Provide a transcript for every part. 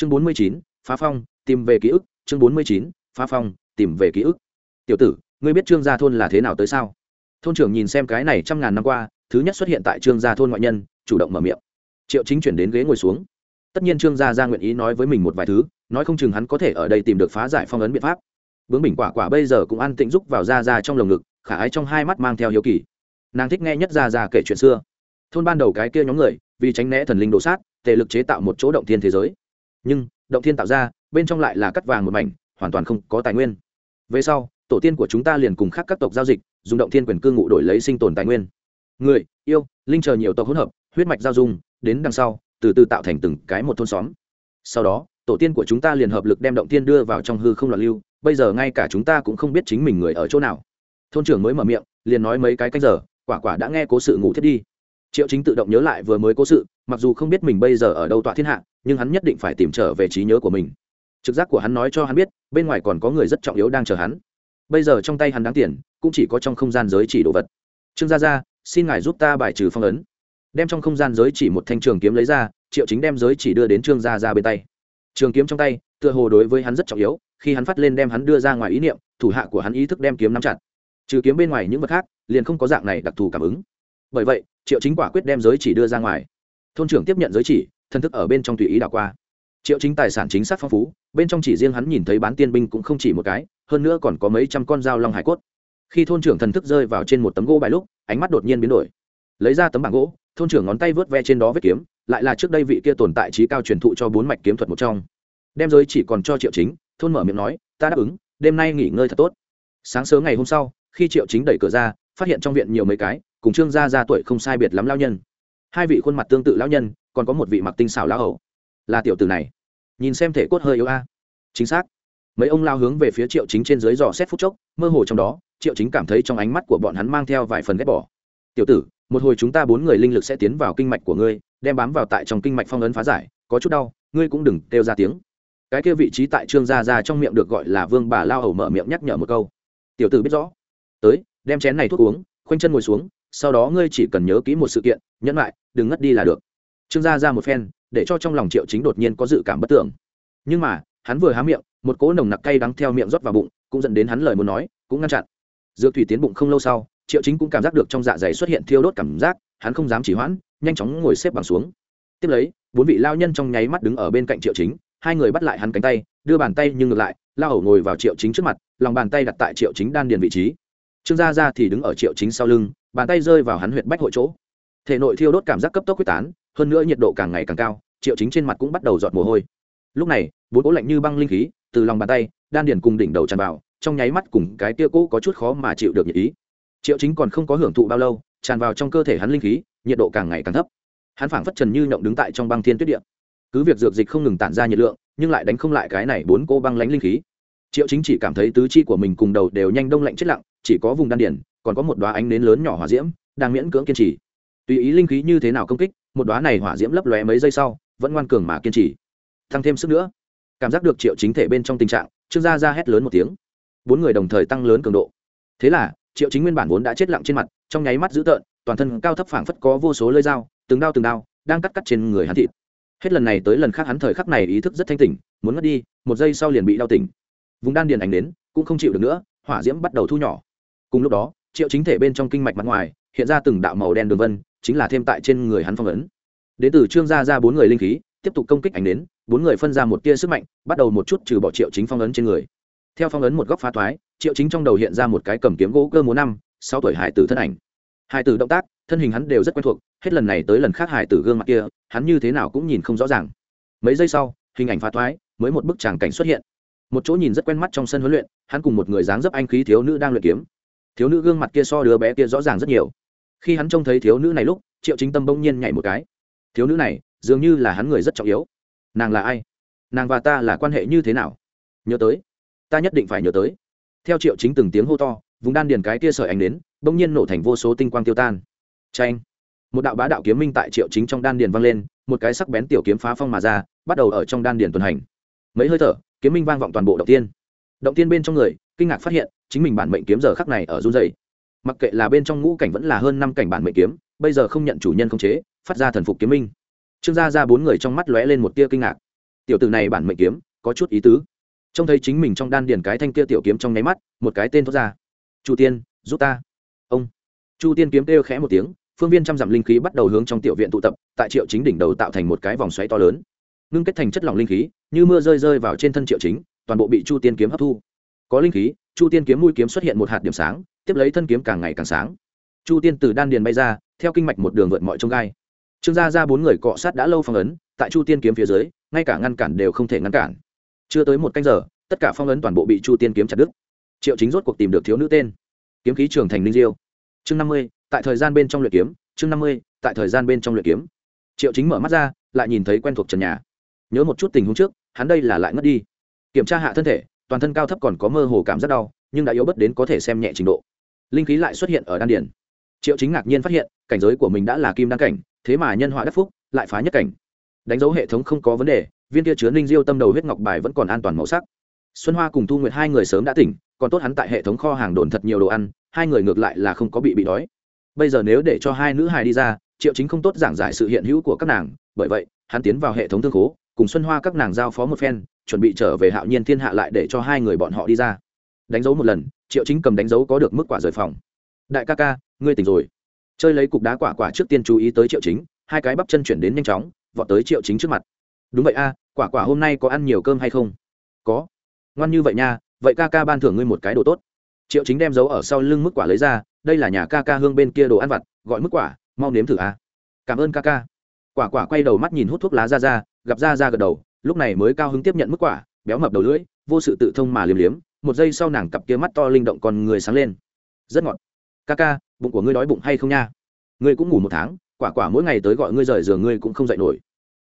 chương bốn mươi chín, phá phong, tìm về ký ức. Chương bốn mươi chín, phá phong, tìm về ký ức. Tiểu tử, ngươi biết trương gia thôn là thế nào tới sao? Thôn trưởng nhìn xem cái này trăm ngàn năm qua, thứ nhất xuất hiện tại trương gia thôn ngoại nhân, chủ động mở miệng. Triệu chính chuyển đến ghế ngồi xuống. Tất nhiên trương gia ra nguyện ý nói với mình một vài thứ, nói không chừng hắn có thể ở đây tìm được phá giải phong ấn biện pháp. Bướng bình quả quả bây giờ cũng ăn tĩnh giúp vào ra ra trong lồng ngực, khả ái trong hai mắt mang theo hiếu kỳ. Nàng thích nghe nhất ra ra kể chuyện xưa. Thôn ban đầu cái kia nhóm người, vì tránh né thần linh đổ sát, tề lực chế tạo một chỗ động thiên thế giới nhưng động thiên tạo ra, bên trong lại là cắt vàng một mảnh, hoàn toàn không có tài nguyên. Về sau, tổ tiên của chúng ta liền cùng khác các tộc giao dịch, dùng động thiên quyền cư ngụ đổi lấy sinh tồn tài nguyên. Người, yêu, linh chờ nhiều tộc hỗn hợp, huyết mạch giao dung, đến đằng sau, từ từ tạo thành từng cái một thôn xóm. Sau đó, tổ tiên của chúng ta liền hợp lực đem động tiên đưa vào trong hư không loạn lưu, bây giờ ngay cả chúng ta cũng không biết chính mình người ở chỗ nào. Thôn trưởng mới mở miệng, liền nói mấy cái cách giờ, quả quả đã nghe cố sự ngủ thiết đi triệu chính tự động nhớ lại vừa mới cố sự, mặc dù không biết mình bây giờ ở đâu tọa thiên hạ, nhưng hắn nhất định phải tìm trở về trí nhớ của mình. Trực giác của hắn nói cho hắn biết, bên ngoài còn có người rất trọng yếu đang chờ hắn. Bây giờ trong tay hắn đáng tiền, cũng chỉ có trong không gian giới chỉ đồ vật. Trương gia gia, xin ngài giúp ta bài trừ phong ấn. Đem trong không gian giới chỉ một thanh trường kiếm lấy ra, triệu chính đem giới chỉ đưa đến trương gia gia bên tay. Trường kiếm trong tay, tựa hồ đối với hắn rất trọng yếu, khi hắn phát lên đem hắn đưa ra ngoài ý niệm, thủ hạ của hắn ý thức đem kiếm nắm chặt. Trừ kiếm bên ngoài những vật khác, liền không có dạng này đặc thù cảm ứng bởi vậy, triệu chính quả quyết đem giới chỉ đưa ra ngoài. Thôn trưởng tiếp nhận giới chỉ thân thức ở bên trong tùy ý đảo qua. Triệu chính tài sản chính xác phong phú, bên trong chỉ riêng hắn nhìn thấy bán tiên binh cũng không chỉ một cái, hơn nữa còn có mấy trăm con dao long hải cốt. Khi thôn trưởng thần thức rơi vào trên một tấm gỗ bài lúc, ánh mắt đột nhiên biến đổi. Lấy ra tấm bảng gỗ, thôn trưởng ngón tay vớt ve trên đó vết kiếm, lại là trước đây vị kia tồn tại trí cao truyền thụ cho bốn mạch kiếm thuật một trong. Đem giới chỉ còn cho triệu chính, thôn mở miệng nói, ta đáp ứng, đêm nay nghỉ ngơi thật tốt. Sáng sớm ngày hôm sau, khi triệu chính đẩy cửa ra phát hiện trong viện nhiều mấy cái, cùng trương gia ra tuổi không sai biệt lắm lao nhân. Hai vị khuôn mặt tương tự lao nhân, còn có một vị mặc tinh xảo lao hầu. Là tiểu tử này. Nhìn xem thể cốt hơi yếu a. Chính xác. Mấy ông lao hướng về phía triệu chính trên dưới dò xét phút chốc, mơ hồ trong đó, triệu chính cảm thấy trong ánh mắt của bọn hắn mang theo vài phần ghét bỏ. Tiểu tử, một hồi chúng ta bốn người linh lực sẽ tiến vào kinh mạch của ngươi, đem bám vào tại trong kinh mạch phong ấn phá giải, có chút đau, ngươi cũng đừng kêu ra tiếng. Cái kia vị trí tại trương gia gia trong miệng được gọi là vương bà lao hầu mở miệng nhắc nhở một câu. Tiểu tử biết rõ, tới đem chén này thuốc uống, khoanh chân ngồi xuống, sau đó ngươi chỉ cần nhớ kỹ một sự kiện, nhẫn lại, đừng ngất đi là được. Trương gia ra một phen, để cho trong lòng triệu chính đột nhiên có dự cảm bất tưởng. Nhưng mà, hắn vừa há miệng, một cỗ nồng nặc cay đắng theo miệng rót vào bụng, cũng dẫn đến hắn lời muốn nói, cũng ngăn chặn. Dược thủy tiến bụng không lâu sau, triệu chính cũng cảm giác được trong dạ dày xuất hiện thiêu đốt cảm giác, hắn không dám chỉ hoãn, nhanh chóng ngồi xếp bằng xuống. Tiếp lấy, bốn vị lao nhân trong nháy mắt đứng ở bên cạnh triệu chính, hai người bắt lại hắn cánh tay, đưa bàn tay nhưng ngược lại, lao hầu ngồi vào triệu chính trước mặt, lòng bàn tay đặt tại triệu chính đan điền vị trí trương gia ra thì đứng ở triệu chính sau lưng, bàn tay rơi vào hắn huyện bách hội chỗ. Thể nội thiêu đốt cảm giác cấp tốc quyết tán, hơn nữa nhiệt độ càng ngày càng cao, triệu chính trên mặt cũng bắt đầu giọt mồ hôi. Lúc này, bốn cỗ lạnh như băng linh khí từ lòng bàn tay, đan điền cùng đỉnh đầu tràn vào, trong nháy mắt cùng cái tia cỗ có chút khó mà chịu được nhiệt ý. Triệu chính còn không có hưởng thụ bao lâu, tràn vào trong cơ thể hắn linh khí, nhiệt độ càng ngày càng thấp. Hắn phảng phất trần như nhộng đứng tại trong băng thiên tuyết điện cứ việc dược dịch không ngừng tản ra nhiệt lượng, nhưng lại đánh không lại cái này bốn cô băng lánh linh khí. Triệu chính chỉ cảm thấy tứ chi của mình cùng đầu đều nhanh đông lạnh chết lặng chỉ có vùng đan điển còn có một đoá ánh nến lớn nhỏ hỏa diễm, đang miễn cưỡng kiên trì. Tùy ý linh khí như thế nào công kích, một đoá này hỏa diễm lấp lóe mấy giây sau, vẫn ngoan cường mà kiên trì. Tăng thêm sức nữa. Cảm giác được triệu chính thể bên trong tình trạng, trương gia ra hét lớn một tiếng. Bốn người đồng thời tăng lớn cường độ. Thế là, triệu chính nguyên bản vốn đã chết lặng trên mặt, trong nháy mắt dữ tợn, toàn thân cao thấp phảng phất có vô số lơi dao, từng đao từng đao, đang cắt cắt trên người hắn thịt. Hết lần này tới lần khác hắn thời khắc này ý thức rất thanh tỉnh, muốn ngất đi, một giây sau liền bị đau tỉnh. Vùng đan điền ảnh đến cũng không chịu được nữa, hỏa diễm bắt đầu thu nhỏ cùng lúc đó, triệu chính thể bên trong kinh mạch mặt ngoài, hiện ra từng đạo màu đen đường vân, chính là thêm tại trên người hắn phong ấn. Đến từ trương gia ra bốn người linh khí, tiếp tục công kích ảnh đến bốn người phân ra một tia sức mạnh, bắt đầu một chút trừ bỏ triệu chính phong ấn trên người. Theo phong ấn một góc phá thoái, triệu chính trong đầu hiện ra một cái cầm kiếm gỗ cơ múa năm, sáu tuổi hải tử thân ảnh. Hải tử động tác, thân hình hắn đều rất quen thuộc, hết lần này tới lần khác hải tử gương mặt kia, hắn như thế nào cũng nhìn không rõ ràng. Mấy giây sau, hình ảnh phá thoái, mới một bức tràng cảnh xuất hiện. Một chỗ nhìn rất quen mắt trong sân huấn luyện, hắn cùng một người dáng dấp anh khí thiếu nữ đang luyện kiếm thiếu nữ gương mặt kia so đứa bé kia rõ ràng rất nhiều. Khi hắn trông thấy thiếu nữ này lúc, triệu chính tâm bỗng nhiên nhảy một cái. Thiếu nữ này, dường như là hắn người rất trọng yếu. Nàng là ai? Nàng và ta là quan hệ như thế nào? Nhớ tới. Ta nhất định phải nhớ tới. Theo triệu chính từng tiếng hô to, vùng đan điền cái kia sợi ánh đến, bỗng nhiên nổ thành vô số tinh quang tiêu tan. Tranh một đạo bá đạo kiếm minh tại triệu chính trong đan điền vang lên, một cái sắc bén tiểu kiếm phá phong mà ra, bắt đầu ở trong đan điền tuần hành. Mấy hơi thở, kiếm minh vang vọng toàn bộ động tiên. Động tiên bên trong người, kinh ngạc phát hiện chính mình bản mệnh kiếm giờ khắc này ở run dày mặc kệ là bên trong ngũ cảnh vẫn là hơn năm cảnh bản mệnh kiếm, bây giờ không nhận chủ nhân không chế, phát ra thần phục kiếm minh. Trương gia ra bốn người trong mắt lóe lên một tia kinh ngạc. Tiểu tử này bản mệnh kiếm, có chút ý tứ. Trông thấy chính mình trong đan điền cái thanh kia tiểu kiếm trong nháy mắt, một cái tên thoát ra. Chu tiên, giúp ta. Ông. Chu tiên kiếm kêu khẽ một tiếng, phương viên trăm dặm linh khí bắt đầu hướng trong tiểu viện tụ tập, tại triệu chính đỉnh đầu tạo thành một cái vòng xoáy to lớn. Ngưng kết thành chất lỏng linh khí, như mưa rơi rơi vào trên thân triệu chính, toàn bộ bị chu tiên kiếm hấp thu có linh khí, chu tiên kiếm mũi kiếm xuất hiện một hạt điểm sáng, tiếp lấy thân kiếm càng ngày càng sáng. Chu tiên từ đan điền bay ra, theo kinh mạch một đường vượt mọi trông gai. Trương gia ra bốn người cọ sát đã lâu phong ấn, tại chu tiên kiếm phía dưới, ngay cả ngăn cản đều không thể ngăn cản. Chưa tới một canh giờ, tất cả phong ấn toàn bộ bị chu tiên kiếm chặt đứt. Triệu chính rốt cuộc tìm được thiếu nữ tên. Kiếm khí trường thành ninh diêu. Chương năm mươi, tại thời gian bên trong luyện kiếm, chương năm mươi, tại thời gian bên trong luyện kiếm. Triệu chính mở mắt ra, lại nhìn thấy quen thuộc trần nhà. Nhớ một chút tình huống trước, hắn đây là lại ngất đi. Kiểm tra hạ thân thể toàn thân cao thấp còn có mơ hồ cảm rất đau, nhưng đã yếu bớt đến có thể xem nhẹ trình độ. Linh khí lại xuất hiện ở đan điển triệu chính ngạc nhiên phát hiện, cảnh giới của mình đã là kim đan cảnh, thế mà nhân họa đắc phúc, lại phá nhất cảnh. Đánh dấu hệ thống không có vấn đề, viên kia chứa ninh diêu tâm đầu huyết ngọc bài vẫn còn an toàn màu sắc. Xuân hoa cùng thu nguyệt hai người sớm đã tỉnh, còn tốt hắn tại hệ thống kho hàng đồn thật nhiều đồ ăn, hai người ngược lại là không có bị bị đói. Bây giờ nếu để cho hai nữ hài đi ra, triệu chính không tốt giảng giải sự hiện hữu của các nàng, bởi vậy, hắn tiến vào hệ thống thương khố, cùng xuân hoa các nàng giao phó một phen chuẩn bị trở về hạo nhiên thiên hạ lại để cho hai người bọn họ đi ra. Đánh dấu một lần, triệu chính cầm đánh dấu có được mức quả rời phòng. Đại ca ca, ngươi tỉnh rồi. Chơi lấy cục đá quả quả trước tiên chú ý tới triệu chính, hai cái bắp chân chuyển đến nhanh chóng, vọt tới triệu chính trước mặt. Đúng vậy a, quả quả hôm nay có ăn nhiều cơm hay không? Có. Ngoan như vậy nha, vậy ca ca ban thưởng ngươi một cái đồ tốt. Triệu chính đem dấu ở sau lưng mức quả lấy ra, đây là nhà ca ca hương bên kia đồ ăn vặt, gọi mức quả, mau nếm thử a. Cảm ơn ca ca. Quả quả quay đầu mắt nhìn hút thuốc lá ra ra, gặp ra ra gật đầu lúc này mới cao hứng tiếp nhận mức quả, béo mập đầu lưỡi, vô sự tự thông mà liếm liếm, một giây sau nàng cặp kia mắt to linh động còn người sáng lên. Rất ngọt. Ca ca, bụng của ngươi đói bụng hay không nha? Ngươi cũng ngủ một tháng, quả quả mỗi ngày tới gọi ngươi rời giường ngươi cũng không dậy nổi.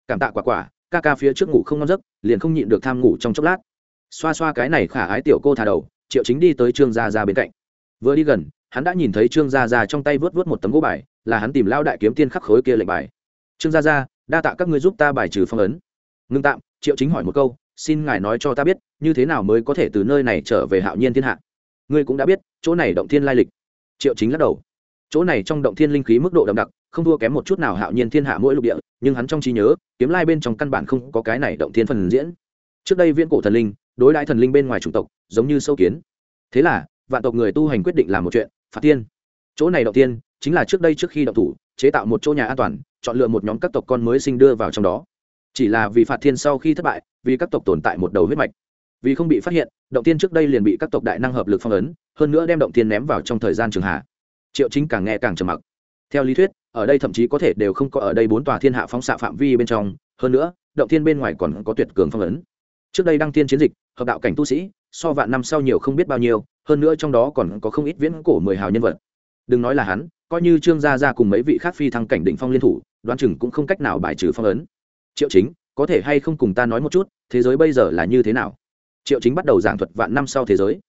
Cảm tạ quả quả, ca ca phía trước ngủ không ngon giấc, liền không nhịn được tham ngủ trong chốc lát. Xoa xoa cái này khả ái tiểu cô thả đầu, triệu chính đi tới trương gia ra bên cạnh. Vừa đi gần, hắn đã nhìn thấy trương gia ra trong tay vớt vớt một tấm gỗ bài, là hắn tìm lao đại kiếm tiên khắc khối kia lệnh bài. Trương gia ra đa tạ các ngươi giúp ta bài trừ phong ấn. Ngưng tạm triệu chính hỏi một câu, xin ngài nói cho ta biết, như thế nào mới có thể từ nơi này trở về hạo nhiên thiên hạ? Ngươi cũng đã biết, chỗ này động thiên lai lịch. Triệu chính lắc đầu. Chỗ này trong động thiên linh khí mức độ đậm đặc, không thua kém một chút nào hạo nhiên thiên hạ mỗi lục địa, nhưng hắn trong trí nhớ, kiếm lai bên trong căn bản không có cái này động thiên phần diễn. Trước đây viễn cổ thần linh, đối đãi thần linh bên ngoài chủng tộc, giống như sâu kiến. Thế là, vạn tộc người tu hành quyết định làm một chuyện, phạt tiên chỗ này động tiên chính là trước đây trước khi động thủ, chế tạo một chỗ nhà an toàn, chọn lựa một nhóm các tộc con mới sinh đưa vào trong đó chỉ là vì phạt thiên sau khi thất bại, vì các tộc tồn tại một đầu huyết mạch. Vì không bị phát hiện, động tiên trước đây liền bị các tộc đại năng hợp lực phong ấn, hơn nữa đem động tiên ném vào trong thời gian trường hạ. Triệu chính càng nghe càng trầm mặc. Theo lý thuyết, ở đây thậm chí có thể đều không có ở đây bốn tòa thiên hạ phóng xạ phạm vi bên trong, hơn nữa, động thiên bên ngoài còn có tuyệt cường phong ấn. Trước đây đăng thiên chiến dịch, hợp đạo cảnh tu sĩ, so vạn năm sau nhiều không biết bao nhiêu, hơn nữa trong đó còn có không ít viễn cổ mười hào nhân vật. Đừng nói là hắn, coi như trương gia gia cùng mấy vị khác phi thăng cảnh đỉnh phong liên thủ, đoán chừng cũng không cách nào bài trừ phong ấn triệu chính, có thể hay không cùng ta nói một chút, thế giới bây giờ là như thế nào? Triệu chính bắt đầu giảng thuật vạn năm sau thế giới.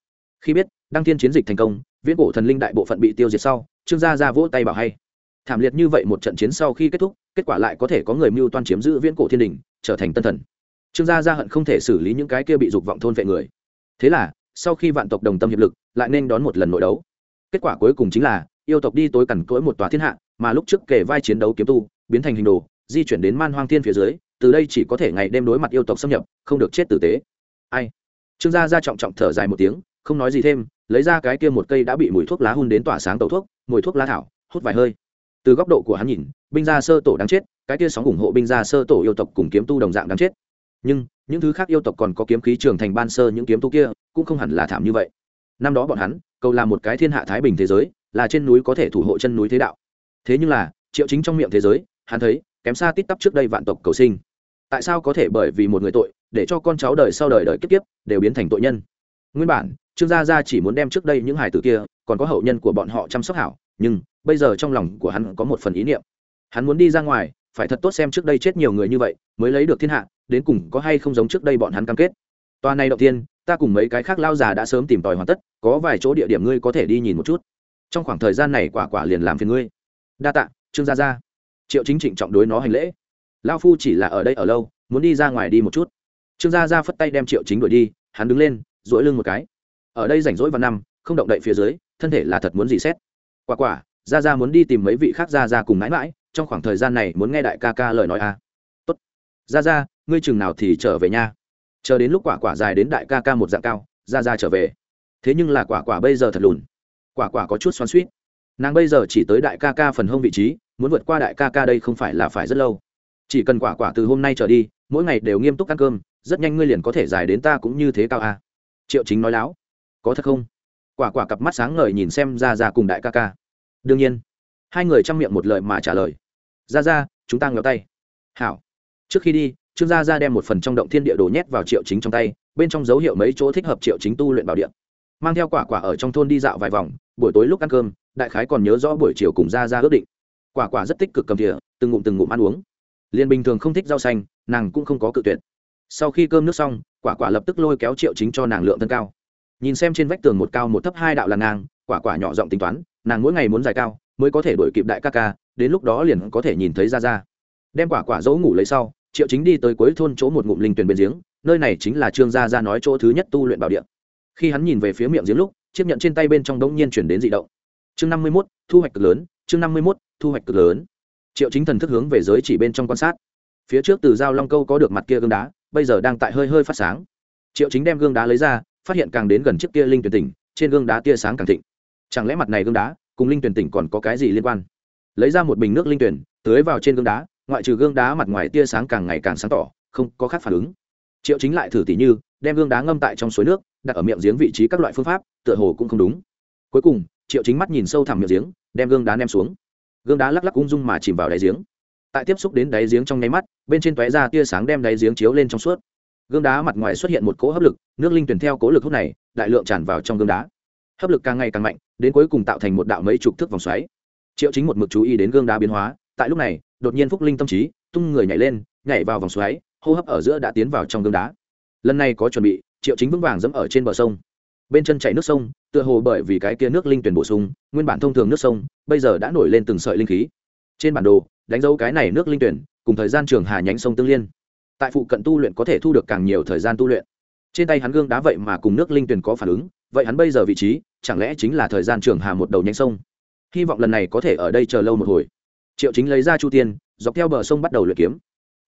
Khi biết, đăng thiên chiến dịch thành công, viễn cổ thần linh đại bộ phận bị tiêu diệt sau, trương gia ra vỗ tay bảo hay. Thảm liệt như vậy một trận chiến sau khi kết thúc, kết quả lại có thể có người mưu toan chiếm giữ viễn cổ thiên đình, trở thành tân thần. Trương gia ra hận không thể xử lý những cái kia bị dục vọng thôn vệ người. Thế là, sau khi vạn tộc đồng tâm hiệp lực, lại nên đón một lần nội đấu. Kết quả cuối cùng chính là, yêu tộc đi tối cằn cỗi một tòa thiên hạ, mà lúc trước kể vai chiến đấu kiếm tu, biến thành hình đồ di chuyển đến man hoang thiên phía dưới, từ đây chỉ có thể ngày đêm đối mặt yêu tộc xâm nhập, không được chết tử tế. Ai? Trương gia ra trọng trọng thở dài một tiếng, không nói gì thêm, lấy ra cái kia một cây đã bị mùi thuốc lá hun đến tỏa sáng tẩu thuốc, mùi thuốc lá thảo, hút vài hơi. Từ góc độ của hắn nhìn, binh gia sơ tổ đáng chết, cái kia sóng ủng hộ binh gia sơ tổ yêu tộc cùng kiếm tu đồng dạng đáng chết. Nhưng, những thứ khác yêu tộc còn có kiếm khí trường thành ban sơ những kiếm tu kia, cũng không hẳn là thảm như vậy. Năm đó bọn hắn, cầu là một cái thiên hạ thái bình thế giới, là trên núi có thể thủ hộ chân núi thế đạo. Thế nhưng là, triệu chính trong miệng thế giới, hắn thấy kém xa tít tắp trước đây vạn tộc cầu sinh. Tại sao có thể bởi vì một người tội, để cho con cháu đời sau đời đời kiếp kiếp, đều biến thành tội nhân? Nguyên bản, trương gia gia chỉ muốn đem trước đây những hải tử kia, còn có hậu nhân của bọn họ chăm sóc hảo, nhưng bây giờ trong lòng của hắn có một phần ý niệm. Hắn muốn đi ra ngoài, phải thật tốt xem trước đây chết nhiều người như vậy, mới lấy được thiên hạ, đến cùng có hay không giống trước đây bọn hắn cam kết. Toa này đầu tiên ta cùng mấy cái khác lao già đã sớm tìm tòi hoàn tất, có vài chỗ địa điểm ngươi có thể đi nhìn một chút. Trong khoảng thời gian này quả quả liền làm phiền ngươi. Đa tạ, trương gia gia triệu chính trịnh trọng đối nó hành lễ. Lao phu chỉ là ở đây ở lâu, muốn đi ra ngoài đi một chút. Trương gia gia phất tay đem triệu chính đuổi đi, hắn đứng lên dỗi lưng một cái. Ở đây rảnh rỗi vào năm, không động đậy phía dưới, thân thể là thật muốn gì xét. Quả quả, gia gia muốn đi tìm mấy vị khác gia gia cùng mãi mãi, trong khoảng thời gian này muốn nghe đại ca ca lời nói a à. tốt. Gia gia, ngươi chừng nào thì trở về nha. Chờ đến lúc quả quả dài đến đại ca ca một dạng cao ra ra trở về. Thế nhưng là quả quả bây giờ thật lùn. Quả quả có chút xoắn suýt nàng bây giờ chỉ tới đại ca ca phần hông vị trí muốn vượt qua đại ca ca đây không phải là phải rất lâu. Chỉ cần quả quả từ hôm nay trở đi, mỗi ngày đều nghiêm túc ăn cơm, rất nhanh ngươi liền có thể dài đến ta cũng như thế cao a triệu chính nói láo. Có thật không? Quả quả cặp mắt sáng ngời nhìn xem ra ra cùng đại ca ca. Đương nhiên. Hai người chăm miệng một lời mà trả lời. Ra ra chúng ta ngéo tay. Hảo. Trước khi đi, trương gia ra đem một phần trong động thiên địa đồ nhét vào triệu chính trong tay, bên trong dấu hiệu mấy chỗ thích hợp triệu chính tu luyện bảo điện. Mang theo quả quả ở trong thôn đi dạo vài vòng, buổi tối lúc ăn cơm, đại khái còn nhớ rõ buổi chiều cùng ra ra ước định quả quả rất tích cực cầm thìa, từng ngụm từng ngụm ăn uống. Liền bình thường không thích rau xanh, nàng cũng không có cự tuyệt. Sau khi cơm nước xong, quả quả lập tức lôi kéo triệu chính cho nàng lượng thân cao. Nhìn xem trên vách tường một cao một thấp hai đạo là ngang, quả quả nhỏ giọng tính toán, nàng mỗi ngày muốn dài cao, mới có thể đổi kịp đại ca ca, đến lúc đó liền có thể nhìn thấy ra ra. Đem quả quả dỗ ngủ lấy sau, triệu chính đi tới cuối thôn chỗ một ngụm linh tuyền bên giếng, nơi này chính là trương gia ra nói chỗ thứ nhất tu luyện bảo địa. Khi hắn nhìn về phía miệng giếng lúc, chiếc nhận trên tay bên trong đống nhiên chuyển đến dị động. Chương năm mươi mốt, thu hoạch cực lớn, chương năm mươi mốt thu hoạch cực lớn. Triệu chính thần thức hướng về giới chỉ bên trong quan sát. Phía trước từ dao long câu có được mặt kia gương đá, bây giờ đang tại hơi hơi phát sáng. Triệu chính đem gương đá lấy ra, phát hiện càng đến gần chiếc kia linh tuyển tỉnh, trên gương đá tia sáng càng thịnh. Chẳng lẽ mặt này gương đá cùng linh tuyển tỉnh còn có cái gì liên quan? Lấy ra một bình nước linh tuyển, tưới vào trên gương đá, ngoại trừ gương đá mặt ngoài tia sáng càng ngày càng sáng tỏ, không có khác phản ứng. Triệu chính lại thử tỉ như, đem gương đá ngâm tại trong suối nước, đặt ở miệng giếng vị trí các loại phương pháp, tựa hồ cũng không đúng. Cuối cùng, triệu chính mắt nhìn sâu thẳm miệng giếng, đem gương đá ném xuống gương đá lắc lắc ung dung mà chìm vào đáy giếng. Tại tiếp xúc đến đáy giếng trong nháy mắt, bên trên tóe ra tia sáng đem đáy giếng chiếu lên trong suốt. Gương đá mặt ngoài xuất hiện một cỗ hấp lực, nước linh tuyển theo cỗ lực hút này, đại lượng tràn vào trong gương đá. Hấp lực càng ngày càng mạnh, đến cuối cùng tạo thành một đạo mấy chục thước vòng xoáy. Triệu chính một mực chú ý đến gương đá biến hóa, tại lúc này, đột nhiên phúc linh tâm trí, tung người nhảy lên, nhảy vào vòng xoáy, hô hấp ở giữa đã tiến vào trong gương đá. Lần này có chuẩn bị, triệu chính vững vàng dẫm ở trên bờ sông. Bên chân chảy nước sông, tựa hồ bởi vì cái kia nước linh tuyển bổ sung, nguyên bản thông thường nước sông bây giờ đã nổi lên từng sợi linh khí. Trên bản đồ, đánh dấu cái này nước linh tuyển, cùng thời gian trường hà nhánh sông tương liên. Tại phụ cận tu luyện có thể thu được càng nhiều thời gian tu luyện. Trên tay hắn gương đá vậy mà cùng nước linh tuyển có phản ứng, vậy hắn bây giờ vị trí, chẳng lẽ chính là thời gian trường hà một đầu nhánh sông? Hy vọng lần này có thể ở đây chờ lâu một hồi. Triệu chính lấy ra chu tiên, dọc theo bờ sông bắt đầu luyện kiếm.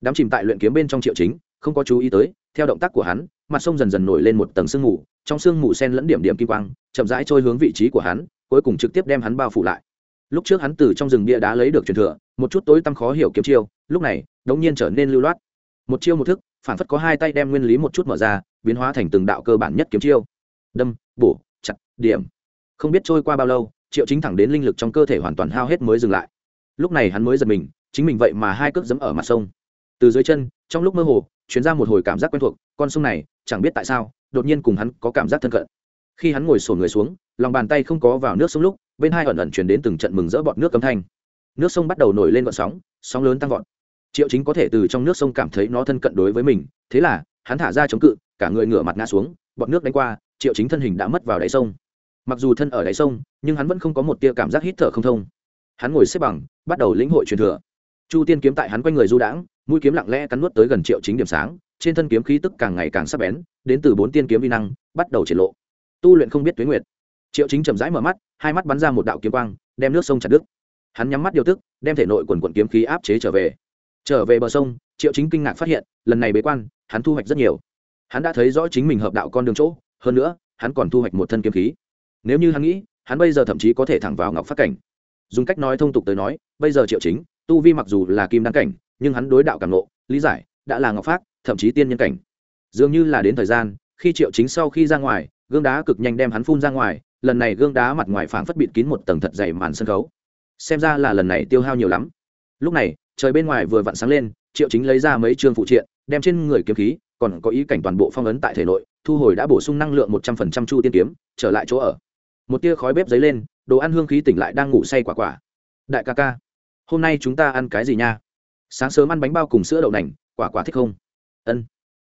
Đám chìm tại luyện kiếm bên trong triệu chính, không có chú ý tới, theo động tác của hắn, mặt sông dần dần nổi lên một tầng sương mù, trong sương mù sen lẫn điểm điểm kim quang, chậm rãi trôi hướng vị trí của hắn, cuối cùng trực tiếp đem hắn bao phủ lại lúc trước hắn từ trong rừng bia đá lấy được truyền thừa, một chút tối tăm khó hiểu kiếm chiêu, lúc này, đống nhiên trở nên lưu loát. Một chiêu một thức, phản phất có hai tay đem nguyên lý một chút mở ra, biến hóa thành từng đạo cơ bản nhất kiếm chiêu. Đâm, bổ, chặt, điểm. Không biết trôi qua bao lâu, triệu chính thẳng đến linh lực trong cơ thể hoàn toàn hao hết mới dừng lại. Lúc này hắn mới giật mình, chính mình vậy mà hai cước dẫm ở mặt sông. Từ dưới chân, trong lúc mơ hồ chuyến ra một hồi cảm giác quen thuộc, con sông này, chẳng biết tại sao, đột nhiên cùng hắn có cảm giác thân cận. Khi hắn ngồi sổ người xuống, lòng bàn tay không có vào nước sông lúc bên hai ẩn ẩn chuyển đến từng trận mừng rỡ bọt nước cấm thanh. Nước sông bắt đầu nổi lên vận sóng sóng lớn tăng vọt. Triệu chính có thể từ trong nước sông cảm thấy nó thân cận đối với mình, thế là, hắn thả ra chống cự, cả người ngửa mặt ngã xuống, bọt nước đánh qua, triệu chính thân hình đã mất vào đáy sông. Mặc dù thân ở đáy sông, nhưng hắn vẫn không có một tia cảm giác hít thở không thông. Hắn ngồi xếp bằng, bắt đầu lĩnh hội truyền thừa. Chu tiên kiếm tại hắn quanh người du đãng, mũi kiếm lặng lẽ cắn nuốt tới gần triệu chính điểm sáng, trên thân kiếm khí tức càng ngày càng sắc bén, đến từ bốn tiên kiếm vi năng, bắt đầu triển lộ. Tu luyện không biết tuyến nguyệt. Triệu chính chậm rãi mở mắt hai mắt bắn ra một đạo kiếm quang đem nước sông chặt đứt. Hắn nhắm mắt điều tức đem thể nội quần quận kiếm khí áp chế trở về. Trở về bờ sông triệu chính kinh ngạc phát hiện lần này bế quan hắn thu hoạch rất nhiều. Hắn đã thấy rõ chính mình hợp đạo con đường chỗ hơn nữa hắn còn thu hoạch một thân kiếm khí. Nếu như hắn nghĩ hắn bây giờ thậm chí có thể thẳng vào ngọc phát cảnh. Dùng cách nói thông tục tới nói bây giờ triệu chính tu vi mặc dù là kim đăng cảnh nhưng hắn đối đạo cảm ngộ, lý giải đã là ngọc phát thậm chí tiên nhân cảnh. Dường như là đến thời gian khi triệu chính sau khi ra ngoài gương đá cực nhanh đem hắn phun ra ngoài lần này gương đá mặt ngoài phảng phất bịt kín một tầng thật dày màn sân khấu. Xem ra là lần này tiêu hao nhiều lắm. Lúc này, trời bên ngoài vừa vặn sáng lên, triệu chính lấy ra mấy chương phụ triện, đem trên người kiếm khí, còn có ý cảnh toàn bộ phong ấn tại thể nội, thu hồi đã bổ sung năng lượng một trăm phần trăm chu tiên kiếm, trở lại chỗ ở. Một tia khói bếp dấy lên, đồ ăn hương khí tỉnh lại đang ngủ say quả quả. Đại ca ca, hôm nay chúng ta ăn cái gì nha? Sáng sớm ăn bánh bao cùng sữa đậu nành, quả quả thích không? Ân.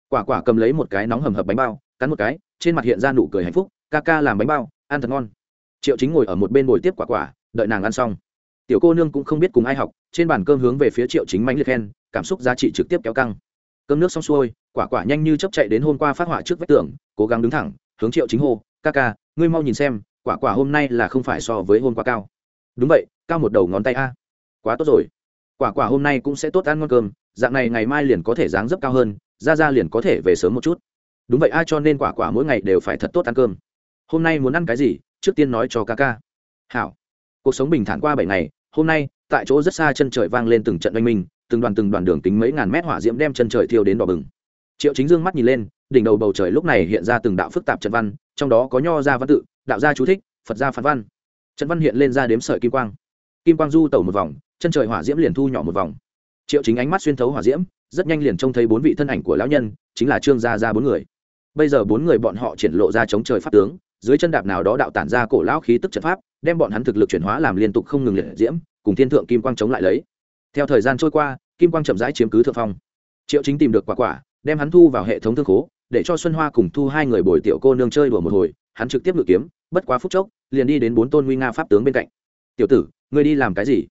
Quả quả cầm lấy một cái nóng hầm hập bánh bao, cắn một cái, trên mặt hiện ra nụ cười hạnh phúc, ca ca làm bánh bao ăn thật ngon. Triệu chính ngồi ở một bên bồi tiếp quả quả, đợi nàng ăn xong. Tiểu cô nương cũng không biết cùng ai học, trên bàn cơm hướng về phía triệu chính mánh liệt khen, cảm xúc giá trị trực tiếp kéo căng. Cơm nước xong xuôi, quả quả nhanh như chấp chạy đến hôm qua phát họa trước vách tường, cố gắng đứng thẳng, hướng triệu chính hô, ca ca, ngươi mau nhìn xem, quả quả hôm nay là không phải so với hôm qua cao. Đúng vậy, cao một đầu ngón tay a. Quá tốt rồi. Quả quả hôm nay cũng sẽ tốt ăn ngon cơm, dạng này ngày mai liền có thể dáng dấp cao hơn, ra ra liền có thể về sớm một chút. Đúng vậy ai cho nên quả quả mỗi ngày đều phải thật tốt ăn cơm hôm nay muốn ăn cái gì, trước tiên nói cho ca ca. Hảo. Cuộc sống bình thản qua bảy ngày, hôm nay, tại chỗ rất xa chân trời vang lên từng trận oanh minh, từng đoàn từng đoàn đường tính mấy ngàn mét hỏa diễm đem chân trời thiêu đến đỏ bừng. Triệu chính dương mắt nhìn lên, đỉnh đầu bầu trời lúc này hiện ra từng đạo phức tạp trận văn, trong đó có nho gia văn tự, đạo gia chú thích, phật gia phán văn. Trận văn hiện lên ra đếm sợi kim quang. Kim quang du tẩu một vòng, chân trời hỏa diễm liền thu nhỏ một vòng. Triệu chính ánh mắt xuyên thấu hỏa diễm, rất nhanh liền trông thấy bốn vị thân ảnh của lão nhân, chính là trương gia gia bốn người. Bây giờ bốn người bọn họ triển lộ ra chống trời pháp tướng dưới chân đạp nào đó đạo tản ra cổ lão khí tức trận pháp, đem bọn hắn thực lực chuyển hóa làm liên tục không ngừng liệt diễm, cùng thiên thượng kim quang chống lại lấy. Theo thời gian trôi qua, kim quang chậm rãi chiếm cứ thượng phong. Triệu chính tìm được quả quả, đem hắn thu vào hệ thống thương khố, để cho xuân hoa cùng thu hai người bồi tiểu cô nương chơi đùa một hồi, hắn trực tiếp ngự kiếm, bất quá phút chốc, liền đi đến bốn tôn nguy nga pháp tướng bên cạnh. Tiểu tử, ngươi đi làm cái gì?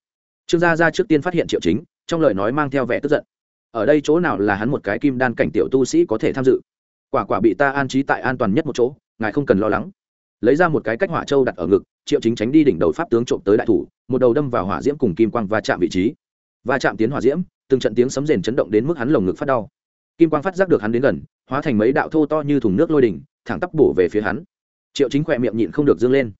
Trương gia gia trước tiên phát hiện triệu chính, trong lời nói mang theo vẻ tức giận. Ở đây chỗ nào là hắn một cái kim đan cảnh tiểu tu sĩ có thể tham dự? Quả quả bị ta an trí tại an toàn nhất một chỗ, ngài không cần lo lắng lấy ra một cái cách hỏa châu đặt ở ngực, triệu chính tránh đi đỉnh đầu pháp tướng trộm tới đại thủ, một đầu đâm vào hỏa diễm cùng kim quang và chạm vị trí. Và chạm tiến hỏa diễm, từng trận tiếng sấm rền chấn động đến mức hắn lồng ngực phát đau. Kim quang phát giác được hắn đến gần, hóa thành mấy đạo thô to như thùng nước lôi đỉnh, thẳng tắp bổ về phía hắn. Triệu chính khỏe miệng nhịn không được dương lên.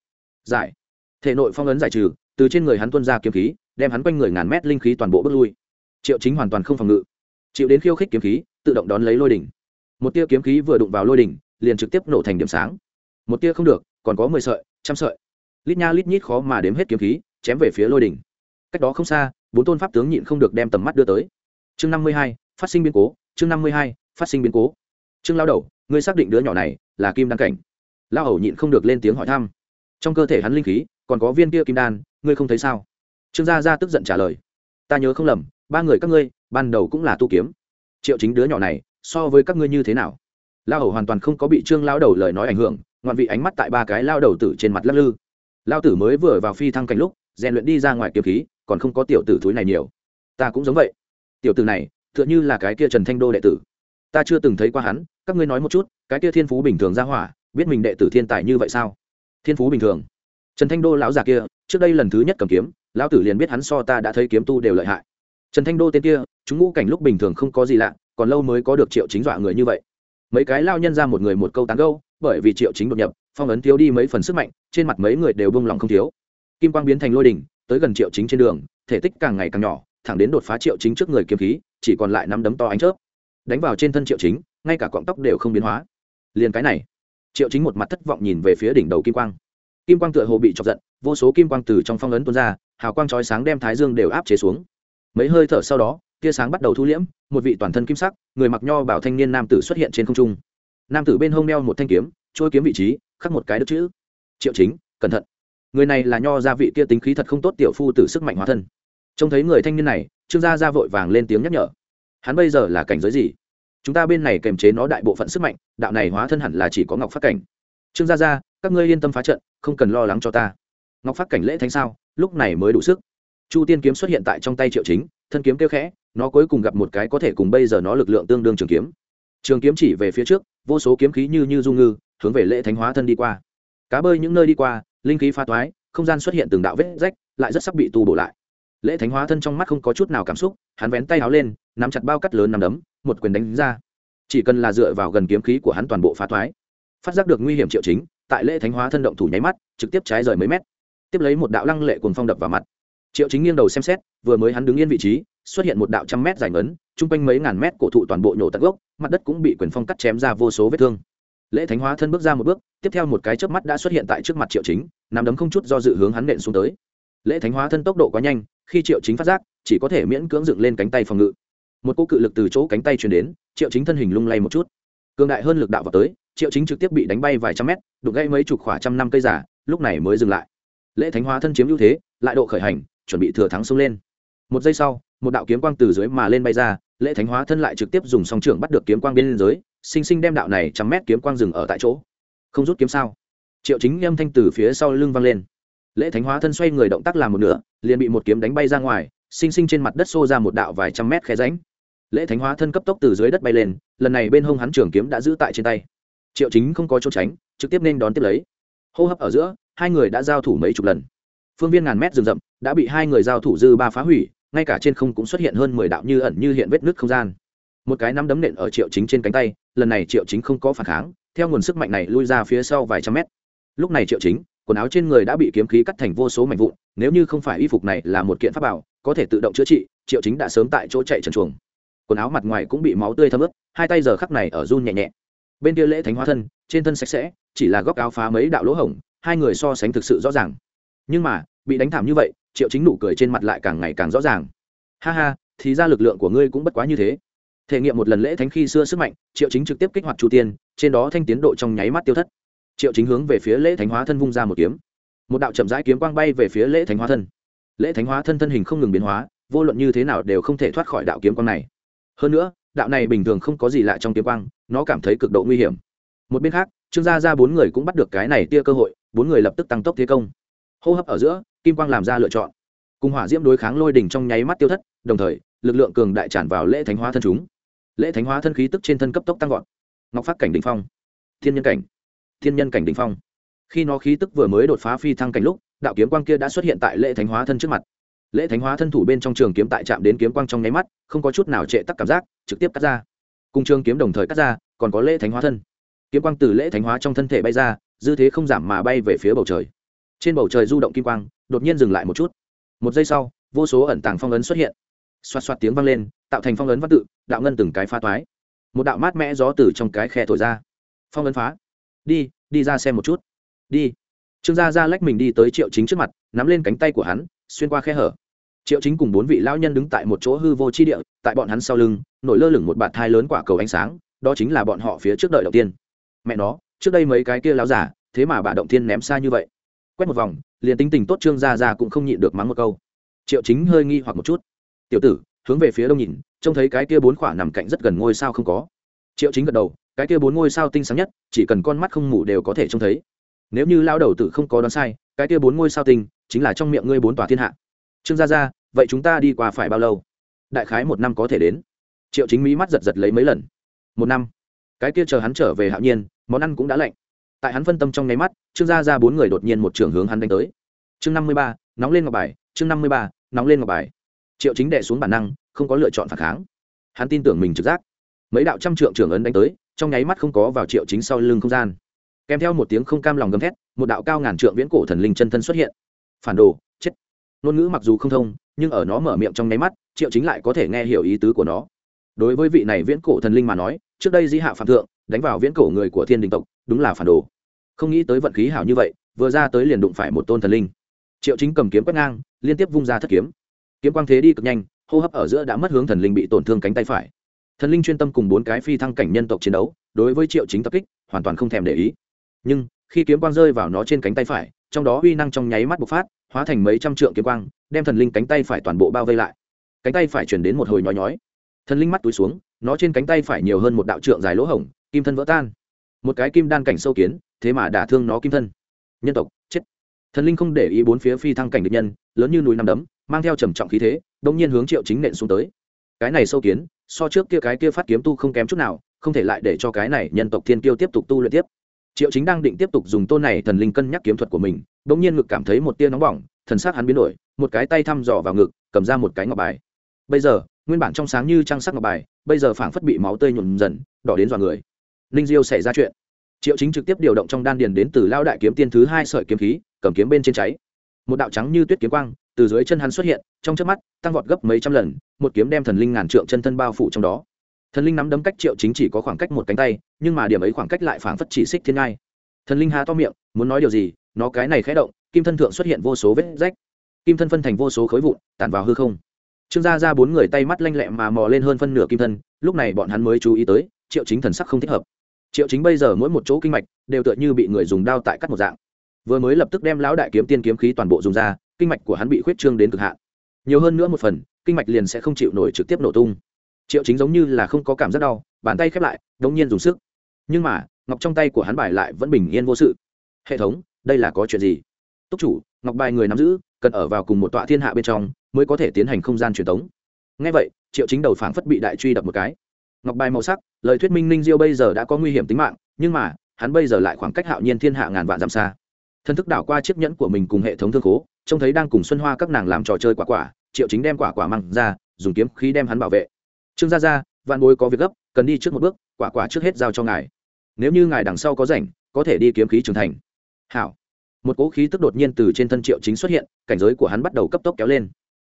Giải. Thể nội phong ấn giải trừ, từ trên người hắn tuân ra kiếm khí, đem hắn quanh người ngàn mét linh khí toàn bộ bước lui. Triệu chính hoàn toàn không phòng ngự. Chịu đến khiêu khích kiếm khí, tự động đón lấy lôi đỉnh. Một tia kiếm khí vừa đụng vào lôi đỉnh, liền trực tiếp nổ thành điểm sáng. Một tia không được còn có mười sợi, trăm sợi. Lít nha lít nhít khó mà đếm hết kiếm khí, chém về phía lôi đỉnh. Cách đó không xa, bốn tôn pháp tướng nhịn không được đem tầm mắt đưa tới. Chương năm mươi hai, phát sinh biến cố, chương năm mươi hai, phát sinh biến cố. Chương lao đầu, ngươi xác định đứa nhỏ này là kim đan cảnh. Lao hầu nhịn không được lên tiếng hỏi thăm. Trong cơ thể hắn linh khí, còn có viên kia kim đan, ngươi không thấy sao? Trương gia gia tức giận trả lời. Ta nhớ không lầm, ba người các ngươi, ban đầu cũng là tu kiếm. Triệu chính đứa nhỏ này, so với các ngươi như thế nào? Lao hầu hoàn toàn không có bị trương lao đầu lời nói ảnh hưởng ngoạn vị ánh mắt tại ba cái lao đầu tử trên mặt lắc lư. Lao tử mới vừa vào phi thăng cảnh lúc, rèn luyện đi ra ngoài kiếm khí, còn không có tiểu tử thúi này nhiều. Ta cũng giống vậy. Tiểu tử này, tựa như là cái kia trần thanh đô đệ tử. Ta chưa từng thấy qua hắn, các ngươi nói một chút, cái kia thiên phú bình thường ra hỏa, biết mình đệ tử thiên tài như vậy sao? Thiên phú bình thường. Trần thanh đô lão già kia, trước đây lần thứ nhất cầm kiếm, lão tử liền biết hắn so ta đã thấy kiếm tu đều lợi hại. Trần thanh đô tên kia, chúng ngũ cảnh lúc bình thường không có gì lạ, còn lâu mới có được triệu chính dọa người như vậy. Mấy cái lao nhân ra một người một câu tán gâu bởi vì triệu chính đột nhập, phong ấn thiếu đi mấy phần sức mạnh, trên mặt mấy người đều bông lòng không thiếu. Kim quang biến thành lôi đỉnh, tới gần triệu chính trên đường, thể tích càng ngày càng nhỏ, thẳng đến đột phá triệu chính trước người kiếm khí, chỉ còn lại năm đấm to ánh chớp. Đánh vào trên thân triệu chính, ngay cả cọng tóc đều không biến hóa. Liền cái này, triệu chính một mặt thất vọng nhìn về phía đỉnh đầu kim quang. Kim quang tựa hồ bị chọc giận, vô số kim quang từ trong phong ấn tuôn ra, hào quang chói sáng đem thái dương đều áp chế xuống. Mấy hơi thở sau đó, tia sáng bắt đầu thu liễm, một vị toàn thân kim sắc, người mặc nho bảo thanh niên nam tử xuất hiện trên không trung nam tử bên hông đeo một thanh kiếm trôi kiếm vị trí, khắc một cái đức chữ. Triệu chính, cẩn thận. Người này là nho gia vị kia tính khí thật không tốt tiểu phu tử sức mạnh hóa thân. Trông thấy người thanh niên này, trương gia ra vội vàng lên tiếng nhắc nhở. Hắn bây giờ là cảnh giới gì? Chúng ta bên này kềm chế nó đại bộ phận sức mạnh, đạo này hóa thân hẳn là chỉ có ngọc phát cảnh. Trương gia ra các ngươi yên tâm phá trận, không cần lo lắng cho ta. Ngọc phát cảnh lễ thánh sao, lúc này mới đủ sức. Chu tiên kiếm xuất hiện tại trong tay triệu chính, thân kiếm kêu khẽ, nó cuối cùng gặp một cái có thể cùng bây giờ nó lực lượng tương đương trường kiếm trường kiếm chỉ về phía trước, vô số kiếm khí như như du ngư, hướng về lễ thánh hóa thân đi qua. Cá bơi những nơi đi qua, linh khí pha toái, không gian xuất hiện từng đạo vết rách, lại rất sắp bị tu bổ lại. Lễ thánh hóa thân trong mắt không có chút nào cảm xúc, hắn vén tay áo lên, nắm chặt bao cắt lớn nằm đấm, một quyền đánh ra. Chỉ cần là dựa vào gần kiếm khí của hắn toàn bộ phá thoái phát giác được nguy hiểm triệu chính, tại lễ thánh hóa thân động thủ nháy mắt, trực tiếp trái rời mấy mét. Tiếp lấy một đạo lăng lệ cuồng phong đập vào mặt. Triệu chính nghiêng đầu xem xét, vừa mới hắn đứng yên vị trí, xuất hiện một đạo trăm mét dài ngấn chung quanh mấy ngàn mét cổ thụ toàn bộ nhổ tận gốc, mặt đất cũng bị quyền phong cắt chém ra vô số vết thương. Lễ thánh hóa thân bước ra một bước, tiếp theo một cái chớp mắt đã xuất hiện tại trước mặt triệu chính nằm đấm không chút do dự hướng hắn nện xuống tới. Lễ thánh hóa thân tốc độ quá nhanh, khi triệu chính phát giác, chỉ có thể miễn cưỡng dựng lên cánh tay phòng ngự. Một cô cự lực từ chỗ cánh tay truyền đến, triệu chính thân hình lung lay một chút. Cường đại hơn lực đạo vào tới, triệu chính trực tiếp bị đánh bay vài trăm mét đục gây mấy chục khỏa trăm năm cây giả, lúc này mới dừng lại. Lễ thánh hóa thân chiếm ưu thế, lại độ khởi hành, chuẩn bị thừa thắng xông lên. Một giây sau, một đạo kiếm quang từ dưới mà lên bay ra lễ thánh hóa thân lại trực tiếp dùng song trưởng bắt được kiếm quang bên dưới, sinh sinh đem đạo này trăm mét kiếm quang dừng ở tại chỗ. Không rút kiếm sao? Triệu chính âm thanh từ phía sau lưng vang lên. Lễ thánh hóa thân xoay người động tác làm một nửa, liền bị một kiếm đánh bay ra ngoài, sinh sinh trên mặt đất xô ra một đạo vài trăm mét khe ránh lễ thánh hóa thân cấp tốc từ dưới đất bay lên, lần này bên hông hắn trường kiếm đã giữ tại trên tay. Triệu chính không có chỗ tránh, trực tiếp nên đón tiếp lấy. Hô hấp ở giữa, hai người đã giao thủ mấy chục lần. Phương viên ngàn mét rừng rậm, đã bị hai người giao thủ dư ba phá hủy ngay cả trên không cũng xuất hiện hơn mười đạo như ẩn như hiện vết nứt không gian. Một cái nắm đấm nện ở triệu chính trên cánh tay, lần này triệu chính không có phản kháng, theo nguồn sức mạnh này lui ra phía sau vài trăm mét. Lúc này triệu chính, quần áo trên người đã bị kiếm khí cắt thành vô số mảnh vụn, nếu như không phải y phục này là một kiện pháp bảo, có thể tự động chữa trị, triệu chính đã sớm tại chỗ chạy trần chuồng. Quần áo mặt ngoài cũng bị máu tươi thấm ướt, hai tay giờ khắc này ở run nhẹ nhẹ. Bên kia lễ thánh hóa thân, trên thân sạch sẽ, chỉ là góc áo phá mấy đạo lỗ hổng, hai người so sánh thực sự rõ ràng. Nhưng mà, bị đánh thảm như vậy triệu chính nụ cười trên mặt lại càng ngày càng rõ ràng. Ha ha, thì ra lực lượng của ngươi cũng bất quá như thế. Thể nghiệm một lần lễ thánh khi xưa sức mạnh, triệu chính trực tiếp kích hoạt chu tiên, trên đó thanh tiến độ trong nháy mắt tiêu thất. Triệu chính hướng về phía lễ thánh hóa thân vung ra một kiếm. Một đạo chậm rãi kiếm quang bay về phía lễ thánh hóa thân. Lễ thánh hóa thân thân hình không ngừng biến hóa, vô luận như thế nào đều không thể thoát khỏi đạo kiếm quang này. Hơn nữa, đạo này bình thường không có gì lạ trong kiếm quang, nó cảm thấy cực độ nguy hiểm. Một bên khác, trương gia ra bốn người cũng bắt được cái này tia cơ hội, bốn người lập tức tăng tốc thế công. Hô hấp ở giữa kim quang làm ra lựa chọn. Cùng hỏa diễm đối kháng lôi đỉnh trong nháy mắt tiêu thất, đồng thời, lực lượng cường đại tràn vào lễ thánh hóa thân chúng. Lễ thánh hóa thân khí tức trên thân cấp tốc tăng vọt. Ngọc phát cảnh đ ỉ n h phong. Thiên nhân cảnh. Thiên nhân cảnh đ ỉ n h phong. Khi nó khí tức vừa mới đột phá phi thăng cảnh lúc, đạo kiếm quang kia đã xuất hiện tại lễ thánh hóa thân trước mặt. Lễ thánh hóa thân thủ bên trong trường kiếm tại trạm đến kiếm quang trong nháy mắt, không có chút nào trệ tắc cảm giác, trực tiếp cắt ra. Cùng trường kiếm đồng thời cắt ra, còn có lễ thánh hóa thân. Kiếm quang từ lễ thánh hóa trong thân thể bay ra, dư thế không giảm mà bay về phía bầu trời. Trên bầu trời du động kim quang đột nhiên dừng lại một chút. Một giây sau, vô số ẩn tàng phong ấn xuất hiện. Xoạt xoạt tiếng vang lên, tạo thành phong ấn văn tự, đạo ngân từng cái pha toái. Một đạo mát mẽ gió từ trong cái khe thổi ra. Phong ấn phá. Đi đi ra xem một chút. Đi. Trương gia ra lách mình đi tới triệu chính trước mặt, nắm lên cánh tay của hắn, xuyên qua khe hở. Triệu chính cùng bốn vị lão nhân đứng tại một chỗ hư vô chi địa, tại bọn hắn sau lưng, nổi lơ lửng một bạt thai lớn quả cầu ánh sáng, đó chính là bọn họ phía trước đợi đầu tiên. Mẹ nó, trước đây mấy cái kia lão giả, thế mà bà động thiên ném xa như vậy quét một vòng, liền tính tình tốt trương gia ra cũng không nhịn được mắng một câu. Triệu chính hơi nghi hoặc một chút. Tiểu tử, hướng về phía đông nhìn, trông thấy cái kia bốn khỏa nằm cạnh rất gần ngôi sao không có. Triệu chính gật đầu, cái kia bốn ngôi sao tinh sáng nhất, chỉ cần con mắt không mù đều có thể trông thấy. Nếu như lao đầu tử không có đoán sai, cái kia bốn ngôi sao tinh chính là trong miệng ngươi bốn tòa thiên hạ. Trương gia gia, vậy chúng ta đi qua phải bao lâu? Đại khái một năm có thể đến. Triệu chính mỹ mắt giật giật lấy mấy lần. Một năm. Cái kia chờ hắn trở về hạo nhiên, món ăn cũng đã lạnh tại hắn phân tâm trong nháy mắt, trương gia ra bốn người đột nhiên một trường hướng hắn đánh tới. Chương năm mươi ba, nóng lên ngọc bài, chương năm mươi ba, nóng lên ngọc bài. Triệu chính đệ xuống bản năng, không có lựa chọn phản kháng. Hắn tin tưởng mình trực giác. Mấy đạo trăm trượng trưởng ấn đánh tới, trong nháy mắt không có vào triệu chính sau lưng không gian. Kèm theo một tiếng không cam lòng gầm thét, một đạo cao ngàn trượng viễn cổ thần linh chân thân xuất hiện. Phản đồ, chết. Ngôn ngữ mặc dù không thông, nhưng ở nó mở miệng trong nháy mắt, triệu chính lại có thể nghe hiểu ý tứ của nó. Đối với vị này viễn cổ thần linh mà nói, trước đây di hạ phạm thượng đánh vào viễn cổ người của thiên đình tộc, đúng là phản đồ. Không nghĩ tới vận khí hảo như vậy, vừa ra tới liền đụng phải một tôn thần linh. Triệu chính cầm kiếm quét ngang, liên tiếp vung ra thất kiếm. Kiếm quang thế đi cực nhanh, hô hấp ở giữa đã mất hướng thần linh bị tổn thương cánh tay phải. Thần linh chuyên tâm cùng bốn cái phi thăng cảnh nhân tộc chiến đấu, đối với triệu chính tập kích, hoàn toàn không thèm để ý. Nhưng, khi kiếm quang rơi vào nó trên cánh tay phải, trong đó uy năng trong nháy mắt bộc phát, hóa thành mấy trăm trượng kiếm quang, đem thần linh cánh tay phải toàn bộ bao vây lại. Cánh tay phải chuyển đến một hồi nhói nhói. Thần linh mắt túi xuống, nó trên cánh tay phải nhiều hơn một đạo trượng dài lỗ hổng kim thân vỡ tan. Một cái kim đan cảnh sâu kiến, thế mà đả thương nó kim thân. Nhân tộc, chết. Thần linh không để ý bốn phía phi thăng cảnh địch nhân, lớn như núi nằm đấm, mang theo trầm trọng khí thế đông nhiên hướng triệu chính nện xuống tới. Cái này sâu kiến, so trước kia cái kia phát kiếm tu không kém chút nào, không thể lại để cho cái này nhân tộc thiên kiêu tiếp tục tu luyện tiếp. Triệu chính đang định tiếp tục dùng tôn này thần linh cân nhắc kiếm thuật của mình bỗng nhiên ngực cảm thấy một tia nóng bỏng, thần sắc hắn biến đổi, một cái tay thăm dò vào ngực, cầm ra một cái ngọc bài. Bây giờ, nguyên bản trong sáng như trang sắc ngọc bài, bây giờ phảng phất bị máu tươi nhuộm dần, đỏ đến dọa người ninh diêu xảy ra chuyện. Triệu chính trực tiếp điều động trong đan điền đến từ lao đại kiếm tiên thứ hai sợi kiếm khí, cầm kiếm bên trên cháy. Một đạo trắng như tuyết kiếm quang từ dưới chân hắn xuất hiện, trong trước mắt, tăng vọt gấp mấy trăm lần, một kiếm đem thần linh ngàn trượng chân thân bao phủ trong đó. Thần linh nắm đấm cách triệu chính chỉ có khoảng cách một cánh tay, nhưng mà điểm ấy khoảng cách lại phảng phất chỉ xích thiên ngai. Thần linh há to miệng, muốn nói điều gì, nó cái này khẽ động, kim thân thượng xuất hiện vô số vết rách. Kim thân phân thành vô số khối vụn tàn vào hư không. Trương gia ra bốn người tay mắt lanh lẹ mà mò lên hơn phân nửa kim thân, lúc này bọn hắn mới chú ý tới, triệu chính thần sắc không thích hợp triệu chính bây giờ mỗi một chỗ kinh mạch đều tựa như bị người dùng đao tại cắt một dạng. Vừa mới lập tức đem lão đại kiếm tiên kiếm khí toàn bộ dùng ra, kinh mạch của hắn bị khuyết trương đến cực hạn. Nhiều hơn nữa một phần, kinh mạch liền sẽ không chịu nổi trực tiếp nổ tung. Triệu chính giống như là không có cảm giác đau, bàn tay khép lại, đống nhiên dùng sức. Nhưng mà, ngọc trong tay của hắn bài lại vẫn bình yên vô sự. Hệ thống, đây là có chuyện gì? Túc chủ, ngọc bài người nắm giữ, cần ở vào cùng một tọa thiên hạ bên trong mới có thể tiến hành không gian truyền thống ngay vậy, triệu chính đầu phảng phất bị đại truy đập một cái ngọc bài màu sắc, lời thuyết minh ninh diêu bây giờ đã có nguy hiểm tính mạng, nhưng mà, hắn bây giờ lại khoảng cách hạo nhiên thiên hạ ngàn vạn dặm xa. Thân thức đảo qua chiếc nhẫn của mình cùng hệ thống thương khố, trông thấy đang cùng xuân hoa các nàng làm trò chơi quả quả, triệu chính đem quả quả măng ra, dùng kiếm khí đem hắn bảo vệ. Trương gia gia, vạn bối có việc gấp, cần đi trước một bước, quả quả trước hết giao cho ngài. Nếu như ngài đằng sau có rảnh, có thể đi kiếm khí trưởng thành. Hảo. Một cỗ khí tức đột nhiên từ trên thân triệu chính xuất hiện, cảnh giới của hắn bắt đầu cấp tốc kéo lên.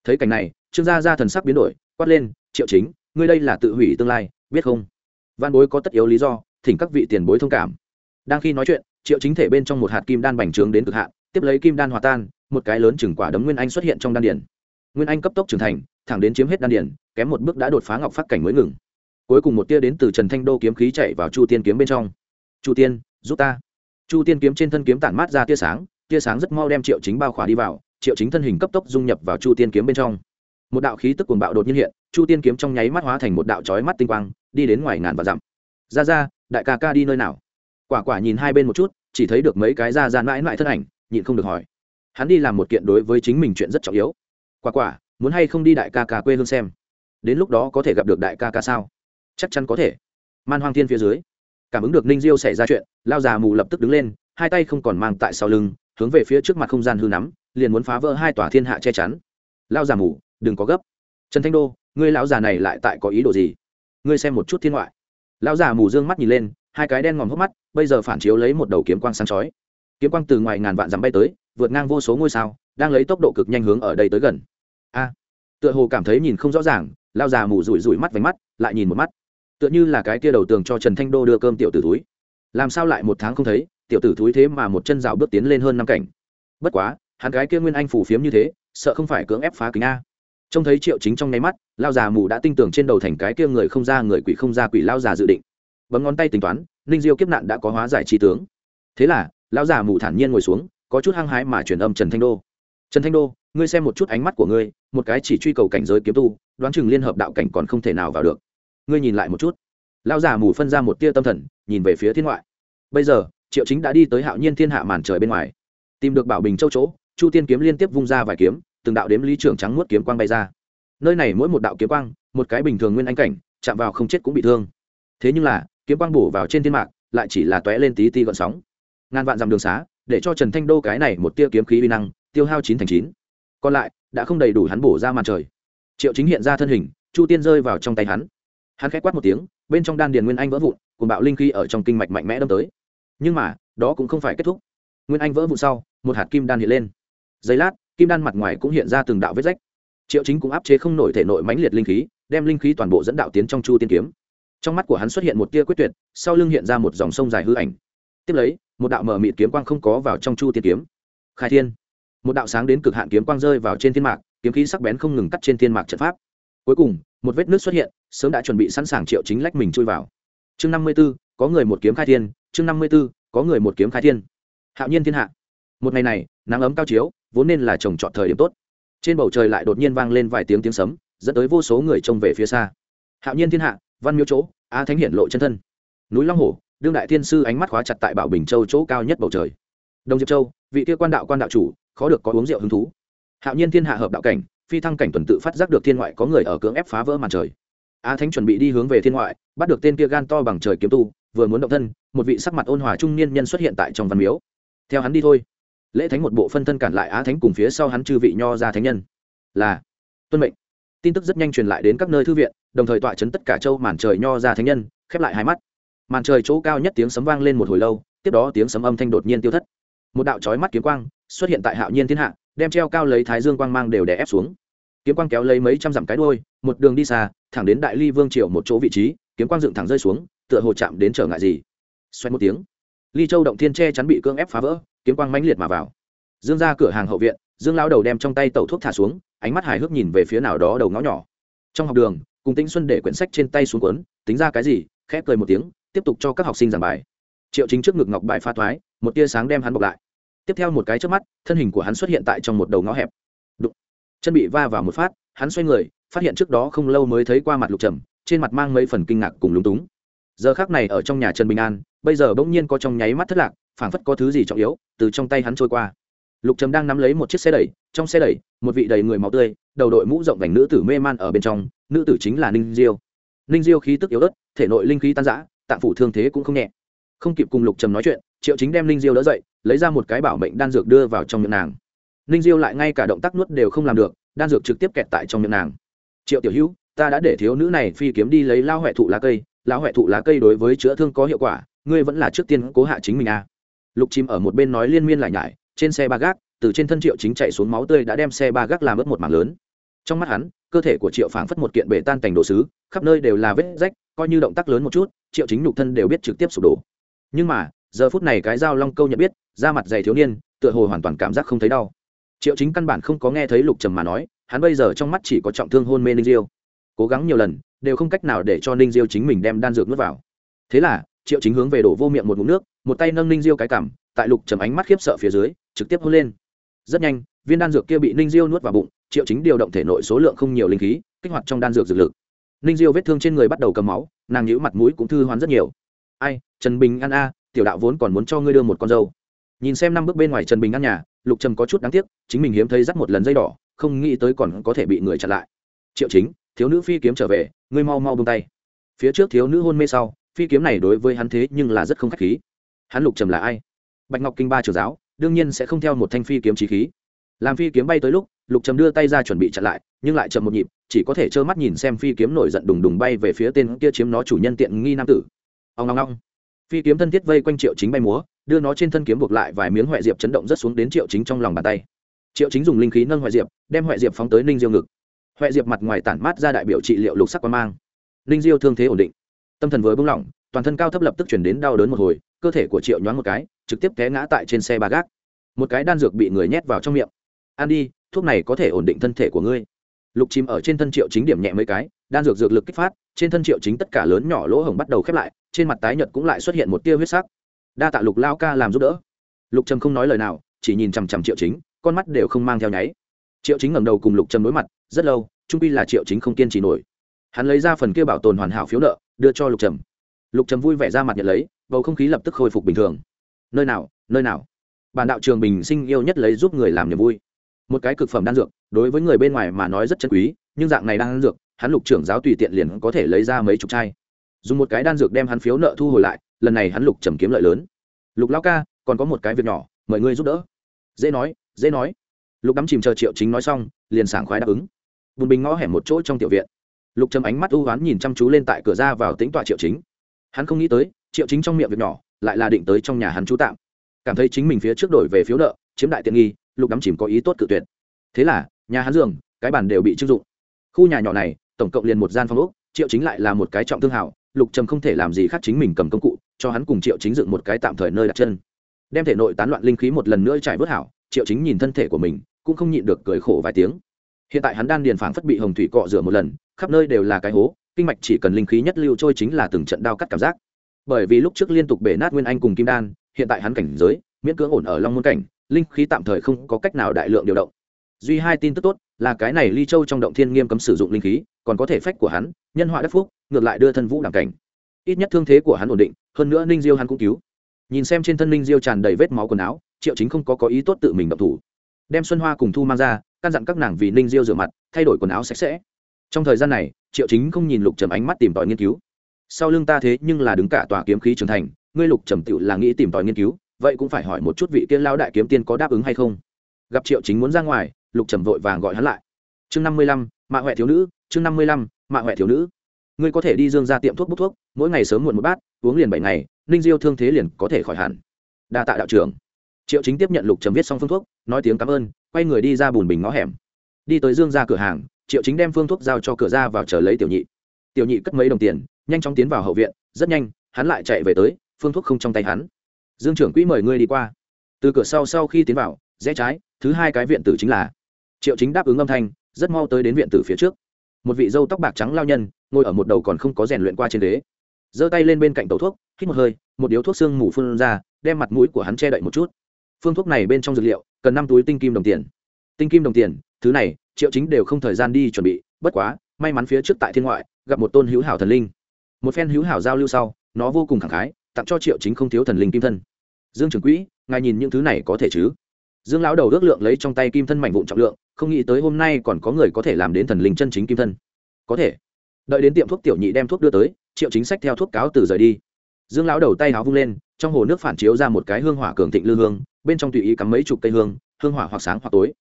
Thấy cảnh này, trương gia gia thần sắc biến đổi, quát lên, triệu chính ngươi đây là tự hủy tương lai, biết không? Văn bối có tất yếu lý do, thỉnh các vị tiền bối thông cảm. Đang khi nói chuyện, triệu chính thể bên trong một hạt kim đan bành trướng đến cực hạn, tiếp lấy kim đan hòa tan, một cái lớn chừng quả đấm nguyên anh xuất hiện trong đan điển nguyên anh cấp tốc trưởng thành, thẳng đến chiếm hết đan điển kém một bước đã đột phá ngọc phát cảnh mới ngừng. Cuối cùng một tia đến từ trần thanh đô kiếm khí chạy vào chu tiên kiếm bên trong. Chu tiên, giúp ta. Chu tiên kiếm trên thân kiếm tản mát ra tia sáng tia sáng rất mau đem triệu chính bao khỏa đi vào, triệu chính thân hình cấp tốc dung nhập vào chu tiên kiếm bên trong. Một đạo khí tức cuồng bạo đột nhiên hiện chu tiên kiếm trong nháy mắt hóa thành một đạo trói mắt tinh quang, đi đến ngoài ngàn và dặm. Ra ra, đại ca ca đi nơi nào? Quả quả nhìn hai bên một chút, chỉ thấy được mấy cái ra ra mãi mãi thân ảnh, nhịn không được hỏi. Hắn đi làm một kiện đối với chính mình chuyện rất trọng yếu. Quả quả, muốn hay không đi đại ca ca quê hương xem? Đến lúc đó có thể gặp được đại ca ca sao? Chắc chắn có thể. Man hoang thiên phía dưới. Cảm ứng được ninh diêu xảy ra chuyện, lao già mù lập tức đứng lên, hai tay không còn mang tại sau lưng, hướng về phía trước mặt không gian hư nắm, liền muốn phá vỡ hai tòa thiên hạ che chắn. Lao già mù, đừng có gấp. Trần thanh đô ngươi lão già này lại tại có ý đồ gì? Ngươi xem một chút thiên ngoại. Lão già mù dương mắt nhìn lên, hai cái đen ngòm hốc mắt, bây giờ phản chiếu lấy một đầu kiếm quang sáng chói. Kiếm quang từ ngoài ngàn vạn dặm bay tới, vượt ngang vô số ngôi sao, đang lấy tốc độ cực nhanh hướng ở đây tới gần. A! Tựa hồ cảm thấy nhìn không rõ ràng, lão già mù rủi rủi mắt vánh mắt, lại nhìn một mắt. Tựa như là cái kia đầu tường cho trần thanh đô đưa cơm tiểu tử túi làm sao lại một tháng không thấy, tiểu tử túi thế mà một chân rào bước tiến lên hơn năm cảnh. Bất quá, hắn gái kia nguyên anh phủ phiếm như thế, sợ không phải cưỡng ép phá kính a trông thấy triệu chính trong nháy mắt, lao già mù đã tin tưởng trên đầu thành cái kia người không ra người quỷ không ra quỷ lao già dự định. Bấm ngón tay tính toán, ninh diêu kiếp nạn đã có hóa giải trí tướng. Thế là, lao già mù thản nhiên ngồi xuống, có chút hăng hái mà truyền âm trần thanh đô. Trần thanh đô, ngươi xem một chút ánh mắt của ngươi, một cái chỉ truy cầu cảnh giới kiếm tu, đoán chừng liên hợp đạo cảnh còn không thể nào vào được. Ngươi nhìn lại một chút. Lao già mù phân ra một tia tâm thần, nhìn về phía thiên ngoại. Bây giờ, triệu chính đã đi tới hạo nhiên thiên hạ màn trời bên ngoài. Tìm được bảo bình châu chỗ, chu tiên kiếm liên tiếp vung ra vài kiếm từng đạo đếm lý trưởng trắng muốt kiếm quang bay ra. Nơi này mỗi một đạo kiếm quang, một cái bình thường nguyên anh cảnh, chạm vào không chết cũng bị thương. Thế nhưng là, kiếm quang bổ vào trên thiên mạc, lại chỉ là tóe lên tí ti gọn sóng. Ngàn vạn dặm đường xá, để cho trần thanh đô cái này một tia kiếm khí uy năng, tiêu hao chín thành chín. Còn lại, đã không đầy đủ hắn bổ ra màn trời. Triệu chính hiện ra thân hình, chu tiên rơi vào trong tay hắn. Hắn khẽ quát một tiếng, bên trong đan điền nguyên anh vỡ vụn cùng bạo linh khí ở trong kinh mạch mạnh mẽ đâm tới. Nhưng mà, đó cũng không phải kết thúc. Nguyên anh vỡ vụn sau, một hạt kim đan hiện lên. Giây lát kim đan mặt ngoài cũng hiện ra từng đạo vết rách. Triệu chính cũng áp chế không nổi thể nội mãnh liệt linh khí, đem linh khí toàn bộ dẫn đạo tiến trong chu tiên kiếm. Trong mắt của hắn xuất hiện một tia quyết tuyệt, sau lưng hiện ra một dòng sông dài hư ảnh. Tiếp lấy, một đạo mở mịt kiếm quang không có vào trong chu tiên kiếm. Khai thiên. Một đạo sáng đến cực hạn kiếm quang rơi vào trên thiên mạc, kiếm khí sắc bén không ngừng cắt trên thiên mạc trận pháp. Cuối cùng, một vết nước xuất hiện, sớm đã chuẩn bị sẵn sàng triệu chính lách mình chui vào. Chương năm mươi b ố có người một kiếm khai thiên, chương năm mươi b ố có người một kiếm khai thiên. Hạo nhiên thiên hạ. Một ngày này nắng ấm cao chiếu, vốn nên là trồng trọt thời điểm tốt. Trên bầu trời lại đột nhiên vang lên vài tiếng tiếng sấm, dẫn tới vô số người trông về phía xa. Hạo nhiên thiên hạ, văn miếu chỗ a thánh hiển lộ chân thân. Núi long hồ đương đại thiên sư ánh mắt khóa chặt tại bảo bình châu chỗ cao nhất bầu trời. Đông diệp châu, vị kia quan đạo quan đạo chủ, khó được có uống rượu hứng thú. Hạo nhiên thiên hạ hợp đạo cảnh, phi thăng cảnh tuần tự phát giác được thiên ngoại có người ở cưỡng ép phá vỡ màn trời. A thánh chuẩn bị đi hướng về thiên ngoại, bắt được tên kia gan to bằng trời kiếm tu, vừa muốn động thân, một vị sắc mặt ôn hòa trung niên nhân xuất hiện tại trong văn miếu. Theo hắn đi thôi lễ thánh một bộ phân thân cản lại á thánh cùng phía sau hắn chư vị nho ra thánh nhân. Là, tuân mệnh. Tin tức rất nhanh truyền lại đến các nơi thư viện, đồng thời tọa chấn tất cả châu màn trời nho ra thánh nhân, khép lại hai mắt. Màn trời chỗ cao nhất tiếng sấm vang lên một hồi lâu, tiếp đó tiếng sấm âm thanh đột nhiên tiêu thất. Một đạo trói mắt kiếm quang xuất hiện tại hạo nhiên thiên hạ, đem treo cao lấy thái dương quang mang đều đè ép xuống. Kiếm quang kéo lấy mấy trăm dặm cái đôi một đường đi xa, thẳng đến đại ly vương triều một chỗ vị trí, kiếm quang dựng thẳng rơi xuống, tựa hồ chạm đến trở ngại gì. Xoay một tiếng ly châu động thiên tre chắn bị cưỡng ép phá vỡ, kiếm quang mãnh liệt mà vào. Dương ra cửa hàng hậu viện, dương lao đầu đem trong tay tẩu thuốc thả xuống, ánh mắt hài hước nhìn về phía nào đó đầu ngõ nhỏ. Trong học đường, cùng tĩnh xuân để quyển sách trên tay xuống cuốn, tính ra cái gì khép cười một tiếng, tiếp tục cho các học sinh giảng bài. Triệu chính trước ngực ngọc bài pha thoái, một tia sáng đem hắn bọc lại. Tiếp theo một cái trước mắt, thân hình của hắn xuất hiện tại trong một đầu ngõ hẹp. Đụng. chân bị va vào một phát, hắn xoay người, phát hiện trước đó không lâu mới thấy qua mặt lục trầm, trên mặt mang mấy phần kinh ngạc cùng lúng túng giờ khác này ở trong nhà trần bình an, bây giờ bỗng nhiên có trong nháy mắt thất lạc, phảng phất có thứ gì trọng yếu từ trong tay hắn trôi qua. Lục trầm đang nắm lấy một chiếc xe đẩy, trong xe đẩy, một vị đầy người máu tươi, đầu đội mũ rộng vành nữ tử mê man ở bên trong, nữ tử chính là ninh diêu. Ninh diêu khí tức yếu ớt, thể nội linh khí tan giã tạng phủ thương thế cũng không nhẹ. Không kịp cùng lục trầm nói chuyện, triệu chính đem ninh diêu đỡ dậy, lấy ra một cái bảo mệnh đan dược đưa vào trong miệng nàng. Ninh diêu lại ngay cả động tác nuốt đều không làm được, đan dược trực tiếp kẹt tại trong miệng nàng. Triệu tiểu hữu, ta đã để thiếu nữ này phi kiếm đi lấy lao huệ thụ lá cây lão huệ thụ lá cây đối với chữa thương có hiệu quả, ngươi vẫn là trước tiên cố hạ chính mình à. lục chim ở một bên nói liên miên lại nhải, trên xe ba gác, từ trên thân triệu chính chạy xuống máu tươi đã đem xe ba gác làm ướt một mảng lớn. Trong mắt hắn, cơ thể của triệu phảng phất một kiện bể tan thành đồ sứ, khắp nơi đều là vết rách, coi như động tác lớn một chút, triệu chính nhục thân đều biết trực tiếp sụp đổ. Nhưng mà, giờ phút này cái dao long câu nhận biết, da mặt dày thiếu niên, tựa hồ hoàn toàn cảm giác không thấy đau. Triệu chính căn bản không có nghe thấy lục trầm mà nói, hắn bây giờ trong mắt chỉ có trọng thương hôn mê ninh diêu. Cố gắng nhiều lần đều không cách nào để cho ninh diêu chính mình đem đan dược nuốt vào. Thế là, triệu chính hướng về đổ vô miệng một mụn nước, một tay nâng ninh diêu cái cảm tại lục trầm ánh mắt khiếp sợ phía dưới, trực tiếp hôn lên. Rất nhanh, viên đan dược kia bị ninh diêu nuốt vào bụng, triệu chính điều động thể nội số lượng không nhiều linh khí, kích hoạt trong đan dược dược lực. Ninh diêu vết thương trên người bắt đầu cầm máu, nàng nhữ mặt mũi cũng thư hoán rất nhiều. Ai, trần bình ăn a, tiểu đạo vốn còn muốn cho ngươi đưa một con dâu. Nhìn xem năm bước bên ngoài trần bình ăn nhà, lục trầm có chút đáng tiếc, chính mình hiếm thấy dắt một lần dây đỏ, không nghĩ tới còn có thể bị người chặn lại. Triệu chính, thiếu nữ phi kiếm trở về ngươi mau mau bông tay. Phía trước thiếu nữ hôn mê sau, phi kiếm này đối với hắn thế nhưng là rất không khách khí. Hắn lục trầm là ai? Bạch ngọc kinh ba trường giáo, đương nhiên sẽ không theo một thanh phi kiếm trí khí. Làm phi kiếm bay tới lúc, lục trầm đưa tay ra chuẩn bị chặn lại, nhưng lại chậm một nhịp, chỉ có thể trơ mắt nhìn xem phi kiếm nổi giận đùng đùng bay về phía tên kia chiếm nó chủ nhân tiện nghi nam tử. Ông ngong ngong phi kiếm thân thiết vây quanh triệu chính bay múa, đưa nó trên thân kiếm buộc lại vài miếng huệ diệp chấn động rất xuống đến triệu chính trong lòng bàn tay. Triệu chính dùng linh khí nâng huệ diệp, đem huệ diệp phóng tới ninh diêu ngực huệ diệp mặt ngoài tản mát ra đại biểu trị liệu lục sắc quan mang. Ninh diêu thương thế ổn định. Tâm thần với bưng lỏng, toàn thân cao thấp lập tức chuyển đến đau đớn một hồi, cơ thể của triệu nhoáng một cái, trực tiếp té ngã tại trên xe ba gác. Một cái đan dược bị người nhét vào trong miệng. Ăn đi, thuốc này có thể ổn định thân thể của ngươi. Lục chìm ở trên thân triệu chính điểm nhẹ mấy cái, đan dược dược lực kích phát, trên thân triệu chính tất cả lớn nhỏ lỗ hổng bắt đầu khép lại, trên mặt tái nhợt cũng lại xuất hiện một tia huyết sắc. Đa tạ lục lao ca làm giúp đỡ. Lục trầm không nói lời nào, chỉ nhìn chằm chằm triệu chính, con mắt đều không mang theo nháy. Triệu chính ngẩng đầu cùng lục trầm đối mặt rất lâu, trung pi là triệu chính không kiên trì nổi. Hắn lấy ra phần kia bảo tồn hoàn hảo phiếu nợ, đưa cho lục trầm. Lục trầm vui vẻ ra mặt nhận lấy, bầu không khí lập tức khôi phục bình thường. Nơi nào nơi nào? Bản đạo trường bình sinh yêu nhất lấy giúp người làm niềm vui. Một cái cực phẩm đan dược, đối với người bên ngoài mà nói rất chân quý, nhưng dạng này đan dược, hắn lục trưởng giáo tùy tiện liền có thể lấy ra mấy chục chai. Dùng một cái đan dược đem hắn phiếu nợ thu hồi lại, lần này hắn lục trầm kiếm lợi lớn. Lục lao ca, còn có một cái việc nhỏ, mời ngươi giúp đỡ. Dễ nói dễ nói. Lục đắm chìm chờ triệu chính nói xong liền sảng khoái đáp ứng. Bùn bình ngõ hẻm một chỗ trong tiểu viện. Lục trầm ánh mắt ưu hoán nhìn chăm chú lên tại cửa ra vào tính tọa triệu chính. Hắn không nghĩ tới, triệu chính trong miệng việc nhỏ, lại là định tới trong nhà hắn trú tạm. Cảm thấy chính mình phía trước đổi về phiếu nợ, chiếm đại tiện nghi, lục đắm chìm có ý tốt cự tuyệt. Thế là, nhà hắn giường, cái bàn đều bị chưng dụng. Khu nhà nhỏ này, tổng cộng liền một gian phòng úc triệu chính lại là một cái trọng thương hảo, lục trầm không thể làm gì khác chính mình cầm công cụ, cho hắn cùng triệu chính dựng một cái tạm thời nơi đặt chân. Đem thể nội tán loạn linh khí một lần nữa trải vớt hảo, triệu chính nhìn thân thể của mình, cũng không nhịn được cười khổ vài tiếng hiện tại hắn đan điền phảng phất bị hồng thủy cọ rửa một lần, khắp nơi đều là cái hố, kinh mạch chỉ cần linh khí nhất lưu trôi chính là từng trận đao cắt cảm giác. Bởi vì lúc trước liên tục bể nát nguyên anh cùng kim đan, hiện tại hắn cảnh giới, miễn cưỡng ổn ở long môn cảnh, linh khí tạm thời không có cách nào đại lượng điều động. Duy hai tin tức tốt, là cái này ly châu trong động thiên nghiêm cấm sử dụng linh khí, còn có thể phách của hắn, nhân họa đất phúc, ngược lại đưa thân vũ đẳng cảnh. Ít nhất thương thế của hắn ổn định, hơn nữa ninh diêu hắn cũng cứu. Nhìn xem trên thân ninh diêu tràn đầy vết máu quần áo, triệu chính không có có ý tốt tự mình động thủ. Đem xuân hoa cùng thu mang ra căn dặn các nàng vì ninh diêu rửa mặt, thay đổi quần áo sạch sẽ. Trong thời gian này, triệu chính không nhìn lục trầm ánh mắt tìm tòi nghiên cứu. Sau lưng ta thế nhưng là đứng cả tòa kiếm khí trưởng thành, ngươi lục trầm tựu là nghĩ tìm tòi nghiên cứu, vậy cũng phải hỏi một chút vị tiên lao đại kiếm tiên có đáp ứng hay không. Gặp triệu chính muốn ra ngoài, lục trầm vội vàng gọi hắn lại. Chương năm mươi lăm, mạ huệ thiếu nữ, chương năm mươi lăm, mạ huệ thiếu nữ. Ngươi có thể đi dương ra tiệm thuốc bút thuốc, mỗi ngày sớm muộn một bát, uống liền bảy ngày, ninh diêu thương thế liền có thể khỏi hẳn. Đa tạ đạo trưởng. Triệu chính tiếp nhận lục trầm viết xong phương thuốc, nói tiếng cảm ơn quay người đi ra bùn bình ngõ hẻm. Đi tới dương ra cửa hàng triệu chính đem phương thuốc giao cho cửa ra vào chờ lấy tiểu nhị. Tiểu nhị cất mấy đồng tiền nhanh chóng tiến vào hậu viện rất nhanh hắn lại chạy về tới phương thuốc không trong tay hắn. Dương trưởng quỹ mời ngươi đi qua. Từ cửa sau sau khi tiến vào rẽ trái thứ hai cái viện tử chính là. Triệu chính đáp ứng âm thanh rất mau tới đến viện tử phía trước. Một vị dâu tóc bạc trắng lao nhân ngồi ở một đầu còn không có rèn luyện qua trên đế, giơ tay lên bên cạnh tàu thuốc hít một hơi một điếu thuốc xương mù phun ra đem mặt mũi của hắn che đậy một chút. Phương thuốc này bên trong dược liệu cần năm túi tinh kim đồng tiền. Tinh kim đồng tiền, thứ này, triệu chính đều không thời gian đi chuẩn bị, bất quá, may mắn phía trước tại thiên ngoại, gặp một tôn hữu hảo thần linh. Một phen hữu hảo giao lưu sau, nó vô cùng khẳng khái, tặng cho triệu chính không thiếu thần linh kim thân. Dương trưởng quỹ, ngài nhìn những thứ này có thể chứ? Dương lão đầu ước lượng lấy trong tay kim thân mảnh vụn trọng lượng, không nghĩ tới hôm nay còn có người có thể làm đến thần linh chân chính kim thân. Có thể. Đợi đến tiệm thuốc tiểu nhị đem thuốc đưa tới, triệu chính sách theo thuốc cáo từ rời đi. Dương lão đầu tay áo vung lên, trong hồ nước phản chiếu ra một cái hương hỏa cường thịnh lư hương bên trong tùy ý cắm mấy chục cây hương hương hỏa hoặc sáng hoặc tối.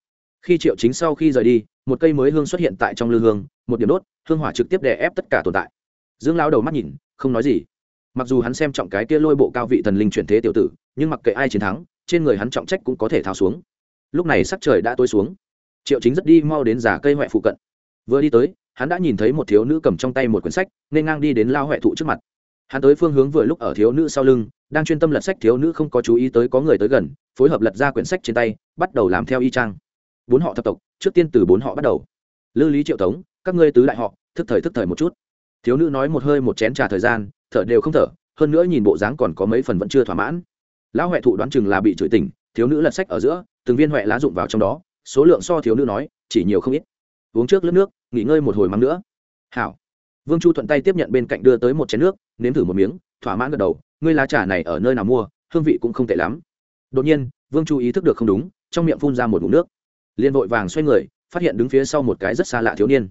Khi triệu chính sau khi rời đi, một cây mới hương xuất hiện tại trong lư hương, một điểm đốt, hương hỏa trực tiếp đè ép tất cả tồn tại. Dương lao đầu mắt nhìn, không nói gì. Mặc dù hắn xem trọng cái kia lôi bộ cao vị thần linh chuyển thế tiểu tử, nhưng mặc kệ ai chiến thắng, trên người hắn trọng trách cũng có thể tháo xuống. Lúc này sắc trời đã tối xuống. Triệu chính rất đi mau đến giả cây huệ phụ cận. Vừa đi tới, hắn đã nhìn thấy một thiếu nữ cầm trong tay một quyển sách, nên ngang đi đến lao huệ thụ trước mặt hắn tới phương hướng vừa lúc ở thiếu nữ sau lưng, đang chuyên tâm lật sách, thiếu nữ không có chú ý tới có người tới gần, phối hợp lật ra quyển sách trên tay, bắt đầu làm theo y trang bốn họ thập tộc, trước tiên từ bốn họ bắt đầu. Lư lý triệu tống, các ngươi tứ đại họ, thức thời thức thời một chút. Thiếu nữ nói một hơi một chén trà thời gian, thở đều không thở, hơn nữa nhìn bộ dáng còn có mấy phần vẫn chưa thỏa mãn. Lão huệ thụ đoán chừng là bị chửi tỉnh, thiếu nữ lật sách ở giữa, từng viên huệ lá rụng vào trong đó, số lượng so thiếu nữ nói, chỉ nhiều không ít. Uống trước lớp nước, nghỉ ngơi một hồi mắng nữa. Hảo. Vương chu thuận tay tiếp nhận bên cạnh đưa tới một chén nước nếm thử một miếng, thỏa mãn gật đầu, ngươi lá trà này ở nơi nào mua, hương vị cũng không tệ lắm. Đột nhiên, vương chu ý thức được không đúng, trong miệng phun ra một ngụm nước. Liền vội vàng xoay người, phát hiện đứng phía sau một cái rất xa lạ thiếu niên.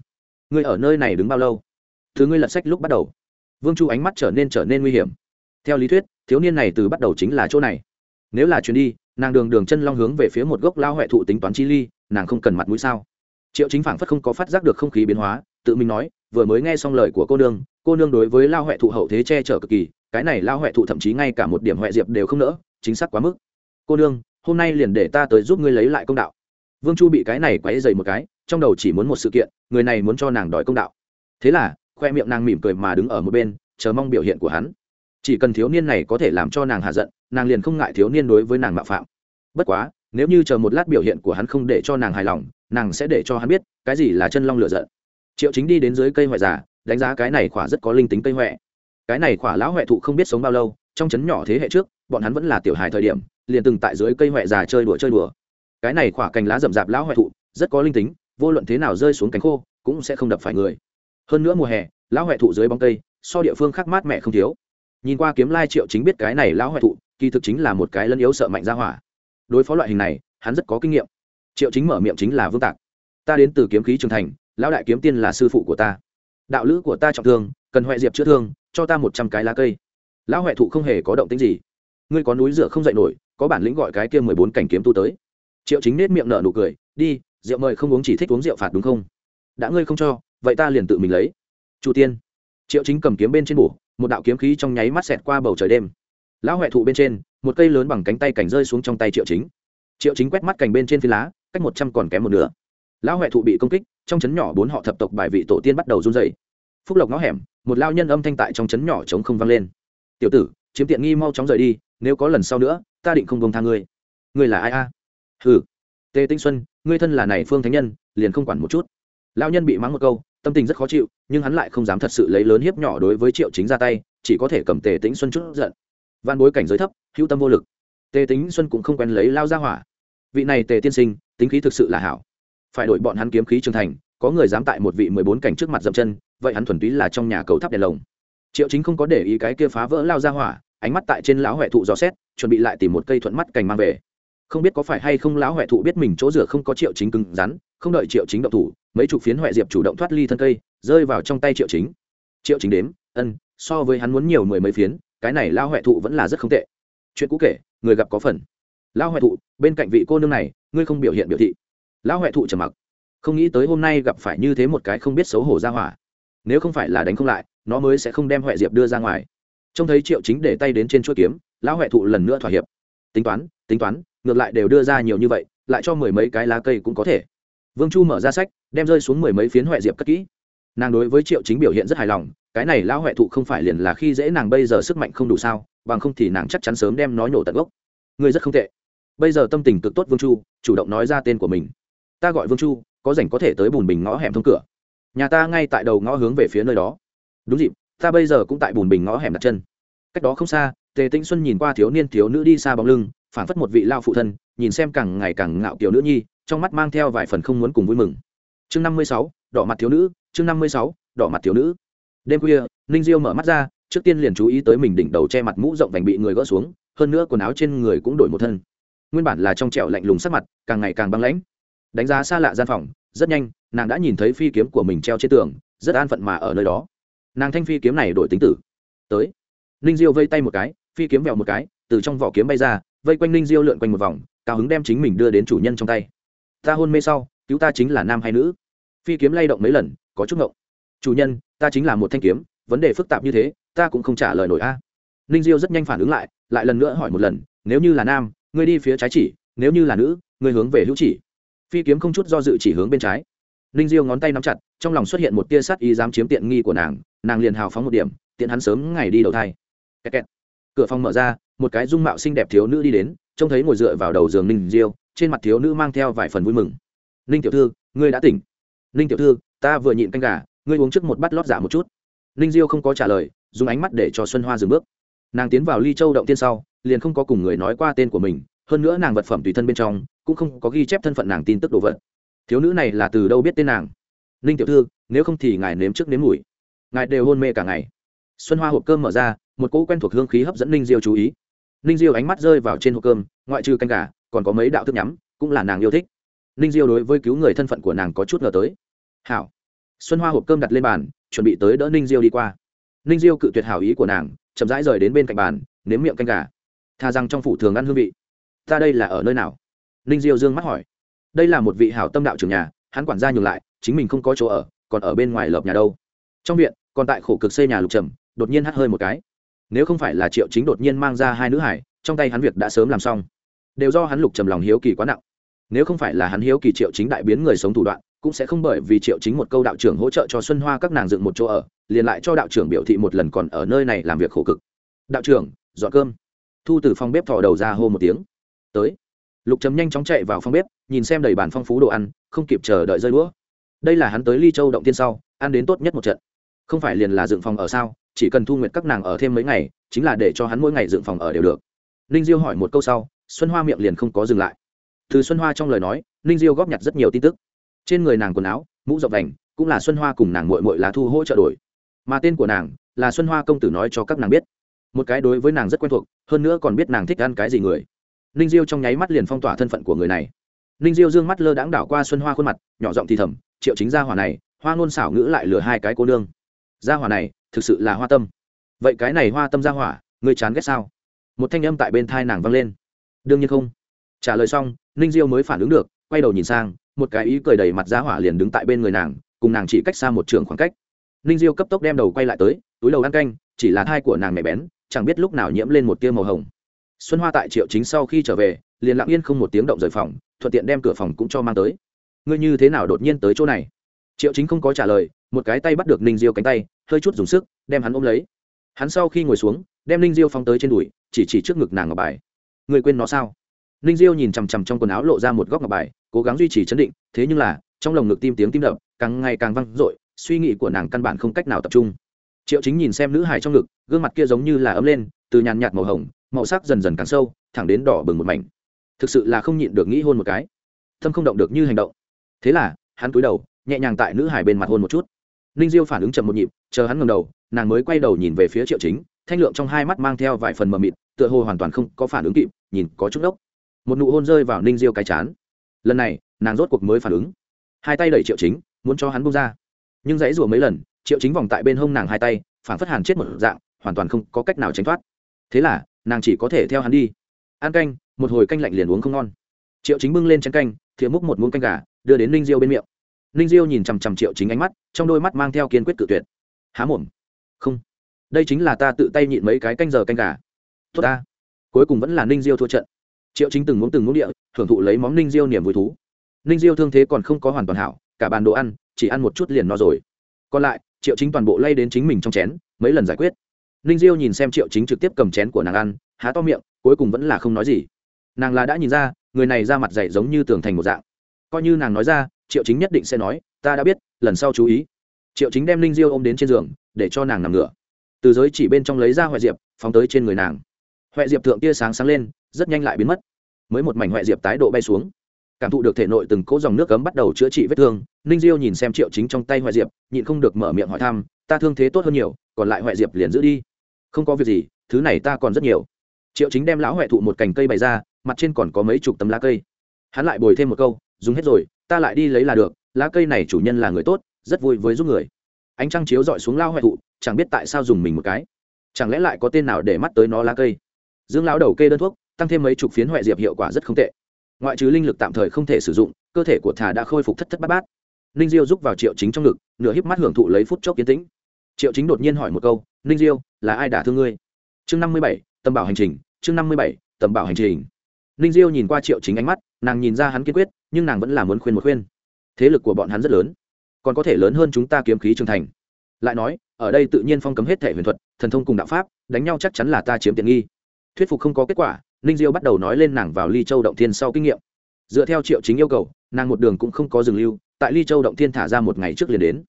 Ngươi ở nơi này đứng bao lâu? Thứ ngươi lật sách lúc bắt đầu. Vương chu ánh mắt trở nên trở nên nguy hiểm. Theo lý thuyết, thiếu niên này từ bắt đầu chính là chỗ này. Nếu là chuyến đi, nàng đường đường chân long hướng về phía một gốc lao huệ thụ tính toán chi ly, nàng không cần mặt mũi sao? Triệu chính phảng phất không có phát giác được không khí biến hóa, tự mình nói, vừa mới nghe xong lời của cô nương cô nương đối với lao huệ thụ hậu thế che chở cực kỳ, cái này lao huệ thụ thậm chí ngay cả một điểm huệ diệp đều không nỡ, chính xác quá mức. Cô nương, hôm nay liền để ta tới giúp ngươi lấy lại công đạo. Vương chu bị cái này quấy dày một cái, trong đầu chỉ muốn một sự kiện, người này muốn cho nàng đòi công đạo. Thế là, khoe miệng nàng mỉm cười mà đứng ở một bên, chờ mong biểu hiện của hắn. Chỉ cần thiếu niên này có thể làm cho nàng hạ giận, nàng liền không ngại thiếu niên đối với nàng mạo phạm. Bất quá, nếu như chờ một lát biểu hiện của hắn không để cho nàng hài lòng, nàng sẽ để cho hắn biết, cái gì là chân long lựa giận. Triệu chính đi đến dưới cây hoại giả đánh giá cái này khỏa rất có linh tính cây huệ cái này khỏa lão huệ thụ không biết sống bao lâu, trong chấn nhỏ thế hệ trước, bọn hắn vẫn là tiểu hài thời điểm, liền từng tại dưới cây huệ già chơi đùa chơi đùa. Cái này khỏa cành lá rậm rạp lão huệ thụ, rất có linh tính, vô luận thế nào rơi xuống cánh khô, cũng sẽ không đập phải người. Hơn nữa mùa hè, lão huệ thụ dưới bóng cây, so địa phương khác mát mẻ không thiếu. Nhìn qua kiếm lai triệu chính biết cái này lão huệ thụ, kỳ thực chính là một cái lân yếu sợ mạnh ra hỏa. Đối phó loại hình này, hắn rất có kinh nghiệm. Triệu chính mở miệng chính là vương tạc. Ta đến từ kiếm khí trường thành, lão đại kiếm tiên là sư phụ của ta đạo lữ của ta trọng thương, cần huệ diệp chữa thương, cho ta một trăm cái lá cây. Lão huệ thụ không hề có động tính gì. Ngươi có núi rửa không dậy nổi, có bản lĩnh gọi cái kia mười bốn cảnh kiếm tu tới. Triệu chính nết miệng nở nụ cười, đi, rượu mời không uống chỉ thích uống rượu phạt đúng không? Đã ngươi không cho, vậy ta liền tự mình lấy. Chủ tiên. Triệu chính cầm kiếm bên trên bổ, một đạo kiếm khí trong nháy mắt xẹt qua bầu trời đêm. Lão huệ thụ bên trên, một cây lớn bằng cánh tay cảnh rơi xuống trong tay triệu chính. Triệu chính quét mắt cành bên trên phi lá, cách một trăm còn kém một nửa lão huệ thụ bị công kích, trong chấn nhỏ bốn họ thập tộc bài vị tổ tiên bắt đầu run dày phúc lộc ngõ hẻm, một lao nhân âm thanh tại trong chấn nhỏ chống không vang lên. Tiểu tử, chiếm tiện nghi mau chóng rời đi, nếu có lần sau nữa, ta định không công tha ngươi. Ngươi là ai a? À? hừ. Tề tinh xuân, ngươi thân là này phương thánh nhân, liền không quản một chút. Lao nhân bị mắng một câu, tâm tình rất khó chịu, nhưng hắn lại không dám thật sự lấy lớn hiếp nhỏ đối với triệu chính ra tay, chỉ có thể cầm tề tĩnh xuân chút giận. Van bối cảnh giới thấp, hữu tâm vô lực. Tề tính xuân cũng không quen lấy lao ra hỏa. Vị này tề tiên sinh, tính khí thực sự là hảo phải đổi bọn hắn kiếm khí trưởng thành, có người dám tại một vị mười bốn cảnh trước mặt dậm chân, vậy hắn thuần túy là trong nhà cầu tháp đèn lồng. Triệu chính không có để ý cái kia phá vỡ lao ra hỏa, ánh mắt tại trên lão huệ thụ dò xét, chuẩn bị lại tìm một cây thuận mắt cành mang về. Không biết có phải hay không lão huệ thụ biết mình chỗ rửa không có triệu chính cứng rắn, không đợi triệu chính động thủ, mấy chục phiến huệ diệp chủ động thoát ly thân cây, rơi vào trong tay triệu chính. Triệu chính đếm, ân, so với hắn muốn nhiều mười mấy phiến, cái này lao huệ thụ vẫn là rất không tệ. Chuyện cũ kể, người gặp có phần. Lao huệ thụ, bên cạnh vị cô nương này, ngươi không biểu hiện biểu thị lão huệ thụ trầm mặc. Không nghĩ tới hôm nay gặp phải như thế một cái không biết xấu hổ ra hỏa. Nếu không phải là đánh không lại, nó mới sẽ không đem huệ diệp đưa ra ngoài. Trông thấy triệu chính để tay đến trên chuỗi kiếm, lão huệ thụ lần nữa thỏa hiệp. Tính toán tính toán, ngược lại đều đưa ra nhiều như vậy, lại cho mười mấy cái lá cây cũng có thể. Vương chu mở ra sách, đem rơi xuống mười mấy phiến huệ diệp cất kỹ. Nàng đối với triệu chính biểu hiện rất hài lòng, cái này lão huệ thụ không phải liền là khi dễ nàng bây giờ sức mạnh không đủ sao, bằng không thì nàng chắc chắn sớm đem nói nổ tận gốc. Ngươi rất không tệ. Bây giờ tâm tình cực tốt vương chu, chủ động nói ra tên của mình ta gọi vương chu, có rảnh có thể tới bùn bình ngõ hẻm thông cửa. Nhà ta ngay tại đầu ngõ hướng về phía nơi đó. Đúng dịp, ta bây giờ cũng tại bùn bình ngõ hẻm đặt chân. Cách đó không xa, tề tĩnh xuân nhìn qua thiếu niên thiếu nữ đi xa bóng lưng phản phất một vị lao phụ thân, nhìn xem càng ngày càng ngạo kiểu nữ nhi, trong mắt mang theo vài phần không muốn cùng vui mừng. Chương năm mươi sáu, đỏ mặt thiếu nữ, chương năm mươi sáu, đỏ mặt thiếu nữ. Đêm khuya, ninh diêu mở mắt ra, trước tiên liền chú ý tới mình đỉnh đầu che mặt mũ rộng vành bị người gỡ xuống, hơn nữa quần áo trên người cũng đổi một thân. Nguyên bản là trong trẻo lạnh lùng sắc mặt, càng ngày càng băng lãnh đánh giá xa lạ gian phòng, rất nhanh, nàng đã nhìn thấy phi kiếm của mình treo trên tường, rất an phận mà ở nơi đó. Nàng thanh phi kiếm này đổi tính tử. Tới. Ninh diêu vây tay một cái, phi kiếm vẹo một cái, từ trong vỏ kiếm bay ra, vây quanh ninh diêu lượn quanh một vòng, cao hứng đem chính mình đưa đến chủ nhân trong tay. Ta hôn mê sau, cứu ta chính là nam hay nữ? Phi kiếm lay động mấy lần, có chút ngộng. Chủ nhân, ta chính là một thanh kiếm, vấn đề phức tạp như thế, ta cũng không trả lời nổi a. Ninh diêu rất nhanh phản ứng lại lại lần nữa hỏi một lần, nếu như là nam, ngươi đi phía trái chỉ, nếu như là nữ, ngươi hướng về hữu chỉ phi kiếm không chút do dự chỉ hướng bên trái. Ninh diêu ngón tay nắm chặt, trong lòng xuất hiện một tia sắt ý dám chiếm tiện nghi của nàng nàng liền hào phóng một điểm, tiện hắn sớm ngày đi đầu thai. Kẹt kẹt. cửa phòng mở ra, một cái dung mạo xinh đẹp thiếu nữ đi đến, trông thấy ngồi dựa vào đầu giường ninh diêu, trên mặt thiếu nữ mang theo vài phần vui mừng. Ninh tiểu thư, ngươi đã tỉnh. Ninh tiểu thư, ta vừa nhịn canh gà, ngươi uống trước một bát lót giả một chút. Ninh diêu không có trả lời, dùng ánh mắt để cho xuân hoa dừng bước. Nàng tiến vào ly châu động tiên sau, liền không có cùng người nói qua tên của mình hơn nữa nàng vật phẩm tùy thân bên trong cũng không có ghi chép thân phận nàng tin tức đồ vật. Thiếu nữ này là từ đâu biết tên nàng? Ninh tiểu thư, nếu không thì ngài nếm trước nếm mùi. Ngài đều hôn mê cả ngày. Xuân hoa hộp cơm mở ra, một cỗ quen thuộc hương khí hấp dẫn ninh diêu chú ý. Ninh diêu ánh mắt rơi vào trên hộp cơm, ngoại trừ canh gà, còn có mấy đạo thức nhắm, cũng là nàng yêu thích. Ninh diêu đối với cứu người thân phận của nàng có chút ngờ tới. Hảo. Xuân hoa hộp cơm đặt lên bàn, chuẩn bị tới đỡ ninh diêu đi qua. Ninh diêu cự tuyệt hảo ý của nàng, chậm rãi rời đến bên cạnh bàn, nếm miệng canh gà. Tha rằng trong phủ thường ăn hương vị ta đây là ở nơi nào? Ninh diêu dương mắt hỏi. Đây là một vị hảo tâm đạo trưởng nhà, hắn quản gia nhường lại, chính mình không có chỗ ở, còn ở bên ngoài lợp nhà đâu. Trong viện, còn tại khổ cực xây nhà lục trầm, đột nhiên hắt hơi một cái. Nếu không phải là triệu chính đột nhiên mang ra hai nữ hải, trong tay hắn việc đã sớm làm xong. Đều do hắn lục trầm lòng hiếu kỳ quá nặng. Nếu không phải là hắn hiếu kỳ triệu chính đại biến người sống thủ đoạn, cũng sẽ không bởi vì triệu chính một câu đạo trưởng hỗ trợ cho xuân hoa các nàng dựng một chỗ ở, liền lại cho đạo trưởng biểu thị một lần còn ở nơi này làm việc khổ cực. Đạo trưởng, dọn cơm. Thu từ phòng bếp thò đầu ra hô một tiếng tới. Lục trầm nhanh chóng chạy vào phòng bếp, nhìn xem đầy bàn phong phú đồ ăn, không kịp chờ đợi rơi đũa. Đây là hắn tới ly châu động tiên sau, ăn đến tốt nhất một trận. Không phải liền là dựng phòng ở sao, chỉ cần thu nguyện các nàng ở thêm mấy ngày, chính là để cho hắn mỗi ngày dựng phòng ở đều được. Ninh diêu hỏi một câu sau, xuân hoa miệng liền không có dừng lại. Từ xuân hoa trong lời nói, ninh diêu góp nhặt rất nhiều tin tức. Trên người nàng quần áo, mũ rộng đành cũng là xuân hoa cùng nàng mội mội lá thu hỗ trợ đổi. Mà tên của nàng, là xuân hoa công tử nói cho các nàng biết. Một cái đối với nàng rất quen thuộc, hơn nữa còn biết nàng thích ăn cái gì người ninh diêu trong nháy mắt liền phong tỏa thân phận của người này. Ninh diêu d ư ơ n g mắt lơ đãng đảo qua xuân hoa khuôn mặt, nhỏ giọng thì thầm, triệu chính gia hỏa này, hoa ngôn xảo ngữ lại lừa hai cái cô nương. Gia hỏa này, thực sự là hoa tâm. Vậy cái này hoa tâm gia hỏa người chán ghét sao? Một thanh âm tại bên thai nàng vang lên. Đương nhiên không. Trả lời xong, ninh diêu mới phản ứng được, quay đầu nhìn sang, một cái ý cười đầy mặt gia hỏa liền đứng tại bên người nàng, cùng nàng chỉ cách xa một trường khoảng cách. Ninh diêu cấp tốc đem đầu quay lại tới, túi đầu ăn canh, chỉ là thai của nàng mẹ bén, chẳng biết lúc nào nhiễm lên một tia màu hồng xuân hoa tại triệu chính sau khi trở về, liền lặng yên không một tiếng động rời phòng, thuận tiện đem cửa phòng cũng cho mang tới. Ngươi như thế nào đột nhiên tới chỗ này? Triệu chính không có trả lời, một cái tay bắt được ninh diêu cánh tay, hơi chút dùng sức, đem hắn ôm lấy. Hắn sau khi ngồi xuống, đem ninh diêu phóng tới trên đùi, chỉ chỉ trước ngực nàng ngọc bài. Người quên nó sao? Ninh diêu nhìn chằm chằm trong quần áo lộ ra một góc ngọc bài, cố gắng duy trì chấn định, thế nhưng là, trong lồng ngực tim tiếng tim đập, càng ngày càng văng r suy nghĩ của nàng căn bản không cách nào tập trung. Triệu chính nhìn xem nữ hải trong ngực, gương mặt kia giống như là ấm lên, từ nhàn nhạt màu hồng màu sắc dần dần càng sâu, thẳng đến đỏ bừng một mảnh. Thực sự là không nhịn được nghĩ hôn một cái. Thâm không động được như hành động. Thế là, hắn cúi đầu, nhẹ nhàng tại nữ hải bên mặt hôn một chút. Ninh diêu phản ứng chậm một nhịp, chờ hắn ngầm đầu, nàng mới quay đầu nhìn về phía triệu chính, thanh lượng trong hai mắt mang theo vài phần mờ mịt, tựa hồ hoàn toàn không có phản ứng kịp, nhìn có chút ốc một nụ hôn rơi vào ninh diêu cái chán. Lần này, nàng rốt cuộc mới phản ứng. Hai tay đẩy triệu chính, muốn cho hắn bung ra. Nhưng dãy rủa mấy lần, triệu chính vòng tại bên hông nàng hai tay, phản phất hàn chết một dạng, hoàn toàn không có cách nào tránh thoát. Thế là nàng chỉ có thể theo hắn đi. Ăn canh, một hồi canh lạnh liền uống không ngon. Triệu chính bưng lên chén canh thiệu múc một muỗng canh gà, đưa đến ninh diêu bên miệng. Ninh diêu nhìn chằm chằm triệu chính ánh mắt, trong đôi mắt mang theo kiên quyết tự tuyệt. Há mồm. Không. Đây chính là ta tự tay nhịn mấy cái canh giờ canh gà. Tốt ta. Cuối cùng vẫn là ninh diêu thua trận. Triệu chính từng muốn từng muốn địa, thưởng thụ lấy móng ninh diêu niềm vui thú. Ninh diêu thương thế còn không có hoàn toàn hảo, cả bàn đồ ăn, chỉ ăn một chút liền no rồi. Còn lại, triệu chính toàn bộ lay đến chính mình trong chén, mấy lần giải quyết ninh diêu nhìn xem triệu chính trực tiếp cầm chén của nàng ăn, há to miệng, cuối cùng vẫn là không nói gì. Nàng là đã nhìn ra, người này ra mặt dày giống như tường thành một dạng. Coi như nàng nói ra, triệu chính nhất định sẽ nói, ta đã biết, lần sau chú ý. Triệu chính đem ninh diêu ôm đến trên giường, để cho nàng nằm ngửa. Từ giới chỉ bên trong lấy ra huệ diệp, phóng tới trên người nàng. Huệ diệp thượng tia sáng sáng lên, rất nhanh lại biến mất. Mới một mảnh huệ diệp tái độ bay xuống. Cảm thụ được thể nội từng cỗ dòng nước cấm bắt đầu chữa trị vết thương, ninh diêu nhìn xem triệu chính trong tay huệ diệp, nhịn không được mở miệng hỏi thăm, ta thương thế tốt hơn nhiều, còn lại huệ diệp liền giữ đi không có việc gì, thứ này ta còn rất nhiều. Triệu chính đem lão huệ thụ một cành cây bày ra, mặt trên còn có mấy chục tấm lá cây. Hắn lại bồi thêm một câu, dùng hết rồi, ta lại đi lấy là được, lá cây này chủ nhân là người tốt, rất vui với giúp người. Ánh trăng chiếu dọi xuống lao huệ thụ, chẳng biết tại sao dùng mình một cái. Chẳng lẽ lại có tên nào để mắt tới nó lá cây? Dương lão đầu kê đơn thuốc, tăng thêm mấy chục phiến huệ diệp hiệu quả rất không tệ. Ngoại trừ linh lực tạm thời không thể sử dụng, cơ thể của thà đã khôi phục thất thất bát bát. Ninh diêu rúc vào triệu chính trong ngực, nửa híp mắt hưởng thụ lấy phút chốc kiến tĩnh. Triệu chính đột nhiên hỏi một câu ninh diêu, là ai đả thương ngươi? Chương năm mươi bảy, tầm bảo hành trình, chương năm mươi bảy, tầm bảo hành trình. Ninh diêu nhìn qua triệu chính ánh mắt, nàng nhìn ra hắn kiên quyết, nhưng nàng vẫn là muốn khuyên một khuyên. Thế lực của bọn hắn rất lớn, còn có thể lớn hơn chúng ta kiếm khí trưởng thành. Lại nói, ở đây tự nhiên phong cấm hết thể huyền thuật, thần thông cùng đạo pháp, đánh nhau chắc chắn là ta chiếm tiện nghi. Thuyết phục không có kết quả, ninh diêu bắt đầu nói lên nàng vào ly châu động thiên sau kinh nghiệm. Dựa theo triệu chính yêu cầu, nàng một đường cũng không có dừng lưu, tại ly châu động thiên thả ra một ngày trước liền đến.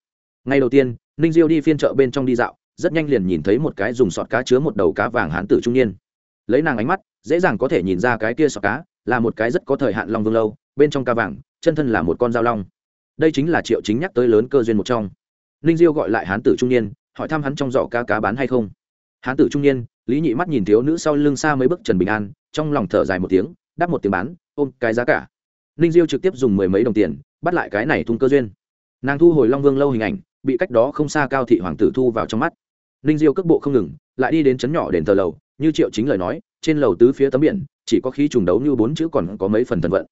Ngày đầu tiên, ninh diêu đi phiên chợ bên trong đi dạo rất nhanh liền nhìn thấy một cái dùng sọt cá chứa một đầu cá vàng hán tử trung niên. Lấy nàng ánh mắt, dễ dàng có thể nhìn ra cái kia sọt cá là một cái rất có thời hạn long vương lâu, bên trong cá vàng, chân thân là một con dao long. Đây chính là triệu chính nhắc tới lớn cơ duyên một trong. Ninh diêu gọi lại hán tử trung niên, hỏi thăm hắn trong giỏ cá cá bán hay không. Hán tử trung niên, lý nhị mắt nhìn thiếu nữ sau lưng xa mấy bước trần bình an, trong lòng thở dài một tiếng, đáp một tiếng bán, ôm cái giá cả. Ninh diêu trực tiếp dùng mười mấy đồng tiền, bắt lại cái này thung cơ duyên. Nàng thu hồi long vương lâu hình ảnh, bị cách đó không xa cao thị hoàng tử thu vào trong mắt ninh diêu cước bộ không ngừng, lại đi đến chấn nhỏ đền thờ lầu, như triệu chính lời nói, trên lầu tứ phía tấm biển, chỉ có khí trùng đấu như bốn chữ còn có mấy phần thần vận.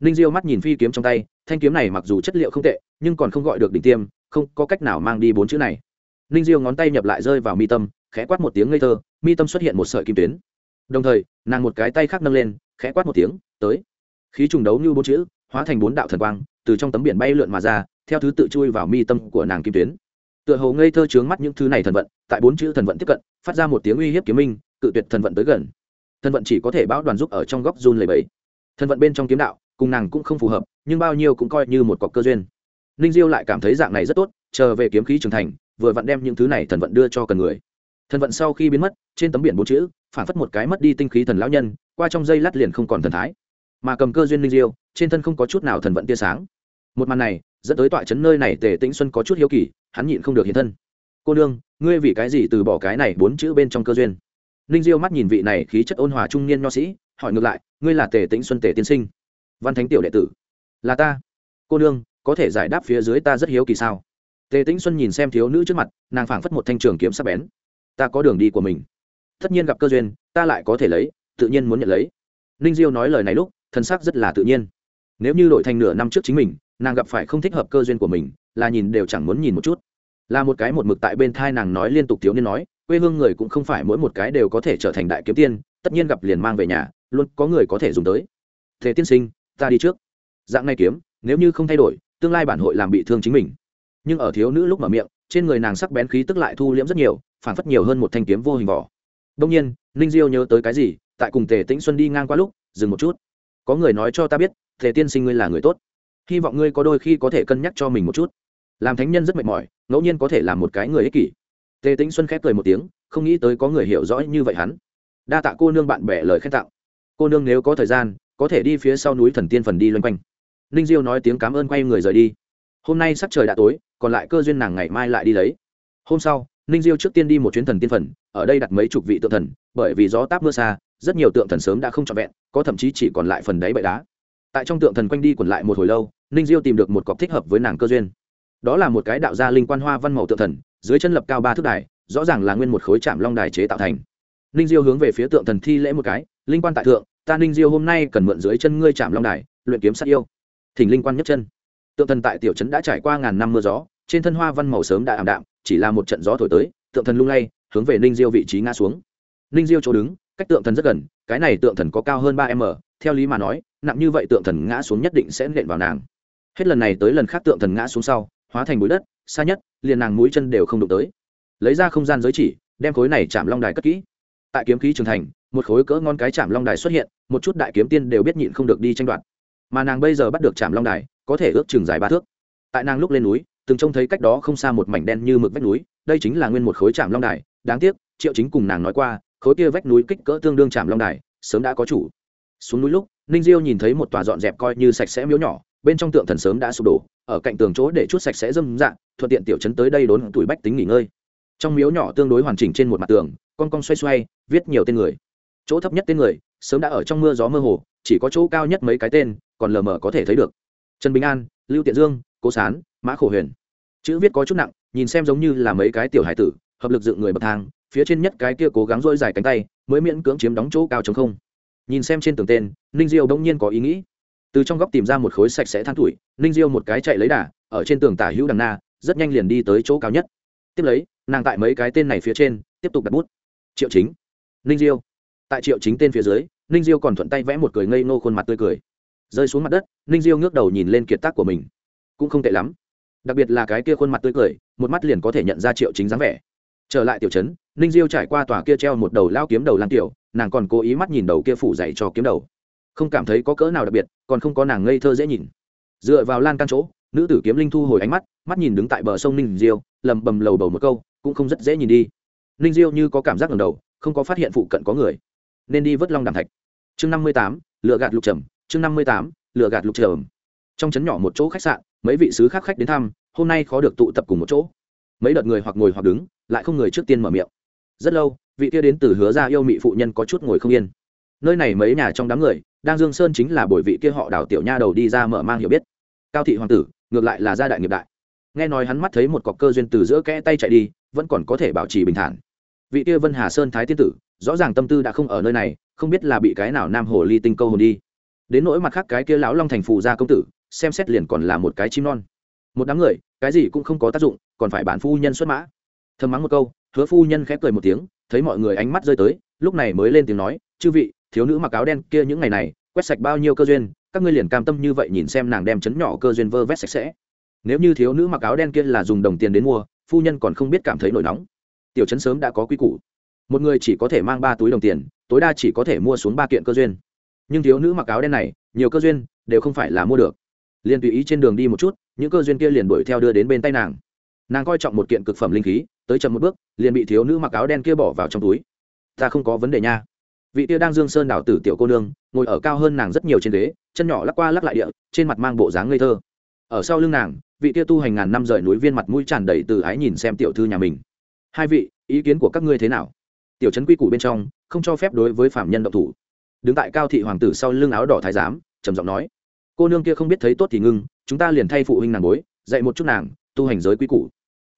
Ninh diêu mắt nhìn phi kiếm trong tay, thanh kiếm này mặc dù chất liệu không tệ, nhưng còn không gọi được đỉnh tiêm, không có cách nào mang đi bốn chữ này. Ninh diêu ngón tay nhập lại rơi vào mi tâm, khẽ quát một tiếng ngây thơ, mi tâm xuất hiện một sợi kim tuyến. Đồng thời, nàng một cái tay khác nâng lên, khẽ quát một tiếng, tới. Khí trùng đấu như bốn chữ, hóa thành bốn đạo thần quang, từ trong tấm biển bay lượn mà ra, theo thứ tự chui vào mi tâm của nàng kim tuyến tựa hồ ngây thơ trướng mắt những thứ này thần vận, tại bốn chữ thần vận tiếp cận, phát ra một tiếng uy hiếp kiếm minh, cự tuyệt thần vận tới gần. Thần vận chỉ có thể báo đoàn giúp ở trong góc run lầy bẫy thần vận bên trong kiếm đạo, cùng nàng cũng không phù hợp, nhưng bao nhiêu cũng coi như một cọc cơ duyên. Ninh diêu lại cảm thấy dạng này rất tốt, chờ về kiếm khí trưởng thành, vừa vặn đem những thứ này thần vận đưa cho cần người. Thần vận sau khi biến mất, trên tấm biển bốn chữ phản phất một cái mất đi tinh khí thần lão nhân, qua trong dây lát liền không còn thần thái. Mà cầm cơ duyên ninh diêu, trên thân không có chút nào thần vận tia sáng. Một màn này, dẫn tới tọa trấn nơi này tề tĩnh xuân có chút hiếu kỳ hắn nhịn không được hiện thân. Cô nương, ngươi vì cái gì từ bỏ cái này bốn chữ bên trong cơ duyên? Ninh diêu mắt nhìn vị này khí chất ôn hòa trung niên nho sĩ, hỏi ngược lại, ngươi là tề tĩnh xuân tề tiên sinh? Văn thánh tiểu đệ tử. Là ta. Cô nương, có thể giải đáp phía dưới ta rất hiếu kỳ sao? Tề tĩnh xuân nhìn xem thiếu nữ trước mặt, nàng phảng phất một thanh trường kiếm sắc bén. Ta có đường đi của mình. Tất nhiên gặp cơ duyên, ta lại có thể lấy, tự nhiên muốn nhận lấy. Ninh diêu nói lời này lúc, thân xác rất là tự nhiên. Nếu như đổi thành nửa năm trước chính mình, nàng gặp phải không thích hợp cơ duyên của mình là nhìn đều chẳng muốn nhìn một chút. Là một cái một mực tại bên thai nàng nói liên tục thiếu niên nói, quê hương người cũng không phải mỗi một cái đều có thể trở thành đại kiếm tiên, tất nhiên gặp liền mang về nhà, luôn có người có thể dùng tới. Thế tiên sinh, ta đi trước. Dạng này kiếm, nếu như không thay đổi, tương lai bản hội làm bị thương chính mình. Nhưng ở thiếu nữ lúc mở miệng, trên người nàng sắc bén khí tức lại thu liễm rất nhiều phản phất nhiều hơn một thanh kiếm vô hình vỏ. Đông nhiên, ninh diêu nhớ tới cái gì, tại cùng tề tĩnh xuân đi ngang qua lúc, dừng một chút. Có người nói cho ta biết, tề tiên sinh ngươi là người tốt. Hy vọng ngươi có đôi khi có thể cân nhắc cho mình một chút làm thánh nhân rất mệt mỏi, ngẫu nhiên có thể làm một cái người ích kỷ. Tề tĩnh xuân khép cười một tiếng, không nghĩ tới có người hiểu rõ như vậy hắn. Đa tạ cô nương bạn bè lời khen tặng. Cô nương nếu có thời gian, có thể đi phía sau núi thần tiên phần đi loanh quanh. Ninh diêu nói tiếng cảm ơn quay người rời đi. Hôm nay sắc trời đã tối, còn lại cơ duyên nàng ngày mai lại đi lấy. Hôm sau, ninh diêu trước tiên đi một chuyến thần tiên phần, ở đây đặt mấy chục vị tượng thần, bởi vì gió táp mưa xa, rất nhiều tượng thần sớm đã không trọn vẹn, có thậm chí chỉ còn lại phần đáy bậy đá. Tại trong tượng thần quanh đi quẩn lại một hồi lâu, ninh diêu tìm được một cọc thích hợp với nàng cơ duyên đó là một cái đạo gia linh quan hoa văn màu tượng thần, dưới chân lập cao ba thước đài, rõ ràng là nguyên một khối chạm long đài chế tạo thành. Ninh diêu hướng về phía tượng thần thi lễ một cái, linh quan tại thượng, ta ninh diêu hôm nay cần mượn dưới chân ngươi chạm long đài, luyện kiếm sát yêu. Thỉnh linh quan nhất chân. Tượng thần tại tiểu trấn đã trải qua ngàn năm mưa gió, trên thân hoa văn màu sớm đã ảm đạm, chỉ là một trận gió thổi tới, tượng thần lung lay, hướng về ninh diêu vị trí ngã xuống. Ninh diêu chỗ đứng, cách tượng thần rất gần, cái này tượng thần có cao hơn ba m theo lý mà nói, nặng như vậy tượng thần ngã xuống nhất định sẽ nện vào nàng. Hết lần này tới lần khác tượng thần ngã xuống sau hóa thành bụi đất, xa nhất, liền nàng mũi chân đều không đụng tới. Lấy ra không gian giới chỉ, đem khối này chạm long đài cất kỹ. Tại kiếm khí trường thành, một khối cỡ ngon cái chạm long đài xuất hiện, một chút đại kiếm tiên đều biết nhịn không được đi tranh đoạt. Mà nàng bây giờ bắt được chạm long đài, có thể ước chừng dài ba thước. Tại nàng lúc lên núi, từng trông thấy cách đó không xa một mảnh đen như mực vách núi, đây chính là nguyên một khối chạm long đài. Đáng tiếc, triệu chính cùng nàng nói qua, khối kia vách núi kích cỡ tương đương chạm long đài, sớm đã có chủ. Xuống núi lúc, ninh diêu nhìn thấy một tòa dọn dẹp coi như sạch sẽ miếu nhỏ bên trong tượng thần sớm đã sụp đổ, ở cạnh tường chỗ để chút sạch sẽ dâm dạng thuận tiện tiểu chấn tới đây đốn tuổi bách tính nghỉ ngơi. Trong miếu nhỏ tương đối hoàn chỉnh trên một mặt tường, con cong xoay xoay, viết nhiều tên người. Chỗ thấp nhất tên người, sớm đã ở trong mưa gió mơ hồ, chỉ có chỗ cao nhất mấy cái tên, còn lờ mờ có thể thấy được. Trần bình an, lưu tiện dương, cố sán, mã khổ huyền. Chữ viết có chút nặng, nhìn xem giống như là mấy cái tiểu hải tử, hợp lực dựng người bậc thang, phía trên nhất cái kia cố gắng dỗi dài cánh tay, mới miễn cưỡng chiếm đóng chỗ cao chống không. Nhìn xem trên tường tên, ninh diêu đông nhiên có ý nghĩ từ trong góc tìm ra một khối sạch sẽ than tuổi, ninh diêu một cái chạy lấy đà, ở trên tường tả hữu đằng na, rất nhanh liền đi tới chỗ cao nhất. Tiếp lấy, nàng tại mấy cái tên này phía trên, tiếp tục đặt bút. Triệu chính. Ninh diêu. Tại triệu chính tên phía dưới, ninh diêu còn thuận tay vẽ một cười ngây ngô khuôn mặt tươi cười. Rơi xuống mặt đất, ninh diêu ngước đầu nhìn lên kiệt tác của mình. Cũng không tệ lắm. Đặc biệt là cái kia khuôn mặt tươi cười, một mắt liền có thể nhận ra triệu chính dáng vẻ. Trở lại tiểu trấn, ninh diêu trải qua tòa kia treo một đầu lao kiếm đầu lan tiểu, nàng còn cố ý mắt nhìn đầu kia phủ dậy cho kiếm đầu không cảm thấy có cỡ nào đặc biệt, còn không có nàng ngây thơ dễ nhìn. Dựa vào lan căn chỗ, nữ tử kiếm linh thu hồi ánh mắt mắt nhìn đứng tại bờ sông ninh diêu, lầm bầm lầu bầu một câu, cũng không rất dễ nhìn đi. Ninh diêu như có cảm giác ngầm đầu, không có phát hiện phụ cận có người. Nên đi vớt long đàm thạch. Chương năm mươi tám, lựa gạt lục trầm. Chương năm mươi tám, lựa gạt lục trầm. Trong trấn nhỏ một chỗ khách sạn, mấy vị sứ khác khách đến thăm, hôm nay khó được tụ tập cùng một chỗ. Mấy đợt người hoặc ngồi hoặc đứng, lại không người trước tiên mở miệng. Rất lâu, vị kia đến từ hứa ra yêu mị phụ nhân có chút ngồi không yên. Nơi này mấy nhà trong đám người đang dương sơn chính là bồi vị kia họ đào tiểu nha đầu đi ra mở mang hiểu biết. Cao thị hoàng tử, ngược lại là gia đại nghiệp đại. Nghe nói hắn mắt thấy một cọc cơ duyên từ giữa kẽ tay chạy đi, vẫn còn có thể bảo trì bình thản. Vị kia vân hà sơn thái tiên tử, rõ ràng tâm tư đã không ở nơi này, không biết là bị cái nào nam hồ ly tinh câu hồn đi. Đến nỗi mặt khác cái kia lão long thành phù gia công tử, xem xét liền còn là một cái chim non. Một đám người, cái gì cũng không có tác dụng, còn phải bản phu nhân xuất mã. Thầm mắng một câu, hứa phu nhân khép cười một tiếng, thấy mọi người ánh mắt rơi tới, lúc này mới lên tiếng nói, chư vị thiếu nữ mặc áo đen kia những ngày này, quét sạch bao nhiêu cơ duyên, các ngươi liền cam tâm như vậy nhìn xem nàng đem chấn nhỏ cơ duyên vơ vét sạch sẽ. Nếu như thiếu nữ mặc áo đen kia là dùng đồng tiền đến mua, phu nhân còn không biết cảm thấy nổi nóng. Tiểu chấn sớm đã có quy củ. Một người chỉ có thể mang ba túi đồng tiền, tối đa chỉ có thể mua xuống ba kiện cơ duyên. Nhưng thiếu nữ mặc áo đen này, nhiều cơ duyên, đều không phải là mua được. Liền tùy ý trên đường đi một chút, những cơ duyên kia liền đuổi theo đưa đến bên tay nàng. Nàng coi trọng một kiện cực phẩm linh khí, tới chậm một bước, liền bị thiếu nữ mặc áo đen kia bỏ vào trong túi. Ta không có vấn đề nha vị tia đang dương sơn đảo tử tiểu cô nương, ngồi ở cao hơn nàng rất nhiều trên ghế, chân nhỏ lắc qua lắc lại địa, trên mặt mang bộ dáng ngây thơ. Ở sau lưng nàng, vị tia tu hành ngàn năm rời núi viên mặt mũi tràn đầy từ ái nhìn xem tiểu thư nhà mình. Hai vị, ý kiến của các ngươi thế nào? Tiểu trấn quy củ bên trong, không cho phép đối với phạm nhân độc thủ. Đứng tại cao thị hoàng tử sau lưng áo đỏ thái giám, trầm giọng nói, cô nương kia không biết thấy tốt thì ngưng, chúng ta liền thay phụ huynh nàng bối, dạy một chút nàng, tu hành giới quy củ.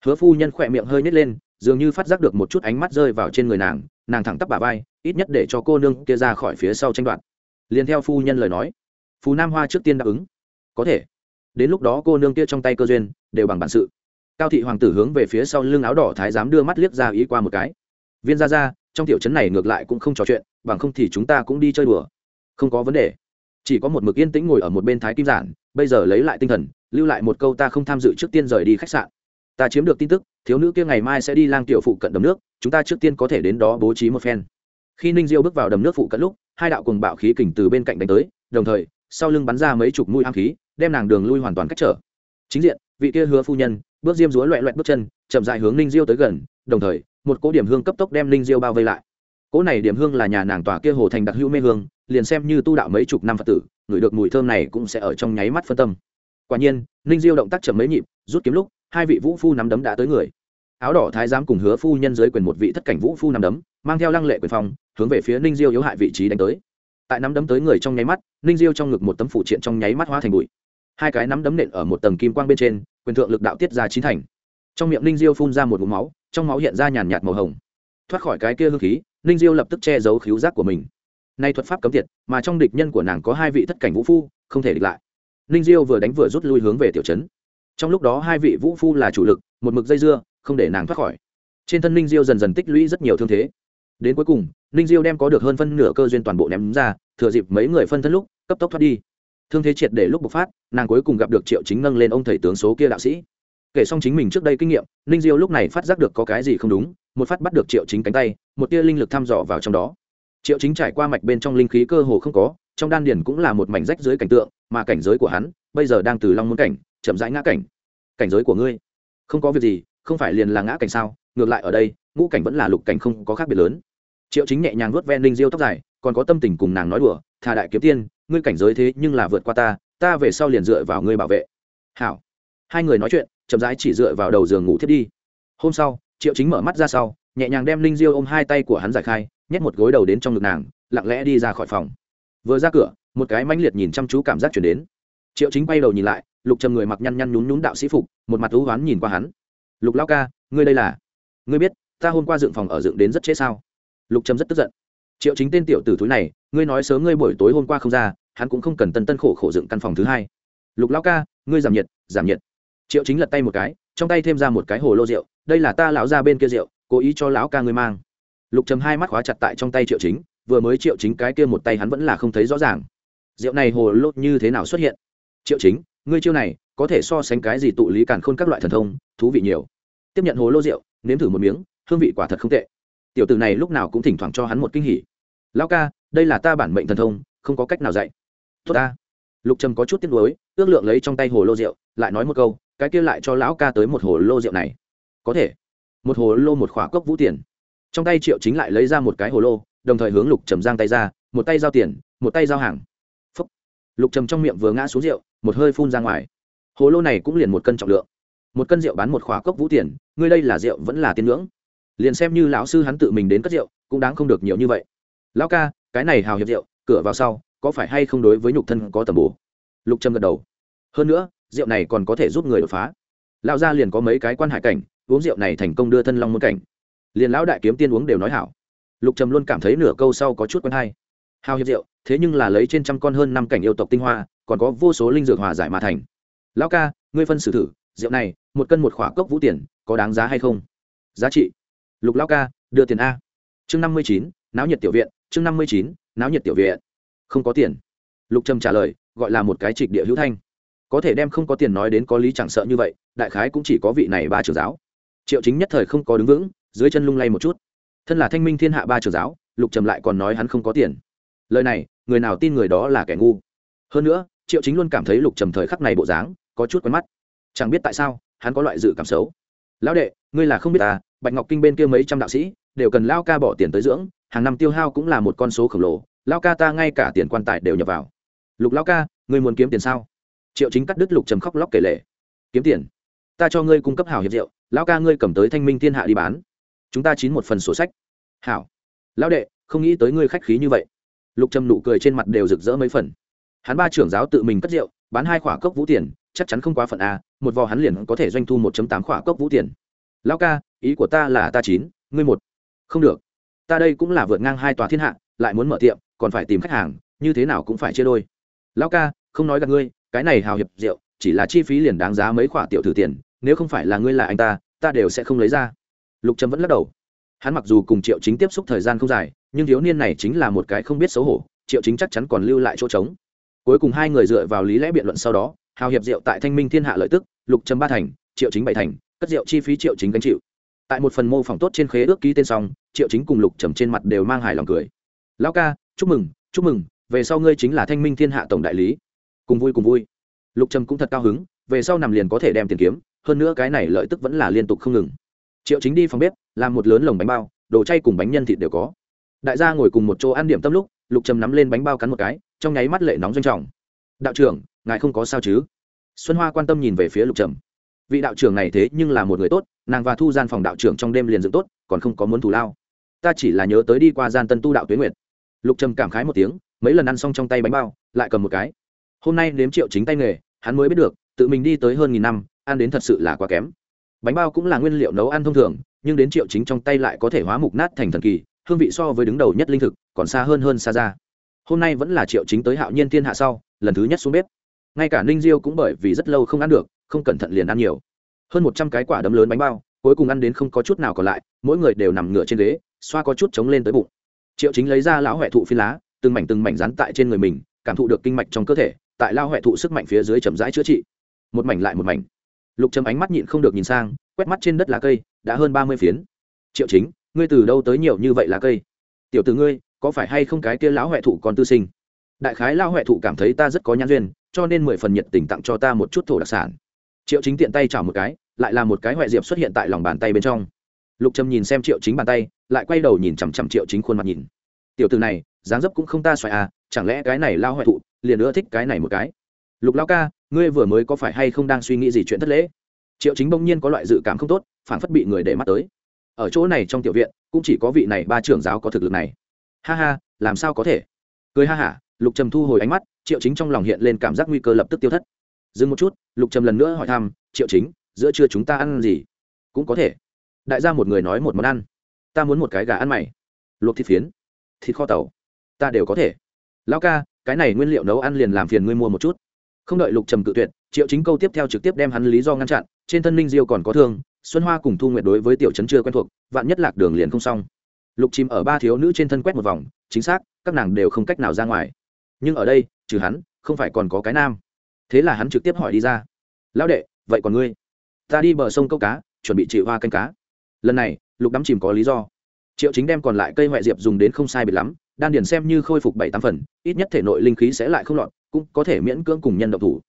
Hứa phu nhân khỏe miệng hơi nhét lên, dường như phát giác được một chút ánh mắt rơi vào trên người nàng nàng thẳng tắp bà vai, ít nhất để cho cô nương kia ra khỏi phía sau tranh đoạt. Liền theo phu nhân lời nói phú nam hoa trước tiên đáp ứng. Có thể. Đến lúc đó cô nương kia trong tay cơ duyên đều bằng bản sự. Cao thị hoàng tử hướng về phía sau lưng áo đỏ thái giám đưa mắt liếc ra ý qua một cái. Viên ra ra trong tiểu trấn này ngược lại cũng không trò chuyện, bằng không thì chúng ta cũng đi chơi đùa. Không có vấn đề. Chỉ có một mực yên tĩnh ngồi ở một bên thái kim giản, bây giờ lấy lại tinh thần, lưu lại một câu ta không tham dự trước tiên rời đi khách sạn ta chiếm được tin tức, thiếu nữ kia ngày mai sẽ đi lang tiểu phụ cận đầm nước, chúng ta trước tiên có thể đến đó bố trí một phen. Khi ninh diêu bước vào đầm nước phụ cận lúc, hai đạo cùng bạo khí kình từ bên cạnh đánh tới, đồng thời, sau lưng bắn ra mấy chục mũi am khí, đem nàng đường lui hoàn toàn cách trở. Chính diện, vị kia hứa phu nhân, bước diêm rúa loẹ loẹt bước chân, chậm dại hướng ninh diêu tới gần, đồng thời, một cỗ điểm hương cấp tốc đem ninh diêu bao vây lại. Cỗ này điểm hương là nhà nàng tòa kia hồ thành đặc hữu mê hương, liền xem như tu đạo mấy chục năm phật tử ngửi được mùi thơm này cũng sẽ ở trong nháy mắt phân tâm. Quả nhiên, ninh diêu động tác chậm mấy nhịp, rút kiếm lúc hai vị vũ phu nắm đấm đã tới người. Áo đỏ thái giám cùng hứa phu nhân dưới quyền một vị thất cảnh vũ phu nắm đấm, mang theo lăng lệ quyền phong, hướng về phía ninh diêu yếu hại vị trí đánh tới. Tại nắm đấm tới người trong nháy mắt, ninh diêu trong ngực một tấm phụ triện trong nháy mắt hóa thành bụi. Hai cái nắm đấm nện ở một tầng kim quang bên trên, quyền thượng lực đạo tiết ra chín thành. Trong miệng ninh diêu phun ra một mũ máu, trong máu hiện ra nhàn nhạt màu hồng. Thoát khỏi cái kia hương khí, ninh diêu lập tức che giấu khíu giác của mình. Nay thuật pháp cấm tiệt, mà trong địch nhân của nàng có hai vị thất cảnh vũ phu, không thể địch lại. Ninh diêu vừa đánh vừa rút lui hướng về tiểu trấn trong lúc đó hai vị vũ phu là chủ lực, một mực dây dưa, không để nàng thoát khỏi. Trên thân ninh diêu dần dần tích lũy rất nhiều thương thế. Đến cuối cùng, ninh diêu đem có được hơn phân nửa cơ duyên toàn bộ ném ra, thừa dịp mấy người phân thân lúc, cấp tốc thoát đi. Thương thế triệt để lúc bộc phát, nàng cuối cùng gặp được triệu chính nâng lên ông thầy tướng số kia đạo sĩ. Kể xong chính mình trước đây kinh nghiệm, ninh diêu lúc này phát giác được có cái gì không đúng, một phát bắt được triệu chính cánh tay, một tia linh lực thăm dò vào trong đó. Triệu chính trải qua mạch bên trong linh khí cơ hồ không có, trong đan điền cũng là một mảnh rách dưới cảnh tượng, mà cảnh giới của hắn, bây giờ đang từ long môn cảnh chậm rãi ngã cảnh. Cảnh giới của ngươi. Không có việc gì, không phải liền là ngã cảnh sao? Ngược lại ở đây, ngũ cảnh vẫn là lục cảnh không có khác biệt lớn. Triệu chính nhẹ nhàng vuốt ven linh diêu tóc dài, còn có tâm tình cùng nàng nói đùa, thà đại kiếm tiên, ngươi cảnh giới thế nhưng là vượt qua ta ta về sau liền dựa vào ngươi bảo vệ. Hảo. Hai người nói chuyện, chậm rãi chỉ dựa vào đầu giường ngủ thiết đi. Hôm sau, triệu chính mở mắt ra sau, nhẹ nhàng đem linh diêu ôm hai tay của hắn giải khai, nhét một gối đầu đến trong ngực nàng, lặng lẽ đi ra khỏi phòng. Vừa ra cửa, một cái mãnh liệt nhìn chăm chú cảm giác chuyển đến. Triệu chính bay đầu nhìn lại lục trầm người mặc nhăn nhăn nhún nhún đạo sĩ phục, một mặt thú hoán nhìn qua hắn. Lục lao ca, ngươi đây là? Ngươi biết, ta hôm qua dựng phòng ở dựng đến rất trễ sao? Lục trầm rất tức giận. Triệu chính tên tiểu tử thúi này, ngươi nói sớm ngươi buổi tối hôm qua không ra, hắn cũng không cần tân tân khổ khổ dựng căn phòng thứ hai. Lục lão ca, ngươi giảm nhiệt giảm nhiệt. Triệu chính lật tay một cái, trong tay thêm ra một cái hồ lô rượu, đây là ta lão ra bên kia rượu, cố ý cho lão ca ngươi mang. Lục trầm hai mắt khóa chặt tại trong tay triệu chính, vừa mới triệu chính cái kia một tay hắn vẫn là không thấy rõ ràng. Rượu này hồ lô như thế nào xuất hiện? Triệu chính ngươi chiêu này có thể so sánh cái gì tụ lý càn khôn các loại thần thông, thú vị nhiều. Tiếp nhận hồ lô rượu, nếm thử một miếng, hương vị quả thật không tệ. Tiểu tử này lúc nào cũng thỉnh thoảng cho hắn một kinh hỉ. Lão ca, đây là ta bản mệnh thần thông, không có cách nào dạy. Tốt ta. Lục trầm có chút tiếc nuối, ước lượng lấy trong tay hồ lô rượu, lại nói một câu, cái kia lại cho lão ca tới một hồ lô rượu này. Có thể. Một hồ lô một khỏa cốc vũ tiền. Trong tay triệu chính lại lấy ra một cái hồ lô, đồng thời hướng lục trầm giang tay ra, một tay giao tiền, một tay giao hàng. Phúc. lục trầm trong miệng vừa ngã xuống rượu một hơi phun ra ngoài. Hồ lô này cũng liền một cân trọng lượng. Một cân rượu bán một khóa cốc vũ tiền, ngươi đây là rượu vẫn là tiên ngưỡng? Liền xem như lão sư hắn tự mình đến cất rượu, cũng đáng không được nhiều như vậy. Lão ca, cái này hào hiệp rượu, cửa vào sau, có phải hay không đối với nhục thân có tầm bổ? Lục trầm gật đầu. Hơn nữa, rượu này còn có thể giúp người đột phá. Lão gia liền có mấy cái quan hải cảnh, uống rượu này thành công đưa thân long môn cảnh. Liền lão đại kiếm tiên uống đều nói hảo. Lục trầm luôn cảm thấy nửa câu sau có chút quen hay. Hào hiệp rượu, thế nhưng là lấy trên trăm con hơn năm cảnh yêu tộc tinh hoa còn có vô số linh dược hòa giải mà thành. Lão ca, ngươi phân xử thử, rượu này, một cân một khỏa cốc vũ tiền, có đáng giá hay không? Giá trị. Lục lão ca, đưa tiền a. Chương năm mươi chín, náo nhiệt tiểu viện, chương năm mươi chín, náo nhiệt tiểu viện. Không có tiền. Lục trầm trả lời, gọi là một cái trịch địa hữu thanh. Có thể đem không có tiền nói đến có lý chẳng sợ như vậy, đại khái cũng chỉ có vị này ba trưởng giáo. Triệu chính nhất thời không có đứng vững, dưới chân lung lay một chút. Thân là thanh minh thiên hạ ba trưởng giáo, lục trầm lại còn nói hắn không có tiền. Lời này, người nào tin người đó là kẻ ngu. Hơn nữa triệu chính luôn cảm thấy lục trầm thời khắc này bộ dáng có chút quen mắt. Chẳng biết tại sao, hắn có loại dự cảm xấu. Lão đệ, ngươi là không biết ta, bạch ngọc kinh bên kia mấy trăm đạo sĩ, đều cần lao ca bỏ tiền tới dưỡng, hàng năm tiêu hao cũng là một con số khổng lồ, lao ca ta ngay cả tiền quan tài đều nhập vào. Lục lao ca, ngươi muốn kiếm tiền sao? Triệu chính cắt đứt lục trầm khóc lóc kể lệ kiếm tiền? Ta cho ngươi cung cấp hảo hiệp rượu lão ca ngươi cầm tới thanh minh thiên hạ đi bán. Chúng ta chín một phần sổ sách. Hảo. Lão đệ, không nghĩ tới ngươi khách khí như vậy. Lục trầm nụ cười trên mặt đều rực rỡ mấy phần hắn ba trưởng giáo tự mình cất rượu, bán hai khỏa cốc vũ tiền, chắc chắn không quá phận a, một vò hắn liền có thể doanh thu một tám khỏa cốc vũ tiền. Lão ca, ý của ta là ta chín, ngươi một. Không được. Ta đây cũng là vượt ngang hai tòa thiên hạ, lại muốn mở tiệm, còn phải tìm khách hàng, như thế nào cũng phải chia đôi. Lão ca, không nói gặp ngươi, cái này hào hiệp rượu, chỉ là chi phí liền đáng giá mấy khoả tiểu thử tiền, nếu không phải là ngươi là anh ta ta đều sẽ không lấy ra. Lục Trâm vẫn lắc đầu. Hắn mặc dù cùng triệu chính tiếp xúc thời gian không dài, nhưng thiếu niên này chính là một cái không biết xấu hổ, triệu chính chắc chắn còn lưu lại chỗ trống cuối cùng hai người dựa vào lý lẽ biện luận sau đó, hào hiệp rượu tại thanh minh thiên hạ lợi tức, lục chấm ba thành, triệu chính bảy thành, cất rượu chi phí triệu chính gánh chịu. Tại một phần mô phỏng tốt trên khế ước ký tên xong, triệu chính cùng lục trầm trên mặt đều mang hài lòng cười. Lão ca, chúc mừng chúc mừng, về sau ngươi chính là thanh minh thiên hạ tổng đại lý. Cùng vui cùng vui. Lục trầm cũng thật cao hứng, về sau nằm liền có thể đem tiền kiếm, hơn nữa cái này lợi tức vẫn là liên tục không ngừng. Triệu chính đi phòng bếp, làm một lớn lồng bánh bao, đồ chay cùng bánh nhân thịt đều có. Đại gia ngồi cùng một chỗ ăn điểm tâm lúc, lục trầm nắm lên bánh bao cắn một cái trong nháy mắt lệ nóng doanh trọng. Đạo trưởng, ngài không có sao chứ? Xuân hoa quan tâm nhìn về phía lục trầm. Vị đạo trưởng này thế nhưng là một người tốt, nàng và thu gian phòng đạo trưởng trong đêm liền dựng tốt, còn không có muốn thù lao. Ta chỉ là nhớ tới đi qua gian tân tu đạo tuyến nguyệt. Lục trầm cảm khái một tiếng, mấy lần ăn xong trong tay bánh bao, lại cầm một cái. Hôm nay nếm triệu chính tay nghề, hắn mới biết được, tự mình đi tới hơn nghìn năm, ăn đến thật sự là quá kém. Bánh bao cũng là nguyên liệu nấu ăn thông thường, nhưng đến triệu chính trong tay lại có thể hóa mục nát thành thần kỳ, hương vị so với đứng đầu nhất linh thực, còn xa hơn hơn xa ra hôm nay vẫn là triệu chính tới hạo nhiên thiên hạ sau, lần thứ nhất xuống bếp. Ngay cả ninh diêu cũng bởi vì rất lâu không ăn được, không cẩn thận liền ăn nhiều. Hơn một trăm cái quả đấm lớn bánh bao, cuối cùng ăn đến không có chút nào còn lại, mỗi người đều nằm ngửa trên ghế, xoa có chút chống lên tới bụng. Triệu chính lấy ra lão huệ thụ phi lá, từng mảnh từng mảnh rán tại trên người mình, cảm thụ được kinh mạch trong cơ thể, tại lao huệ thụ sức mạnh phía dưới chậm rãi chữa trị. Một mảnh lại một mảnh. Lục chấm ánh mắt nhịn không được nhìn sang, quét mắt trên đất lá cây, đã hơn ba mươi phiến. Triệu chính, ngươi từ đâu tới nhiều như vậy lá cây? Tiểu từ ngươi có phải hay không cái kia lão huệ thụ còn tư sinh? Đại khái lão huệ thụ cảm thấy ta rất có nhãn duyên, cho nên mười phần nhiệt tình tặng cho ta một chút thổ đặc sản. Triệu chính tiện tay chảo một cái, lại là một cái huệ diệp xuất hiện tại lòng bàn tay bên trong. Lục trầm nhìn xem triệu chính bàn tay, lại quay đầu nhìn chằm chằm triệu chính khuôn mặt nhìn. Tiểu từ này, dáng dấp cũng không ta xoài à chẳng lẽ cái này lao huệ thụ liền nữa thích cái này một cái? Lục lao ca, ngươi vừa mới có phải hay không đang suy nghĩ gì chuyện thất lễ? Triệu chính bỗng nhiên có loại dự cảm không tốt phản phất bị người để mắt tới. Ở chỗ này trong tiểu viện, cũng chỉ có vị này ba trưởng giáo có thực lực này ha ha, làm sao có thể? Cười ha hả lục trầm thu hồi ánh mắt, triệu chính trong lòng hiện lên cảm giác nguy cơ lập tức tiêu thất. Dừng một chút, lục trầm lần nữa hỏi thăm, triệu chính, giữa trưa chúng ta ăn gì? Cũng có thể. Đại gia một người nói một món ăn. Ta muốn một cái gà ăn mày. Luộc thịt phiến. Thịt kho tàu. Ta đều có thể. Lão ca, cái này nguyên liệu nấu ăn liền làm phiền ngươi mua một chút. Không đợi lục trầm cự tuyệt, triệu chính câu tiếp theo trực tiếp đem hắn lý do ngăn chặn, trên thân ninh diêu còn có thương, xuân hoa cùng thu nguyệt đối với tiểu trấn chưa quen thuộc, vạn nhất lạc đường liền không xong lục chìm ở ba thiếu nữ trên thân quét một vòng, chính xác, các nàng đều không cách nào ra ngoài. Nhưng ở đây, trừ hắn, không phải còn có cái nam. Thế là hắn trực tiếp hỏi đi ra. Lão đệ, vậy còn ngươi? Ta đi bờ sông câu cá, chuẩn bị chị hoa canh cá. Lần này, lục đắm chìm có lý do. Triệu chính đem còn lại cây ngoại diệp dùng đến không sai biệt lắm, đan điển xem như khôi phục bảy tám phần, ít nhất thể nội linh khí sẽ lại không lọt, cũng có thể miễn cưỡng cùng nhân động thủ.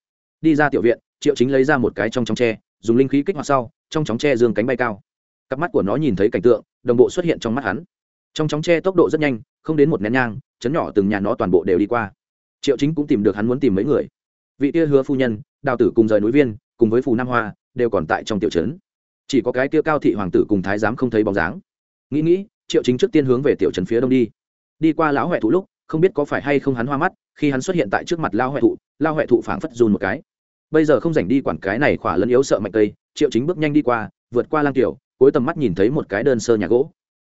Đi ra tiểu viện, triệu chính lấy ra một cái trong chóng tre, dùng linh khí kích hoạt sau, trong chóng tre dương cánh bay cao. Cặp mắt của nó nhìn thấy cảnh tượng, đồng bộ xuất hiện trong mắt hắn trong chóng tre tốc độ rất nhanh, không đến một nén nhang, chấn nhỏ từng nhà nó toàn bộ đều đi qua. Triệu chính cũng tìm được hắn muốn tìm mấy người. Vị kia hứa phu nhân, đào tử cùng rời núi viên, cùng với phù nam hoa, đều còn tại trong tiểu trấn. Chỉ có cái kia cao thị hoàng tử cùng thái giám không thấy bóng dáng. Nghĩ nghĩ, triệu chính trước tiên hướng về tiểu trấn phía đông đi. Đi qua lão huệ thụ lúc, không biết có phải hay không hắn hoa mắt, khi hắn xuất hiện tại trước mặt lao huệ thụ lao huệ thụ phảng phất dùn một cái. Bây giờ không rảnh đi quản cái này khỏa lẫn yếu sợ mạnh tây triệu chính bước nhanh đi qua, vượt qua lang tiểu, cuối tầm mắt nhìn thấy một cái đơn sơ nhà gỗ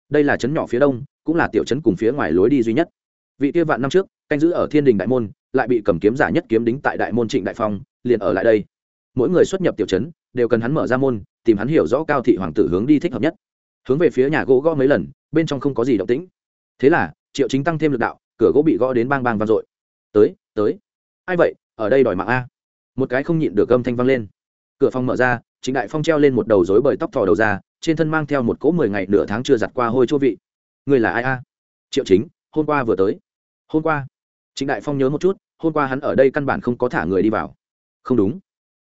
đây là trấn nhỏ phía đông, cũng là tiểu trấn cùng phía ngoài lối đi duy nhất. Vị kia vạn năm trước, canh giữ ở thiên đình đại môn, lại bị cầm kiếm giả nhất kiếm đính tại đại môn trịnh đại phong, liền ở lại đây. Mỗi người xuất nhập tiểu trấn, đều cần hắn mở ra môn, tìm hắn hiểu rõ cao thị hoàng tử hướng đi thích hợp nhất. Hướng về phía nhà gỗ gõ mấy lần, bên trong không có gì động tĩnh. Thế là, triệu chính tăng thêm lực đạo, cửa gỗ bị gõ đến bang bang vang dội. Tới tới. Ai vậy? Ở đây đòi mạng a. Một cái không nhịn được âm thanh vang lên. Cửa phòng mở ra chính đại phong treo lên một đầu rối bời tóc thò đầu ra trên thân mang theo một cỗ mười ngày nửa tháng chưa giặt qua hôi chua vị. Người là ai a? Triệu chính, hôm qua vừa tới. Hôm qua. Chính đại phong nhớ một chút, hôm qua hắn ở đây căn bản không có thả người đi vào. Không đúng.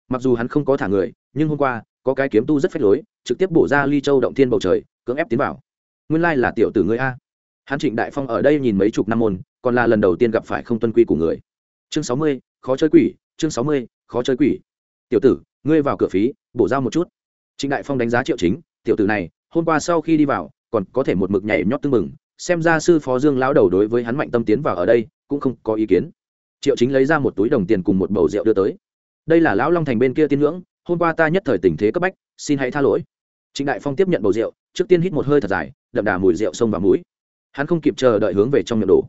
Mặc dù hắn không có thả người, nhưng hôm qua, có cái kiếm tu rất phách lối, trực tiếp bổ ra ly châu động thiên bầu trời, cưỡng ép tiến vào. Nguyên lai là tiểu tử người a. Hắn trịnh đại phong ở đây nhìn mấy chục năm môn, còn là lần đầu tiên gặp phải không tuân quy của người. Chương sáu mươi, khó chơi quỷ, chương sáu mươi, khó chơi quỷ. Tiểu tử, ngươi vào cửa phí, bổ ra một chút. Trịnh đại phong đánh giá triệu chính tiểu tử này, hôm qua sau khi đi vào, còn có thể một mực nhảy nhót tưng mừng xem ra sư phó dương lão đầu đối với hắn mạnh tâm tiến vào ở đây, cũng không có ý kiến. Triệu chính lấy ra một túi đồng tiền cùng một bầu rượu đưa tới. Đây là lão long thành bên kia tiên ngưỡng, hôm qua ta nhất thời tình thế cấp bách, xin hãy tha lỗi. Trịnh đại phong tiếp nhận bầu rượu, trước tiên hít một hơi thật dài, đậm đà mùi rượu sông vào mũi. Hắn không kịp chờ đợi hướng về trong miệng đổ.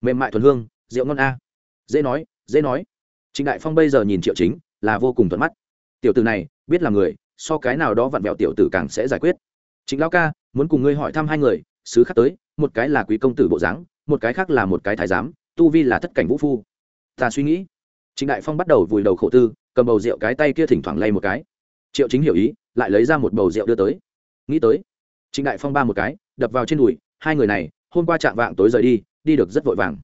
Mềm mại thuần hương, rượu ngon a. Dễ nói dễ nói. Trịnh đại phong bây giờ nhìn triệu chính, là vô cùng thuận mắt. Tiểu tử này, biết là người so cái nào đó vặn vẹo tiểu tử càng sẽ giải quyết. Trịnh lão ca, muốn cùng ngươi hỏi thăm hai người sứ khác tới, một cái là quý công tử bộ dáng, một cái khác là một cái thái giám, tu vi là thất cảnh vũ phu. Ta suy nghĩ. Trịnh đại phong bắt đầu vùi đầu khổ tư, cầm bầu rượu cái tay kia thỉnh thoảng lay một cái. Triệu chính hiểu ý, lại lấy ra một bầu rượu đưa tới. Nghĩ tới, trịnh đại phong ba một cái, đập vào trên đùi, hai người này, hôm qua chạm vạng tối rời đi đi được rất vội vàng.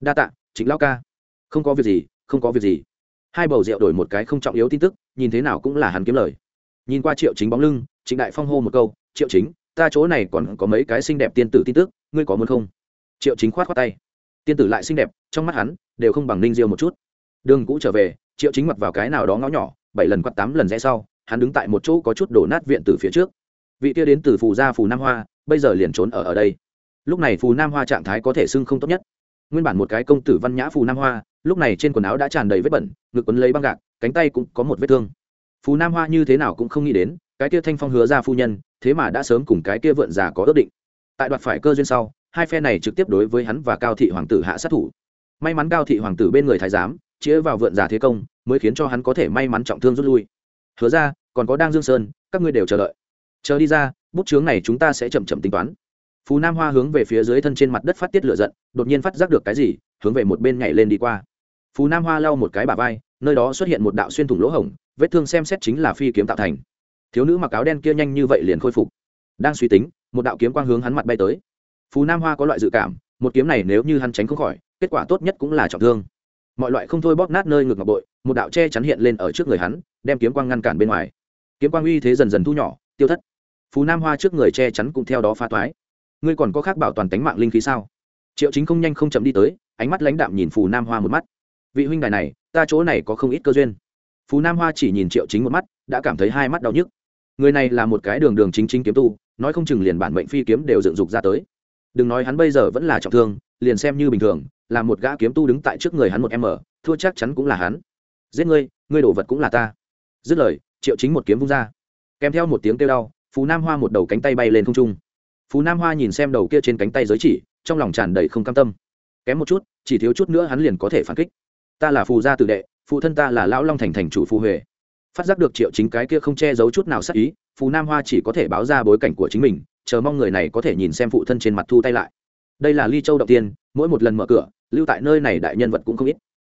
Đa tạ, trịnh lão ca. Không có việc gì, không có việc gì. Hai bầu rượu đổi một cái không trọng yếu tin tức, nhìn thế nào cũng là hắn kiếm lời nhìn qua triệu chính bóng lưng, trịnh đại phong hô một câu, triệu chính, ta chỗ này còn có mấy cái xinh đẹp tiên tử tin tức, ngươi có muốn không? Triệu chính khoát khoát tay. Tiên tử lại xinh đẹp, trong mắt hắn đều không bằng ninh diêu một chút. Đường cũ trở về, triệu chính mặc vào cái nào đó ngõ nhỏ, bảy lần quắt tám lần rẽ sau, hắn đứng tại một chỗ có chút đổ nát viện từ phía trước. Vị kia đến từ phù gia phù nam hoa, bây giờ liền trốn ở ở đây. Lúc này phù nam hoa trạng thái có thể xưng không tốt nhất. Nguyên bản một cái công tử văn nhã phù nam hoa, lúc này trên quần áo đã tràn đầy vết bẩn, ngực quấn lấy băng gạc, cánh tay cũng có một vết thương phù nam hoa như thế nào cũng không nghĩ đến, cái kia thanh phong hứa ra phu nhân, thế mà đã sớm cùng cái kia vượn già có ước định. Tại đoạt phải cơ duyên sau, hai phe này trực tiếp đối với hắn và cao thị hoàng tử hạ sát thủ. May mắn cao thị hoàng tử bên người thái giám, chĩa vào vượn già thế công, mới khiến cho hắn có thể may mắn trọng thương rút lui. Hứa ra, còn có đang dương sơn, các ngươi đều chờ đợi. Chờ đi ra, bút chướng này chúng ta sẽ chậm chậm tính toán. Phú nam hoa hướng về phía dưới thân trên mặt đất phát tiết lửa giận, đột nhiên phát giác được cái gì, hướng về một bên nhảy lên đi qua. Phú nam hoa lau một cái bà vai, nơi đó xuất hiện một đạo xuyên thủng lỗ hổng vết thương xem xét chính là phi kiếm tạo thành. Thiếu nữ mặc áo đen kia nhanh như vậy liền khôi phục. Đang suy tính, một đạo kiếm quang hướng hắn mặt bay tới. Phú nam hoa có loại dự cảm, một kiếm này nếu như hắn tránh không khỏi, kết quả tốt nhất cũng là trọng thương. Mọi loại không thôi bóp nát nơi ngực ngọc bội, một đạo che chắn hiện lên ở trước người hắn, đem kiếm quang ngăn cản bên ngoài. Kiếm quang uy thế dần dần thu nhỏ, tiêu thất. Phú nam hoa trước người che chắn cũng theo đó pha toái. Ngươi còn có khác bảo toàn tánh mạng linh khí sao? Triệu chính không nhanh không chậm đi tới, ánh mắt lãnh đạm nhìn phù nam hoa một mắt. Vị huynh đài này, ta chỗ này có không ít cơ duyên. Phú nam hoa chỉ nhìn triệu chính một mắt, đã cảm thấy hai mắt đau nhức. Người này là một cái đường đường chính chính kiếm tu, nói không chừng liền bản mệnh phi kiếm đều dựng dục ra tới. Đừng nói hắn bây giờ vẫn là trọng thương, liền xem như bình thường, là một gã kiếm tu đứng tại trước người hắn một m thua chắc chắn cũng là hắn. Giết ngươi ngươi đổ vật cũng là ta. Dứt lời, triệu chính một kiếm vung ra. Kèm theo một tiếng kêu đau, phú nam hoa một đầu cánh tay bay lên không trung. Phú nam hoa nhìn xem đầu kia trên cánh tay giới chỉ, trong lòng tràn đầy không cam tâm. Kém một chút, chỉ thiếu chút nữa hắn liền có thể phản kích. Ta là phù gia tử đệ phụ thân ta là lão long thành thành chủ phù huệ. Phát giác được triệu chính cái kia không che giấu chút nào sắc ý, phù nam hoa chỉ có thể báo ra bối cảnh của chính mình, chờ mong người này có thể nhìn xem phụ thân trên mặt thu tay lại. Đây là ly châu đầu tiên, mỗi một lần mở cửa, lưu tại nơi này đại nhân vật cũng không ít.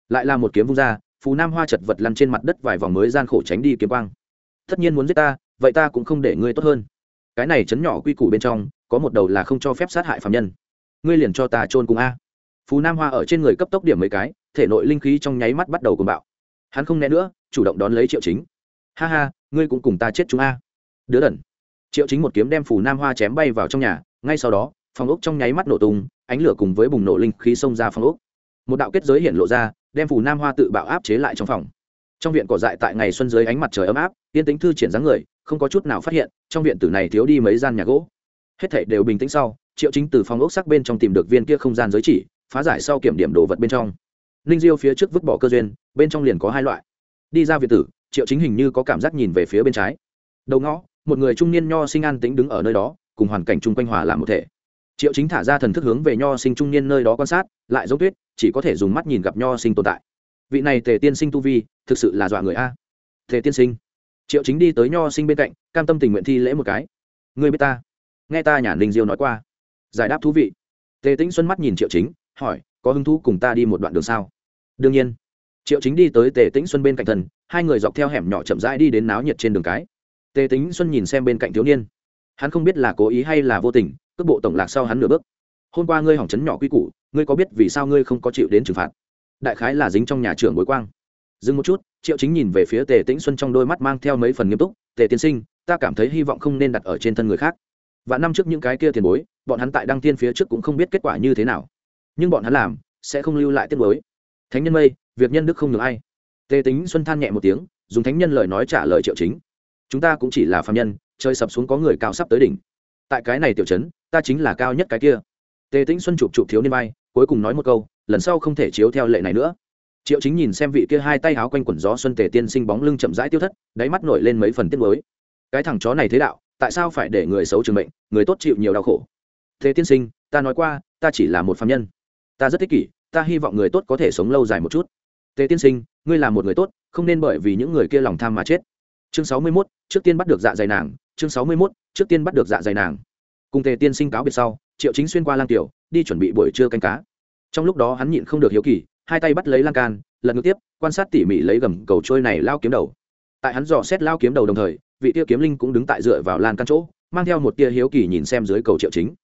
Lại là một kiếm vung ra, phù nam hoa chật vật lăn trên mặt đất vài vòng mới gian khổ tránh đi kiếm quang. Tất nhiên muốn giết ta, vậy ta cũng không để ngươi tốt hơn. Cái này chấn nhỏ quy củ bên trong, có một đầu là không cho phép sát hại phạm nhân. Ngươi liền cho ta trôn cùng a. Phù nam hoa ở trên người cấp tốc điểm mấy cái thể nội linh khí trong nháy mắt bắt đầu cùng bạo. Hắn không né nữa, chủ động đón lấy triệu chính. Ha ha, ngươi cũng cùng ta chết chúng a. Đứa đần. Triệu chính một kiếm đem phù nam hoa chém bay vào trong nhà, ngay sau đó, phòng ốc trong nháy mắt nổ tung, ánh lửa cùng với bùng nổ linh khí xông ra phòng ốc. Một đạo kết giới hiện lộ ra, đem phù nam hoa tự bạo áp chế lại trong phòng. Trong viện cỏ dại tại ngày xuân dưới ánh mặt trời ấm áp, yên tính thư triển dáng người, không có chút nào phát hiện, trong viện tử này thiếu đi mấy gian nhà gỗ. Hết thảy đều bình tĩnh sau, triệu chính từ phòng ốc sắc bên trong tìm được viên kia không gian giới chỉ, phá giải sau kiểm điểm đồ vật bên trong ninh diêu phía trước vứt bỏ cơ duyên, bên trong liền có hai loại. Đi ra việt tử, triệu chính hình như có cảm giác nhìn về phía bên trái. Đầu ngõ, một người trung niên nho sinh an tĩnh đứng ở nơi đó, cùng hoàn cảnh chung quanh hòa làm một thể. Triệu chính thả ra thần thức hướng về nho sinh trung niên nơi đó quan sát, lại giống tuyết, chỉ có thể dùng mắt nhìn gặp nho sinh tồn tại. Vị này tề tiên sinh tu vi, thực sự là dọa người a. Tề tiên sinh. Triệu chính đi tới nho sinh bên cạnh, cam tâm tình nguyện thi lễ một cái. Người biết ta. Nghe ta nhà ninh diêu nói qua. Giải đáp thú vị. Tề tĩnh xuân mắt nhìn triệu chính, hỏi có hứng thú cùng ta đi một đoạn đường sao? Đương nhiên. Triệu chính đi tới tề tĩnh xuân bên cạnh thần, hai người dọc theo hẻm nhỏ chậm rãi đi đến náo nhiệt trên đường cái. Tề tĩnh xuân nhìn xem bên cạnh thiếu niên. Hắn không biết là cố ý hay là vô tình, cước bộ tổng lạc sau hắn nửa bước. Hôm qua ngươi hỏng chấn nhỏ quy củ, ngươi có biết vì sao ngươi không có chịu đến trừng phạt? Đại khái là dính trong nhà trưởng bối quang. Dừng một chút, triệu chính nhìn về phía tề tĩnh xuân trong đôi mắt mang theo mấy phần nghiêm túc, tề tiên sinh, ta cảm thấy hy vọng không nên đặt ở trên thân người khác. Và năm trước những cái kia tiền bối, bọn hắn tại đăng tiên phía trước cũng không biết kết quả như thế nào nhưng bọn hắn làm sẽ không lưu lại tiết bối thánh nhân mây, việc nhân đức không được ai. Tề tính xuân than nhẹ một tiếng, dùng thánh nhân lời nói trả lời triệu chính. Chúng ta cũng chỉ là phạm nhân chơi sập xuống có người cao sắp tới đỉnh. Tại cái này tiểu chấn ta chính là cao nhất cái kia. Tề tĩnh xuân chụp chụp thiếu niên bay cuối cùng nói một câu, lần sau không thể chiếu theo lệ này nữa. Triệu chính nhìn xem vị kia hai tay háo quanh quần gió xuân tề tiên sinh bóng lưng chậm rãi tiêu thất, đáy mắt nổi lên mấy phần tiết mới cái thằng chó này thế đạo, tại sao phải để người xấu trường mệnh, người tốt chịu nhiều đau khổ? Thế tiên sinh, ta nói qua, ta chỉ là một phạm nhân ta rất thích kỷ, ta hy vọng người tốt có thể sống lâu dài một chút. Tề tiên sinh, ngươi là một người tốt, không nên bởi vì những người kia lòng tham mà chết. Chương sáu mươi mốt, trước tiên bắt được dạ dày nàng, chương sáu mươi mốt, trước tiên bắt được dạ dày nàng. Cùng tề tiên sinh cáo biệt sau, triệu chính xuyên qua lang tiểu, đi chuẩn bị buổi trưa canh cá. Trong lúc đó hắn nhịn không được hiếu kỳ, hai tay bắt lấy lan can, lần ngược tiếp, quan sát tỉ mỉ lấy gầm cầu trôi này lao kiếm đầu. Tại hắn dò xét lao kiếm đầu đồng thời, vị tia kiếm linh cũng đứng tại dựa vào lan căn chỗ, mang theo một tia hiếu kỳ nhìn xem dưới cầu triệu chính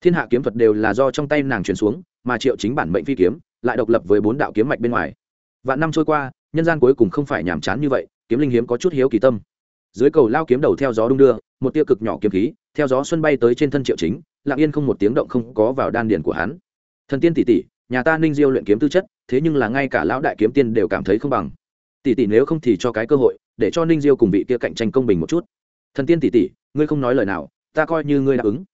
thiên hạ kiếm thuật đều là do trong tay nàng truyền xuống, mà triệu chính bản mệnh phi kiếm lại độc lập với bốn đạo kiếm mạch bên ngoài. Vạn năm trôi qua, nhân gian cuối cùng không phải nhàm chán như vậy, kiếm linh hiếm có chút hiếu kỳ tâm. Dưới cầu lao kiếm đầu theo gió đung đưa, một tia cực nhỏ kiếm khí, theo gió xuân bay tới trên thân triệu chính, lặng yên không một tiếng động không có vào đan điền của hắn. Thần tiên tỷ tỷ, nhà ta ninh diêu luyện kiếm tư chất, thế nhưng là ngay cả lão đại kiếm tiên đều cảm thấy không bằng. Tỷ tỷ nếu không thì cho cái cơ hội, để cho ninh diêu cùng vị kia cạnh tranh công bình một chút. Thần tiên tỷ tỷ, ngươi không nói lời nào, ta coi như ngươi đáp ứng.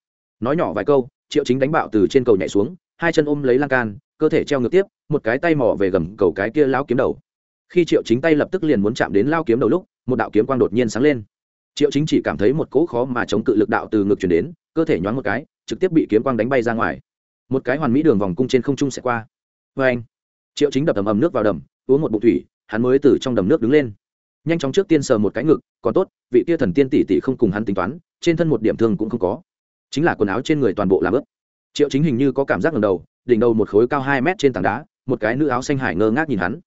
Nói nhỏ vài câu triệu chính đánh bạo từ trên cầu nhảy xuống, hai chân ôm lấy lan can, cơ thể treo ngược tiếp, một cái tay mỏ về gầm cầu cái kia lao kiếm đầu. Khi triệu chính tay lập tức liền muốn chạm đến lao kiếm đầu lúc, một đạo kiếm quang đột nhiên sáng lên. Triệu chính chỉ cảm thấy một cỗ khó mà chống cự lực đạo từ ngược chuyển đến, cơ thể nhoáng một cái, trực tiếp bị kiếm quang đánh bay ra ngoài. Một cái hoàn mỹ đường vòng cung trên không trung sẽ qua. Vê anh, triệu chính đập ầm ầm nước vào đầm, uống một bụng thủy, hắn mới từ trong đầm nước đứng lên. Nhanh chóng trước tiên sờ một cái ngực, còn tốt, vị tia thần tiên tỷ tỷ không cùng hắn tính toán, trên thân một điểm thương cũng không có chính là quần áo trên người toàn bộ làm ướt triệu chính hình như có cảm giác ngầm đầu, đỉnh đầu một khối cao hai mét trên tảng đá, một cái nữ áo xanh hải ngơ ngác nhìn hắn.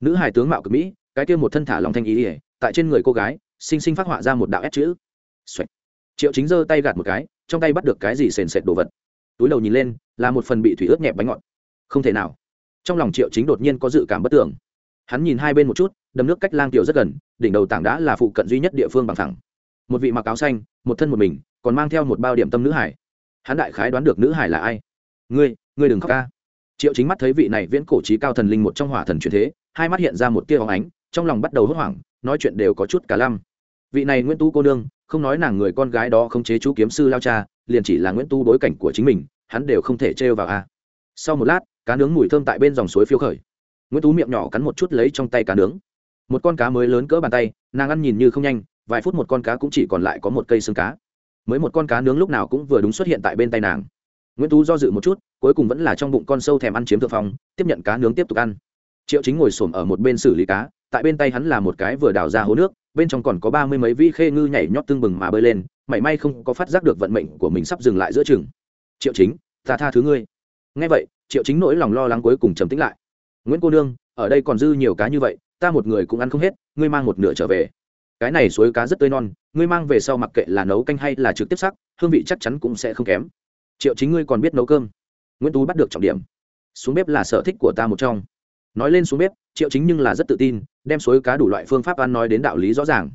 Nữ hải tướng mạo cực mỹ, cái kia một thân thả lòng thanh ý ỉa tại trên người cô gái, xinh xinh phát họa ra một đạo ép chữ. Xoạch. triệu chính giơ tay gạt một cái, trong tay bắt được cái gì sền sệt đồ vật. Túi đầu nhìn lên, là một phần bị thủy ướt nhẹp bánh ngọt. Không thể nào. Trong lòng triệu chính đột nhiên có dự cảm bất tưởng hắn nhìn hai bên một chút, đầm nước cách lang tiểu rất gần, đỉnh đầu tảng đá là phụ cận duy nhất địa phương bằng thẳng. Một vị mặc áo xanh, một thân một mình còn mang theo một bao điểm tâm nữ hải. Hắn đại khái đoán được nữ hải là ai. Ngươi ngươi đừng khóc ca. Triệu chính mắt thấy vị này viễn cổ trí cao thần linh một trong hỏa thần truyền thế, hai mắt hiện ra một tia hóng ánh, trong lòng bắt đầu hốt hoảng, nói chuyện đều có chút cả lăm. Vị này nguyễn tú cô nương, không nói nàng người con gái đó không chế chú kiếm sư lao cha, liền chỉ là nguyễn tu bối cảnh của chính mình, hắn đều không thể trêu vào a. Sau một lát, cá nướng mùi thơm tại bên dòng suối phiêu khởi. Nguyễn tú miệng nhỏ cắn một chút lấy trong tay cá nướng. Một con cá mới lớn cỡ bàn tay, nàng ăn nhìn như không nhanh, vài phút một con cá cũng chỉ còn lại có một cây xương cá mới một con cá nướng lúc nào cũng vừa đúng xuất hiện tại bên tay nàng. Nguyễn tú do dự một chút, cuối cùng vẫn là trong bụng con sâu thèm ăn chiếm thượng phong, tiếp nhận cá nướng tiếp tục ăn. Triệu chính ngồi xổm ở một bên xử lý cá, tại bên tay hắn là một cái vừa đào ra hố nước, bên trong còn có ba mươi mấy vĩ khê ngư nhảy nhót tương bừng mà bơi lên, mảy may không có phát giác được vận mệnh của mình sắp dừng lại giữa chừng. Triệu chính, ta tha thứ ngươi. Ngay vậy, triệu chính nỗi lòng lo lắng cuối cùng trầm tĩnh lại. Nguyễn cô nương, ở đây còn dư nhiều cá như vậy, ta một người cũng ăn không hết, ngươi mang một nửa trở về cái này suối cá rất tươi non, ngươi mang về sau mặc kệ là nấu canh hay là trực tiếp sắc, hương vị chắc chắn cũng sẽ không kém. Triệu chính ngươi còn biết nấu cơm. Nguyễn tú bắt được trọng điểm. Xuống bếp là sở thích của ta một trong. Nói lên xuống bếp, triệu chính nhưng là rất tự tin, đem suối cá đủ loại phương pháp ăn nói đến đạo lý rõ ràng.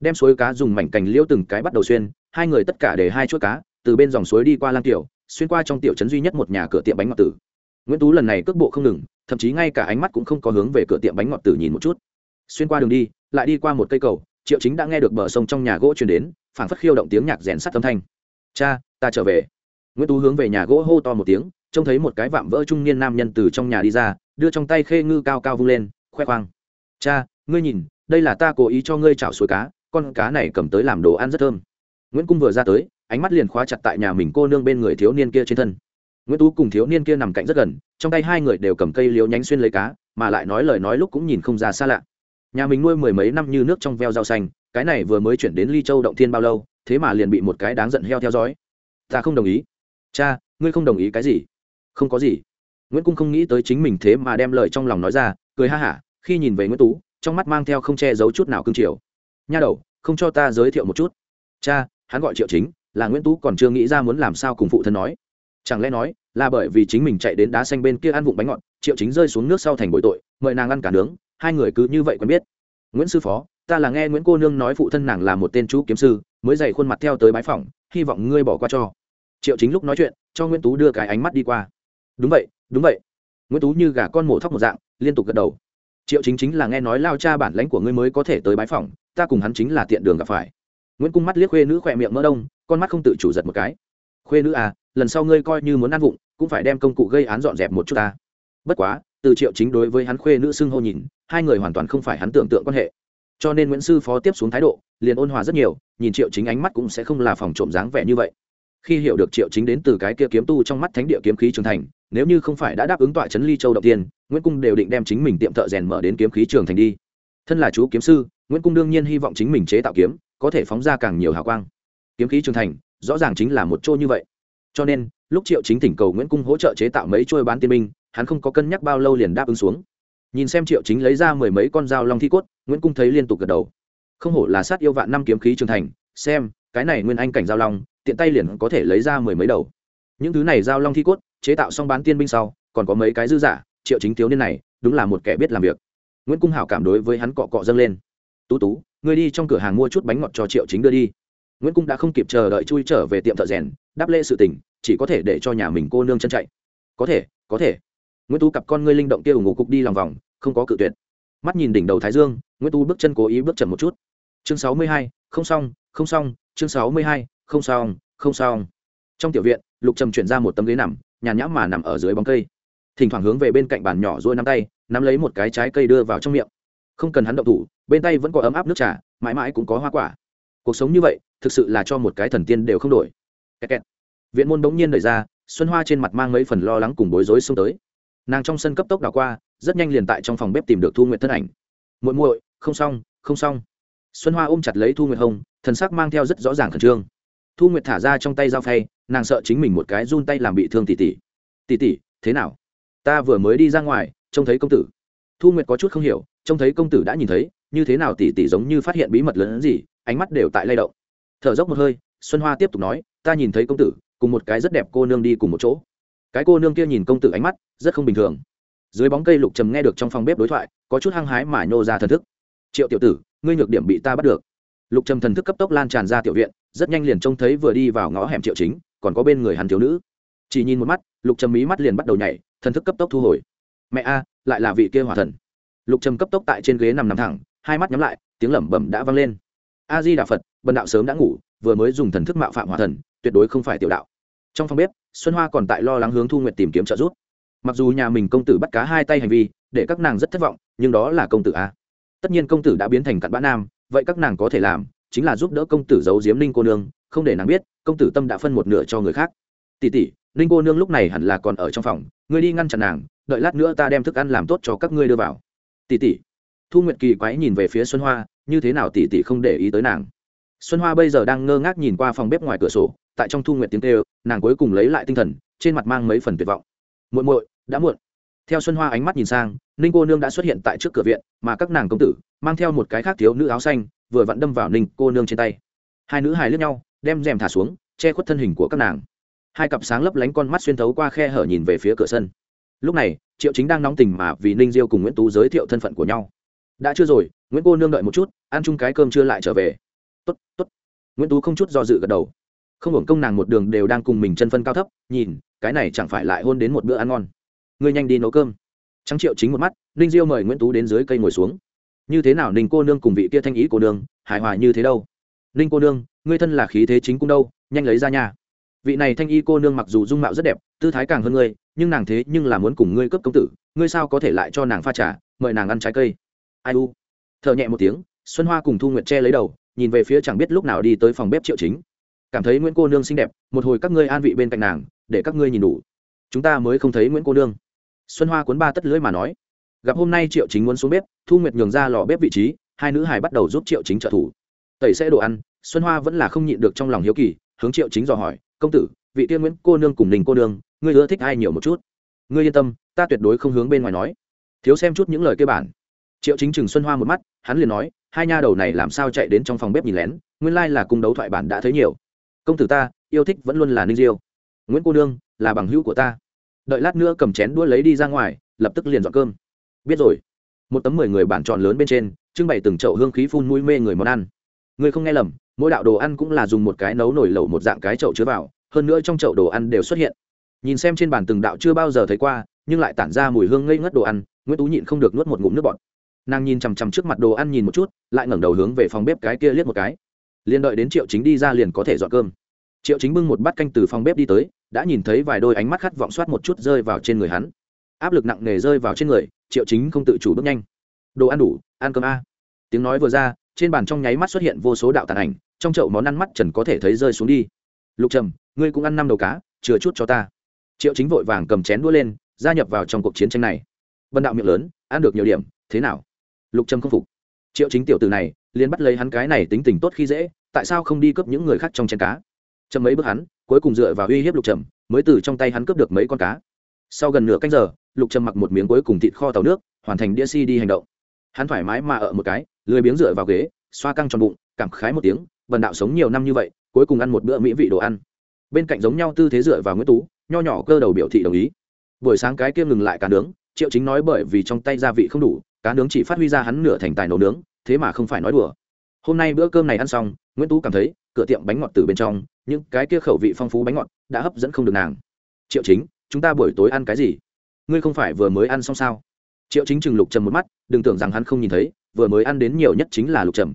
Đem suối cá dùng mảnh cành liêu từng cái bắt đầu xuyên, hai người tất cả để hai chuỗi cá, từ bên dòng suối đi qua lang tiểu, xuyên qua trong tiểu trấn duy nhất một nhà cửa tiệm bánh ngọt tử. Nguyễn tú lần này cước bộ không ngừng, thậm chí ngay cả ánh mắt cũng không có hướng về cửa tiệm bánh ngọt tử nhìn một chút. Xuyên qua đường đi, lại đi qua một cây cầu triệu chính đã nghe được bờ sông trong nhà gỗ truyền đến, phảng phất khiêu động tiếng nhạc rèn sắt âm thanh. Cha, ta trở về. Nguyễn tú hướng về nhà gỗ hô to một tiếng, trông thấy một cái vạm vỡ trung niên nam nhân từ trong nhà đi ra, đưa trong tay khê ngư cao cao vung lên, khoe khoang. Cha, ngươi nhìn, đây là ta cố ý cho ngươi chảo suối cá, con cá này cầm tới làm đồ ăn rất thơm. Nguyễn cung vừa ra tới, ánh mắt liền khóa chặt tại nhà mình cô nương bên người thiếu niên kia trên thân. Nguyễn tú cùng thiếu niên kia nằm cạnh rất gần, trong tay hai người đều cầm cây liếu nhánh xuyên lấy cá, mà lại nói lời nói lúc cũng nhìn không ra xa lạ nhà mình nuôi mười mấy năm như nước trong veo rau xanh, cái này vừa mới chuyển đến ly châu động thiên bao lâu, thế mà liền bị một cái đáng giận heo theo dõi. Ta không đồng ý. Cha, ngươi không đồng ý cái gì? Không có gì. Nguyễn cung không nghĩ tới chính mình thế mà đem lời trong lòng nói ra, cười ha hả, khi nhìn về nguyễn tú, trong mắt mang theo không che giấu chút nào cương triều. Nha đầu, không cho ta giới thiệu một chút. Cha, hắn gọi triệu chính, là nguyễn tú còn chưa nghĩ ra muốn làm sao cùng phụ thân nói. Chẳng lẽ nói, là bởi vì chính mình chạy đến đá xanh bên kia ăn vụng bánh ngọt, triệu chính rơi xuống nước sau thành bội tội, mời nàng ăn cả nướng hai người cứ như vậy quen biết. Nguyễn sư phó, ta là nghe nguyễn cô nương nói phụ thân nàng là một tên chú kiếm sư, mới dày khuôn mặt theo tới bái phỏng, hy vọng ngươi bỏ qua cho. Triệu chính lúc nói chuyện, cho nguyễn tú đưa cái ánh mắt đi qua. Đúng vậy đúng vậy. Nguyễn tú như gà con mổ thóc một dạng, liên tục gật đầu. Triệu chính chính là nghe nói lao cha bản lãnh của ngươi mới có thể tới bái phỏng, ta cùng hắn chính là tiện đường gặp phải. Nguyễn cung mắt liếc khuê nữ khỏe miệng mỡ đông, con mắt không tự chủ giật một cái. Khuê nữ à lần sau ngươi coi như muốn ăn vụng, cũng phải đem công cụ gây án dọn dẹp một chút ta. Bất quá từ triệu chính đối với hắn khuê nữ xưng hô nhìn, hai người hoàn toàn không phải hắn tưởng tượng quan hệ. Cho nên nguyễn sư phó tiếp xuống thái độ, liền ôn hòa rất nhiều, nhìn triệu chính ánh mắt cũng sẽ không là phòng trộm dáng vẻ như vậy. Khi hiểu được triệu chính đến từ cái kia kiếm tu trong mắt thánh địa kiếm khí trường thành, nếu như không phải đã đáp ứng tọa trấn ly châu đầu tiên, nguyễn cung đều định đem chính mình tiệm thợ rèn mở đến kiếm khí trường thành đi. Thân là chú kiếm sư, nguyễn cung đương nhiên hy vọng chính mình chế tạo kiếm, có thể phóng ra càng nhiều hào quang. Kiếm khí trường thành, rõ ràng chính là một chỗ như vậy. Cho nên, lúc triệu chính thỉnh cầu nguyễn cung hỗ trợ chế tạo mấy trôi bán tiên minh hắn không có cân nhắc bao lâu liền đáp ứng xuống. Nhìn xem triệu chính lấy ra mười mấy con dao long thi cốt, nguyễn cung thấy liên tục gật đầu. Không hổ là sát yêu vạn năm kiếm khí trường thành, xem, cái này nguyên anh cảnh giao long, tiện tay liền có thể lấy ra mười mấy đầu. Những thứ này giao long thi cốt, chế tạo xong bán tiên binh sau, còn có mấy cái dư giả, triệu chính thiếu niên này, đúng là một kẻ biết làm việc. Nguyễn cung hảo cảm đối với hắn cọ cọ dâng lên. Tú tú, ngươi đi trong cửa hàng mua chút bánh ngọt cho triệu chính đưa đi. Nguyễn cung đã không kịp chờ đợi chui trở về tiệm thợ rèn, đáp lễ sự tình, chỉ có thể để cho nhà mình cô nương chân chạy. Có thể có thể nguyễn tú cặp con ngươi linh động kia ủng ngủ cục đi lòng vòng, không có cự tuyệt. Mắt nhìn đỉnh đầu thái dương, nguyễn tú bước chân cố ý bước chậm một chút. Chương sáu mươi hai, không xong không xong, chương sáu mươi hai, không xong không xong. Trong tiểu viện, lục trầm chuyển ra một tấm ghế nằm, nhàn nhãm mà nằm ở dưới bóng cây. Thỉnh thoảng hướng về bên cạnh bàn nhỏ rồi nắm tay, nắm lấy một cái trái cây đưa vào trong miệng. Không cần hắn động thủ, bên tay vẫn có ấm áp nước trà, mãi mãi cũng có hoa quả. Cuộc sống như vậy, thực sự là cho một cái thần tiên đều không đổi. Kẹt kẹt. viện môn bỗng nhiên đẩy ra, xuân hoa trên mặt mang mấy phần lo lắng cùng bối rối xông tới nàng trong sân cấp tốc đảo qua rất nhanh liền tại trong phòng bếp tìm được thu nguyện thân ảnh. Muội muội không xong không xong. Xuân hoa ôm chặt lấy thu nguyệt hồng, thần sắc mang theo rất rõ ràng khẩn trương. Thu nguyệt thả ra trong tay dao phay nàng sợ chính mình một cái run tay làm bị thương tỷ tỷ. Tỷ tỷ thế nào? Ta vừa mới đi ra ngoài trông thấy công tử. Thu nguyệt có chút không hiểu trông thấy công tử đã nhìn thấy như thế nào tỷ tỷ giống như phát hiện bí mật lớn hơn gì ánh mắt đều tại lay động. Thở dốc một hơi xuân hoa tiếp tục nói ta nhìn thấy công tử cùng một cái rất đẹp cô nương đi cùng một chỗ cái cô nương kia nhìn công tử ánh mắt, rất không bình thường. Dưới bóng cây lục trầm nghe được trong phòng bếp đối thoại, có chút hăng hái mà nhô ra thần thức. Triệu tiểu tử, ngươi nhược điểm bị ta bắt được. Lục trầm thần thức cấp tốc lan tràn ra tiểu viện, rất nhanh liền trông thấy vừa đi vào ngõ hẻm triệu chính, còn có bên người hắn thiếu nữ. Chỉ nhìn một mắt, lục trầm mí mắt liền bắt đầu nhảy, thần thức cấp tốc thu hồi. Mẹ a, lại là vị kia hỏa thần. Lục trầm cấp tốc tại trên ghế nằm nằm thẳng, hai mắt nhắm lại, tiếng lẩm bẩm đã vang lên. A di đà phật, bần đạo sớm đã ngủ, vừa mới dùng thần thức mạo phạm hỏa thần, tuyệt đối không phải tiểu đạo. Trong phòng bếp xuân hoa còn tại lo lắng hướng thu nguyệt tìm kiếm trợ giúp. Mặc dù nhà mình công tử bắt cá hai tay hành vi, để các nàng rất thất vọng, nhưng đó là công tử a. Tất nhiên công tử đã biến thành cặn bã nam, vậy các nàng có thể làm chính là giúp đỡ công tử giấu giếm ninh cô nương, không để nàng biết, công tử tâm đã phân một nửa cho người khác. Tỷ tỷ, ninh cô nương lúc này hẳn là còn ở trong phòng, ngươi đi ngăn chặn nàng, đợi lát nữa ta đem thức ăn làm tốt cho các ngươi đưa vào. Tỷ tỷ. Thu nguyệt kỳ quái nhìn về phía xuân hoa, như thế nào tỷ tỷ không để ý tới nàng? Xuân hoa bây giờ đang ngơ ngác nhìn qua phòng bếp ngoài cửa sổ, tại trong thu nguyệt tiếng kêu, nàng cuối cùng lấy lại tinh thần, trên mặt mang mấy phần tuyệt vọng. Muộn muội, đã muộn. Theo xuân hoa ánh mắt nhìn sang, ninh cô nương đã xuất hiện tại trước cửa viện, mà các nàng công tử, mang theo một cái khác thiếu nữ áo xanh, vừa vặn đâm vào ninh cô nương trên tay. Hai nữ hài lướt nhau, đem rèm thả xuống, che khuất thân hình của các nàng. Hai cặp sáng lấp lánh con mắt xuyên thấu qua khe hở nhìn về phía cửa sân. Lúc này, triệu chính đang nóng tình mà vì ninh diêu cùng nguyễn tú giới thiệu thân phận của nhau. Đã chưa rồi, nguyễn cô nương đợi một chút, ăn chung cái cơm chưa lại trở về tốt tốt. Nguyễn tú không chút do dự gật đầu. Không hưởng công nàng một đường đều đang cùng mình chân phân cao thấp, nhìn, cái này chẳng phải lại hôn đến một bữa ăn ngon. Ngươi nhanh đi nấu cơm. Trắng triệu chính một mắt, ninh diêu mời nguyễn tú đến dưới cây ngồi xuống. Như thế nào ninh cô nương cùng vị kia thanh ý cô nương, hài hòa như thế đâu? Ninh cô nương, ngươi thân là khí thế chính cung đâu, nhanh lấy ra nhà vị này thanh y cô nương mặc dù dung mạo rất đẹp, tư thái càng hơn ngươi, nhưng nàng thế nhưng là muốn cùng ngươi cấp công tử, ngươi sao có thể lại cho nàng pha trà, mời nàng ăn trái cây? Ai u. Thợ nhẹ một tiếng, xuân hoa cùng thu nguyệt che lấy đầu nhìn về phía chẳng biết lúc nào đi tới phòng bếp triệu chính. Cảm thấy nguyễn cô nương xinh đẹp, một hồi các ngươi an vị bên cạnh nàng, để các ngươi nhìn đủ. Chúng ta mới không thấy nguyễn cô nương. Xuân hoa cuốn ba tất lưỡi mà nói. Gặp hôm nay triệu chính muốn xuống bếp, thu nguyệt nhường ra lò bếp vị trí, hai nữ hài bắt đầu giúp triệu chính trợ thủ. Tẩy sẽ đồ ăn, xuân hoa vẫn là không nhịn được trong lòng hiếu kỳ, hướng triệu chính dò hỏi, công tử, vị tiên nguyễn cô nương cùng đình cô nương, ngươi ưa thích ai nhiều một chút? Ngươi yên tâm, ta tuyệt đối không hướng bên ngoài nói. Thiếu xem chút những lời cơ bản triệu chính chừng xuân hoa một mắt, hắn liền nói, hai nha đầu này làm sao chạy đến trong phòng bếp nhìn lén, nguyên lai là cung đấu thoại bản đã thấy nhiều. Công tử ta, yêu thích vẫn luôn là ninh diêu. Nguyễn cô nương, là bằng hữu của ta. Đợi lát nữa cầm chén đũa lấy đi ra ngoài, lập tức liền dọn cơm. Biết rồi. Một tấm mười người bản tròn lớn bên trên, trưng bày từng chậu hương khí phun mũi mê người món ăn. Ngươi không nghe lầm, mỗi đạo đồ ăn cũng là dùng một cái nấu nổi lẩu một dạng cái chậu chứa vào, hơn nữa trong chậu đồ ăn đều xuất hiện. Nhìn xem trên bàn từng đạo chưa bao giờ thấy qua, nhưng lại tản ra mùi hương ngây ngất đồ ăn, nguyễn tú nhịn không được nuốt một ngụm nước bọt nàng nhìn chằm chằm trước mặt đồ ăn nhìn một chút, lại ngẩng đầu hướng về phòng bếp cái kia liếc một cái. Liền đợi đến triệu chính đi ra liền có thể dọn cơm. Triệu chính bưng một bát canh từ phòng bếp đi tới, đã nhìn thấy vài đôi ánh mắt khát vọng soát một chút rơi vào trên người hắn. Áp lực nặng nề rơi vào trên người, triệu chính không tự chủ bước nhanh. Đồ ăn đủ, ăn cơm a. Tiếng nói vừa ra, trên bàn trong nháy mắt xuất hiện vô số đạo tàn ảnh, trong chậu món ăn mắt trần có thể thấy rơi xuống đi. Lục trầm, ngươi cũng ăn năm đầu cá, chừa chút cho ta. Triệu chính vội vàng cầm chén đũa lên, gia nhập vào trong cuộc chiến tranh này. Vân đạo miệng lớn, ăn được nhiều điểm, thế nào? Lục trầm không phục. Triệu chính tiểu từ này, liền bắt lấy hắn cái này tính tình tốt khi dễ, tại sao không đi cướp những người khác trong chén cá? Chầm mấy bước hắn, cuối cùng dựa vào uy hiếp lục trầm mới từ trong tay hắn cướp được mấy con cá. Sau gần nửa canh giờ, lục trầm mặc một miếng cuối cùng thịt kho tàu nước, hoàn thành đĩa si đi hành động. Hắn thoải mái mà ở một cái, lười biếng dựa vào ghế, xoa căng tròn bụng, cảm khái một tiếng vần đạo sống nhiều năm như vậy, cuối cùng ăn một bữa mỹ vị đồ ăn. Bên cạnh giống nhau tư thế dựa vào nguyễn tú, nho nhỏ cơ đầu biểu thị đồng ý. Buổi sáng cái kia ngừng lại cả nướng, triệu chính nói bởi vì trong tay gia vị không đủ cá nướng chỉ phát huy ra hắn nửa thành tài nấu nướng, thế mà không phải nói đùa. Hôm nay bữa cơm này ăn xong, nguyễn tú cảm thấy, cửa tiệm bánh ngọt từ bên trong, những cái kia khẩu vị phong phú bánh ngọt đã hấp dẫn không được nàng. Triệu chính, chúng ta buổi tối ăn cái gì? Ngươi không phải vừa mới ăn xong sao? Triệu chính chừng lục trầm một mắt, đừng tưởng rằng hắn không nhìn thấy, vừa mới ăn đến nhiều nhất chính là lục trầm.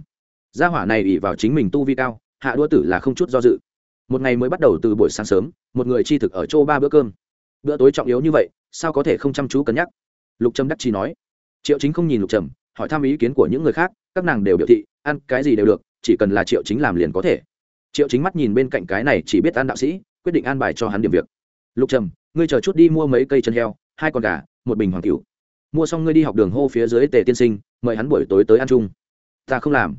Gia hỏa này ỉ vào chính mình tu vi cao, hạ đua tử là không chút do dự. Một ngày mới bắt đầu từ buổi sáng sớm, một người chi thực ở chỗ ba bữa cơm. Bữa tối trọng yếu như vậy, sao có thể không chăm chú cân nhắc? Lục trầm đắc chi nói triệu chính không nhìn lục trầm, hỏi thăm ý kiến của những người khác, các nàng đều biểu thị, ăn cái gì đều được, chỉ cần là triệu chính làm liền có thể. Triệu chính mắt nhìn bên cạnh cái này chỉ biết ăn đạo sĩ, quyết định an bài cho hắn điểm việc. Lục trầm, ngươi chờ chút đi mua mấy cây chân heo, hai con gà, một bình hoàng cửu mua xong ngươi đi học đường hô phía dưới tề tiên sinh, mời hắn buổi tối tới ăn chung. Ta không làm.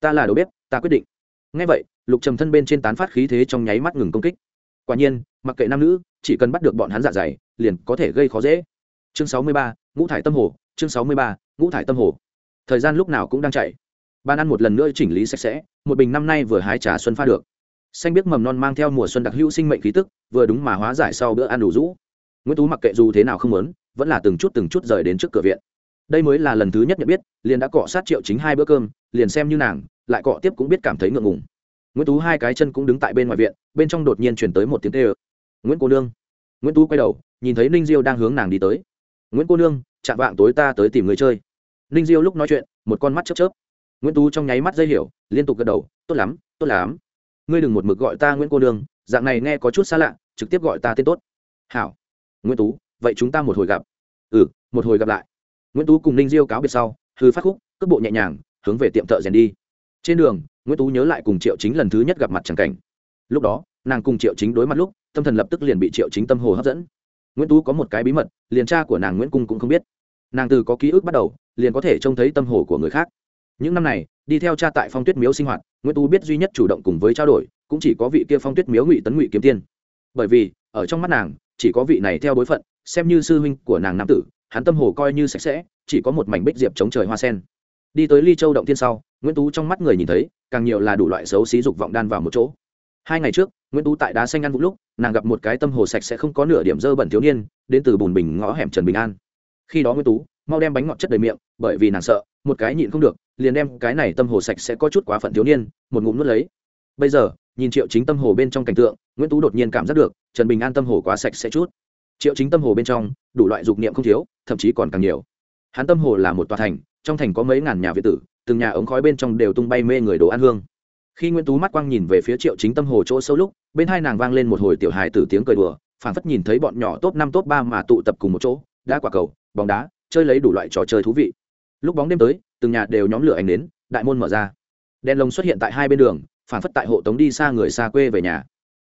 Ta là đầu bếp, ta quyết định. Ngay vậy, lục trầm thân bên trên tán phát khí thế trong nháy mắt ngừng công kích. Quả nhiên, mặc kệ nam nữ, chỉ cần bắt được bọn hắn dạ dày, liền có thể gây khó dễ. Chương sáu mươi ba, ngũ thải tâm hồ chương sáu mươi ba, ngũ thải tâm hồ. Thời gian lúc nào cũng đang chạy. Ban ăn một lần nữa chỉnh lý sạch sẽ, một bình năm nay vừa hái trà xuân pha được. Xanh biếc mầm non mang theo mùa xuân đặc hữu sinh mệnh khí tức, vừa đúng mà hóa giải sau bữa ăn đủ rũ. Nguyễn tú mặc kệ dù thế nào không muốn, vẫn là từng chút từng chút rời đến trước cửa viện. Đây mới là lần thứ nhất nhận biết, liền đã cọ sát triệu chính hai bữa cơm, liền xem như nàng, lại cọ tiếp cũng biết cảm thấy ngượng ngùng. Nguyễn tú hai cái chân cũng đứng tại bên ngoài viện, bên trong đột nhiên chuyển tới một tiếng tê ơ nguyễn cô nương. Nguyễn tú quay đầu, nhìn thấy ninh diêu đang hướng nàng đi tới. Nguyễn cô nương chạm vạng tối ta tới tìm người chơi. Ninh diêu lúc nói chuyện, một con mắt chớp chớp. Nguyễn tú trong nháy mắt dây hiểu, liên tục gật đầu, tốt lắm tốt lắm. Ngươi đừng một mực gọi ta nguyễn cô nương, dạng này nghe có chút xa lạ, trực tiếp gọi ta tên tốt. Hảo. Nguyễn tú, vậy chúng ta một hồi gặp. Ừ một hồi gặp lại. Nguyễn tú cùng ninh diêu cáo biệt sau, hư phát khúc, cước bộ nhẹ nhàng, hướng về tiệm thợ rèn đi. Trên đường, nguyễn tú nhớ lại cùng triệu chính lần thứ nhất gặp mặt c cảnh. Lúc đó, nàng cùng triệu chính đối mặt lúc, tâm thần lập tức liền bị triệu chính tâm hồ hấp dẫn nguyễn tú có một cái bí mật, liền cha của nàng nguyễn cung cũng không biết. Nàng từ có ký ức bắt đầu, liền có thể trông thấy tâm hồ của người khác. Những năm này, đi theo cha tại phong tuyết miếu sinh hoạt, nguyễn tú biết duy nhất chủ động cùng với trao đổi, cũng chỉ có vị kia phong tuyết miếu ngụy tấn ngụy kiếm tiên. Bởi vì, ở trong mắt nàng, chỉ có vị này theo đối phận, xem như sư huynh của nàng nam tử, hắn tâm hồ coi như sạch sẽ, chỉ có một mảnh bích diệp chống trời hoa sen. Đi tới ly châu động Tiên sau, nguyễn tú trong mắt người nhìn thấy, càng nhiều là đủ loại xấu xí dục vọng đan vào một chỗ. Hai ngày trước nguyễn tú tại đá xanh ăn vũ lúc, nàng gặp một cái tâm hồ sạch sẽ không có nửa điểm dơ bẩn thiếu niên, đến từ bùn bình ngõ hẻm trần bình an. Khi đó nguyễn tú, mau đem bánh ngọt chất đầy miệng, bởi vì nàng sợ, một cái nhịn không được, liền đem cái này tâm hồ sạch sẽ có chút quá phận thiếu niên, một ngụm nuốt lấy. Bây giờ, nhìn triệu chính tâm hồ bên trong cảnh tượng, nguyễn tú đột nhiên cảm giác được, trần bình an tâm hồ quá sạch sẽ chút. Triệu chính tâm hồ bên trong, đủ loại dục niệm không thiếu, thậm chí còn càng nhiều. Hắn tâm hồ là một tòa thành, trong thành có mấy ngàn nhà việt tử, từng nhà ống khói bên trong đều tung bay mê người đồ ăn hương khi nguyễn tú mắt quang nhìn về phía triệu chính tâm hồ chỗ sâu lúc, bên hai nàng vang lên một hồi tiểu hài tử tiếng cười đùa, phảng phất nhìn thấy bọn nhỏ top năm top ba mà tụ tập cùng một chỗ, đã quả cầu, bóng đá, chơi lấy đủ loại trò chơi thú vị. Lúc bóng đêm tới, từng nhà đều nhóm lửa ánh đến đại môn mở ra. Đèn lồng xuất hiện tại hai bên đường, phảng phất tại hộ tống đi xa người xa quê về nhà.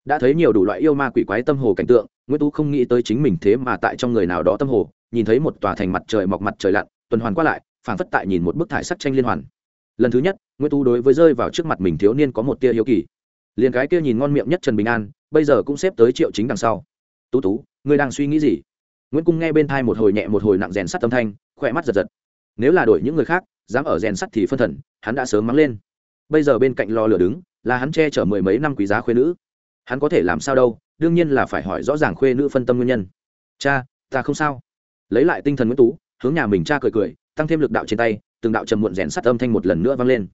Đã thấy nhiều đủ loại yêu ma quỷ quái tâm hồ cảnh tượng, nguyễn tú không nghĩ tới chính mình thế mà tại trong người nào đó tâm hồ, nhìn thấy một tòa thành mặt trời mọc mặt trời lặn, tuần hoàn qua lại, phảng phất tại nhìn một bức thải sắc tranh liên hoàn lần thứ nhất, nguyễn tú đối với rơi vào trước mặt mình thiếu niên có một tia hiếu kỳ. Liền cái kia nhìn ngon miệng nhất trần bình an, bây giờ cũng xếp tới triệu chính đằng sau. Tú tú, ngươi đang suy nghĩ gì? Nguyễn cung nghe bên thai một hồi nhẹ một hồi nặng rèn sắt âm thanh, khỏe mắt giật giật. Nếu là đổi những người khác, dám ở rèn sắt thì phân thần, hắn đã sớm mắng lên. Bây giờ bên cạnh lò lửa đứng, là hắn che chở mười mấy năm quý giá khuê nữ. Hắn có thể làm sao đâu, đương nhiên là phải hỏi rõ ràng khuê nữ phân tâm nguyên nhân. Cha, ta không sao. Lấy lại tinh thần nguyễn tú, hướng nhà mình cha cười cười, tăng thêm lực đạo trên tay từng đạo trầm muộn rèn sắt âm thanh một lần nữa vang lên.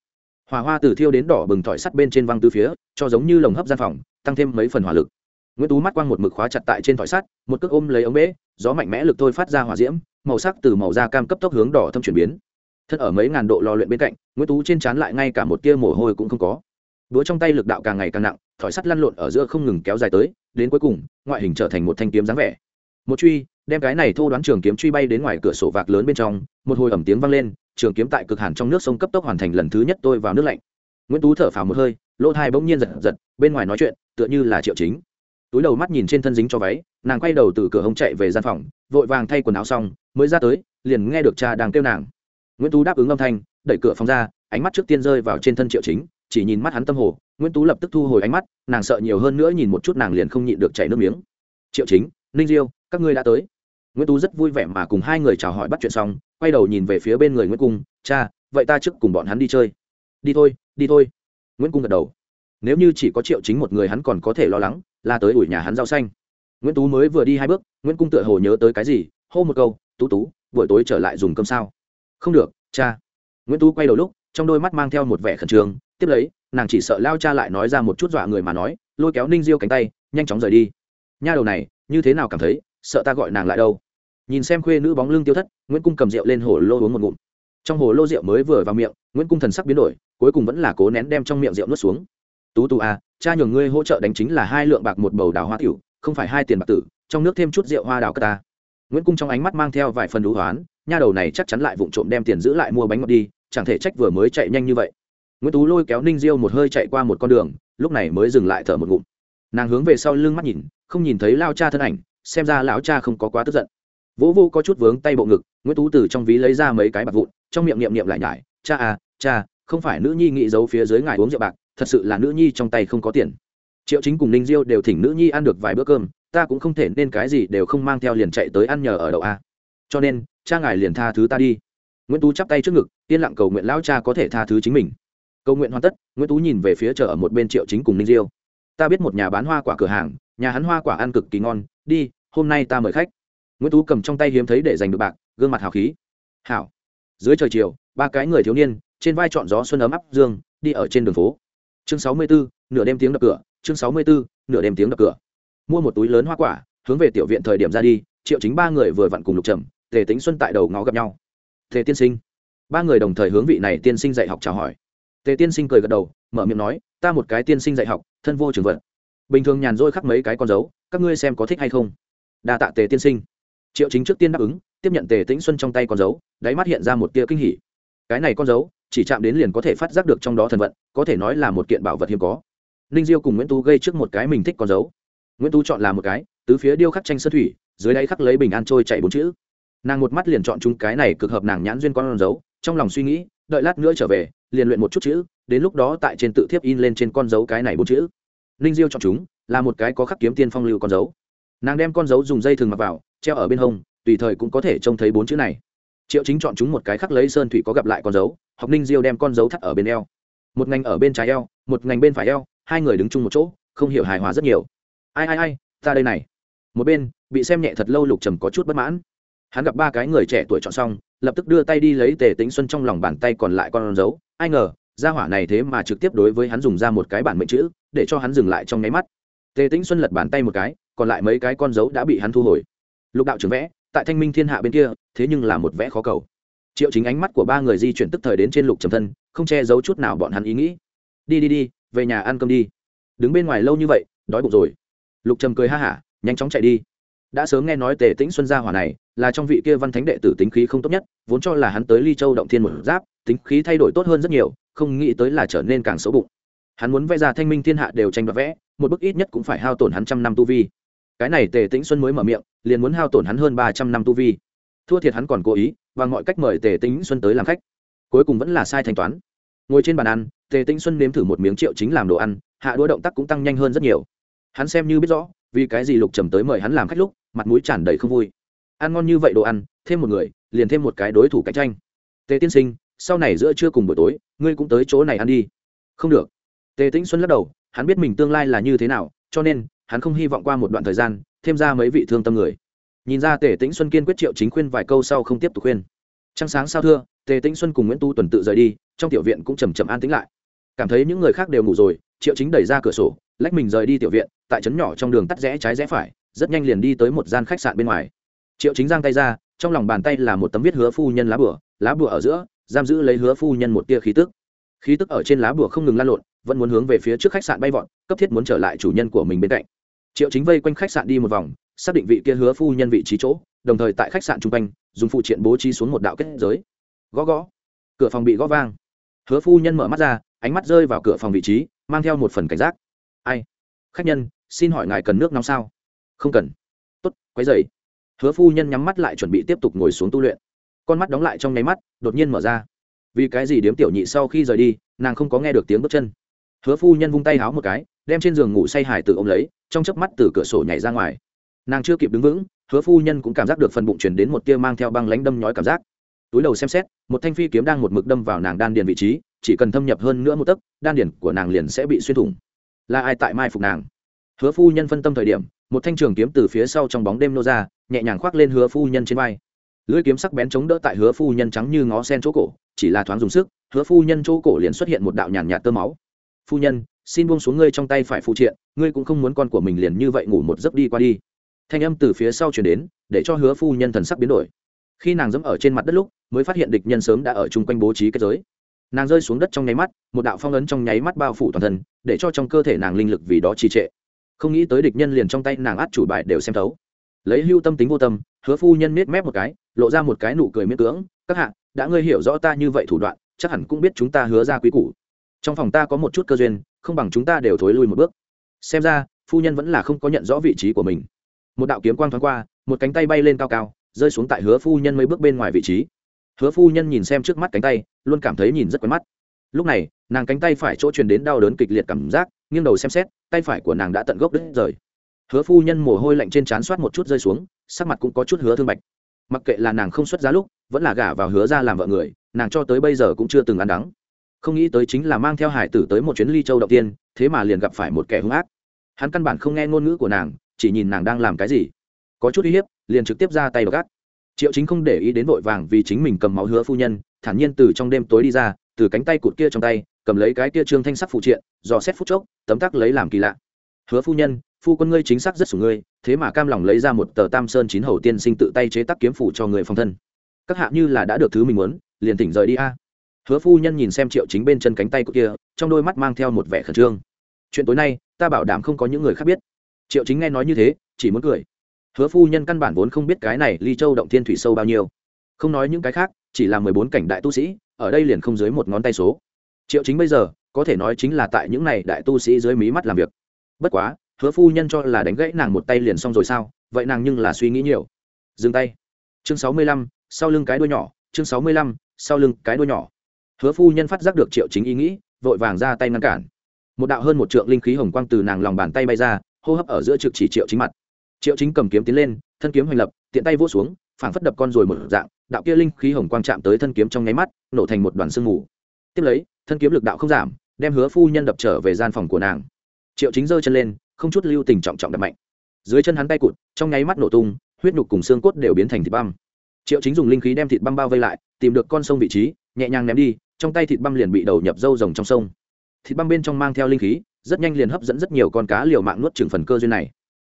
Hỏa hoa từ thiêu đến đỏ bừng thỏi sắt bên trên văng từ phía, cho giống như lồng hấp gian phòng, tăng thêm mấy phần hỏa lực. Nguyễn tú mắt quang một mực khóa chặt tại trên thỏi sắt, một cước ôm lấy ống bể gió mạnh mẽ lực thôi phát ra hỏa diễm, màu sắc từ màu da cam cấp tốc hướng đỏ thâm chuyển biến. Thân ở mấy ngàn độ lò luyện bên cạnh, nguyễn tú trên trán lại ngay cả một tia mồ hôi cũng không có. Đũa trong tay lực đạo càng ngày càng nặng, thỏi sắt lăn lộn ở giữa không ngừng kéo dài tới, đến cuối cùng, ngoại hình trở thành một thanh kiếm dáng vẻ. Một truy, đem cái này thô đoán trường kiếm truy bay đến ngoài cửa sổ vạc lớn bên trong, một hồi ẩm tiếng vang lên trường kiếm tại cực hàn trong nước sông cấp tốc hoàn thành lần thứ nhất tôi vào nước lạnh. Nguyễn tú thở phào một hơi, lỗ thai bỗng nhiên giật giật, bên ngoài nói chuyện, tựa như là triệu chính. Túi đầu mắt nhìn trên thân dính cho váy, nàng quay đầu từ cửa hông chạy về gian phòng, vội vàng thay quần áo xong, mới ra tới, liền nghe được cha đang kêu nàng. Nguyễn tú đáp ứng âm thanh, đẩy cửa phòng ra, ánh mắt trước tiên rơi vào trên thân triệu chính, chỉ nhìn mắt hắn tâm hồ. Nguyễn tú lập tức thu hồi ánh mắt, nàng sợ nhiều hơn nữa nhìn một chút nàng liền không nhịn được chảy nước miếng. Triệu chính, ninh diêu, các ngươi đã tới nguyễn tú rất vui vẻ mà cùng hai người chào hỏi bắt chuyện xong, quay đầu nhìn về phía bên người nguyễn cung, cha, vậy ta trước cùng bọn hắn đi chơi. Đi thôi đi thôi. Nguyễn cung gật đầu. Nếu như chỉ có triệu chính một người hắn còn có thể lo lắng, là tới ủi nhà hắn rau xanh. Nguyễn tú mới vừa đi hai bước, nguyễn cung tựa hồ nhớ tới cái gì, hô một câu, tú tú, buổi tối trở lại dùng cơm sao? Không được, cha. Nguyễn tú quay đầu lúc, trong đôi mắt mang theo một vẻ khẩn trương, tiếp lấy, nàng chỉ sợ lao cha lại nói ra một chút dọa người mà nói, lôi kéo ninh diêu cánh tay, nhanh chóng rời đi. Nha đầu này, như thế nào cảm thấy? Sợ ta gọi nàng lại đâu? Nhìn xem khuê nữ bóng lưng tiêu thất, nguyễn cung cầm rượu lên hồ lô uống một ngụm. Trong hồ lô rượu mới vừa vào miệng, nguyễn cung thần sắc biến đổi, cuối cùng vẫn là cố nén đem trong miệng rượu nuốt xuống. Tú tú à cha nhường ngươi hỗ trợ đánh chính là hai lượng bạc một bầu đào hoa tiểu, không phải hai tiền bạc tử, trong nước thêm chút rượu hoa đào cất ta. Nguyễn cung trong ánh mắt mang theo vài phần đũ hoán, nha đầu này chắc chắn lại vụng trộm đem tiền giữ lại mua bánh ngọt đi, chẳng thể trách vừa mới chạy nhanh như vậy. Nguyễn tú lôi kéo ninh diêu một hơi chạy qua một con đường, lúc này mới dừng lại thở một ngụm. Nàng hướng về sau lưng mắt nhìn, không nhìn thấy lao cha thân ảnh, xem ra lão cha không có quá tức giận vỗ vô có chút vướng tay bộ ngực, nguyễn tú từ trong ví lấy ra mấy cái bạc vụn, trong miệng niệm niệm lại nhải, cha à cha, không phải nữ nhi nghĩ giấu phía dưới ngài uống rượu bạc, thật sự là nữ nhi trong tay không có tiền. Triệu chính cùng ninh diêu đều thỉnh nữ nhi ăn được vài bữa cơm, ta cũng không thể nên cái gì đều không mang theo liền chạy tới ăn nhờ ở đậu a. Cho nên, cha ngài liền tha thứ ta đi. Nguyễn tú chắp tay trước ngực, yên lặng cầu nguyện lão cha có thể tha thứ chính mình. Cầu nguyện hoàn tất, nguyễn tú nhìn về phía chợ ở một bên triệu chính cùng ninh diêu. Ta biết một nhà bán hoa quả cửa hàng, nhà hắn hoa quả ăn cực kỳ ngon, đi, hôm nay ta mời khách nguyễn tú cầm trong tay hiếm thấy để giành được bạc gương mặt hào khí hảo dưới trời chiều ba cái người thiếu niên trên vai trọn gió xuân ấm áp dương đi ở trên đường phố chương sáu mươi bốn nửa đêm tiếng đập cửa chương sáu mươi bốn nửa đêm tiếng đập cửa mua một túi lớn hoa quả hướng về tiểu viện thời điểm ra đi triệu chính ba người vừa vặn cùng lục trầm tề tính xuân tại đầu ngó gặp nhau tề tiên sinh ba người đồng thời hướng vị này tiên sinh dạy học chào hỏi tề tiên sinh cười gật đầu mở miệng nói ta một cái tiên sinh dạy học thân vô trường vật bình thường nhàn rỗi khắc mấy cái con dấu các ngươi xem có thích hay không đa tạ tề tiên sinh triệu chính trước tiên đáp ứng, tiếp nhận tề tĩnh xuân trong tay con dấu, đáy mắt hiện ra một tia kinh hỉ. Cái này con dấu, chỉ chạm đến liền có thể phát giác được trong đó thần vận, có thể nói là một kiện bảo vật hiếm có. Ninh diêu cùng nguyễn tú gây trước một cái mình thích con dấu. Nguyễn tú chọn là một cái, tứ phía điêu khắc tranh sơn thủy, dưới đáy khắc lấy bình an trôi chạy bốn chữ. Nàng một mắt liền chọn chúng cái này cực hợp nàng nhãn duyên con dấu, trong lòng suy nghĩ, đợi lát nữa trở về, liền luyện một chút chữ, đến lúc đó tại trên tự thiếp in lên trên con dấu cái này bốn chữ. Ninh diêu chọn chúng, là một cái có khắc kiếm tiên phong lưu con dấu. Nàng đem con dấu dùng dây thừng mặc vào treo ở bên hông, tùy thời cũng có thể trông thấy bốn chữ này. Triệu chính chọn chúng một cái khắc lấy sơn thủy có gặp lại con dấu, học ninh diêu đem con dấu thắt ở bên eo. Một ngành ở bên trái eo, một ngành bên phải eo, hai người đứng chung một chỗ, không hiểu hài hòa rất nhiều. Ai ai ai, ta đây này. Một bên, bị xem nhẹ thật lâu lục trầm có chút bất mãn. Hắn gặp ba cái người trẻ tuổi chọn xong, lập tức đưa tay đi lấy tề tĩnh xuân trong lòng bàn tay còn lại con dấu. Ai ngờ ra hỏa này thế mà trực tiếp đối với hắn dùng ra một cái bản mệnh chữ, để cho hắn dừng lại trong nháy mắt. Tề tĩnh xuân lật bàn tay một cái, còn lại mấy cái con dấu đã bị hắn thu hồi lục đạo trưởng vẽ, tại thanh minh thiên hạ bên kia, thế nhưng là một vẽ khó cầu. Triệu chính ánh mắt của ba người di chuyển tức thời đến trên lục trầm thân, không che giấu chút nào bọn hắn ý nghĩ. Đi đi đi, về nhà ăn cơm đi. Đứng bên ngoài lâu như vậy, đói bụng rồi. Lục trầm cười ha hả, nhanh chóng chạy đi. Đã sớm nghe nói tề tĩnh xuân gia hỏa này, là trong vị kia văn thánh đệ tử tính khí không tốt nhất, vốn cho là hắn tới ly châu động thiên một giáp, tính khí thay đổi tốt hơn rất nhiều, không nghĩ tới là trở nên càng xấu bụng. Hắn muốn vẽ ra thanh minh thiên hạ đều tranh đoạt vẽ, một bức ít nhất cũng phải hao tổn hắn trăm năm tu vi cái này tề tĩnh xuân mới mở miệng, liền muốn hao tổn hắn hơn ba trăm năm tu vi. Thua thiệt hắn còn cố ý, và mọi cách mời tề tĩnh xuân tới làm khách. Cuối cùng vẫn là sai thanh toán. Ngồi trên bàn ăn, tề tĩnh xuân nếm thử một miếng triệu chính làm đồ ăn, hạ đũa động tác cũng tăng nhanh hơn rất nhiều. Hắn xem như biết rõ, vì cái gì lục trầm tới mời hắn làm khách lúc, mặt mũi tràn đầy không vui. Ăn ngon như vậy đồ ăn, thêm một người, liền thêm một cái đối thủ cạnh tranh. Tề tiên sinh, sau này giữa trưa cùng buổi tối, ngươi cũng tới chỗ này ăn đi. Không được. Tề tĩnh xuân lắc đầu, hắn biết mình tương lai là như thế nào, cho nên hắn không hy vọng qua một đoạn thời gian, thêm ra mấy vị thương tâm người. Nhìn ra tề tĩnh xuân kiên quyết triệu chính khuyên vài câu sau không tiếp tục khuyên. Trăng sáng sao thưa, tề tĩnh xuân cùng nguyễn tu tuần tự rời đi, trong tiểu viện cũng chầm chậm an tĩnh lại. Cảm thấy những người khác đều ngủ rồi, triệu chính đẩy ra cửa sổ, lách mình rời đi tiểu viện, tại trấn nhỏ trong đường tắt rẽ trái rẽ phải, rất nhanh liền đi tới một gian khách sạn bên ngoài. Triệu chính giang tay ra, trong lòng bàn tay là một tấm viết hứa phu nhân lá bửa lá bửa ở giữa, giam giữ lấy hứa phu nhân một tia khí tức. Khí tức ở trên lá bửa không ngừng lan lộn, vẫn muốn hướng về phía trước khách sạn bay vọt, cấp thiết muốn trở lại chủ nhân của mình bên cạnh triệu chính vây quanh khách sạn đi một vòng, xác định vị kia hứa phu nhân vị trí chỗ, đồng thời tại khách sạn chung quanh, dùng phụ triện bố trí xuống một đạo kết giới. Gõ gõ. Cửa phòng bị gõ vang. Hứa phu nhân mở mắt ra, ánh mắt rơi vào cửa phòng vị trí, mang theo một phần cảnh giác. Ai? Khách nhân, xin hỏi ngài cần nước nóng sao? Không cần. Tốt, quấy dày hứa phu nhân nhắm mắt lại chuẩn bị tiếp tục ngồi xuống tu luyện. Con mắt đóng lại trong nháy mắt, đột nhiên mở ra. Vì cái gì điếm tiểu nhị sau khi rời đi, nàng không có nghe được tiếng bước chân? Hứa phu nhân vung tay háo một cái, đem trên giường ngủ say hải tử ô m lấy, trong chớp mắt từ cửa sổ nhảy ra ngoài. Nàng chưa kịp đứng vững, hứa phu nhân cũng cảm giác được phần bụng chuyển đến một tia mang theo băng lánh đâm nhói cảm giác. Túi đầu xem xét, một thanh phi kiếm đang một mực đâm vào nàng đan điền vị trí, chỉ cần thâm nhập hơn nữa một tấc, đan điền của nàng liền sẽ bị xuyên thủng. Là ai tại mai phục nàng? Hứa phu nhân phân tâm thời điểm, một thanh trường kiếm từ phía sau trong bóng đêm nô ra, nhẹ nhàng khoác lên hứa phu nhân trên vai. Lưỡi kiếm sắc bén chống đỡ tại hứa phu nhân trắng như ngó sen chỗ cổ, chỉ là thoáng dùng sức, hứa phu nhân chỗ cổ liền xuất hiện một đạo nhàn nhạt tơ máu phu nhân, xin buông xuống ngươi trong tay phải phụ triện, ngươi cũng không muốn con của mình liền như vậy ngủ một giấc đi qua đi. Thanh âm từ phía sau chuyển đến, để cho hứa phu nhân thần sắc biến đổi. Khi nàng dẫm ở trên mặt đất lúc, mới phát hiện địch nhân sớm đã ở chung quanh bố trí kết giới. Nàng rơi xuống đất trong nháy mắt, một đạo phong ấn trong nháy mắt bao phủ toàn thân, để cho trong cơ thể nàng linh lực vì đó trì trệ. Không nghĩ tới địch nhân liền trong tay nàng át chủ bài đều xem thấu. Lấy hưu tâm tính vô tâm, hứa phu nhân nết mép một cái, lộ ra một cái nụ cười miễn cưỡng, các hạ, đã ngươi hiểu rõ ta như vậy thủ đoạn, chắc hẳn cũng biết chúng ta hứa ra quý củ trong phòng ta có một chút cơ duyên, không bằng chúng ta đều thối lui một bước. Xem ra, phu nhân vẫn là không có nhận rõ vị trí của mình. Một đạo kiếm quang thoáng qua, một cánh tay bay lên cao cao, rơi xuống tại hứa phu nhân mấy bước bên ngoài vị trí. Hứa phu nhân nhìn xem trước mắt cánh tay, luôn cảm thấy nhìn rất quen mắt. Lúc này, nàng cánh tay phải chỗ truyền đến đau đớn kịch liệt cảm giác, nghiêng đầu xem xét, tay phải của nàng đã tận gốc đứt rời. Hứa phu nhân mồ hôi lạnh trên trán soát một chút rơi xuống, sắc mặt cũng có chút hứa thương bạch. Mặc kệ là nàng không xuất giá lúc, vẫn là gả vào hứa ra làm vợ người, nàng cho tới bây giờ cũng chưa từng ăn đắng không nghĩ tới chính là mang theo hải tử tới một chuyến ly châu đầu tiên, thế mà liền gặp phải một kẻ hung ác. Hắn căn bản không nghe ngôn ngữ của nàng, chỉ nhìn nàng đang làm cái gì. Có chút uy hiếp, liền trực tiếp ra tay đ gác triệu chính không để ý đến vội vàng vì chính mình cầm máu hứa phu nhân, thản nhiên từ trong đêm tối đi ra, từ cánh tay cụt kia trong tay, cầm lấy cái kia trương thanh sắc phụ triện, dò xét phút chốc, tấm tắc lấy làm kỳ lạ. Hứa phu nhân, phu quân ngươi chính xác rất sủng ngươi, thế mà cam lòng lấy ra một tờ tam sơn chín hầu tiên sinh tự tay chế tác kiếm phủ cho người phòng thân. Các hạ như là đã được thứ mình muốn, liền tỉnh rời đi a hứa phu nhân nhìn xem triệu chính bên chân cánh tay của kia, trong đôi mắt mang theo một vẻ khẩn trương. Chuyện tối nay, ta bảo đảm không có những người khác biết. Triệu chính nghe nói như thế, chỉ muốn cười. Hứa phu nhân căn bản vốn không biết cái này ly châu động thiên thủy sâu bao nhiêu. Không nói những cái khác, chỉ là mười bốn cảnh đại tu sĩ, ở đây liền không dưới một ngón tay số. Triệu chính bây giờ, có thể nói chính là tại những này đại tu sĩ dưới mí mắt làm việc. Bất quá, hứa phu nhân cho là đánh gãy nàng một tay liền xong rồi sao? Vậy nàng nhưng là suy nghĩ nhiều. Dừng tay. Chương sáu mươi lăm, sau lưng cái đuôi nhỏ. Chương sáu mươi lăm, sau lưng cái đuôi nhỏ hứa phu nhân phát giác được triệu chính ý nghĩ, vội vàng ra tay ngăn cản. Một đạo hơn một trượng linh khí hồng quang từ nàng lòng bàn tay bay ra, hô hấp ở giữa trực chỉ triệu chính mặt. Triệu chính cầm kiếm tiến lên, thân kiếm hoành lập, tiện tay vỗ xuống, phảng phất đập con rồi một dạng, đạo kia linh khí hồng quang chạm tới thân kiếm trong nháy mắt, nổ thành một đoàn sương mù. Tiếp lấy, thân kiếm lực đạo không giảm, đem hứa phu nhân đập trở về gian phòng của nàng. Triệu chính giơ chân lên, không chút lưu tình trọng trọng đập mạnh. Dưới chân hắn tay cụt, trong nháy mắt nổ tung, huyết nhục cùng xương cốt đều biến thành thịt băm triệu chính dùng linh khí đem thịt băm bao vây lại, tìm được con sông vị trí, nhẹ nhàng ném đi, trong tay thịt băm liền bị đầu nhập dâu rồng trong sông. Thịt băm bên trong mang theo linh khí, rất nhanh liền hấp dẫn rất nhiều con cá liều mạng nuốt chừng phần cơ duyên này.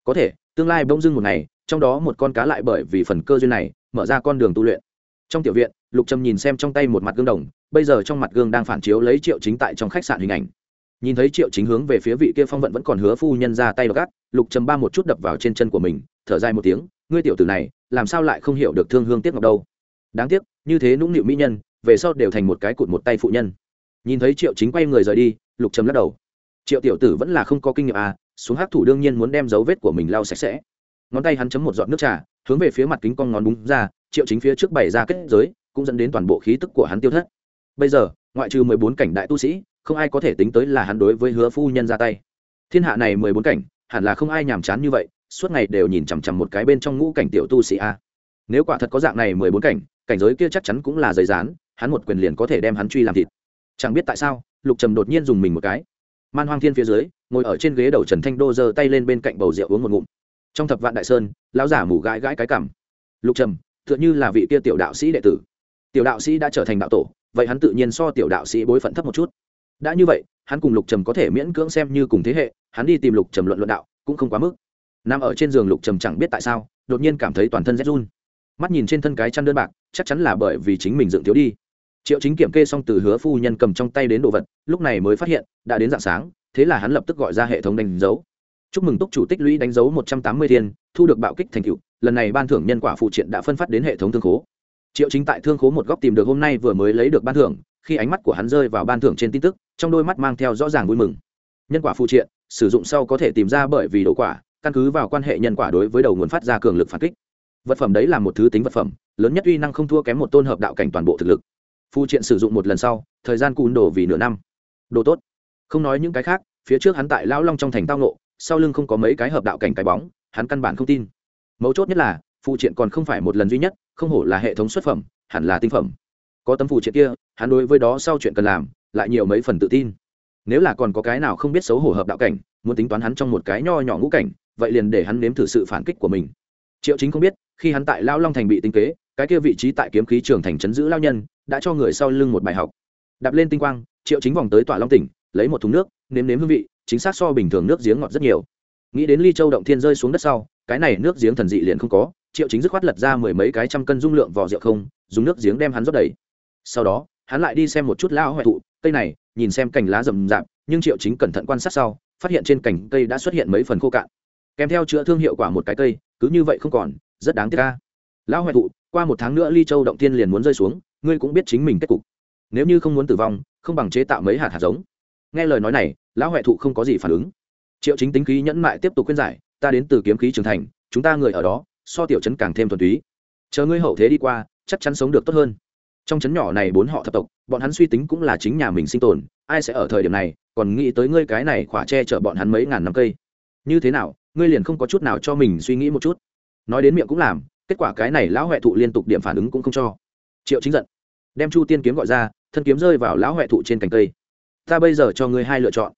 Có thể, tương lai bỗng dưng một ngày, trong đó một con cá lại bởi vì phần cơ duyên này, mở ra con đường tu luyện. Trong tiểu viện, lục trầm nhìn xem trong tay một mặt gương đồng, bây giờ trong mặt gương đang phản chiếu lấy triệu chính tại trong khách sạn hình ảnh. Nhìn thấy triệu chính hướng về phía vị kia phong vận vẫn còn hứa phu nhân ra tay gắt, lục trầm ba một chút đập vào trên chân của mình, thở dài một tiếng, ngươi tiểu tử này làm sao lại không hiểu được thương hương tiếc ngọc đâu? Đáng tiếc, như thế nũng nịu mỹ nhân, về sau đều thành một cái cụt một tay phụ nhân. Nhìn thấy triệu chính quay người rời đi, lục trầm lắc đầu. Triệu tiểu tử vẫn là không có kinh nghiệm à xuống hát thủ đương nhiên muốn đem dấu vết của mình lau sạch sẽ. Ngón tay hắn chấm một giọt nước trà, hướng về phía mặt kính con ngón đúng ra, triệu chính phía trước bày ra kết giới, cũng dẫn đến toàn bộ khí tức của hắn tiêu thất. Bây giờ, ngoại trừ mười bốn cảnh đại tu sĩ, không ai có thể tính tới là hắn đối với hứa phu nhân ra tay. Thiên hạ này mười bốn cảnh, hẳn là không ai nhàm chán như vậy suốt ngày đều nhìn chằm chằm một cái bên trong ngũ cảnh tiểu tu sĩ a. Nếu quả thật có dạng này mười bốn cảnh cảnh giới kia chắc chắn cũng là giấy rán hắn một quyền liền có thể đem hắn truy làm thịt. Chẳng biết tại sao, lục trầm đột nhiên dùng mình một cái. Man hoang thiên phía dưới, ngồi ở trên ghế đầu trần thanh đô giơ tay lên bên cạnh bầu rượu uống một ngụm. Trong thập vạn đại sơn, lão giả mủ gãi gãi cái cảm lục trầm, tựa như là vị kia tiểu đạo sĩ đệ tử. Tiểu đạo sĩ đã trở thành đạo tổ, vậy hắn tự nhiên so tiểu đạo sĩ bối phận thấp một chút. Đã như vậy, hắn cùng lục trầm có thể miễn cưỡng xem như cùng thế hệ, hắn đi tìm lục trầm luận luận đạo, cũng không quá mức nằm ở trên giường lục trầm chẳng biết tại sao, đột nhiên cảm thấy toàn thân rét run. Mắt nhìn trên thân cái chăn đơn bạc, chắc chắn là bởi vì chính mình dựng thiếu đi. Triệu chính kiểm kê xong từ hứa phu nhân cầm trong tay đến đồ vật, lúc này mới phát hiện, đã đến dạng sáng, thế là hắn lập tức gọi ra hệ thống đánh dấu. Chúc mừng túc chủ tích lũy đánh dấu một trăm tám mươi thiên thu được bạo kích thành cựu lần này ban thưởng nhân quả phụ triện đã phân phát đến hệ thống thương khố. Triệu chính tại thương khố một góc tìm được hôm nay vừa mới lấy được ban thưởng, khi ánh mắt của hắn rơi vào ban thưởng trên tin tức, trong đôi mắt mang theo rõ ràng vui mừng. Nhân quả phụ triện, sử dụng sau có thể tìm ra bởi vì đồ quả căn cứ vào quan hệ nhân quả đối với đầu nguồn phát ra cường lực phản kích. Vật phẩm đấy là một thứ tính vật phẩm, lớn nhất uy năng không thua kém một tôn hợp đạo cảnh toàn bộ thực lực. Phụ triện sử dụng một lần sau, thời gian cùn đổ vì nửa năm. Đồ tốt. Không nói những cái khác, phía trước hắn tại lão long trong thành tao nộ sau lưng không có mấy cái hợp đạo cảnh cái bóng, hắn căn bản không tin. Mấu chốt nhất là phụ triện còn không phải một lần duy nhất, không hổ là hệ thống xuất phẩm, hẳn là tinh phẩm. Có tấm phụ triện kia, hắn đối với đó sau chuyện cần làm, lại nhiều mấy phần tự tin. Nếu là còn có cái nào không biết xấu hổ hợp đạo cảnh, muốn tính toán hắn trong một cái nho nhỏ ngũ cảnh vậy liền để hắn nếm thử sự phản kích của mình. Triệu chính không biết, khi hắn tại lao long thành bị tinh kế, cái kia vị trí tại kiếm khí trường thành chấn giữ lao nhân, đã cho người sau lưng một bài học. Đạp lên tinh quang, triệu chính vòng tới tỏa long tỉnh, lấy một thùng nước, nếm nếm hương vị, chính xác so bình thường nước giếng ngọt rất nhiều. Nghĩ đến ly châu động thiên rơi xuống đất sau, cái này nước giếng thần dị liền không có, triệu chính dứt khoát lật ra mười mấy cái trăm cân dung lượng vỏ rượu không, dùng nước giếng đem hắn rót đầy. Sau đó, hắn lại đi xem một chút lao hoại thụ, cây này, nhìn xem cành lá rậm rạp, nhưng triệu chính cẩn thận quan sát sau, phát hiện trên cành cây đã xuất hiện mấy phần khô cạn kèm theo chữa thương hiệu quả một cái cây, cứ như vậy không còn, rất đáng tiếc ca lão hoại thụ, qua một tháng nữa ly châu động tiên liền muốn rơi xuống, ngươi cũng biết chính mình kết cục. Nếu như không muốn tử vong, không bằng chế tạo mấy hạt hạt giống. Nghe lời nói này, lão huệ thụ không có gì phản ứng. Triệu chính tính khí nhẫn mại tiếp tục khuyên giải, ta đến từ kiếm khí trưởng thành, chúng ta người ở đó, so tiểu trấn càng thêm thuần túy. Chờ ngươi hậu thế đi qua, chắc chắn sống được tốt hơn. Trong trấn nhỏ này bốn họ thập tộc, bọn hắn suy tính cũng là chính nhà mình sinh tồn, ai sẽ ở thời điểm này, còn nghĩ tới ngươi cái này khỏa che chở bọn hắn mấy ngàn năm cây. Như thế nào ngươi liền không có chút nào cho mình suy nghĩ một chút. Nói đến miệng cũng làm, kết quả cái này lão huệ thụ liên tục điểm phản ứng cũng không cho. Triệu chính giận, đem chu tiên kiếm gọi ra, thân kiếm rơi vào lão huệ thụ trên cành cây. Ta bây giờ cho ngươi hai lựa chọn.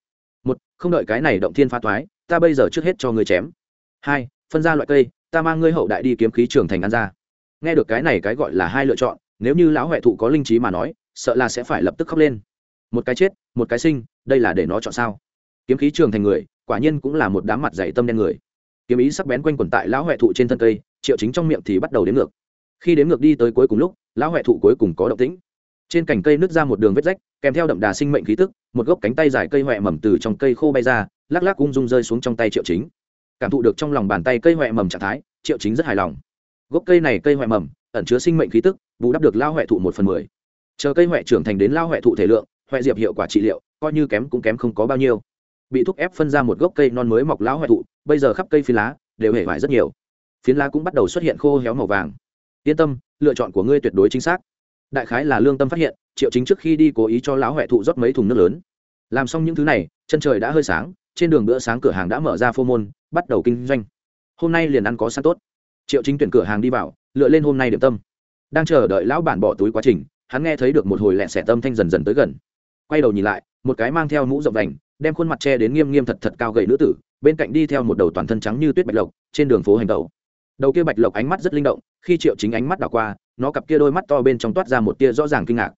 Một, không đợi cái này động thiên phá toái, ta bây giờ trước hết cho ngươi chém. Hai, phân ra loại cây, ta mang ngươi hậu đại đi kiếm khí trường thành ăn ra. Nghe được cái này cái gọi là hai lựa chọn, nếu như lão huệ thụ có linh trí mà nói, sợ là sẽ phải lập tức khóc lên. Một cái chết, một cái sinh, đây là để nó chọn sao? Kiếm khí trường thành người quả nhiên cũng là một đám mặt dày tâm đen người. Kiếm ý sắc bén quanh quẩn tại lão huệ thụ trên thân cây, triệu chính trong miệng thì bắt đầu đếm ngược. Khi đếm ngược đi tới cuối cùng lúc, lão huệ thụ cuối cùng có động tĩnh. Trên cành cây nứt ra một đường vết rách, kèm theo đậm đà sinh mệnh khí tức, một gốc cánh tay dài cây huệ mầm từ trong cây khô bay ra, lắc lắc ung dung rơi xuống trong tay triệu chính. Cảm thụ được trong lòng bàn tay cây huệ mầm trạng thái, triệu chính rất hài lòng. Gốc cây này cây huệ mầm, ẩn chứa sinh mệnh khí tức, bù đắp được lao huệ thụ một phần mười. Chờ cây huệ trưởng thành đến lao huệ thụ thể lượng huệ diệp hiệu quả trị liệu, coi như kém cũng kém không có bao nhiêu bị thúc ép phân ra một gốc cây non mới mọc lão hoại thụ, bây giờ khắp cây phiến lá đều hể vải rất nhiều. Phiến lá cũng bắt đầu xuất hiện khô héo màu vàng. Yên tâm, lựa chọn của ngươi tuyệt đối chính xác. Đại khái là lương tâm phát hiện, triệu chính trước khi đi cố ý cho lão huệ thụ rót mấy thùng nước lớn. Làm xong những thứ này, chân trời đã hơi sáng, trên đường bữa sáng cửa hàng đã mở ra phô môn, bắt đầu kinh doanh. Hôm nay liền ăn có sẵn tốt. Triệu chính tuyển cửa hàng đi vào, lựa lên hôm nay điểm tâm. Đang chờ đợi lão bản bỏ túi quá trình, hắn nghe thấy được một hồi lẹ xẻ tâm thanh dần dần tới gần. Quay đầu nhìn lại, một cái mang theo mũ rộng vành đem khuôn mặt che đến nghiêm nghiêm thật thật cao gầy nữ tử, bên cạnh đi theo một đầu toàn thân trắng như tuyết bạch lộc, trên đường phố hành tẩu. Đầu kia bạch lộc ánh mắt rất linh động, khi triệu chính ánh mắt đảo qua, nó cặp kia đôi mắt to bên trong toát ra một tia rõ ràng kinh ngạc.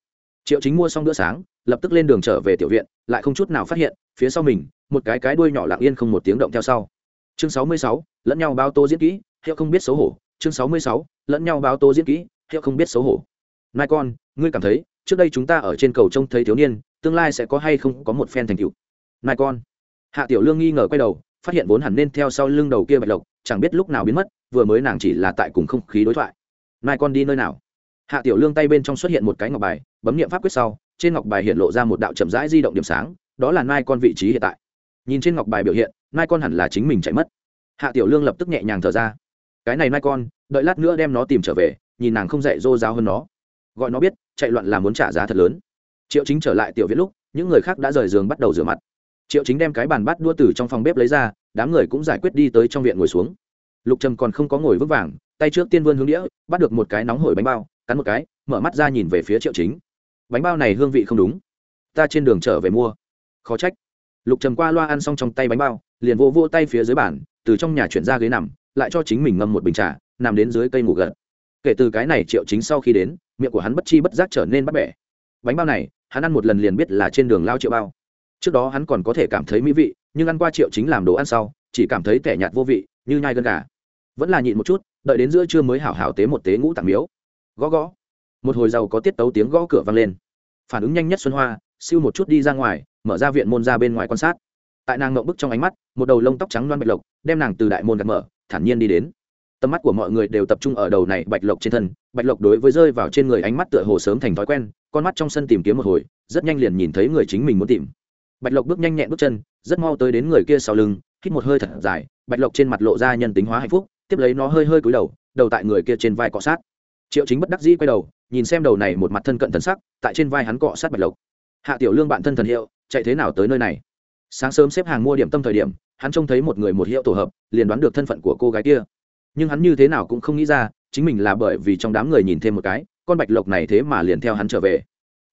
Triệu chính mua xong bữa sáng, lập tức lên đường trở về tiểu viện, lại không chút nào phát hiện, phía sau mình, một cái cái đuôi nhỏ lặng yên không một tiếng động theo sau. Chương sáu mươi sáu, lẫn nhau báo tô diễn kỹ, hiệu không biết xấu hổ. Chương sáu mươi sáu, lẫn nhau báo tô diễn kỹ, hiệu không biết xấu hổ. Nai con, ngươi cảm thấy, trước đây chúng ta ở trên cầu trông thấy thiếu niên, tương lai sẽ có hay không có một phen thành tựu? Nai con. Hạ tiểu lương nghi ngờ quay đầu, phát hiện vốn hẳn nên theo sau lưng đầu kia bạch lộc, chẳng biết lúc nào biến mất, vừa mới nàng chỉ là tại cùng không khí đối thoại. Nai con đi nơi nào? Hạ tiểu lương tay bên trong xuất hiện một cái ngọc bài, bấm nghiệm pháp quyết sau, trên ngọc bài hiện lộ ra một đạo chậm rãi di động điểm sáng, đó là nai con vị trí hiện tại. Nhìn trên ngọc bài biểu hiện, nai con hẳn là chính mình chạy mất. Hạ tiểu lương lập tức nhẹ nhàng thở ra. Cái này nai con, đợi lát nữa đem nó tìm trở về, nhìn nàng không dạy dô giáo hơn nó. Gọi nó biết, chạy loạn là muốn trả giá thật lớn. Triệu chính trở lại tiểu viết lúc, những người khác đã rời giường bắt đầu rửa mặt triệu chính đem cái bàn bắt đua từ trong phòng bếp lấy ra, đám người cũng giải quyết đi tới trong viện ngồi xuống. Lục trầm còn không có ngồi vững vàng, tay trước tiên vươn hướng đĩa, bắt được một cái nóng hổi bánh bao, cắn một cái, mở mắt ra nhìn về phía triệu chính. Bánh bao này hương vị không đúng. Ta trên đường trở về mua. Khó trách. Lục trầm qua loa ăn xong trong tay bánh bao, liền vô vô tay phía dưới bàn, từ trong nhà chuyển ra ghế nằm, lại cho chính mình ngâm một bình trà, nằm đến dưới cây ngủ gật. Kể từ cái này triệu chính sau khi đến, miệng của hắn bất chi bất giác trở nên bắt bẻ. Bánh bao này, hắn ăn một lần liền biết là trên đường lao triệu bao trước đó hắn còn có thể cảm thấy mỹ vị, nhưng ăn qua triệu chính làm đồ ăn sau, chỉ cảm thấy tẻ nhạt vô vị, như nhai gân gà. Vẫn là nhịn một chút, đợi đến giữa trưa mới hảo hảo tế một tế ngũ tạng miếu. Gõ gõ. Một hồi giàu có tiết tấu tiếng gõ cửa vang lên. Phản ứng nhanh nhất xuân hoa, siêu một chút đi ra ngoài, mở ra viện môn ra bên ngoài quan sát. Tại nàng ngậm bức trong ánh mắt, một đầu lông tóc trắng loan bạch lộc, đem nàng từ đại môn gạt mở, thản nhiên đi đến. Tầm mắt của mọi người đều tập trung ở đầu này bạch lộc trên thân, bạch lộc đối với rơi vào trên người ánh mắt tựa hồ sớm thành thói quen, con mắt trong sân tìm kiếm một hồi, rất nhanh liền nhìn thấy người chính mình muốn tìm bạch lộc bước nhanh nhẹn bước chân, rất mau tới đến người kia sau lưng, hít một hơi thật dài, bạch lộc trên mặt lộ ra nhân tính hóa hạnh phúc, tiếp lấy nó hơi hơi cúi đầu đầu tại người kia trên vai cọ sát. Triệu chính bất đắc dĩ quay đầu, nhìn xem đầu này một mặt thân cận thần sắc, tại trên vai hắn cọ sát bạch lộc. Hạ tiểu lương bạn thân thần hiệu, chạy thế nào tới nơi này? Sáng sớm xếp hàng mua điểm tâm thời điểm, hắn trông thấy một người một hiệu tổ hợp, liền đoán được thân phận của cô gái kia. Nhưng hắn như thế nào cũng không nghĩ ra, chính mình là bởi vì trong đám người nhìn thêm một cái, con bạch lộc này thế mà liền theo hắn trở về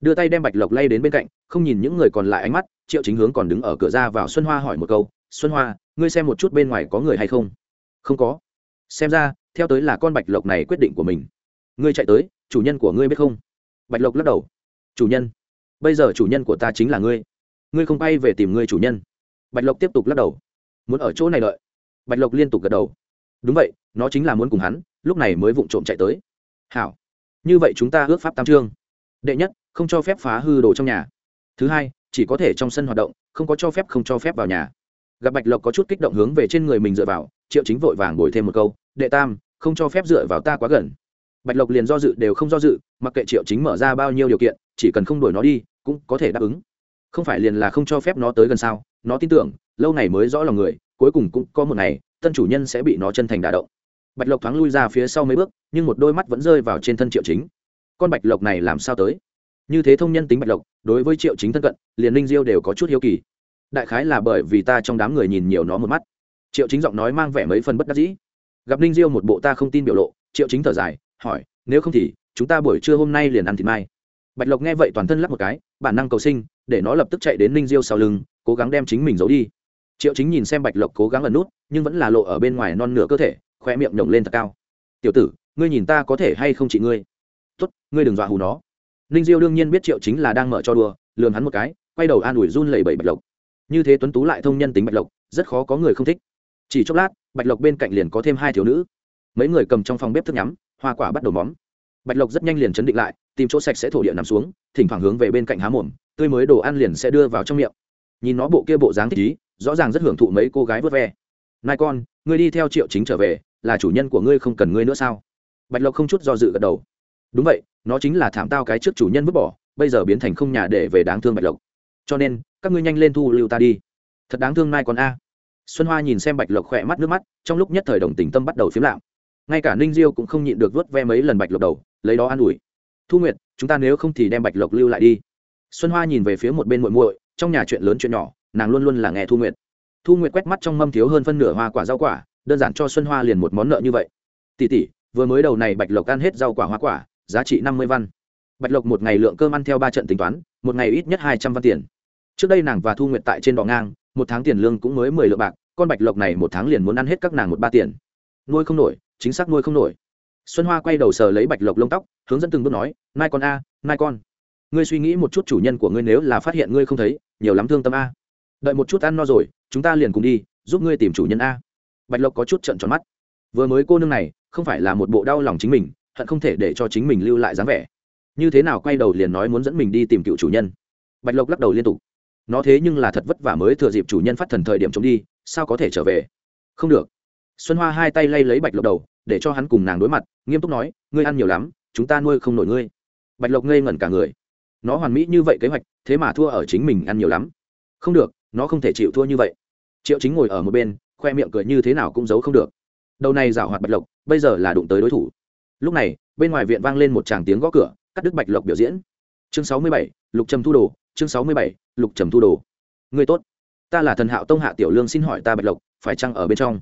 đưa tay đem bạch lộc lay đến bên cạnh, không nhìn những người còn lại ánh mắt, triệu chính hướng còn đứng ở cửa ra vào xuân hoa hỏi một câu, xuân hoa, ngươi xem một chút bên ngoài có người hay không? Không có. Xem ra, theo tới là con bạch lộc này quyết định của mình. Ngươi chạy tới, chủ nhân của ngươi biết không? Bạch lộc lắc đầu. Chủ nhân, bây giờ chủ nhân của ta chính là ngươi. Ngươi không bay về tìm ngươi chủ nhân. Bạch lộc tiếp tục lắc đầu. Muốn ở chỗ này đợi. Bạch lộc liên tục gật đầu. Đúng vậy, nó chính là muốn cùng hắn, lúc này mới vụng trộm chạy tới. Hảo. Như vậy chúng ta ước pháp tam trương đệ nhất, không cho phép phá hư đồ trong nhà. Thứ hai, chỉ có thể trong sân hoạt động, không có cho phép không cho phép vào nhà. Gặp bạch lộc có chút kích động hướng về trên người mình dựa vào, triệu chính vội vàng bồi thêm một câu, đệ tam, không cho phép dựa vào ta quá gần. Bạch lộc liền do dự, đều không do dự, mặc kệ triệu chính mở ra bao nhiêu điều kiện, chỉ cần không đuổi nó đi, cũng có thể đáp ứng. Không phải liền là không cho phép nó tới gần sao? Nó tin tưởng, lâu ngày mới rõ lòng người, cuối cùng cũng có một ngày, tân chủ nhân sẽ bị nó chân thành đả động. Bạch lộc thoáng lui ra phía sau mấy bước, nhưng một đôi mắt vẫn rơi vào trên thân triệu chính con bạch lộc này làm sao tới? Như thế thông nhân tính bạch lộc, đối với triệu chính thân cận, liền ninh diêu đều có chút hiếu kỳ. Đại khái là bởi vì ta trong đám người nhìn nhiều nó một mắt. Triệu chính giọng nói mang vẻ mấy phần bất đắc dĩ. Gặp ninh diêu một bộ ta không tin biểu lộ, triệu chính thở dài, hỏi, nếu không thì, chúng ta buổi trưa hôm nay liền ăn thịt mai. Bạch lộc nghe vậy toàn thân lắp một cái, bản năng cầu sinh, để nó lập tức chạy đến ninh diêu sau lưng, cố gắng đem chính mình giấu đi. Triệu chính nhìn xem bạch lộc cố gắng ẩn nút, nhưng vẫn là lộ ở bên ngoài non nửa cơ thể khoe miệng nhổng lên thật cao. Tiểu tử, ngươi nhìn ta có thể hay không chị ngươi? Tốt, ngươi đừng dọa hù nó. Ninh diêu đương nhiên biết triệu chính là đang mở cho đùa lường hắn một cái, quay đầu an ủi run lẩy bẩy bạch lộc. Như thế tuấn tú lại thông nhân tính bạch lộc, rất khó có người không thích. Chỉ chốc lát, bạch lộc bên cạnh liền có thêm hai thiếu nữ. Mấy người cầm trong phòng bếp thức nhắm, hoa quả bắt đầu móm. Bạch lộc rất nhanh liền chấn định lại, tìm chỗ sạch sẽ thổ địa nằm xuống, thỉnh thoảng hướng về bên cạnh há mồm, tươi mới đồ ăn liền sẽ đưa vào trong miệng. Nhìn nó bộ kia bộ dáng thích ý, rõ ràng rất hưởng thụ mấy cô gái vớt ve. Nai con, ngươi đi theo triệu chính trở về, là chủ nhân của ngươi không cần ngươi nữa sao? Bạch lộc không chút do dự gật đầu đúng vậy, nó chính là thảm tao cái trước chủ nhân vứt bỏ, bây giờ biến thành không nhà để về đáng thương bạch lộc. Cho nên, các ngươi nhanh lên thu lưu ta đi. Thật đáng thương mai con a. Xuân hoa nhìn xem bạch lộc khỏe mắt nước mắt, trong lúc nhất thời đồng tình tâm bắt đầu phiếm lạm. Ngay cả ninh diêu cũng không nhịn được vớt ve mấy lần bạch lộc đầu, lấy đó an ủi. Thu nguyệt, chúng ta nếu không thì đem bạch lộc lưu lại đi. Xuân hoa nhìn về phía một bên muội muội, trong nhà chuyện lớn chuyện nhỏ, nàng luôn luôn là nghe thu nguyệt. Thu nguyệt quét mắt trong mâm thiếu hơn phân nửa hoa quả rau quả, đơn giản cho xuân hoa liền một món nợ như vậy. Tỷ tỷ, vừa mới đầu này bạch lộc ăn hết rau quả hoa quả giá trị năm mươi văn. Bạch lộc một ngày lượng cơm ăn theo ba trận tính toán, một ngày ít nhất hai trăm văn tiền. Trước đây nàng và thu nguyệt tại trên đò ngang, một tháng tiền lương cũng mới mười lượng bạc, con bạch lộc này một tháng liền muốn ăn hết các nàng một ba tiền. Nuôi không nổi, chính xác nuôi không nổi. Xuân hoa quay đầu sờ lấy bạch lộc lông tóc, hướng dẫn từng bước nói nai con a nai con. Ngươi suy nghĩ một chút chủ nhân của ngươi nếu là phát hiện ngươi không thấy, nhiều lắm thương tâm a. Đợi một chút ăn no rồi, chúng ta liền cùng đi, giúp ngươi tìm chủ nhân a. Bạch lộc có chút trận tròn mắt. Vừa mới cô nương này, không phải là một bộ đau lòng chính mình hận không thể để cho chính mình lưu lại dáng vẻ. Như thế nào quay đầu liền nói muốn dẫn mình đi tìm cựu chủ nhân. Bạch lộc lắc đầu liên tục. Nó thế nhưng là thật vất vả mới thừa dịp chủ nhân phát thần thời điểm trốn đi, sao có thể trở về? Không được. Xuân hoa hai tay lay lấy bạch lộc đầu, để cho hắn cùng nàng đối mặt, nghiêm túc nói, ngươi ăn nhiều lắm, chúng ta nuôi không nổi ngươi. Bạch lộc ngây ngẩn cả người. Nó hoàn mỹ như vậy kế hoạch, thế mà thua ở chính mình ăn nhiều lắm. Không được, nó không thể chịu thua như vậy. Triệu chính ngồi ở một bên, khoe miệng cười như thế nào cũng giấu không được. Đầu này giảo hoạt bạch lộc, bây giờ là đụng tới đối thủ lúc này, bên ngoài viện vang lên một tràng tiếng gõ cửa, cắt đứt bạch lộc biểu diễn. Chương sáu mươi bảy, lục trầm thu đồ, chương sáu mươi bảy, lục trầm thu đồ. Người tốt, ta là thần hạo tông hạ tiểu lương xin hỏi ta bạch lộc, phải chăng ở bên trong?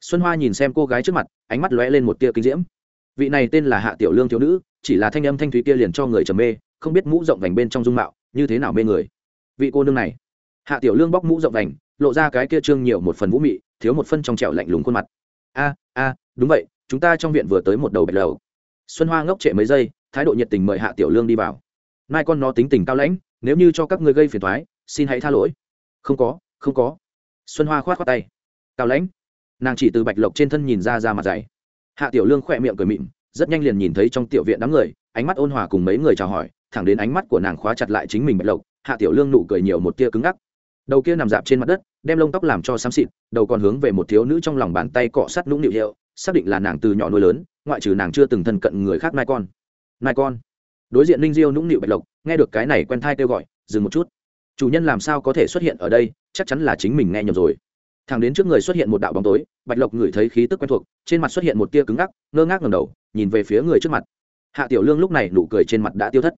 Xuân hoa nhìn xem cô gái trước mặt, ánh mắt lóe lên một tia kinh diễm. Vị này tên là hạ tiểu lương thiếu nữ, chỉ là thanh âm thanh thúy kia liền cho người trầm mê, không biết mũ rộng vành bên trong dung mạo, như thế nào mê người. Vị cô nương này. Hạ tiểu lương bóc mũ rộng vành, lộ ra cái kia trương nhiều một phần vũ mị, thiếu một phân trong trẻo lạnh lùng khuôn mặt. A a, đúng vậy chúng ta trong viện vừa tới một đầu bạch lầu. Xuân hoa ngốc trệ mấy giây, thái độ nhiệt tình mời hạ tiểu lương đi vào. Mai con nó tính tình cao lãnh, nếu như cho các ngươi gây phiền thoái xin hãy tha lỗi. Không có không có. Xuân hoa khoát khoát tay. Cao lãnh. Nàng chỉ từ bạch lộc trên thân nhìn ra ra mặt dày. Hạ tiểu lương khỏe miệng cười mịn, rất nhanh liền nhìn thấy trong tiểu viện đám người, ánh mắt ôn hòa cùng mấy người chào hỏi, thẳng đến ánh mắt của nàng khóa chặt lại chính mình bạch lộc, hạ tiểu lương nụ cười nhiều một tia cứng ngắc. Đầu kia nằm dạp trên mặt đất, đem lông tóc làm cho xám xịt, đầu còn hướng về một thiếu nữ trong lòng bàn tay cọ sắt nũng nịu hiệu xác định là nàng từ nhỏ nuôi lớn, ngoại trừ nàng chưa từng thân cận người khác nai con. Nai con. Đối diện linh diêu nũng nịu bạch lộc, nghe được cái này quen thai kêu gọi, dừng một chút. Chủ nhân làm sao có thể xuất hiện ở đây, chắc chắn là chính mình nghe nhầm rồi. Thằng đến trước người xuất hiện một đạo bóng tối, bạch lộc ngửi thấy khí tức quen thuộc, trên mặt xuất hiện một tia cứng ngắc, ngơ ngác ngầm đầu, nhìn về phía người trước mặt. Hạ tiểu lương lúc này nụ cười trên mặt đã tiêu thất.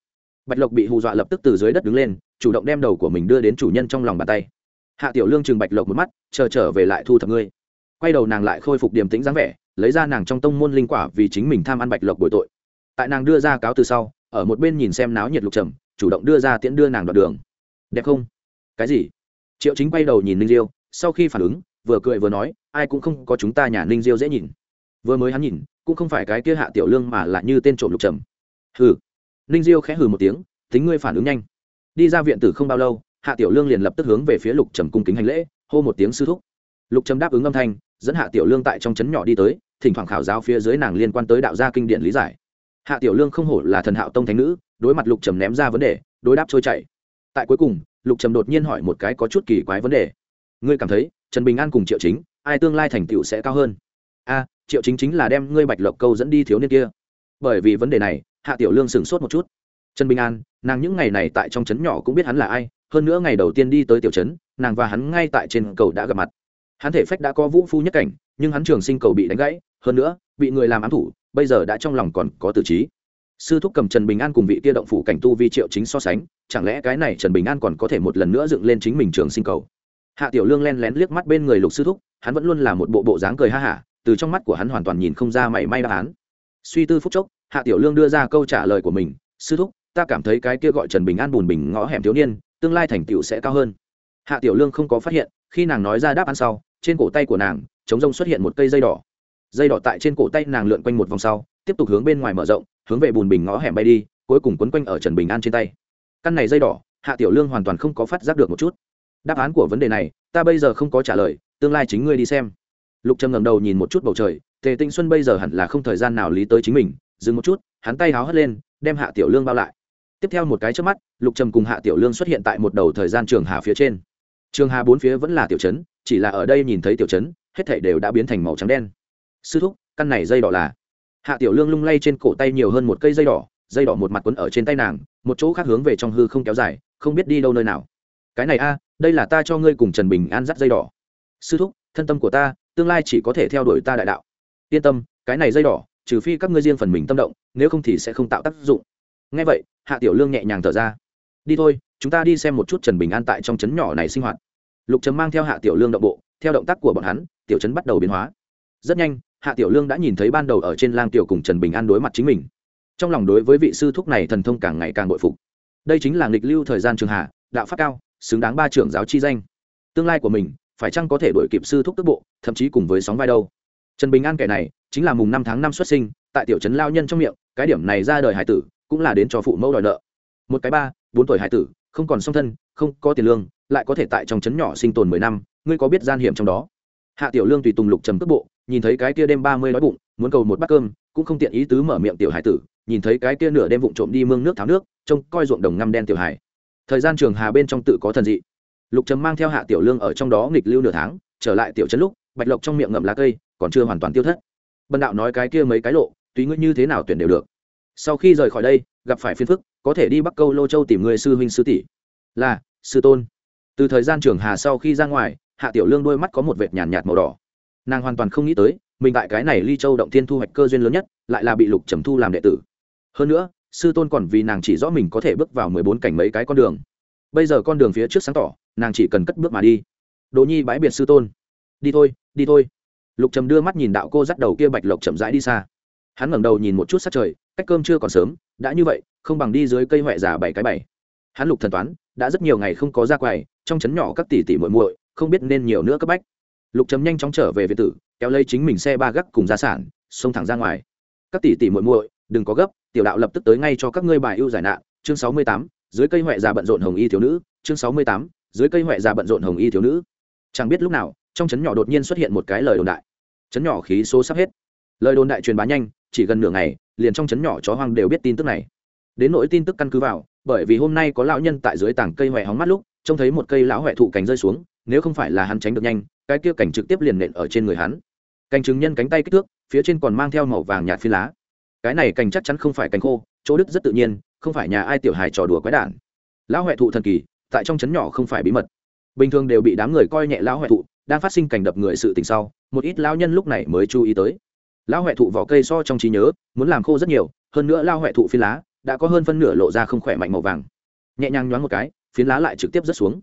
Bạch lộc bị hù dọa lập tức từ dưới đất đứng lên, chủ động đem đầu của mình đưa đến chủ nhân trong lòng bàn tay. Hạ tiểu lương chừng bạch lộc một mắt, chờ trở về lại thu thập ngươi. Quay đầu nàng lại khôi phục điềm tĩnh dáng vẻ lấy ra nàng trong tông môn linh quả vì chính mình tham ăn bạch lộc bồi tội. Tại nàng đưa ra cáo từ sau, ở một bên nhìn xem náo nhiệt lục trầm, chủ động đưa ra tiễn đưa nàng đoạn đường. Đẹp không? Cái gì? Triệu chính quay đầu nhìn ninh diêu, sau khi phản ứng, vừa cười vừa nói, ai cũng không có chúng ta nhà ninh diêu dễ nhìn. Vừa mới hắn nhìn, cũng không phải cái kia hạ tiểu lương mà là như tên trộm lục trầm. Hừ. Ninh diêu khẽ hừ một tiếng, tính ngươi phản ứng nhanh. Đi ra viện tử không bao lâu, hạ tiểu lương liền lập tức hướng về phía lục trầm cung kính hành lễ, hô một tiếng sư thúc. Lục trầm đáp ứng âm thanh, dẫn hạ tiểu lương tại trong trấn nhỏ đi tới thỉnh thoảng khảo giáo phía dưới nàng liên quan tới đạo gia kinh điển lý giải. Hạ tiểu lương không hổ là thần hạo tông thánh nữ, đối mặt lục trầm ném ra vấn đề, đối đáp trôi chảy. Tại cuối cùng, lục trầm đột nhiên hỏi một cái có chút kỳ quái vấn đề. Ngươi cảm thấy, trần bình an cùng triệu chính, ai tương lai thành tựu sẽ cao hơn? A, triệu chính chính là đem ngươi bạch lộc câu dẫn đi thiếu niên kia. Bởi vì vấn đề này, hạ tiểu lương sửng sốt một chút. Trần bình an, nàng những ngày này tại trong trấn nhỏ cũng biết hắn là ai, hơn nữa ngày đầu tiên đi tới tiểu trấn, nàng và hắn ngay tại trên cầu đã gặp mặt. Hắn thể phách đã có vũ phu nhất cảnh, nhưng hắn trường sinh cầu bị đánh gãy hơn nữa, bị người làm ám thủ, bây giờ đã trong lòng còn có tử trí. Sư thúc cầm trần bình an cùng vị kia động phủ cảnh tu vi triệu chính so sánh, chẳng lẽ cái này trần bình an còn có thể một lần nữa dựng lên chính mình trường sinh cầu? Hạ tiểu lương len lén liếc mắt bên người lục sư thúc, hắn vẫn luôn là một bộ bộ dáng cười ha hả, từ trong mắt của hắn hoàn toàn nhìn không ra mảy may đáp án. Suy tư phúc chốc, hạ tiểu lương đưa ra câu trả lời của mình, sư thúc, ta cảm thấy cái kia gọi trần bình an bùn bình ngõ hẻm thiếu niên, tương lai thành tựu sẽ cao hơn. Hạ tiểu lương không có phát hiện, khi nàng nói ra đáp án sau, trên cổ tay của nàng chống rông xuất hiện một cây dây đỏ dây đỏ tại trên cổ tay nàng lượn quanh một vòng sau, tiếp tục hướng bên ngoài mở rộng, hướng về bùn bình ngõ hẻm bay đi, cuối cùng quấn quanh ở trần bình an trên tay. Căn này dây đỏ, hạ tiểu lương hoàn toàn không có phát giác được một chút. Đáp án của vấn đề này, ta bây giờ không có trả lời, tương lai chính ngươi đi xem. Lục trầm ngầm đầu nhìn một chút bầu trời, tề tinh xuân bây giờ hẳn là không thời gian nào lý tới chính mình, dừng một chút, hắn tay háo hất lên, đem hạ tiểu lương bao lại. Tiếp theo một cái trước mắt, lục trầm cùng hạ tiểu lương xuất hiện tại một đầu thời gian trường hà phía trên. Trường hà bốn phía vẫn là tiểu trấn, chỉ là ở đây nhìn thấy tiểu trấn, hết thảy đều đã biến thành màu trắng đen sư thúc, căn này dây đỏ là. Hạ tiểu lương lung lay trên cổ tay nhiều hơn một cây dây đỏ dây đỏ một mặt quấn ở trên tay nàng, một chỗ khác hướng về trong hư không kéo dài, không biết đi đâu nơi nào. Cái này a, đây là ta cho ngươi cùng trần bình an dắt dây đỏ. Sư thúc, thân tâm của ta, tương lai chỉ có thể theo đuổi ta đại đạo. Yên tâm, cái này dây đỏ, trừ phi các ngươi riêng phần mình tâm động, nếu không thì sẽ không tạo tác dụng. Ngay vậy, hạ tiểu lương nhẹ nhàng thở ra. Đi thôi, chúng ta đi xem một chút trần bình an tại trong trấn nhỏ này sinh hoạt. Lục trầm mang theo hạ tiểu lương động bộ, theo động tác của bọn hắn, tiểu trấn bắt đầu biến hóa. Rất nhanh hạ tiểu lương đã nhìn thấy ban đầu ở trên lang tiểu cùng trần bình an đối mặt chính mình. Trong lòng đối với vị sư thúc này thần thông càng ngày càng bội phục. Đây chính là nghịch lưu thời gian trường hạ, đạo pháp cao, xứng đáng ba trưởng giáo chi danh. Tương lai của mình, phải chăng có thể đổi kịp sư thúc tức bộ, thậm chí cùng với sóng vai đâu? Trần bình an kẻ này, chính là mùng năm tháng năm xuất sinh, tại tiểu trấn lao nhân trong miệng, cái điểm này ra đời hải tử, cũng là đến cho phụ mẫu đòi nợ. Một cái ba, bốn tuổi hải tử, không còn song thân, không có tiền lương, lại có thể tại trong trấn nhỏ sinh tồn mười năm, ngươi có biết gian hiểm trong đó? Hạ tiểu lương tùy tùng lục trầm cước bộ nhìn thấy cái kia đêm ba mươi đói bụng, muốn cầu một bát cơm, cũng không tiện ý tứ mở miệng tiểu hải tử, nhìn thấy cái kia nửa đêm vụng trộm đi mương nước tháo nước, trông coi ruộng đồng ngăm đen tiểu hải. Thời gian trường hà bên trong tự có thần dị. Lục trầm mang theo hạ tiểu lương ở trong đó nghịch lưu nửa tháng, trở lại tiểu trấn lúc, bạch lộc trong miệng ngậm lá cây, còn chưa hoàn toàn tiêu thất. Bần đạo nói cái kia mấy cái lộ, tùy ngươi như thế nào tuyển đều được. Sau khi rời khỏi đây, gặp phải phiền phức, có thể đi bắc câu lô châu tìm người sư huynh sư tỷ. Là, sư tôn. Từ thời gian trường hà sau khi ra ngoài, hạ tiểu lương đôi mắt có một vệt nhàn nhạt màu đỏ nàng hoàn toàn không nghĩ tới, mình tại cái này ly châu động thiên thu hoạch cơ duyên lớn nhất, lại là bị lục trầm thu làm đệ tử. Hơn nữa, sư tôn còn vì nàng chỉ rõ mình có thể bước vào mười bốn cảnh mấy cái con đường. Bây giờ con đường phía trước sáng tỏ, nàng chỉ cần cất bước mà đi. Đỗ nhi bãi biệt sư tôn. Đi thôi đi thôi. Lục trầm đưa mắt nhìn đạo cô dắt đầu kia bạch lộc chậm rãi đi xa. Hắn ngẩng đầu nhìn một chút sát trời, cách cơm chưa còn sớm, đã như vậy, không bằng đi dưới cây huệ già bảy cái bảy. Hắn lục thần toán, đã rất nhiều ngày không có ra quầy, trong trấn nhỏ các tỷ tỷ muội muội, không biết nên nhiều nữa cấp bách lục trầm nhanh chóng trở về việt tử, kéo lấy chính mình xe ba gác cùng gia sản, xông thẳng ra ngoài. Các tỷ tỷ muội muội, đừng có gấp, tiểu đạo lập tức tới ngay cho các ngươi bài ưu giải nạn. Chương sáu mươi tám, dưới cây huệ già bận rộn hồng y thiếu nữ. Chương sáu mươi tám, dưới cây huệ già bận rộn hồng y thiếu nữ. Chẳng biết lúc nào, trong trấn nhỏ đột nhiên xuất hiện một cái lời đồn đại. Trấn nhỏ khí số sắp hết. Lời đồn đại truyền bá nhanh, chỉ gần nửa ngày, liền trong trấn nhỏ chó hoang đều biết tin tức này. Đến nỗi tin tức căn cứ vào, bởi vì hôm nay có lão nhân tại dưới tảng cây huệ hóng mắt lúc, trông thấy một cây lão huệ thụ cành rơi xuống nếu không phải là hắn tránh được nhanh, cái kia cảnh trực tiếp liền nện ở trên người hắn. Cành chứng nhân cánh tay kích thước, phía trên còn mang theo màu vàng nhạt phi lá. Cái này cành chắc chắn không phải cành khô, chỗ đức rất tự nhiên, không phải nhà ai tiểu hài trò đùa quái đản. Lão huệ thụ thần kỳ, tại trong trấn nhỏ không phải bí mật. Bình thường đều bị đám người coi nhẹ lão huệ thụ, đang phát sinh cảnh đập người sự tình sau, một ít lão nhân lúc này mới chú ý tới. Lão huệ thụ vỏ cây so trong trí nhớ, muốn làm khô rất nhiều, hơn nữa Lão huệ thụ phi lá đã có hơn phân nửa lộ ra không khỏe mạnh màu vàng. Nhẹ nhàng nhoáng một cái, phiến lá lại trực tiếp rớt xuống.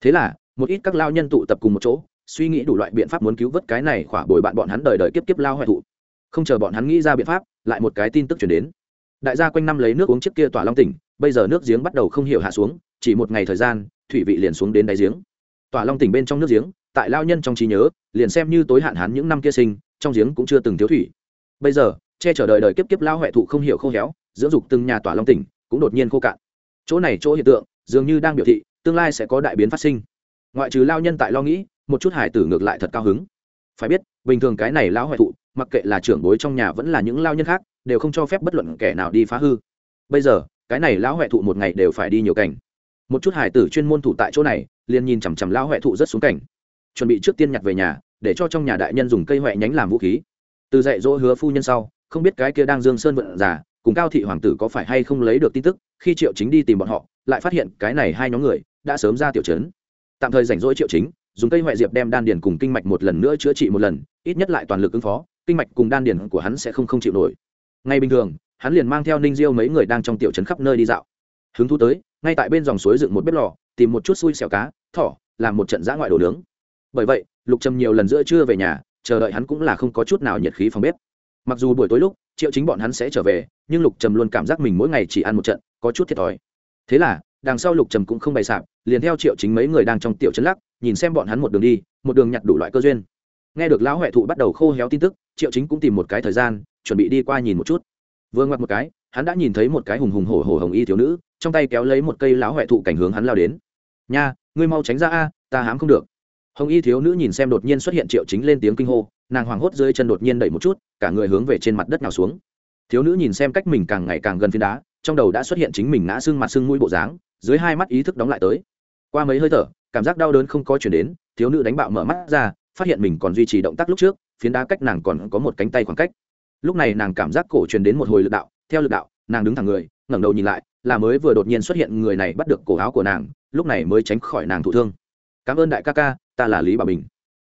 Thế là một ít các lao nhân tụ tập cùng một chỗ, suy nghĩ đủ loại biện pháp muốn cứu vớt cái này khỏa bồi bạn bọn hắn đời đời kiếp kiếp lao hoại thụ. Không chờ bọn hắn nghĩ ra biện pháp, lại một cái tin tức chuyển đến. Đại gia quanh năm lấy nước uống chiếc kia tỏa long tỉnh, bây giờ nước giếng bắt đầu không hiểu hạ xuống, chỉ một ngày thời gian, thủy vị liền xuống đến đáy giếng. Tỏa long tỉnh bên trong nước giếng, tại lao nhân trong trí nhớ, liền xem như tối hạn hán những năm kia sinh, trong giếng cũng chưa từng thiếu thủy. Bây giờ, che chở đời đời kiếp kiếp lao huệ thụ không hiểu khô héo, dưỡng dục từng nhà tỏa long tỉnh cũng đột nhiên khô cạn. Chỗ này chỗ hiện tượng, dường như đang biểu thị, tương lai sẽ có đại biến phát sinh ngoại trừ lao nhân tại lo nghĩ, một chút hải tử ngược lại thật cao hứng. Phải biết, bình thường cái này lão hoại thụ, mặc kệ là trưởng bối trong nhà vẫn là những lao nhân khác, đều không cho phép bất luận kẻ nào đi phá hư. Bây giờ, cái này lão hoại thụ một ngày đều phải đi nhiều cảnh. Một chút hải tử chuyên môn thủ tại chỗ này, liền nhìn chằm chằm lão hoại thụ rất xuống cảnh. Chuẩn bị trước tiên nhặt về nhà, để cho trong nhà đại nhân dùng cây hoại nhánh làm vũ khí. Từ dạy dỗ hứa phu nhân sau, không biết cái kia đang dương sơn vận giả cùng cao thị hoàng tử có phải hay không lấy được tin tức, khi triệu chính đi tìm bọn họ, lại phát hiện cái này hai nhóm người đã sớm ra tiểu trấn tạm thời rảnh rỗi triệu chính, dùng cây huệ diệp đem đan điền cùng kinh mạch một lần nữa chữa trị một lần, ít nhất lại toàn lực ứng phó, kinh mạch cùng đan điền của hắn sẽ không không chịu nổi. Ngay bình thường, hắn liền mang theo ninh diêu mấy người đang trong tiểu trấn khắp nơi đi dạo. Hứng thú tới, ngay tại bên dòng suối dựng một bếp lò, tìm một chút xui xẻo cá, thỏ, làm một trận giã ngoại đồ nướng. Bởi vậy, lục trầm nhiều lần giữa trưa về nhà, chờ đợi hắn cũng là không có chút nào nhiệt khí phòng bếp. Mặc dù buổi tối lúc, triệu chính bọn hắn sẽ trở về, nhưng lục trầm luôn cảm giác mình mỗi ngày chỉ ăn một trận, có chút thiệt thòi. Thế là đằng sau lục trầm cũng không bày sạp, liền theo triệu chính mấy người đang trong tiểu trấn lắc, nhìn xem bọn hắn một đường đi, một đường nhặt đủ loại cơ duyên. Nghe được lão huệ thụ bắt đầu khô héo tin tức, triệu chính cũng tìm một cái thời gian, chuẩn bị đi qua nhìn một chút. Vừa ngoặt một cái, hắn đã nhìn thấy một cái hùng hùng hổ hổ hồng y thiếu nữ, trong tay kéo lấy một cây lão huệ thụ cảnh hướng hắn lao đến. Nha, ngươi mau tránh ra a, ta hám không được. Hồng y thiếu nữ nhìn xem đột nhiên xuất hiện triệu chính lên tiếng kinh hô, nàng hoảng hốt dưới chân đột nhiên đẩy một chút, cả người hướng về trên mặt đất nào xuống. Thiếu nữ nhìn xem cách mình càng ngày càng gần phiến đá, trong đầu đã xuất hiện chính mình ngã xương mặt sưng mũi bộ dáng dưới hai mắt ý thức đóng lại tới. Qua mấy hơi thở, cảm giác đau đớn không có chuyển đến, thiếu nữ đánh bạo mở mắt ra, phát hiện mình còn duy trì động tác lúc trước, phiến đá cách nàng còn có một cánh tay khoảng cách. Lúc này nàng cảm giác cổ truyền đến một hồi lực đạo, theo lực đạo, nàng đứng thẳng người, ngẩng đầu nhìn lại, là mới vừa đột nhiên xuất hiện người này bắt được cổ áo của nàng, lúc này mới tránh khỏi nàng thụ thương. Cảm ơn đại ca ca, ta là lý bảo bình.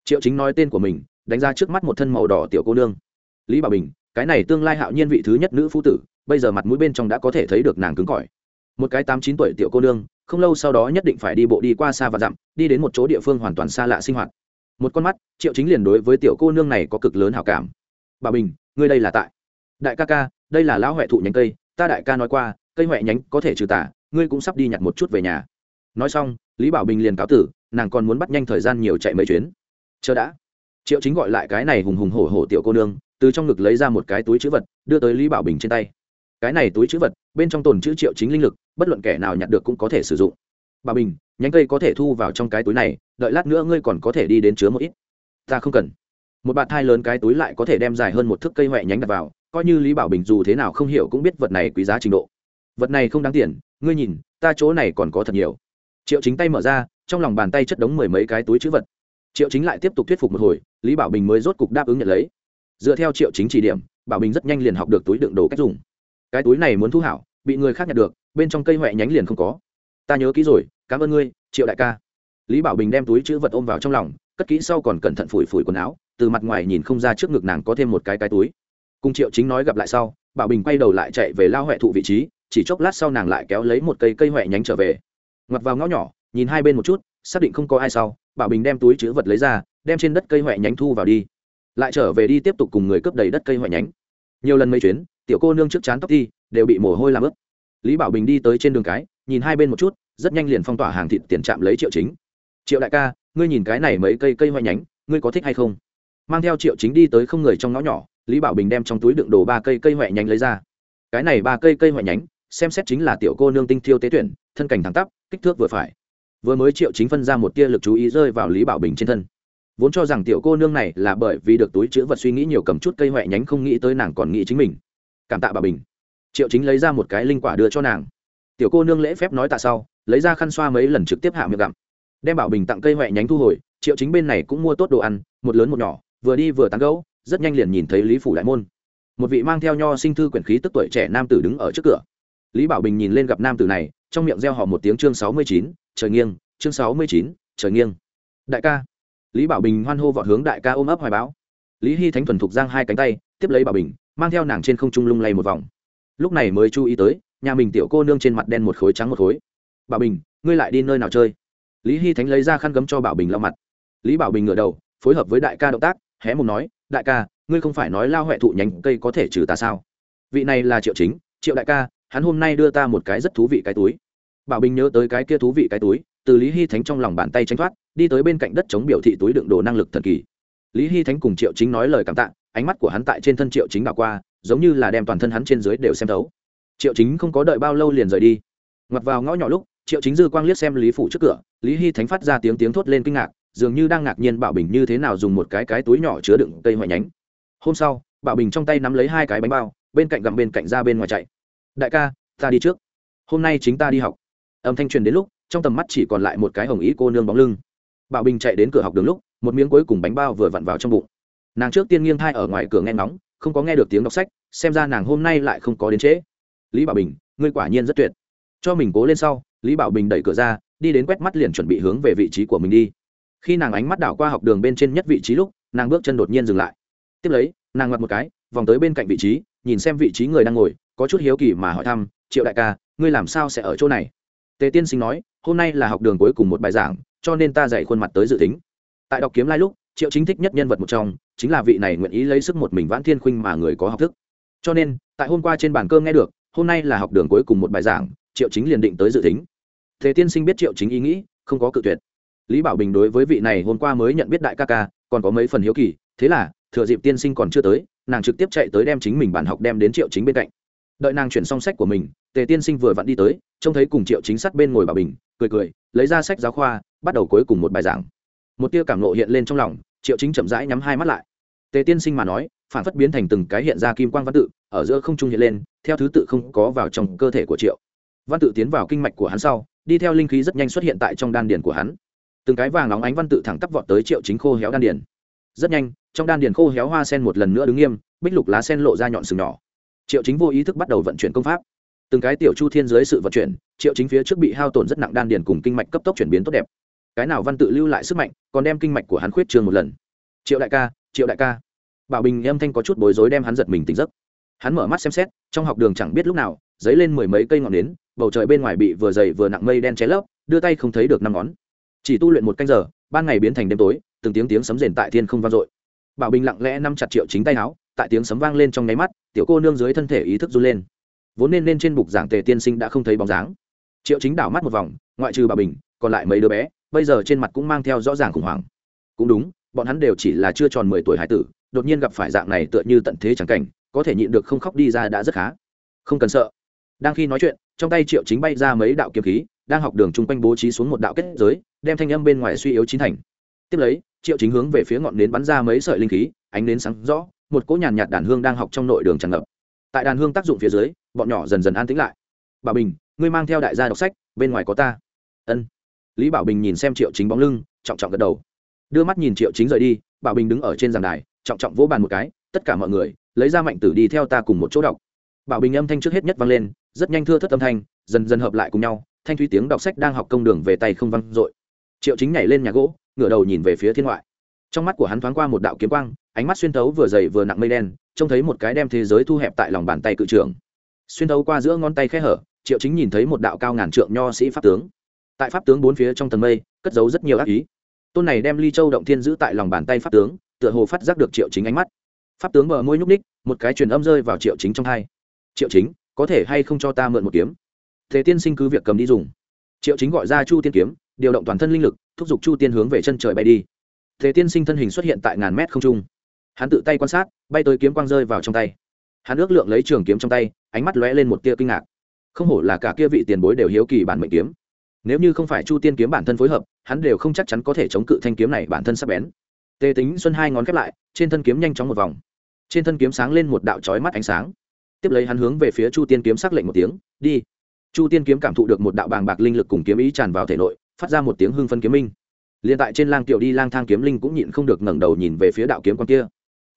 Triệu chính nói tên của mình, đánh ra trước mắt một thân màu đỏ tiểu cô nương. Lý bảo bình, cái này tương lai hạo nhiên vị thứ nhất nữ phú tử, bây giờ mặt mũi bên trong đã có thể thấy được nàng cứng cỏi một cái tám chín tuổi tiểu cô nương, không lâu sau đó nhất định phải đi bộ đi qua xa và dặm, đi đến một chỗ địa phương hoàn toàn xa lạ sinh hoạt. Một con mắt, triệu chính liền đối với tiểu cô nương này có cực lớn hảo cảm. Bà bình, ngươi đây là tại? Đại ca ca, đây là lão huệ thụ nhánh cây, ta đại ca nói qua, cây huệ nhánh có thể trừ tả ngươi cũng sắp đi nhặt một chút về nhà. Nói xong, lý bảo bình liền cáo tử, nàng còn muốn bắt nhanh thời gian nhiều chạy mấy chuyến. Chờ đã. Triệu chính gọi lại cái này hùng hùng hổ hổ tiểu cô nương, từ trong ngực lấy ra một cái túi chữ vật, đưa tới lý bảo bình trên tay. Cái này túi chữ vật bên trong tồn chữ triệu chính linh lực, bất luận kẻ nào nhặt được cũng có thể sử dụng. Bà bình, nhánh cây có thể thu vào trong cái túi này, đợi lát nữa ngươi còn có thể đi đến chứa một ít. Ta không cần. Một bạt thai lớn cái túi lại có thể đem dài hơn một thước cây huệ nhánh đặt vào, coi như lý bảo bình dù thế nào không hiểu cũng biết vật này quý giá trình độ. Vật này không đáng tiền, ngươi nhìn, ta chỗ này còn có thật nhiều. Triệu chính tay mở ra, trong lòng bàn tay chất đống mười mấy cái túi chữ vật. Triệu chính lại tiếp tục thuyết phục một hồi, lý bảo bình mới rốt cục đáp ứng nhận lấy. Dựa theo triệu chính chỉ điểm, bảo bình rất nhanh liền học được túi đựng đồ cách dùng. Cái túi này muốn thu hảo bị người khác nhặt được, bên trong cây huệ nhánh liền không có. Ta nhớ kỹ rồi, cảm ơn ngươi, triệu đại ca. Lý bảo bình đem túi chữ vật ôm vào trong lòng, cất kỹ sau còn cẩn thận phủi phủi quần áo, từ mặt ngoài nhìn không ra trước ngực nàng có thêm một cái cái túi. Cùng triệu chính nói gặp lại sau, bảo bình quay đầu lại chạy về lao huệ thụ vị trí, chỉ chốc lát sau nàng lại kéo lấy một cây cây huệ nhánh trở về. Ngoặt vào ngõ nhỏ, nhìn hai bên một chút, xác định không có ai sau, bảo bình đem túi chữ vật lấy ra, đem trên đất cây huệ nhánh thu vào đi. Lại trở về đi tiếp tục cùng người cướp đầy đất cây huệ nhánh. Nhiều lần mấy chuyến, tiểu cô nương trước chán tóc thi đều bị mồ hôi làm ướt. Lý bảo bình đi tới trên đường cái, nhìn hai bên một chút, rất nhanh liền phong tỏa hàng thịt tiền trạm lấy triệu chính. Triệu đại ca, ngươi nhìn cái này mấy cây cây hoại nhánh, ngươi có thích hay không? Mang theo triệu chính đi tới không người trong ngõ nhỏ, lý bảo bình đem trong túi đựng đồ ba cây cây hoại nhánh lấy ra. Cái này ba cây cây hoại nhánh, xem xét chính là tiểu cô nương tinh thiêu tế tuyển, thân cảnh thẳng tắp, kích thước vừa phải. Vừa mới triệu chính phân ra một tia lực chú ý rơi vào lý bảo bình trên thân. Vốn cho rằng tiểu cô nương này là bởi vì được túi chữ vật suy nghĩ nhiều cầm chút cây hoại nhánh không nghĩ tới nàng còn nghĩ chính mình. Cảm tạ bà bình triệu chính lấy ra một cái linh quả đưa cho nàng. Tiểu cô nương lễ phép nói tạ sau, lấy ra khăn xoa mấy lần trực tiếp hạ miệng gặm. Đem bảo bình tặng cây huệ nhánh thu hồi, triệu chính bên này cũng mua tốt đồ ăn, một lớn một nhỏ, vừa đi vừa tán gấu rất nhanh liền nhìn thấy lý phủ đại môn. Một vị mang theo nho sinh thư quyển khí tức tuổi trẻ nam tử đứng ở trước cửa. Lý bảo bình nhìn lên gặp nam tử này, trong miệng reo hò một tiếng chương sáu mươi chín, trời nghiêng, chương sáu mươi chín, trời nghiêng. Đại ca. Lý bảo bình hoan hô vọt hướng đại ca ôm ấp hoài báo lý hy thánh thuần thục giang hai cánh tay, tiếp lấy bảo bình, mang theo nàng trên không trung lung lay một vòng lúc này mới chú ý tới, nhà mình tiểu cô nương trên mặt đen một khối trắng một khối. Bảo bình, ngươi lại đi nơi nào chơi? Lý hy thánh lấy ra khăn gấm cho bảo bình lau mặt. Lý bảo bình ngửa đầu, phối hợp với đại ca động tác, hé mùng nói, đại ca, ngươi không phải nói lao huệ thụ nhánh cây có thể trừ ta sao? Vị này là triệu chính, triệu đại ca, hắn hôm nay đưa ta một cái rất thú vị cái túi. Bảo bình nhớ tới cái kia thú vị cái túi, từ lý hy thánh trong lòng bàn tay tranh thoát, đi tới bên cạnh đất chống biểu thị túi đựng đồ năng lực thần kỳ. Lý hy thánh cùng triệu chính nói lời cảm tạ, ánh mắt của hắn tại trên thân triệu chính đảo qua giống như là đem toàn thân hắn trên dưới đều xem thấu. Triệu chính không có đợi bao lâu liền rời đi. Ngoặt vào ngõ nhỏ lúc, triệu chính dư quang liếc xem lý phủ trước cửa, lý hy thánh phát ra tiếng tiếng thốt lên kinh ngạc, dường như đang ngạc nhiên bảo bình như thế nào dùng một cái cái túi nhỏ chứa đựng cây hoại nhánh. Hôm sau, bảo bình trong tay nắm lấy hai cái bánh bao, bên cạnh gặm bên cạnh ra bên ngoài chạy. Đại ca, ta đi trước. Hôm nay chính ta đi học. Âm thanh truyền đến lúc, trong tầm mắt chỉ còn lại một cái hồng ý cô nương bóng lưng. Bảo bình chạy đến cửa học đường lúc, một miếng cuối cùng bánh bao vừa vặn vào trong bụng. Nàng trước tiên nghiêng thai ở ngoài cửa nghe ngóng không có nghe được tiếng đọc sách, xem ra nàng hôm nay lại không có đến trễ. Lý bảo bình, ngươi quả nhiên rất tuyệt. Cho mình cố lên sau, lý bảo bình đẩy cửa ra, đi đến quét mắt liền chuẩn bị hướng về vị trí của mình đi. Khi nàng ánh mắt đảo qua học đường bên trên nhất vị trí lúc, nàng bước chân đột nhiên dừng lại. Tiếp lấy, nàng ngoặt một cái, vòng tới bên cạnh vị trí, nhìn xem vị trí người đang ngồi, có chút hiếu kỳ mà hỏi thăm, triệu đại ca, ngươi làm sao sẽ ở chỗ này? Tề tiên sinh nói, hôm nay là học đường cuối cùng một bài giảng, cho nên ta dạy khuôn mặt tới dự tính. Tại đọc kiếm lai lúc triệu chính thích nhất nhân vật một trong, chính là vị này nguyện ý lấy sức một mình vãn thiên khuynh mà người có học thức. Cho nên, tại hôm qua trên bàn cơm nghe được, hôm nay là học đường cuối cùng một bài giảng, triệu chính liền định tới dự tính. Thế tiên sinh biết triệu chính ý nghĩ, không có cự tuyệt. Lý bảo bình đối với vị này hôm qua mới nhận biết đại ca ca, còn có mấy phần hiếu kỳ, thế là, thừa dịp tiên sinh còn chưa tới, nàng trực tiếp chạy tới đem chính mình bản học đem đến triệu chính bên cạnh. Đợi nàng chuyển xong sách của mình, tề tiên sinh vừa vặn đi tới, trông thấy cùng triệu chính sát bên ngồi bảo bình, cười cười, lấy ra sách giáo khoa, bắt đầu cuối cùng một bài giảng. Một tia cảm nộ hiện lên trong lòng triệu chính chậm rãi nhắm hai mắt lại. Tề tiên sinh mà nói, phản phất biến thành từng cái hiện ra kim quang văn tự, ở giữa không trung hiện lên, theo thứ tự không có vào trong cơ thể của triệu. Văn tự tiến vào kinh mạch của hắn sau, đi theo linh khí rất nhanh xuất hiện tại trong đan điền của hắn. Từng cái vàng óng ánh văn tự thẳng tắp vọt tới triệu chính khô héo đan điền. Rất nhanh, trong đan điền khô héo hoa sen một lần nữa đứng nghiêm, bích lục lá sen lộ ra nhọn sừng nhỏ. Triệu chính vô ý thức bắt đầu vận chuyển công pháp. Từng cái tiểu chu thiên dưới sự vận chuyển, triệu chính phía trước bị hao tổn rất nặng đan điền cùng kinh mạch cấp tốc chuyển biến tốt đẹp cái nào văn tự lưu lại sức mạnh, còn đem kinh mạch của hắn khuyết trường một lần. Triệu đại ca, triệu đại ca. Bảo bình âm thanh có chút bối rối đem hắn giật mình tỉnh giấc. Hắn mở mắt xem xét, trong học đường chẳng biết lúc nào, dấy lên mười mấy cây ngọn nến, bầu trời bên ngoài bị vừa dày vừa nặng mây đen cháy lấp, đưa tay không thấy được năm ngón. Chỉ tu luyện một canh giờ, ban ngày biến thành đêm tối, từng tiếng tiếng sấm rền tại thiên không vang dội. Bảo bình lặng lẽ nắm chặt triệu chính tay áo, tại tiếng sấm vang lên trong nháy mắt, tiểu cô nương dưới thân thể ý thức run lên. Vốn nên lên trên bục giảng tề tiên sinh đã không thấy bóng dáng. Triệu chính đảo mắt một vòng, ngoại trừ bà bình, còn lại mấy đứa bé bây giờ trên mặt cũng mang theo rõ ràng khủng hoảng. Cũng đúng, bọn hắn đều chỉ là chưa tròn mười tuổi hải tử, đột nhiên gặp phải dạng này tựa như tận thế chẳng cảnh, có thể nhịn được không khóc đi ra đã rất khá. Không cần sợ. Đang khi nói chuyện, trong tay triệu chính bay ra mấy đạo kiếm khí, đang học đường chung quanh bố trí xuống một đạo kết giới, đem thanh âm bên ngoài suy yếu chín thành. Tiếp lấy, triệu chính hướng về phía ngọn nến bắn ra mấy sợi linh khí, ánh nến sáng rõ, một cỗ nhàn nhạt đàn hương đang học trong nội đường tràn ngập. Tại đàn hương tác dụng phía dưới, bọn nhỏ dần dần an tĩnh lại. Bà bình, ngươi mang theo đại gia đọc sách, bên ngoài có ta. Ân lý bảo bình nhìn xem triệu chính bóng lưng, trọng trọng gật đầu. Đưa mắt nhìn triệu chính rời đi, bảo bình đứng ở trên giàn đài, trọng trọng vỗ bàn một cái, tất cả mọi người, lấy ra mạnh tử đi theo ta cùng một chỗ đọc. Bảo bình âm thanh trước hết nhất vang lên, rất nhanh thưa thất âm thanh, dần dần hợp lại cùng nhau, thanh thúy tiếng đọc sách đang học công đường về tay không văng dội. Triệu chính nhảy lên nhà gỗ, ngửa đầu nhìn về phía thiên ngoại. Trong mắt của hắn thoáng qua một đạo kiếm quang, ánh mắt xuyên thấu vừa dày vừa nặng mây đen, trông thấy một cái đem thế giới thu hẹp tại lòng bàn tay cự trưởng. Xuyên thấu qua giữa ngón tay khe hở, triệu chính nhìn thấy một đạo cao ngàn trượng nho sĩ pháp tướng tại pháp tướng bốn phía trong tầng mây, cất giấu rất nhiều ác ý. Tôn này đem ly châu động thiên giữ tại lòng bàn tay pháp tướng, tựa hồ phát giác được triệu chính ánh mắt. Pháp tướng mở môi nhúc ních một cái truyền âm rơi vào triệu chính trong hai. Triệu chính, có thể hay không cho ta mượn một kiếm? Thế tiên sinh cứ việc cầm đi dùng. Triệu chính gọi ra chu tiên kiếm, điều động toàn thân linh lực, thúc giục chu tiên hướng về chân trời bay đi. Thế tiên sinh thân hình xuất hiện tại ngàn mét không trung. Hắn tự tay quan sát, bay tới kiếm quang rơi vào trong tay. Hắn ước lượng lấy trường kiếm trong tay, ánh mắt lóe lên một tia kinh ngạc. Không hổ là cả kia vị tiền bối đều hiếu kỳ bản mệnh kiếm nếu như không phải chu tiên kiếm bản thân phối hợp, hắn đều không chắc chắn có thể chống cự thanh kiếm này bản thân sắp bén. Tề tính xuân hai ngón khép lại, trên thân kiếm nhanh chóng một vòng. Trên thân kiếm sáng lên một đạo trói mắt ánh sáng. Tiếp lấy hắn hướng về phía chu tiên kiếm s ắ c lệnh một tiếng, đi. Chu tiên kiếm cảm thụ được một đạo bàng bạc linh lực cùng kiếm ý tràn vào thể nội, phát ra một tiếng hưng phân kiếm minh. L i ê n tại trên lang tiểu đi lang thang kiếm linh cũng nhịn không được ngẩng đầu nhìn về phía đạo kiếm con kia.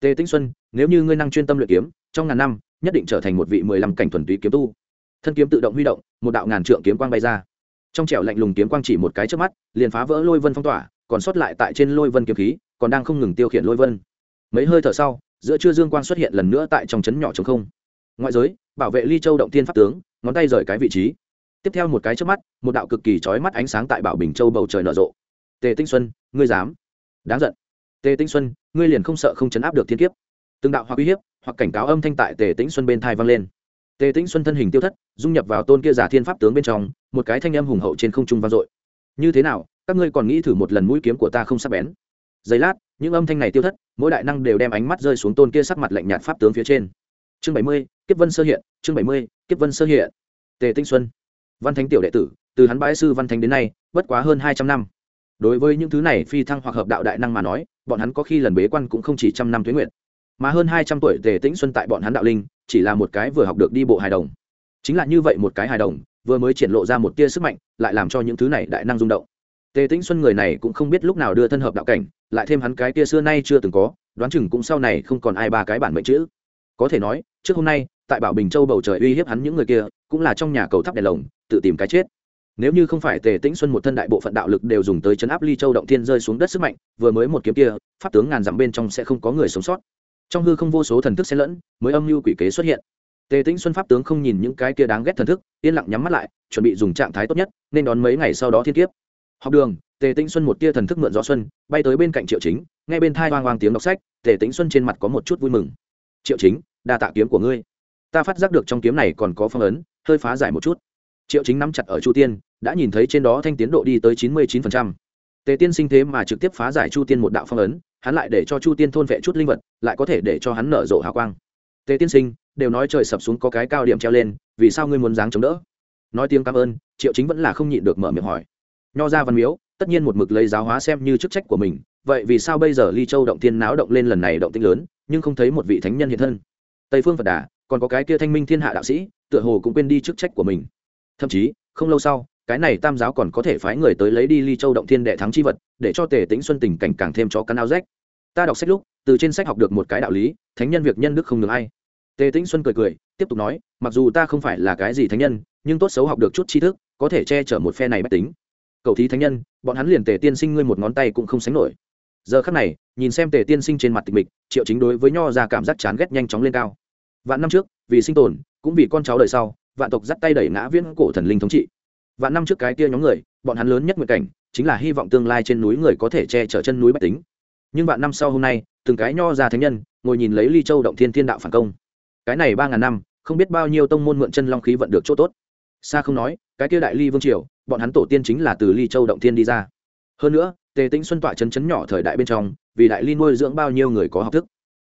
Tề tĩnh xuân, nếu như ngươi năng chuyên tâm luyện kiếm, trong ngàn năm, nhất định trở thành một vị mười lăm cảnh thuần túy kiếm tu. Thân kiếm tự động huy động, một đạo ngàn trượng kiếm quang bay ra trong trẻo lạnh lùng kiếm quang chỉ một cái trước mắt, liền phá vỡ lôi vân phong tỏa, còn sót lại tại trên lôi vân kiếm khí, còn đang không ngừng tiêu khiển lôi vân. Mấy hơi thở sau, giữa trưa dương quang xuất hiện lần nữa tại trong trấn nhỏ trống không. Ngoại giới, bảo vệ ly châu động tiên pháp tướng, ngón tay rời cái vị trí. Tiếp theo một cái trước mắt, một đạo cực kỳ trói mắt ánh sáng tại bảo bình châu bầu trời nở rộ. Tề tinh xuân, ngươi dám? Đáng giận. Tề tinh xuân, ngươi liền không sợ không chấn áp được thiên kiếp. Từng đạo hoặc uy hiếp, hoặc cảnh cáo âm thanh tại tề tĩnh xuân bên thai vang lên. Tề tĩnh xuân thân hình tiêu thất, dung nhập vào tôn kia giả thiên pháp tướng bên trong một cái thanh âm hùng hậu trên không trung vang dội. Như thế nào? Các ngươi còn nghĩ thử một lần mũi kiếm của ta không sắc bén? Giây lát, những âm thanh này tiêu thất, mỗi đại năng đều đem ánh mắt rơi xuống tôn kia sắc mặt lạnh nhạt pháp tướng phía trên. Chương bảy mươi, kiếp vân sơ hiện, chương bảy mươi, kiếp vân sơ hiện. Tề tinh xuân. Văn thánh tiểu đệ tử, từ hắn bãi sư văn thánh đến nay, bất quá hơn hai trăm năm. Đối với những thứ này phi thăng hoặc hợp đạo đại năng mà nói, bọn hắn có khi lần bế quan cũng không chỉ trăm năm tuế nguyện mà hơn hai trăm tuổi tề tĩnh xuân tại bọn hắn đạo linh, chỉ là một cái vừa học được đi bộ hài đồng. Chính là như vậy một cái hài đồng vừa mới triển lộ ra một tia sức mạnh, lại làm cho những thứ này đại năng rung động. Tề tĩnh xuân người này cũng không biết lúc nào đưa thân hợp đạo cảnh, lại thêm hắn cái tia xưa nay chưa từng có, đoán chừng cũng sau này không còn ai ba cái bản mệnh chữ. Có thể nói, trước hôm nay, tại bảo bình châu bầu trời uy hiếp hắn những người kia, cũng là trong nhà cầu tháp đèn lồng, tự tìm cái chết. Nếu như không phải tề tĩnh xuân một thân đại bộ phận đạo lực đều dùng tới chấn áp ly châu động thiên rơi xuống đất sức mạnh, vừa mới một kiếm kia, pháp tướng ngàn dặm bên trong sẽ không có người sống sót. Trong hư không vô số thần thức xen lẫn, mới âm mưu quỷ kế xuất hiện tề tĩnh xuân pháp tướng không nhìn những cái kia đáng ghét thần thức, yên lặng nhắm mắt lại, chuẩn bị dùng trạng thái tốt nhất, nên đón mấy ngày sau đó thiên kiếp. Học đường, tề tĩnh xuân một tia thần thức mượn gió xuân, bay tới bên cạnh triệu chính ngay bên thai hoang hoang tiếng đọc sách, tề tĩnh xuân trên mặt có một chút vui mừng. Triệu chính, đa tạ kiếm của ngươi. Ta phát giác được trong kiếm này còn có phong ấn, hơi phá giải một chút. Triệu chính nắm chặt ở chu tiên, đã nhìn thấy trên đó thanh tiến độ đi tới chín mươi chín tề tiên sinh thế mà trực tiếp phá giải chu tiên một đạo phong ấn, hắn lại để cho chu tiên thôn vệ chút linh vật, lại có thể để cho hắn nở rộ hào quang. Tề tiên sinh đều nói trời sập xuống có cái cao điểm treo lên, vì sao ngươi muốn dáng chống đỡ? Nói tiếng cảm ơn, triệu chính vẫn là không nhịn được mở miệng hỏi. Nho ra văn miếu, tất nhiên một mực lấy giáo hóa xem như chức trách của mình, vậy vì sao bây giờ ly châu động thiên náo động lên lần này động tinh lớn, nhưng không thấy một vị thánh nhân hiện thân? Tây phương phật đà, còn có cái kia thanh minh thiên hạ đạo sĩ, tựa hồ cũng quên đi chức trách của mình. Thậm chí, không lâu sau, cái này tam giáo còn có thể phái người tới lấy đi ly châu động thiên đệ thắng chi vật, để cho tề tính xuân tình cảnh càng thêm cho căn áo rách. Ta đọc sách lúc, từ trên sách học được một cái đạo lý, thánh nhân việc nhân đức không ngừng ai tề tĩnh xuân cười cười, tiếp tục nói, mặc dù ta không phải là cái gì thánh nhân, nhưng tốt xấu học được chút tri thức, có thể che chở một phe này bách tính. Cầu thí thánh nhân, bọn hắn liền tề tiên sinh ngươi một ngón tay cũng không sánh nổi. Giờ khắc này, nhìn xem tề tiên sinh trên mặt tịch mịch, triệu chính đối với nho ra cảm giác chán ghét nhanh chóng lên cao. Vạn năm trước, vì sinh tồn, cũng vì con cháu đời sau, vạn tộc dắt tay đẩy ngã viễn cổ thần linh thống trị. Vạn năm trước cái kia nhóm người, bọn hắn lớn nhất nguyện cảnh, chính là hy vọng tương lai trên núi người có thể che chở chân núi bách tính. Nhưng vạn năm sau hôm nay, từng cái nho ra thánh nhân, ngồi nhìn lấy ly châu động thiên thiên đạo phản công cái này ba ngàn năm, không biết bao nhiêu tông môn mượn chân long khí vận được chỗ tốt. Xa không nói, cái kia đại ly vương triều, bọn hắn tổ tiên chính là từ ly châu động thiên đi ra. Hơn nữa, tề tĩnh xuân tọa chấn chấn nhỏ thời đại bên trong, vì đại ly nuôi dưỡng bao nhiêu người có học thức.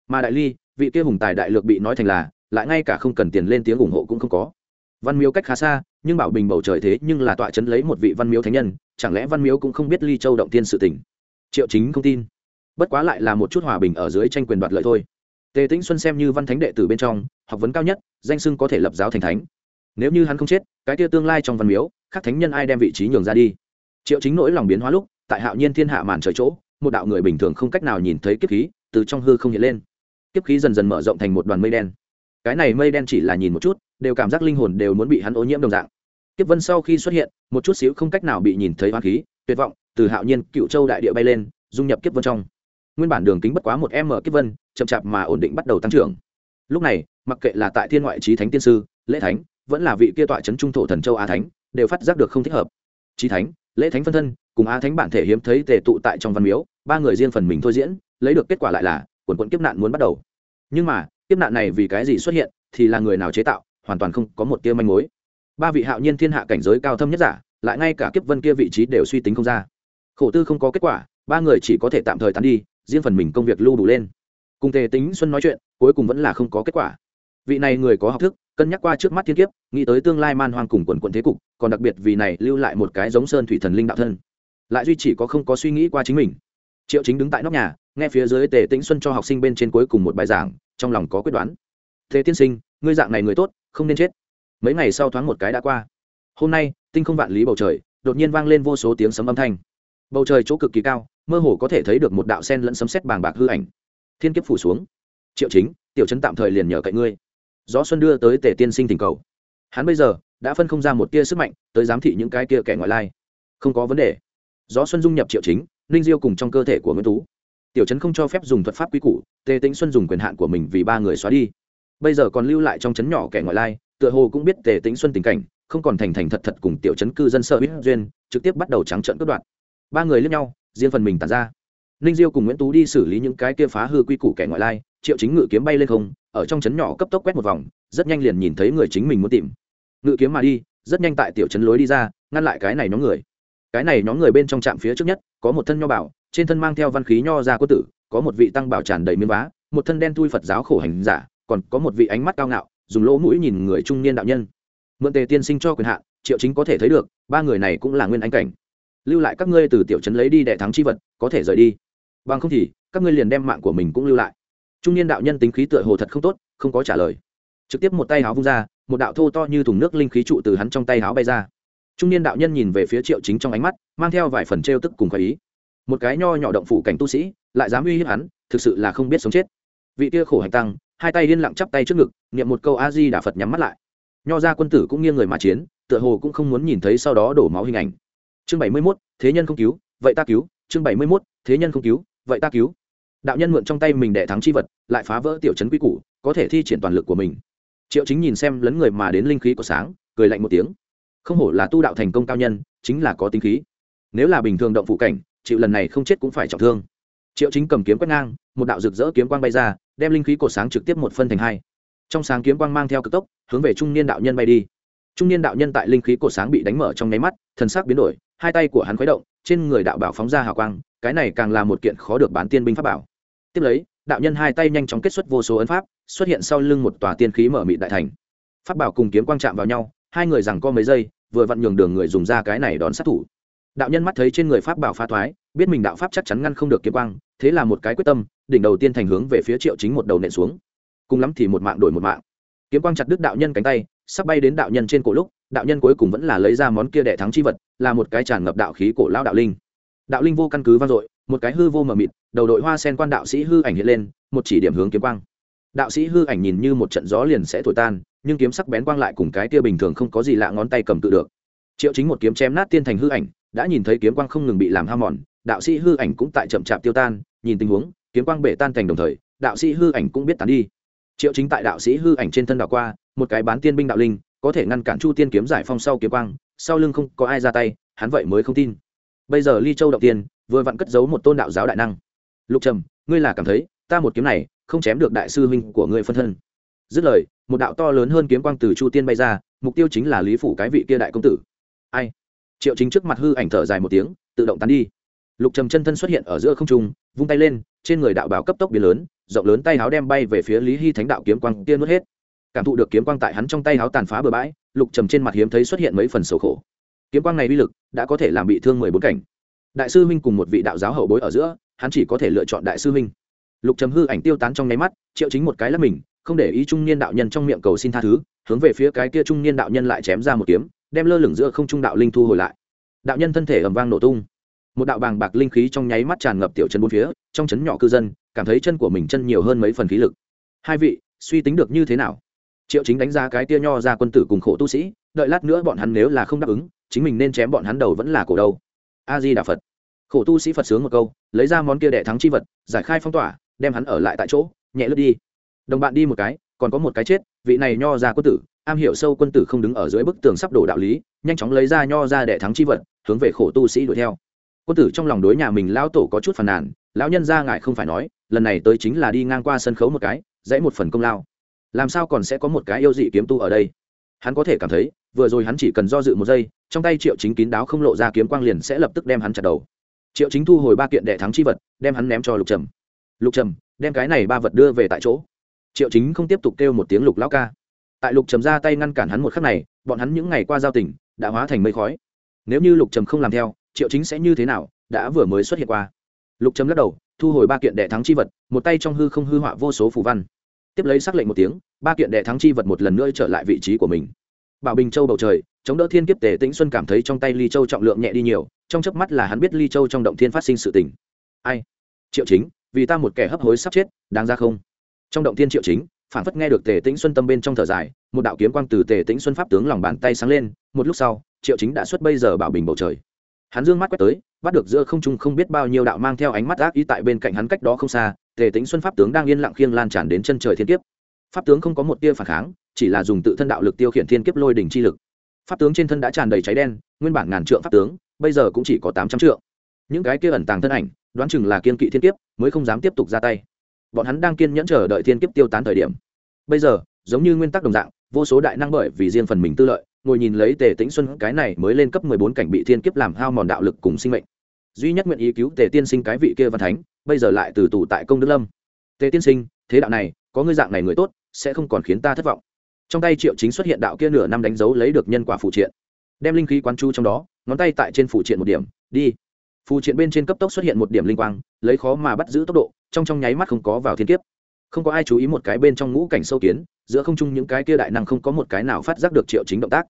Mà đại ly, vị kia hùng tài đại lược bị nói thành là, lại ngay cả không cần tiền lên tiếng ủng hộ cũng không có. Văn miếu cách khá xa, nhưng bảo bình bầu trời thế nhưng là tọa chấn lấy một vị văn miếu thánh nhân, chẳng lẽ văn miếu cũng không biết ly châu động tiên sự tình? Triệu chính không tin. Bất quá lại là một chút hòa bình ở dưới tranh quyền đoạt lợi thôi tề tĩnh xuân xem như văn thánh đệ tử bên trong, học vấn cao nhất, danh sưng có thể lập giáo thành thánh. Nếu như hắn không chết, cái tia tương lai trong văn miếu các thánh nhân ai đem vị trí nhường ra đi? Triệu chính nỗi lòng biến hóa lúc, tại hạo nhiên thiên hạ màn trời chỗ, một đạo người bình thường không cách nào nhìn thấy kiếp khí, từ trong hư không hiện lên. Kiếp khí dần dần mở rộng thành một đoàn mây đen. Cái này mây đen chỉ là nhìn một chút, đều cảm giác linh hồn đều muốn bị hắn ô nhiễm đồng dạng. Kiếp vân sau khi xuất hiện, một chút xíu không cách nào bị nhìn thấy hoa khí, tuyệt vọng, từ hạo nhiên cựu châu đại địa bay lên, dung nhập kiếp vân trong nguyên bản đường kính bất quá một m kiếp vân, chậm chạp mà ổn định bắt đầu tăng trưởng. Lúc này, mặc kệ là tại thiên ngoại trí thánh tiên sư, lễ thánh, vẫn là vị kia tọa trấn trung thổ thần châu a thánh, đều phát giác được không thích hợp. Trí thánh, lễ thánh phân thân, cùng a thánh bản thể hiếm thấy tề tụ tại trong văn miếu, ba người riêng phần mình thôi diễn, lấy được kết quả lại là, quần quận kiếp nạn muốn bắt đầu. Nhưng mà, kiếp nạn này vì cái gì xuất hiện, thì là người nào chế tạo, hoàn toàn không có một tia manh mối. Ba vị hạo nhiên thiên hạ cảnh giới cao thâm nhất giả, lại ngay cả kiếp vân kia vị trí đều suy tính không ra. Khổ tư không có kết quả, ba người chỉ có thể tạm thời tán đi riêng phần mình công việc lưu đủ lên. Cùng tề tính xuân nói chuyện, cuối cùng vẫn là không có kết quả. Vị này người có học thức, cân nhắc qua trước mắt thiên kiếp, nghĩ tới tương lai man hoang cùng quần quận thế cục, còn đặc biệt vì này lưu lại một cái giống sơn thủy thần linh đạo thân. Lại duy chỉ có không có suy nghĩ qua chính mình. Triệu chính đứng tại nóc nhà, nghe phía dưới tề tĩnh xuân cho học sinh bên trên cuối cùng một bài giảng, trong lòng có quyết đoán. Thế tiên sinh, ngươi dạng này người tốt, không nên chết. Mấy ngày sau thoáng một cái đã qua. Hôm nay, tinh không vạn lý bầu trời, đột nhiên vang lên vô số tiếng sấm âm thanh bầu trời chỗ cực kỳ cao, mơ hồ có thể thấy được một đạo sen lẫn sấm xét bàng bạc hư ảnh. Thiên kiếp phủ xuống. Triệu chính, tiểu trấn tạm thời liền nhờ cậy ngươi. Gió xuân đưa tới tề tiên sinh tình cầu. Hắn bây giờ đã phân không ra một tia sức mạnh tới giám thị những cái kia kẻ ngoại lai. Không có vấn đề. Gió xuân dung nhập triệu chính, ninh diêu cùng trong cơ thể của nguyễn tú. Tiểu trấn không cho phép dùng thuật pháp quy củ, tề tĩnh xuân dùng quyền hạn của mình vì ba người xóa đi. Bây giờ còn lưu lại trong trấn nhỏ kẻ ngoại lai, tựa hồ cũng biết tề tĩnh xuân tình cảnh, không còn thành thành thật thật cùng tiểu trấn cư dân sợ biết duyên, trực tiếp bắt đầu trắng trợn cướp đoạt ba người lướt nhau, riêng phần mình tàn ra. Ninh diêu cùng nguyễn tú đi xử lý những cái kia phá hư quy củ kẻ ngoại lai, triệu chính ngự kiếm bay lên không, ở trong trấn nhỏ cấp tốc quét một vòng, rất nhanh liền nhìn thấy người chính mình muốn tìm. Ngự kiếm mà đi, rất nhanh tại tiểu trấn lối đi ra, ngăn lại cái này nhóm người. Cái này nhóm người bên trong trạm phía trước nhất, có một thân nho bảo, trên thân mang theo văn khí nho ra quân tử, có một vị tăng bảo tràn đầy miếng vá, một thân đen thui phật giáo khổ hành giả, còn có một vị ánh mắt cao ngạo, dùng lỗ mũi nhìn người trung niên đạo nhân. Mượn tề tiên sinh cho quyền hạn, triệu chính có thể thấy được, ba người này cũng là nguyên ánh cảnh lưu lại các ngươi từ tiểu trấn lấy đi đệ thắng chi vật, có thể rời đi. Bằng không thì, các ngươi liền đem mạng của mình cũng lưu lại. Trung niên đạo nhân tính khí tựa hồ thật không tốt, không có trả lời. Trực tiếp một tay háo vung ra, một đạo thô to như thùng nước linh khí trụ từ hắn trong tay háo bay ra. Trung niên đạo nhân nhìn về phía triệu chính trong ánh mắt, mang theo vài phần trêu tức cùng khỏi ý. Một cái nho nhỏ động phủ cảnh tu sĩ, lại dám uy hiếp hắn, thực sự là không biết sống chết. Vị kia khổ hành tăng, hai tay liên lặng chắp tay trước ngực, niệm một câu a di đà phật nhắm mắt lại. Nho ra quân tử cũng nghiêng người mà chiến, tựa hồ cũng không muốn nhìn thấy sau đó đổ máu hình ảnh chương bảy mươi mốt, thế nhân không cứu, vậy ta cứu. Chương bảy mươi mốt, thế nhân không cứu, vậy ta cứu. Đạo nhân mượn trong tay mình để thắng chi vật, lại phá vỡ tiểu chấn quy củ, có thể thi triển toàn lực của mình. Triệu chính nhìn xem lấn người mà đến linh khí của sáng, cười lạnh một tiếng. Không hổ là tu đạo thành công cao nhân, chính là có tính khí. Nếu là bình thường động phụ cảnh, chịu lần này không chết cũng phải trọng thương. Triệu chính cầm kiếm quét ngang, một đạo rực rỡ kiếm quang bay ra, đem linh khí cổ sáng trực tiếp một phân thành hai. Trong sáng kiếm quang mang theo cực tốc, hướng về trung niên đạo nhân bay đi. Trung niên đạo nhân tại linh khí cổ sáng bị đánh mở trong nháy mắt, thần sắc biến đổi hai tay của hắn khuấy động, trên người đạo bảo phóng ra hào quang, cái này càng là một kiện khó được bán tiên binh pháp bảo. Tiếp lấy, đạo nhân hai tay nhanh chóng kết xuất vô số ấn pháp, xuất hiện sau lưng một tòa tiên khí mở mịt đại thành. Pháp bảo cùng kiếm quang chạm vào nhau, hai người rằng co mấy giây, vừa vặn nhường đường người dùng ra cái này đón sát thủ. Đạo nhân mắt thấy trên người pháp bảo phá thoái, biết mình đạo pháp chắc chắn ngăn không được kiếm quang, thế là một cái quyết tâm, đỉnh đầu tiên thành hướng về phía triệu chính một đầu nện xuống. Cùng lắm thì một mạng đổi một mạng. Kiếm quang chặt đứt đạo nhân cánh tay, sắp bay đến đạo nhân trên cổ lúc đạo nhân cuối cùng vẫn là lấy ra món kia đẻ thắng chi vật, là một cái tràn ngập đạo khí cổ lao đạo linh. Đạo linh vô căn cứ vang dội, một cái hư vô mờ mịt, đầu đội hoa sen quan đạo sĩ hư ảnh hiện lên, một chỉ điểm hướng kiếm quang. Đạo sĩ hư ảnh nhìn như một trận gió liền sẽ thổi tan, nhưng kiếm sắc bén quang lại cùng cái kia bình thường không có gì lạ ngón tay cầm tự được. Triệu chính một kiếm chém nát tiên thành hư ảnh, đã nhìn thấy kiếm quang không ngừng bị làm hao mòn, đạo sĩ hư ảnh cũng tại chậm chạp tiêu tan, nhìn tình huống, kiếm quang bể tan thành đồng thời, đạo sĩ hư ảnh cũng biết tán đi. Triệu chính tại đạo sĩ hư ảnh trên thân đảo qua, một cái bán tiên binh đạo linh có thể ngăn cản chu tiên kiếm giải phong sau kiếm quang, sau lưng không có ai ra tay, hắn vậy mới không tin. Bây giờ ly châu động tiên, vừa vặn cất giấu một tôn đạo giáo đại năng. Lục trầm, ngươi là cảm thấy, ta một kiếm này, không chém được đại sư huynh của ngươi phân thân. Dứt lời, một đạo to lớn hơn kiếm quang từ chu tiên bay ra, mục tiêu chính là lý phủ cái vị kia đại công tử. Ai? Triệu chính trước mặt hư ảnh thở dài một tiếng, tự động tán đi. Lục trầm chân thân xuất hiện ở giữa không trung, vung tay lên, trên người đạo báo cấp tốc biến lớn, rộng lớn tay háo đem bay về phía lý hy thánh đạo kiếm quang tiên nuốt hết cảm thụ được kiếm quang tại hắn trong tay háo tàn phá bừa bãi, lục trầm trên mặt hiếm thấy xuất hiện mấy phần sầu khổ. Kiếm quang này uy lực đã có thể làm bị thương mười bốn cảnh. Đại sư huynh cùng một vị đạo giáo hậu bối ở giữa, hắn chỉ có thể lựa chọn đại sư huynh. Lục trầm hư ảnh tiêu tán trong nháy mắt, triệu chính một cái là mình, không để ý trung niên đạo nhân trong miệng cầu xin tha thứ, hướng về phía cái kia trung niên đạo nhân lại chém ra một kiếm, đem lơ lửng giữa không trung đạo linh thu hồi lại. Đạo nhân thân thể ầm vang nổ tung. Một đạo bàng bạc linh khí trong nháy mắt tràn ngập tiểu chân bốn phía, trong chấn nhỏ cư dân, cảm thấy chân của mình chân nhiều hơn mấy phần khí lực. Hai vị, suy tính được như thế nào? Triệu chính đánh giá cái tia nho ra quân tử cùng khổ tu sĩ, đợi lát nữa bọn hắn nếu là không đáp ứng, chính mình nên chém bọn hắn đầu vẫn là cổ đâu. A di đà phật khổ tu sĩ phật sướng một câu, lấy ra món kia đẻ thắng chi vật, giải khai phong tỏa, đem hắn ở lại tại chỗ, nhẹ lướt đi. Đồng bạn đi một cái, còn có một cái chết, vị này nho ra quân tử, am hiểu sâu quân tử không đứng ở dưới bức tường sắp đổ đạo lý, nhanh chóng lấy ra nho ra đẻ thắng chi vật, hướng về khổ tu sĩ đuổi theo. Quân tử trong lòng đối nhà mình lão tổ có chút phàn nàn, lão nhân ra ngại không phải nói, lần này tới chính là đi ngang qua sân khấu một cái, dãy một phần công lao làm sao còn sẽ có một cái yêu dị kiếm tu ở đây? Hắn có thể cảm thấy, vừa rồi hắn chỉ cần do dự một giây, trong tay triệu chính kín đáo không lộ ra kiếm quang liền sẽ lập tức đem hắn chặt đầu. Triệu chính thu hồi ba kiện đệ thắng chi vật, đem hắn ném cho lục trầm. Lục trầm, đem cái này ba vật đưa về tại chỗ. Triệu chính không tiếp tục kêu một tiếng lục lão ca. Tại lục trầm ra tay ngăn cản hắn một khắc này, bọn hắn những ngày qua giao tình, đã hóa thành mây khói. Nếu như lục trầm không làm theo, triệu chính sẽ như thế nào, đã vừa mới xuất hiện qua. Lục trầm lắc đầu, thu hồi ba kiện đệ thắng chi vật, một tay trong hư không hư họa vô số phù văn tiếp lấy xác lệnh một tiếng, ba kiện đệ thắng chi vật một lần nữa trở lại vị trí của mình. Bảo bình châu bầu trời, chống đỡ thiên kiếp tề tĩnh xuân cảm thấy trong tay ly châu trọng lượng nhẹ đi nhiều, trong chớp mắt là hắn biết ly châu trong động thiên phát sinh sự tình. Ai? Triệu chính, vì ta một kẻ hấp hối sắp chết, đáng ra không? Trong động thiên triệu chính, phản phất nghe được tề tĩnh xuân tâm bên trong thở dài, một đạo kiếm quang từ tề tĩnh xuân pháp tướng lòng bàn tay sáng lên, một lúc sau, triệu chính đã xuất bây giờ bảo bình bầu trời. Hắn dương mắt quét tới, bắt được giữa không trung không biết bao nhiêu đạo mang theo ánh mắt ác ý tại bên cạnh hắn cách đó không xa tề tính xuân pháp tướng đang yên lặng khiêng lan tràn đến chân trời thiên kiếp. Pháp tướng không có một tia phản kháng, chỉ là dùng tự thân đạo lực tiêu khiển thiên kiếp lôi đỉnh chi lực. Pháp tướng trên thân đã tràn đầy cháy đen, nguyên bản ngàn trượng pháp tướng, bây giờ cũng chỉ có tám trăm trượng. Những cái kia ẩn tàng thân ảnh, đoán chừng là kiên kỵ thiên kiếp, mới không dám tiếp tục ra tay. Bọn hắn đang kiên nhẫn chờ đợi thiên kiếp tiêu tán thời điểm. Bây giờ, giống như nguyên tắc đồng dạng, vô số đại năng bởi vì riêng phần mình tư lợi, ngồi nhìn lấy tề tĩnh xuân, cái này mới lên cấp mười bốn cảnh bị thiên kiếp làm hao mòn đạo lực cùng sinh mệnh. Duy nhất nguyện ý cứu tề tiên sinh cái vị kia văn thánh bây giờ lại từ tù tại công đức lâm. Tề tiên sinh, thế đạo này, có ngươi dạng này người tốt, sẽ không còn khiến ta thất vọng. Trong tay triệu chính xuất hiện đạo kia nửa năm đánh dấu lấy được nhân quả phụ triện. Đem linh khí quán chu trong đó, ngón tay tại trên phụ triện một điểm, đi. Phụ triện bên trên cấp tốc xuất hiện một điểm linh quang, lấy khó mà bắt giữ tốc độ, trong trong nháy mắt không có vào thiên kiếp. Không có ai chú ý một cái bên trong ngũ cảnh sâu kiến, giữa không trung những cái kia đại năng không có một cái nào phát giác được triệu chính động tác.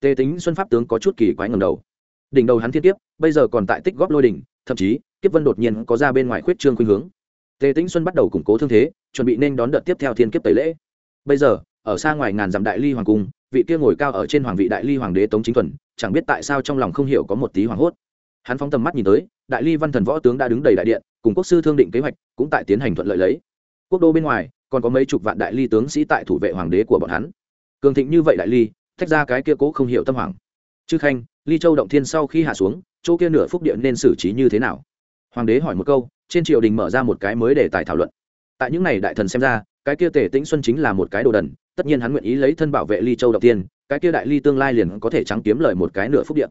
Tề tính xuân pháp tướng có chút kỳ quái ngầm đầu. Đỉnh đầu hắn thiên kiếp, bây giờ còn tại tích góp lôi đỉnh thậm chí, kiếp vân đột nhiên có ra bên ngoài khuyết trương khuynh hướng. Tề tĩnh xuân bắt đầu củng cố thương thế, chuẩn bị nên đón đợt tiếp theo thiên kiếp tẩy lễ. Bây giờ, ở xa ngoài ngàn dặm đại ly hoàng cung, vị kia ngồi cao ở trên hoàng vị đại ly hoàng đế tống chính thuần, chẳng biết tại sao trong lòng không hiểu có một tí hoảng hốt. Hắn phóng tầm mắt nhìn tới, đại ly văn thần võ tướng đã đứng đầy đại điện, cùng quốc sư thương định kế hoạch cũng tại tiến hành thuận lợi lấy. Quốc đô bên ngoài, còn có mấy chục vạn đại ly tướng sĩ tại thủ vệ hoàng đế của bọn hắn. Cường thịnh như vậy đại ly, thách ra cái kia cố không hiểu tâm hoàng chư khanh, ly châu động thiên sau khi hạ xuống chỗ kia nửa phúc điện nên xử trí như thế nào? Hoàng đế hỏi một câu, trên triều đình mở ra một cái mới để tài thảo luận. Tại những n à y đại thần xem ra, cái kia tề tĩnh xuân chính là một cái đồ đần, tất nhiên hắn nguyện ý lấy thân bảo vệ ly châu động tiên, cái kia đại ly tương lai liền có thể trắng kiếm lời một cái nửa phúc điện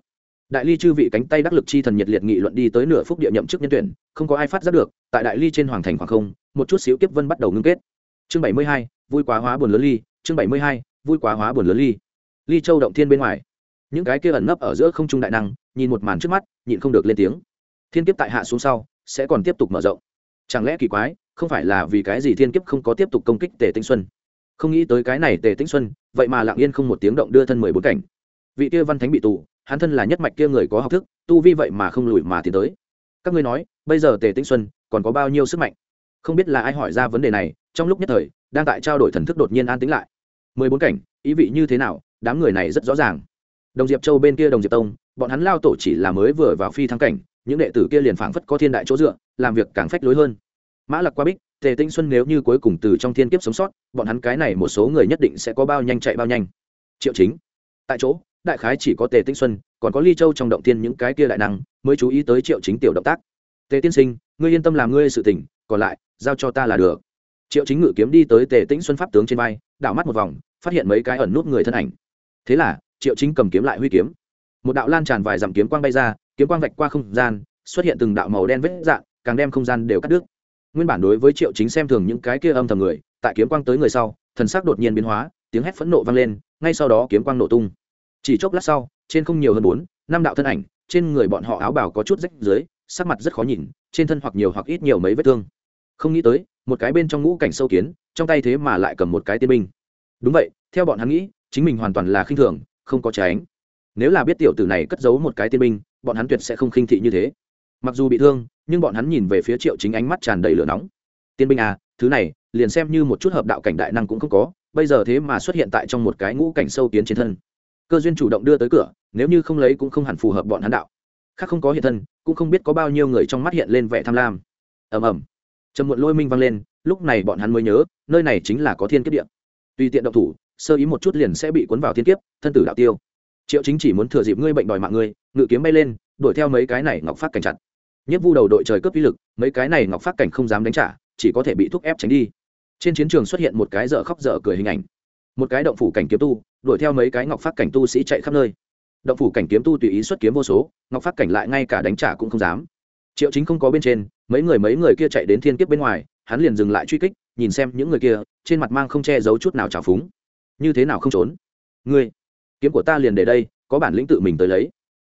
đại ly chư vị cánh tay đắc lực chi thần nhiệt liệt nghị luận đi tới nửa phúc địa nhậm chức nhân tuyển, không có ai phát giác được, tại đại ly trên hoàng thành hoàng không, một chút xíu kiếp vân bắt đầu ngưng kết. Chương bảy mươi hai, vui quá hóa buồn lớn ly, chương bảy mươi hai, vui quá hóa buồn lớn ly. Ly châu động thiên bên ngoài. Những cái kia ẩn nấp ở giữa không trung đại năng nhìn một màn trước mắt, nhịn không được lên tiếng. Thiên kiếp tại hạ xuống sau, sẽ còn tiếp tục mở rộng. Chẳng lẽ kỳ quái, không phải là vì cái gì thiên kiếp không có tiếp tục công kích tề tinh xuân? Không nghĩ tới cái này tề tinh xuân, vậy mà lặng yên không một tiếng động đưa thân mười bốn cảnh. Vị kia văn thánh bị tù, hắn thân là nhất mạch kia người có học thức, tu vi vậy mà không lùi mà tiến tới. Các ngươi nói, bây giờ tề tinh xuân còn có bao nhiêu sức mạnh? Không biết là ai hỏi ra vấn đề này, trong lúc nhất thời, đang tại trao đổi thần thức đột nhiên an tính lại. Mười bốn cảnh, ý vị như thế nào? Đám người này rất rõ ràng. Đồng diệp châu bên kia đồng diệp tông bọn hắn lao tổ chỉ là mới vừa vào phi thăng cảnh, những đệ tử kia liền phảng phất có thiên đại chỗ dựa, làm việc càng phách lối hơn. Mã Lạc qua bích, tề tinh xuân nếu như cuối cùng từ trong thiên kiếp sống sót, bọn hắn cái này một số người nhất định sẽ có bao nhanh chạy bao nhanh. Triệu chính, tại chỗ, đại khái chỉ có tề tinh xuân, còn có ly châu trong động tiên những cái kia đại năng mới chú ý tới triệu chính tiểu động tác. Tề tiên sinh, ngươi yên tâm làm ngươi sự tỉnh còn lại, giao cho ta là được. Triệu chính ngự kiếm đi tới tề tĩnh xuân pháp tướng trên vai, đảo mắt một vòng, phát hiện mấy cái ẩn nút người thân ảnh. Thế là, triệu chính cầm kiếm lại huy kiếm một đạo lan tràn vài dặm kiếm quang bay ra, kiếm quang vạch qua không gian, xuất hiện từng đạo màu đen vết dạng, càng đem không gian đều cắt đứt. Nguyên bản đối với triệu chính xem thường những cái kia âm thầm người, tại kiếm quang tới người sau, thần sắc đột nhiên biến hóa, tiếng hét phẫn nộ vang lên, ngay sau đó kiếm quang nổ tung. Chỉ chốc lát sau, trên không nhiều hơn bốn, năm đạo thân ảnh, trên người bọn họ áo bào có chút rách dưới, sắc mặt rất khó nhìn, trên thân hoặc nhiều hoặc ít nhiều mấy vết thương. Không nghĩ tới, một cái bên trong ngũ cảnh sâu kiến, trong tay thế mà lại cầm một cái tiên binh. Đúng vậy, theo bọn hắn nghĩ, chính mình hoàn toàn là khinh thường, không có trái ánh nếu là biết tiểu tử này cất giấu một cái tiên binh, bọn hắn tuyệt sẽ không khinh thị như thế. Mặc dù bị thương, nhưng bọn hắn nhìn về phía triệu chính ánh mắt tràn đầy lửa nóng. Tiên binh à thứ này, liền xem như một chút hợp đạo cảnh đại năng cũng không có, bây giờ thế mà xuất hiện tại trong một cái ngũ cảnh sâu tiến trên thân. Cơ duyên chủ động đưa tới cửa, nếu như không lấy cũng không hẳn phù hợp bọn hắn đạo. Khác không có hiện thân, cũng không biết có bao nhiêu người trong mắt hiện lên vẻ tham lam. Ầm ầm. Trầm muộn lôi minh vang lên, lúc này bọn hắn mới nhớ, nơi này chính là có thiên kiếp địa. Tùy tiện động thủ, sơ ý một chút liền sẽ bị cuốn vào thiên kiếp, thân tử đạo tiêu triệu chính chỉ muốn thừa dịp ngươi bệnh đòi mạng ngươi, ngự kiếm bay lên, đuổi theo mấy cái này ngọc phát cảnh chặt. Nhất vu đầu đội trời cướp uy lực, mấy cái này ngọc phát cảnh không dám đánh trả, chỉ có thể bị thúc ép tránh đi. Trên chiến trường xuất hiện một cái dở khóc dở cười hình ảnh. Một cái động phủ cảnh kiếm tu, đuổi theo mấy cái ngọc phát cảnh tu sĩ chạy khắp nơi. Động phủ cảnh kiếm tu tùy ý xuất kiếm vô số, ngọc phát cảnh lại ngay cả đánh trả cũng không dám. Triệu chính không có bên trên, mấy người mấy người kia chạy đến thiên kiếp bên ngoài, hắn liền dừng lại truy kích, nhìn xem những người kia, trên mặt mang không che giấu chút nào trào phúng. Như thế nào không trốn? Ngươi! Kiếm của ta liền để đây, có bản lĩnh tự mình tới lấy.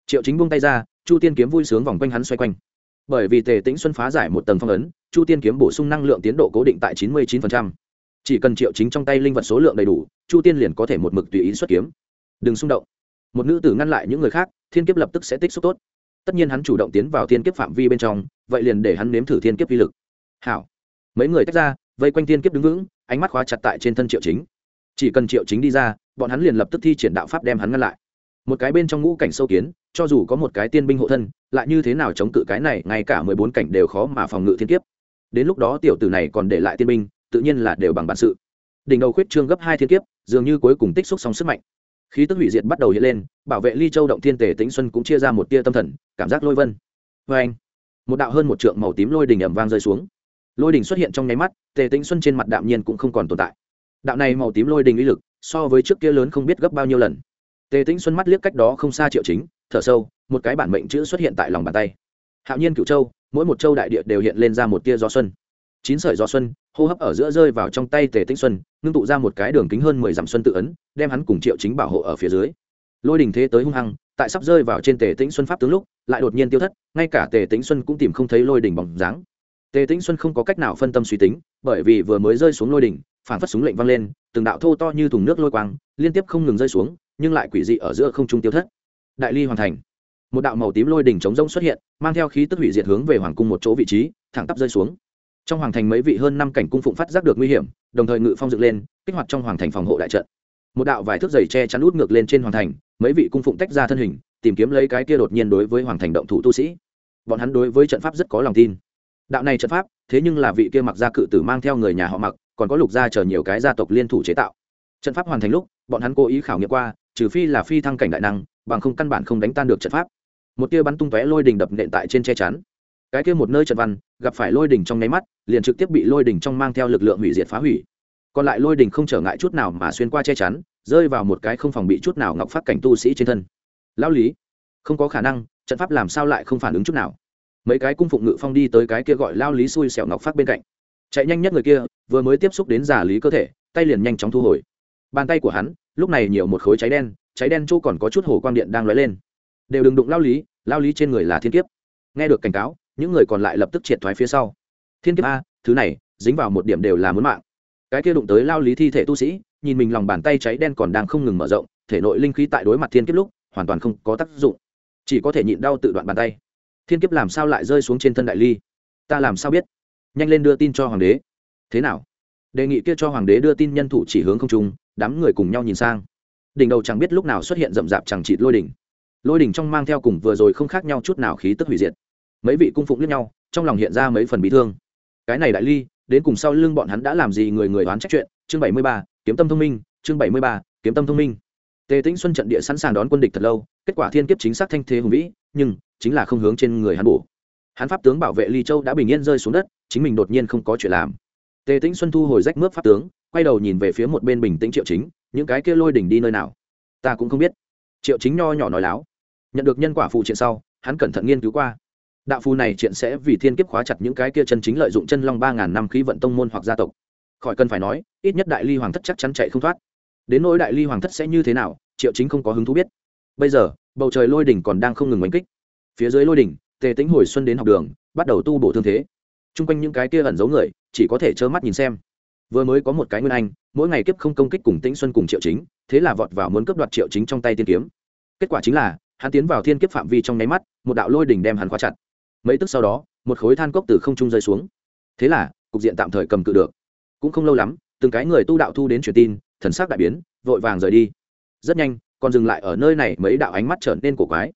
Triệu chính buông tay ra, chu tiên kiếm vui sướng vòng quanh hắn xoay quanh. Bởi vì tề tĩnh xuân phá giải một tầng phong ấn, chu tiên kiếm bổ sung năng lượng tiến độ cố định tại chín mươi chín chỉ cần triệu chính trong tay linh vật số lượng đầy đủ, chu tiên liền có thể một mực tùy ý xuất kiếm. Đừng xung động. Một nữ tử ngăn lại những người khác, thiên kiếp lập tức sẽ tích xúc tốt. Tất nhiên hắn chủ động tiến vào thiên kiếp phạm vi bên trong, vậy liền để hắn nếm thử thiên kiếp vi lực. Hảo. Mấy người tách ra, vây quanh thiên kiếp đứng vững, ánh mắt khóa chặt tại trên thân triệu chính. Chỉ cần triệu chính đi ra bọn hắn liền lập tức thi triển đạo pháp đem hắn ngăn lại. Một cái bên trong ngũ cảnh sâu kiến, cho dù có một cái tiên binh hộ thân, lại như thế nào chống cự cái này, ngay cả mười bốn cảnh đều khó mà phòng ngự thiên kiếp. Đến lúc đó tiểu tử này còn để lại tiên binh, tự nhiên là đều bằng bản sự. Đỉnh đầu khuyết trương gấp hai thiên kiếp, dường như cuối cùng tích xúc xong sức mạnh. Khí tức hủy diệt bắt đầu hiện lên, bảo vệ ly châu động thiên tề tĩnh xuân cũng chia ra một tia tâm thần, cảm giác lôi vân. Vê anh, một đạo hơn một trượng màu tím lôi đình ẩm vang rơi xuống. Lôi đình xuất hiện trong nháy mắt, tề tĩnh xuân trên mặt đạm nhiên cũng không còn tồn tại đạo này màu tím lôi đình uy lực, so với trước kia lớn không biết gấp bao nhiêu lần. Tề tĩnh xuân mắt liếc cách đó không xa triệu chính, thở sâu, một cái bản mệnh chữ xuất hiện tại lòng bàn tay. Hạo nhiên cựu châu, mỗi một châu đại địa đều hiện lên ra một tia gió xuân. Chín sợi gió xuân, hô hấp ở giữa rơi vào trong tay tề tĩnh xuân, ngưng tụ ra một cái đường kính hơn mười dặm xuân tự ấn, đem hắn cùng triệu chính bảo hộ ở phía dưới. Lôi đình thế tới hung hăng, tại sắp rơi vào trên tề tĩnh xuân pháp tướng lúc, lại đột nhiên tiêu thất, ngay cả tề tĩnh xuân cũng tìm không thấy lôi đình bóng dáng. Tề tĩnh xuân không có cách nào phân tâm suy tính, bởi vì vừa mới rơi xuống lôi đình phản phất súng lệnh vang lên, từng đạo thô to như thùng nước lôi quang, liên tiếp không ngừng rơi xuống, nhưng lại quỷ dị ở giữa không trung tiêu thất. Đại ly hoàn thành. Một đạo màu tím lôi đỉnh chống rông xuất hiện, mang theo khí tức hủy diệt hướng về hoàng cung một chỗ vị trí, thẳng tắp rơi xuống. Trong hoàng thành mấy vị hơn năm cảnh cung phụng phát giác được nguy hiểm, đồng thời ngự phong dựng lên, kích hoạt trong hoàng thành phòng hộ đại trận. Một đạo vài thước dày che chắn út ngược lên trên hoàng thành, mấy vị cung phụng tách ra thân hình, tìm kiếm lấy cái kia đột nhiên đối với hoàng thành động thủ tu sĩ. Bọn hắn đối với trận pháp rất có lòng tin. Đạo này trận pháp, thế nhưng là vị kia mặc gia cự tử mang theo người nhà họ mặc còn có lục gia chờ nhiều cái gia tộc liên thủ chế tạo. Trận pháp hoàn thành lúc, bọn hắn cố ý khảo nghiệm qua, trừ phi là phi thăng cảnh đại năng, bằng không căn bản không đánh tan được trận pháp. Một tia bắn tung tóe lôi đình đập nện tại trên che chắn. Cái kia một nơi trận văn, gặp phải lôi đình trong nháy mắt, liền trực tiếp bị lôi đình trong mang theo lực lượng hủy diệt phá hủy. Còn lại lôi đình không trở ngại chút nào mà xuyên qua che chắn, rơi vào một cái không phòng bị chút nào ngọc phát cảnh tu sĩ trên thân. Lão lý, không có khả năng, trận pháp làm sao lại không phản ứng chút nào? Mấy cái cung phụng ngự phong đi tới cái kia gọi lao lý xui xẻo ngọc phát bên cạnh chạy nhanh nhất người kia, vừa mới tiếp xúc đến giả lý cơ thể, tay liền nhanh chóng thu hồi. Bàn tay của hắn, lúc này nhiều một khối cháy đen cháy đen chỗ còn có chút hồ quang điện đang lóe lên. Đều đừng đụng lao lý lao lý trên người là thiên kiếp. Nghe được cảnh cáo, những người còn lại lập tức triệt thoái phía sau. Thiên kiếp a, thứ này, dính vào một điểm đều là muốn mạng. Cái kia đụng tới lao lý thi thể tu sĩ, nhìn mình lòng bàn tay cháy đen còn đang không ngừng mở rộng, thể nội linh khí tại đối mặt thiên kiếp lúc, hoàn toàn không có tác dụng. Chỉ có thể nhịn đau tự đoạn bàn tay. Thiên kiếp làm sao lại rơi xuống trên thân đại ly? Ta làm sao biết? Nhanh lên đưa tin cho hoàng đế. Thế nào? Đề nghị kia cho hoàng đế đưa tin nhân thủ chỉ hướng không trung, đám người cùng nhau nhìn sang. Đỉnh đầu chẳng biết lúc nào xuất hiện rậm rạp chẳng chịt lôi đỉnh. Lôi đỉnh trong mang theo cùng vừa rồi không khác nhau chút nào khí tức hủy diệt. Mấy vị cung phụng lẫn nhau, trong lòng hiện ra mấy phần bị thương. Cái này đại ly, đến cùng sau lưng bọn hắn đã làm gì người người đoán trách chuyện? Chương bảy mươi ba, kiếm tâm thông minh, chương bảy mươi ba, kiếm tâm thông minh. Tề tĩnh xuân trận địa sẵn sàng đón quân địch thật lâu, kết quả thiên kiếp chính xác thanh thế hùng vĩ, nhưng chính là không hướng trên người hắn bổ hắn pháp tướng bảo vệ ly châu đã bình yên rơi xuống đất, chính mình đột nhiên không có chuyện làm. Tề tĩnh xuân thu hồi rách mướp pháp tướng, quay đầu nhìn về phía một bên bình tĩnh triệu chính, những cái kia lôi đỉnh đi nơi nào? Ta cũng không biết. Triệu chính nho nhỏ nói láo. Nhận được nhân quả phụ triện sau, hắn cẩn thận nghiên cứu qua. Đạo phù này triện sẽ vì thiên kiếp khóa chặt những cái kia chân chính lợi dụng chân long ba ngàn năm khí vận tông môn hoặc gia tộc. Khỏi cần phải nói, ít nhất đại ly hoàng thất chắc chắn chạy không thoát. Đến nỗi đại ly hoàng thất sẽ như thế nào, triệu chính không có hứng thú biết. Bây giờ, bầu trời lôi đỉnh còn đang không ngừng đánh kích. Phía dưới lôi đỉnh tề tính hồi xuân đến học đường, bắt đầu tu bổ thương thế. T r u n g quanh những cái kia ẩn giấu người, chỉ có thể trơ mắt nhìn xem. Vừa mới có một cái nguyên anh, mỗi ngày kiếp không công kích cùng tĩnh xuân cùng triệu chính, thế là vọt vào muốn cướp đoạt triệu chính trong tay tiên kiếm. Kết quả chính là, hắn tiến vào thiên kiếp phạm vi trong nháy mắt, một đạo lôi đỉnh đem hắn khóa chặt. Mấy tức sau đó, một khối than cốc từ không trung rơi xuống. Thế là, cục diện tạm thời cầm cự được. Cũng không lâu lắm, từng cái người tu đạo thu đến truyền tin, thần sắc đại biến, vội vàng rời đi. Rất nhanh, còn dừng lại ở nơi này, mấy đạo ánh mắt trở nên cổ quái.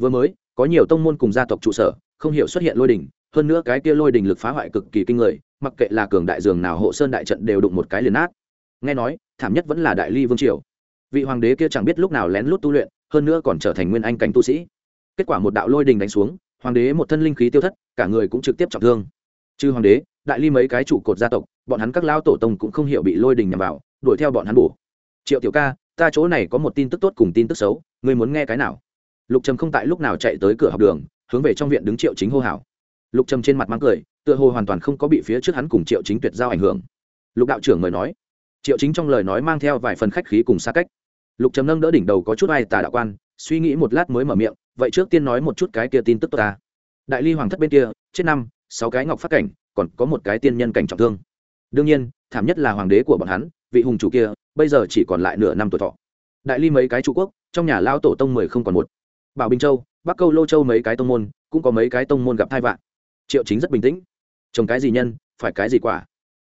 Vừa mới có nhiều tông môn cùng gia tộc trụ sở, không hiểu xuất hiện lôi đình, hơn nữa cái kia lôi đình lực phá hoại cực kỳ kinh người, mặc kệ là cường đại dường nào hộ sơn đại trận đều đụng một cái liền nát. Nghe nói, thảm nhất vẫn là đại ly vương triều. Vị hoàng đế kia chẳng biết lúc nào lén lút tu luyện, hơn nữa còn trở thành nguyên anh cảnh tu sĩ. Kết quả một đạo lôi đình đánh xuống, hoàng đế một thân linh khí tiêu thất, cả người cũng trực tiếp trọng thương. Trừ hoàng đế, đại ly mấy cái trụ cột gia tộc, bọn hắn các lao tổ tông cũng không hiểu bị lôi đình nhằm vào, đuổi theo bọn hắn bổ. Triệu tiểu ca, ta chỗ này có một tin tức tốt cùng tin tức xấu, ngươi muốn nghe cái nào? Lục trầm không tại lúc nào chạy tới cửa học đường, hướng về trong viện đứng triệu chính hô hào. Lục trầm trên mặt mang cười, tựa hồ hoàn toàn không có bị phía trước hắn cùng triệu chính tuyệt giao ảnh hưởng. Lục đạo trưởng mời nói. Triệu chính trong lời nói mang theo vài phần khách khí cùng xa cách. Lục trầm nâng đỡ đỉnh đầu có chút ai tà đạo quan, suy nghĩ một lát mới mở miệng, vậy trước tiên nói một chút cái kia tin tức ta. Đại ly hoàng thất bên kia, chết năm, sáu cái ngọc phát cảnh, còn có một cái tiên nhân cảnh trọng thương. Đương nhiên, thảm nhất là hoàng đế của bọn hắn, vị hùng chủ kia, bây giờ chỉ còn lại nửa năm tuổi thọ. Đại ly mấy cái trụ quốc, trong nhà lao tổ tông mười không còn một bảo bình châu, bắc câu lô châu mấy cái tông môn, cũng có mấy cái tông môn gặp thai vạn triệu chính rất bình tĩnh. Trồng cái gì nhân, phải cái gì quả.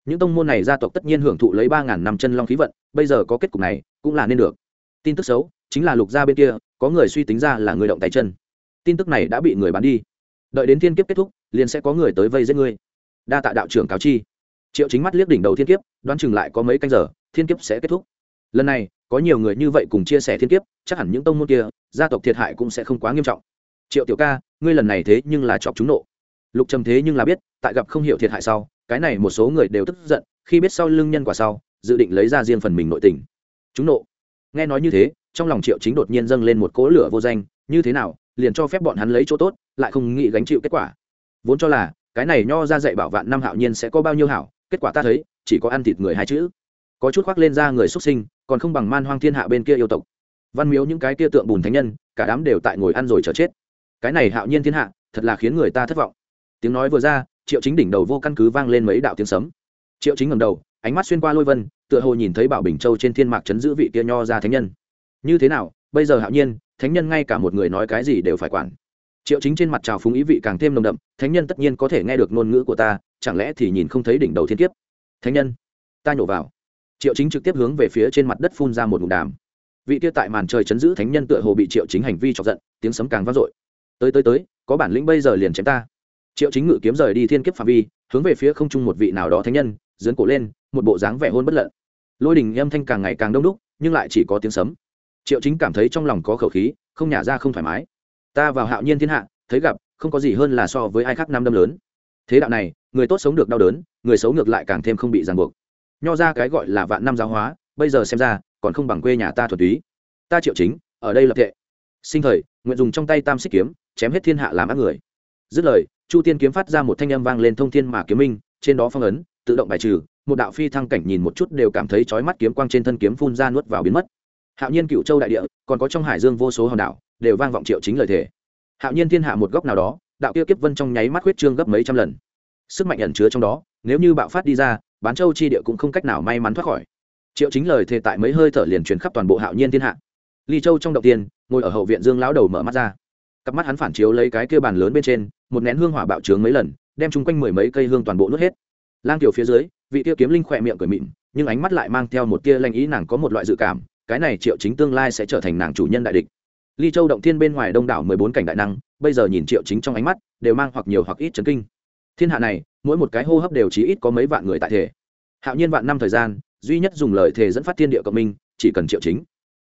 Những tông môn này gia tộc tất nhiên hưởng thụ lấy ba ngàn năm chân long khí vận, bây giờ có kết cục này, cũng là nên được. Tin tức xấu, chính là lục gia bên kia, có người suy tính ra là người động tay chân. Tin tức này đã bị người bán đi. Đợi đến thiên kiếp kết thúc, liền sẽ có người tới vây giết ngươi. Đa tạ đạo trưởng cáo chi. Triệu chính mắt liếc đỉnh đầu thiên kiếp, đoán chừng lại có mấy canh giờ, thiên kiếp sẽ kết thúc. Lần này có nhiều người như vậy cùng chia sẻ thiên kiếp, chắc hẳn những tông môn kia, gia tộc thiệt hại cũng sẽ không quá nghiêm trọng. Triệu tiểu ca, ngươi lần này thế nhưng là chọc chúng nộ. Lục trầm thế nhưng là biết, tại gặp không hiểu thiệt hại sau, cái này một số người đều tức giận, khi biết sau lưng nhân quả sau, dự định lấy ra riêng phần mình nội tình. Chúng nộ. Nghe nói như thế, trong lòng triệu chính đột nhiên dâng lên một cỗ lửa vô danh, như thế nào, liền cho phép bọn hắn lấy chỗ tốt, lại không nghĩ gánh chịu kết quả. Vốn cho là, cái này nho ra dạy bảo vạn năm hạo nhiên sẽ có bao nhiêu hảo, kết quả ta thấy, chỉ có ăn thịt người hai chữ. Có chút khoác lên ra người xuất sinh còn không bằng man hoang thiên hạ bên kia yêu tộc. Văn miếu những cái kia tượng bùn thánh nhân, cả đám đều tại ngồi ăn rồi chờ chết. Cái này hạo nhiên thiên hạ, thật là khiến người ta thất vọng. Tiếng nói vừa ra, triệu chính đỉnh đầu vô căn cứ vang lên mấy đạo tiếng sấm. Triệu chính ngầm đầu, ánh mắt xuyên qua lôi vân, tựa hồ nhìn thấy bảo bình châu trên thiên mạc chấn giữ vị kia nho ra thánh nhân. Như thế nào, bây giờ hạo nhiên, thánh nhân ngay cả một người nói cái gì đều phải quản. Triệu chính trên mặt trào phúng ý vị càng thêm nồng đậm, thánh nhân tất nhiên có thể nghe được ngôn ngữ của ta, chẳng lẽ thì nhìn không thấy đỉnh đầu thiên kiếp? Thánh nhân, ta nhổ vào triệu chính trực tiếp hướng về phía trên mặt đất phun ra một ngụm đàm. Vị kia tại màn trời chấn giữ thánh nhân tựa hồ bị triệu chính hành vi chọc giận, tiếng sấm càng vang dội. Tới tới tới, có bản lĩnh bây giờ liền chém ta. Triệu chính ngự kiếm rời đi thiên kiếp phạm vi, hướng về phía không trung một vị nào đó thánh nhân dướn cổ lên, một bộ dáng vẻ hôn bất lận. Lôi đình âm thanh càng ngày càng đông đúc, nhưng lại chỉ có tiếng sấm. Triệu chính cảm thấy trong lòng có khẩu khí, không nhả ra không thoải mái. Ta vào hạo nhiên thiên hạ, thấy gặp, không có gì hơn là so với ai khác năm đâm lớn. Thế đạo này, người tốt sống được đau đớn, người xấu ngược lại càng thêm không bị ràng buộc nho ra cái gọi là vạn năm giáo hóa, bây giờ xem ra, còn không bằng quê nhà ta thuần túy. Ta triệu chính, ở đây lập thệ. Sinh thời, nguyện dùng trong tay tam xích kiếm, chém hết thiên hạ làm ác người. Dứt lời, chu tiên kiếm phát ra một thanh âm vang lên thông thiên mà kiếm minh, trên đó phong ấn, tự động bài trừ, một đạo phi thăng cảnh nhìn một chút đều cảm thấy chói mắt kiếm quang trên thân kiếm phun ra nuốt vào biến mất. Hạo nhiên cựu châu đại địa, còn có trong hải dương vô số hòn đảo, đều vang vọng triệu chính lời thề. Hạo nhiên thiên hạ một góc nào đó, đạo kia kiếp vân trong nháy mắt huyết trương gấp mấy trăm lần. Sức mạnh ẩn chứa trong đó, nếu như bạo phát đi ra bán châu chi địa cũng không cách nào may mắn thoát khỏi. Triệu chính lời thề tại mấy hơi thở liền truyền khắp toàn bộ hạo nhiên thiên hạ. Ly châu trong động tiên, ngồi ở hậu viện dương lão đầu mở mắt ra. Cặp mắt hắn phản chiếu lấy cái kia bàn lớn bên trên, một nén hương hỏa bạo trướng mấy lần, đem chung quanh mười mấy cây hương toàn bộ nuốt hết. Lang tiểu phía dưới, vị kia kiếm linh khỏe miệng cười mịn, nhưng ánh mắt lại mang theo một tia lanh ý nàng có một loại dự cảm, cái này triệu chính tương lai sẽ trở thành nàng chủ nhân đại địch. Ly châu động thiên bên ngoài đông đảo mười bốn cảnh đại năng, bây giờ nhìn triệu chính trong ánh mắt, đều mang hoặc nhiều hoặc ít chấn kinh thiên hạ này, mỗi một cái hô hấp đều chỉ ít có mấy vạn người tại thể. Hạo nhiên vạn năm thời gian, duy nhất dùng lời thề dẫn phát thiên địa cộng minh, chỉ cần triệu chính.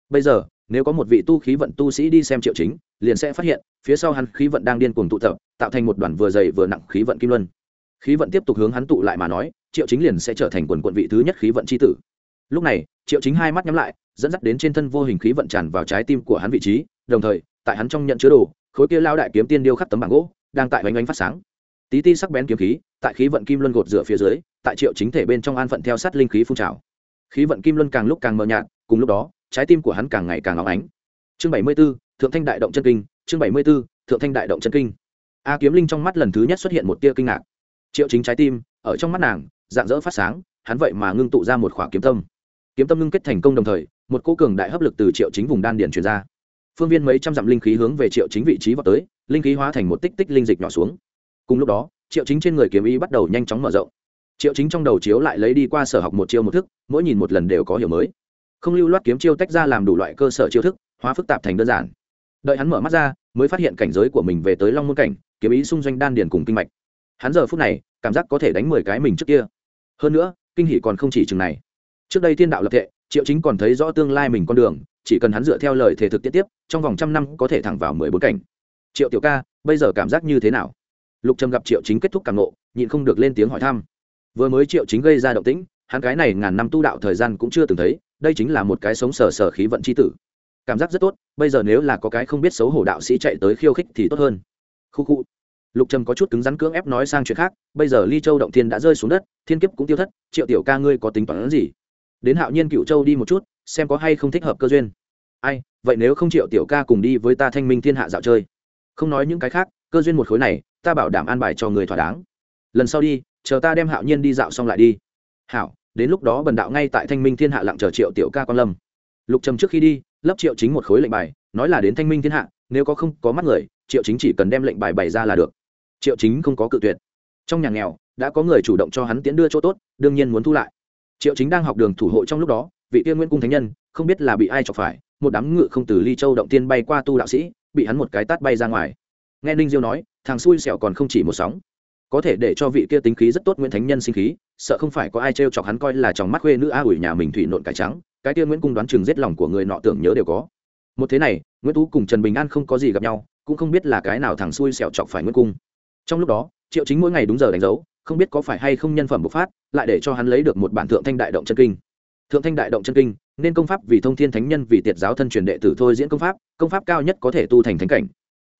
Bây giờ, nếu có một vị tu khí vận tu sĩ đi xem triệu chính, liền sẽ phát hiện, phía sau hắn khí vận đang điên cuồng tụ tập, tạo thành một đoàn vừa dày vừa nặng khí vận kim luân. Khí vận tiếp tục hướng hắn tụ lại mà nói, triệu chính liền sẽ trở thành quần quận vị thứ nhất khí vận c h i tử. Lúc này, triệu chính hai mắt nhắm lại, dẫn dắt đến trên thân vô hình khí vận tràn vào trái tim của hắn vị trí, đồng thời, tại hắn trong nhận chứa đồ, khối kia lao đại kiếm tiên điêu khắc tấm bảng gỗ, đang tại oanh oanh phát sáng tí ti sắc bén kiếm khí, tại khí vận kim luân gột rửa phía dưới, tại triệu chính thể bên trong an phận theo sát linh khí phun trào. Khí vận kim luân càng lúc càng mờ nhạt, cùng lúc đó, trái tim của hắn càng ngày càng óng ánh. Chương bảy mươi b ố thượng thanh đại động chân kinh, chương bảy mươi b ố thượng thanh đại động chân kinh. A kiếm linh trong mắt lần thứ nhất xuất hiện một tia kinh ngạc. Triệu chính trái tim, ở trong mắt nàng dạng dỡ phát sáng, hắn vậy mà ngưng tụ ra một khỏa kiếm tâm. Kiếm tâm ngưng kết thành công đồng thời, một cô cường đại hấp lực từ triệu chính vùng đan điển truyền ra. Phương viên mấy trăm dặm linh khí hướng về triệu chính vị trí vào tới, linh khí hóa thành một tích tích linh dịch nhỏ xuống cùng lúc đó, triệu chính trên người kiếm ý bắt đầu nhanh chóng mở rộng. Triệu chính trong đầu chiếu lại lấy đi qua sở học một chiêu một thức, mỗi nhìn một lần đều có hiểu mới. Không lưu loát kiếm chiêu tách ra làm đủ loại cơ sở chiêu thức, hóa phức tạp thành đơn giản. Đợi hắn mở mắt ra, mới phát hiện cảnh giới của mình về tới long môn cảnh, kiếm ý xung doanh đan điền cùng kinh mạch. Hắn giờ phút này, cảm giác có thể đánh mười cái mình trước kia. Hơn nữa, kinh hỷ còn không chỉ chừng này. Trước đây thiên đạo lập thệ, triệu chính còn thấy rõ tương lai mình con đường, chỉ cần hắn dựa theo lời thể thực tiết tiếp, trong vòng trăm năm có thể thẳng vào mười bốn cảnh. Triệu tiểu ca, bây giờ cảm giác như thế nào? Lục trầm gặp triệu chính kết thúc càng nộ nhịn không được lên tiếng hỏi thăm. Vừa mới triệu chính gây ra động tĩnh, hắn cái này ngàn năm tu đạo thời gian cũng chưa từng thấy, đây chính là một cái sống sờ sờ khí vận c h i tử. Cảm giác rất tốt, bây giờ nếu là có cái không biết xấu hổ đạo sĩ chạy tới khiêu khích thì tốt hơn. Khu khu. Lục trầm có chút cứng rắn cưỡng ép nói sang chuyện khác, bây giờ ly châu động thiên đã rơi xuống đất, thiên kiếp cũng tiêu thất, triệu tiểu ca ngươi có tính toán gì? Đến hạo nhiên cựu châu đi một chút, xem có hay không thích hợp cơ duyên. Ai, vậy nếu không triệu tiểu ca cùng đi với ta thanh minh thiên hạ dạo chơi? Không nói những cái khác, cơ duyên một khối này ta bảo đảm an bài cho người thỏa đáng. Lần sau đi, chờ ta đem hạo nhiên đi dạo xong lại đi. Hảo, đến lúc đó bần đạo ngay tại thanh minh thiên hạ lặng chờ triệu tiểu ca quan lâm. Lục trầm trước khi đi, lấp triệu chính một khối lệnh bài, nói là đến thanh minh thiên hạ, nếu có không có mắt người, triệu chính chỉ cần đem lệnh bài bày ra là được. Triệu chính không có cự tuyệt. Trong nhà nghèo, đã có người chủ động cho hắn tiến đưa chỗ tốt, đương nhiên muốn thu lại. Triệu chính đang học đường thủ hộ trong lúc đó, vị tiên nguyên cung thánh nhân, không biết là bị ai chọc phải, một đám ngự không từ ly châu động tiên bay qua tu đạo sĩ, bị hắn một cái tát bay ra ngoài nghe ninh diêu nói thằng xui xẻo còn không chỉ một sóng có thể để cho vị kia tính khí rất tốt nguyễn thánh nhân sinh khí sợ không phải có ai t chọc hắn coi là chồng mắt khuê nữ a ủi nhà mình thủy nộn cải trắng cái kia nguyễn cung đoán chừng giết lòng của người nọ tưởng nhớ đều có một thế này nguyễn tú cùng trần bình an không có gì gặp nhau cũng không biết là cái nào thằng xui xẻo chọc phải nguyễn cung trong lúc đó triệu chính mỗi ngày đúng giờ đánh dấu không biết có phải hay không nhân phẩm bộc phát lại để cho hắn lấy được một bản thượng thanh đại động chân kinh thượng thanh đại động chân kinh nên công pháp vì thông thiên thánh nhân vì tiệt giáo thân truyền đệ tử thôi diễn công pháp công pháp cao nhất có thể tu thành thánh cảnh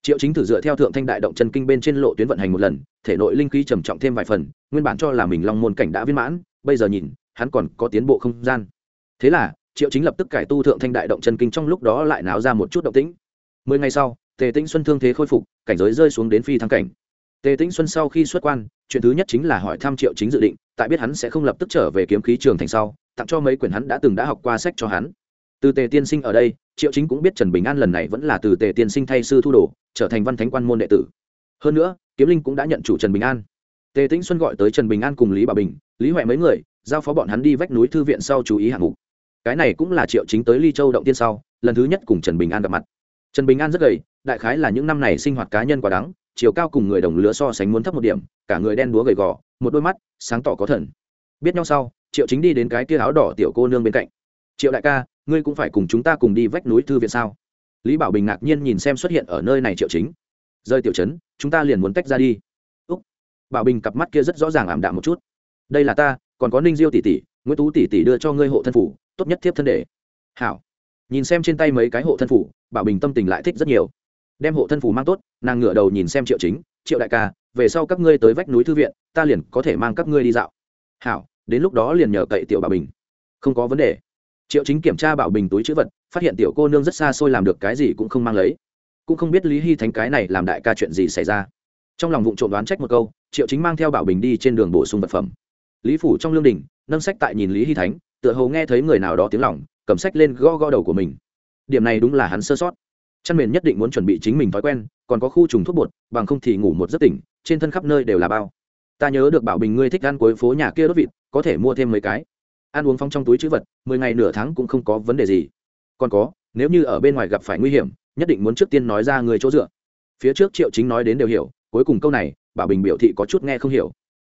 triệu chính thử dựa theo thượng thanh đại động chân kinh bên trên lộ tuyến vận hành một lần, thể nội linh khí trầm trọng thêm vài phần, nguyên bản cho là mình long môn cảnh đã viên mãn, bây giờ nhìn, hắn còn có tiến bộ không gian. Thế là, triệu chính lập tức cải tu thượng thanh đại động chân kinh trong lúc đó lại náo ra một chút động tĩnh. Mười ngày sau, tề tĩnh xuân thương thế khôi phục, cảnh giới rơi xuống đến phi thăng cảnh. Tề tĩnh xuân sau khi xuất quan, chuyện thứ nhất chính là hỏi thăm triệu chính dự định, tại biết hắn sẽ không lập tức trở về kiếm khí trường thành sau, tặng cho mấy quyển hắn đã từng đã học qua sách cho hắn từ tề tiên sinh ở đây, triệu chính cũng biết trần bình an lần này vẫn là từ tề tiên sinh thay sư thu đồ, trở thành văn thánh quan môn đệ tử. Hơn nữa, kiếm linh cũng đã nhận chủ trần bình an. Tề tĩnh xuân gọi tới trần bình an cùng lý bà bình, lý huệ mấy người, giao phó bọn hắn đi vách núi thư viện sau chú ý hạng mục. Cái này cũng là triệu chính tới ly châu động tiên sau, lần thứ nhất cùng trần bình an gặp mặt. Trần bình an rất gầy, đại khái là những năm này sinh hoạt cá nhân quá đắng, chiều cao cùng người đồng lứa so sánh muốn thấp một điểm, cả người đen đúa gầy gò, một đôi mắt sáng tỏ có thần. Biết nhau sau, triệu chính đi đến cái kia áo đỏ tiểu cô nương bên cạnh. Triệu đại ca ngươi cũng phải cùng chúng ta cùng đi vách núi thư viện sao? Lý bảo bình ngạc nhiên nhìn xem xuất hiện ở nơi này triệu chính. Rơi tiểu chấn chúng ta liền muốn tách ra đi. Úc. Bảo bình cặp mắt kia rất rõ ràng ảm đạm một chút. Đây là ta, còn có ninh diêu tỷ tỷ, nguyễn tú tỷ tỷ đưa cho ngươi hộ thân phủ, tốt nhất thiếp thân để. Hảo. Nhìn xem trên tay mấy cái hộ thân phủ, bảo bình tâm tình lại thích rất nhiều. Đem hộ thân phủ mang tốt, nàng ngửa đầu nhìn xem triệu chính, triệu đại ca, về sau các ngươi tới vách núi thư viện, ta liền có thể mang các ngươi đi dạo. Hảo, đến lúc đó liền nhờ cậy tiểu bảo bình. Không có vấn đề triệu chính kiểm tra bảo bình túi chữ vật, phát hiện tiểu cô nương rất xa xôi làm được cái gì cũng không mang lấy. Cũng không biết lý hy thánh cái này làm đại ca chuyện gì xảy ra. Trong lòng vụ trộm đoán trách một câu, triệu chính mang theo bảo bình đi trên đường bổ sung vật phẩm. Lý phủ trong lương đình, nâng sách tại nhìn lý hy thánh, tựa hồ nghe thấy người nào đó tiếng lỏng cầm sách lên gõ gõ đầu của mình. Điểm này đúng là hắn sơ sót. Chăn mền nhất định muốn chuẩn bị chính mình thói quen, còn có khu trùng thuốc bột, bằng không thì ngủ một giấc tỉnh, trên thân khắp nơi đều là bao. Ta nhớ được bảo bình ngươi thích ăn cuối phố nhà kia đốt vịt, có thể mua thêm mấy cái ăn uống phong trong túi chữ vật mười ngày nửa tháng cũng không có vấn đề gì. Còn có nếu như ở bên ngoài gặp phải nguy hiểm nhất định muốn trước tiên nói ra người chỗ dựa. Phía trước triệu chính nói đến đều hiểu cuối cùng câu này bảo bình biểu thị có chút nghe không hiểu.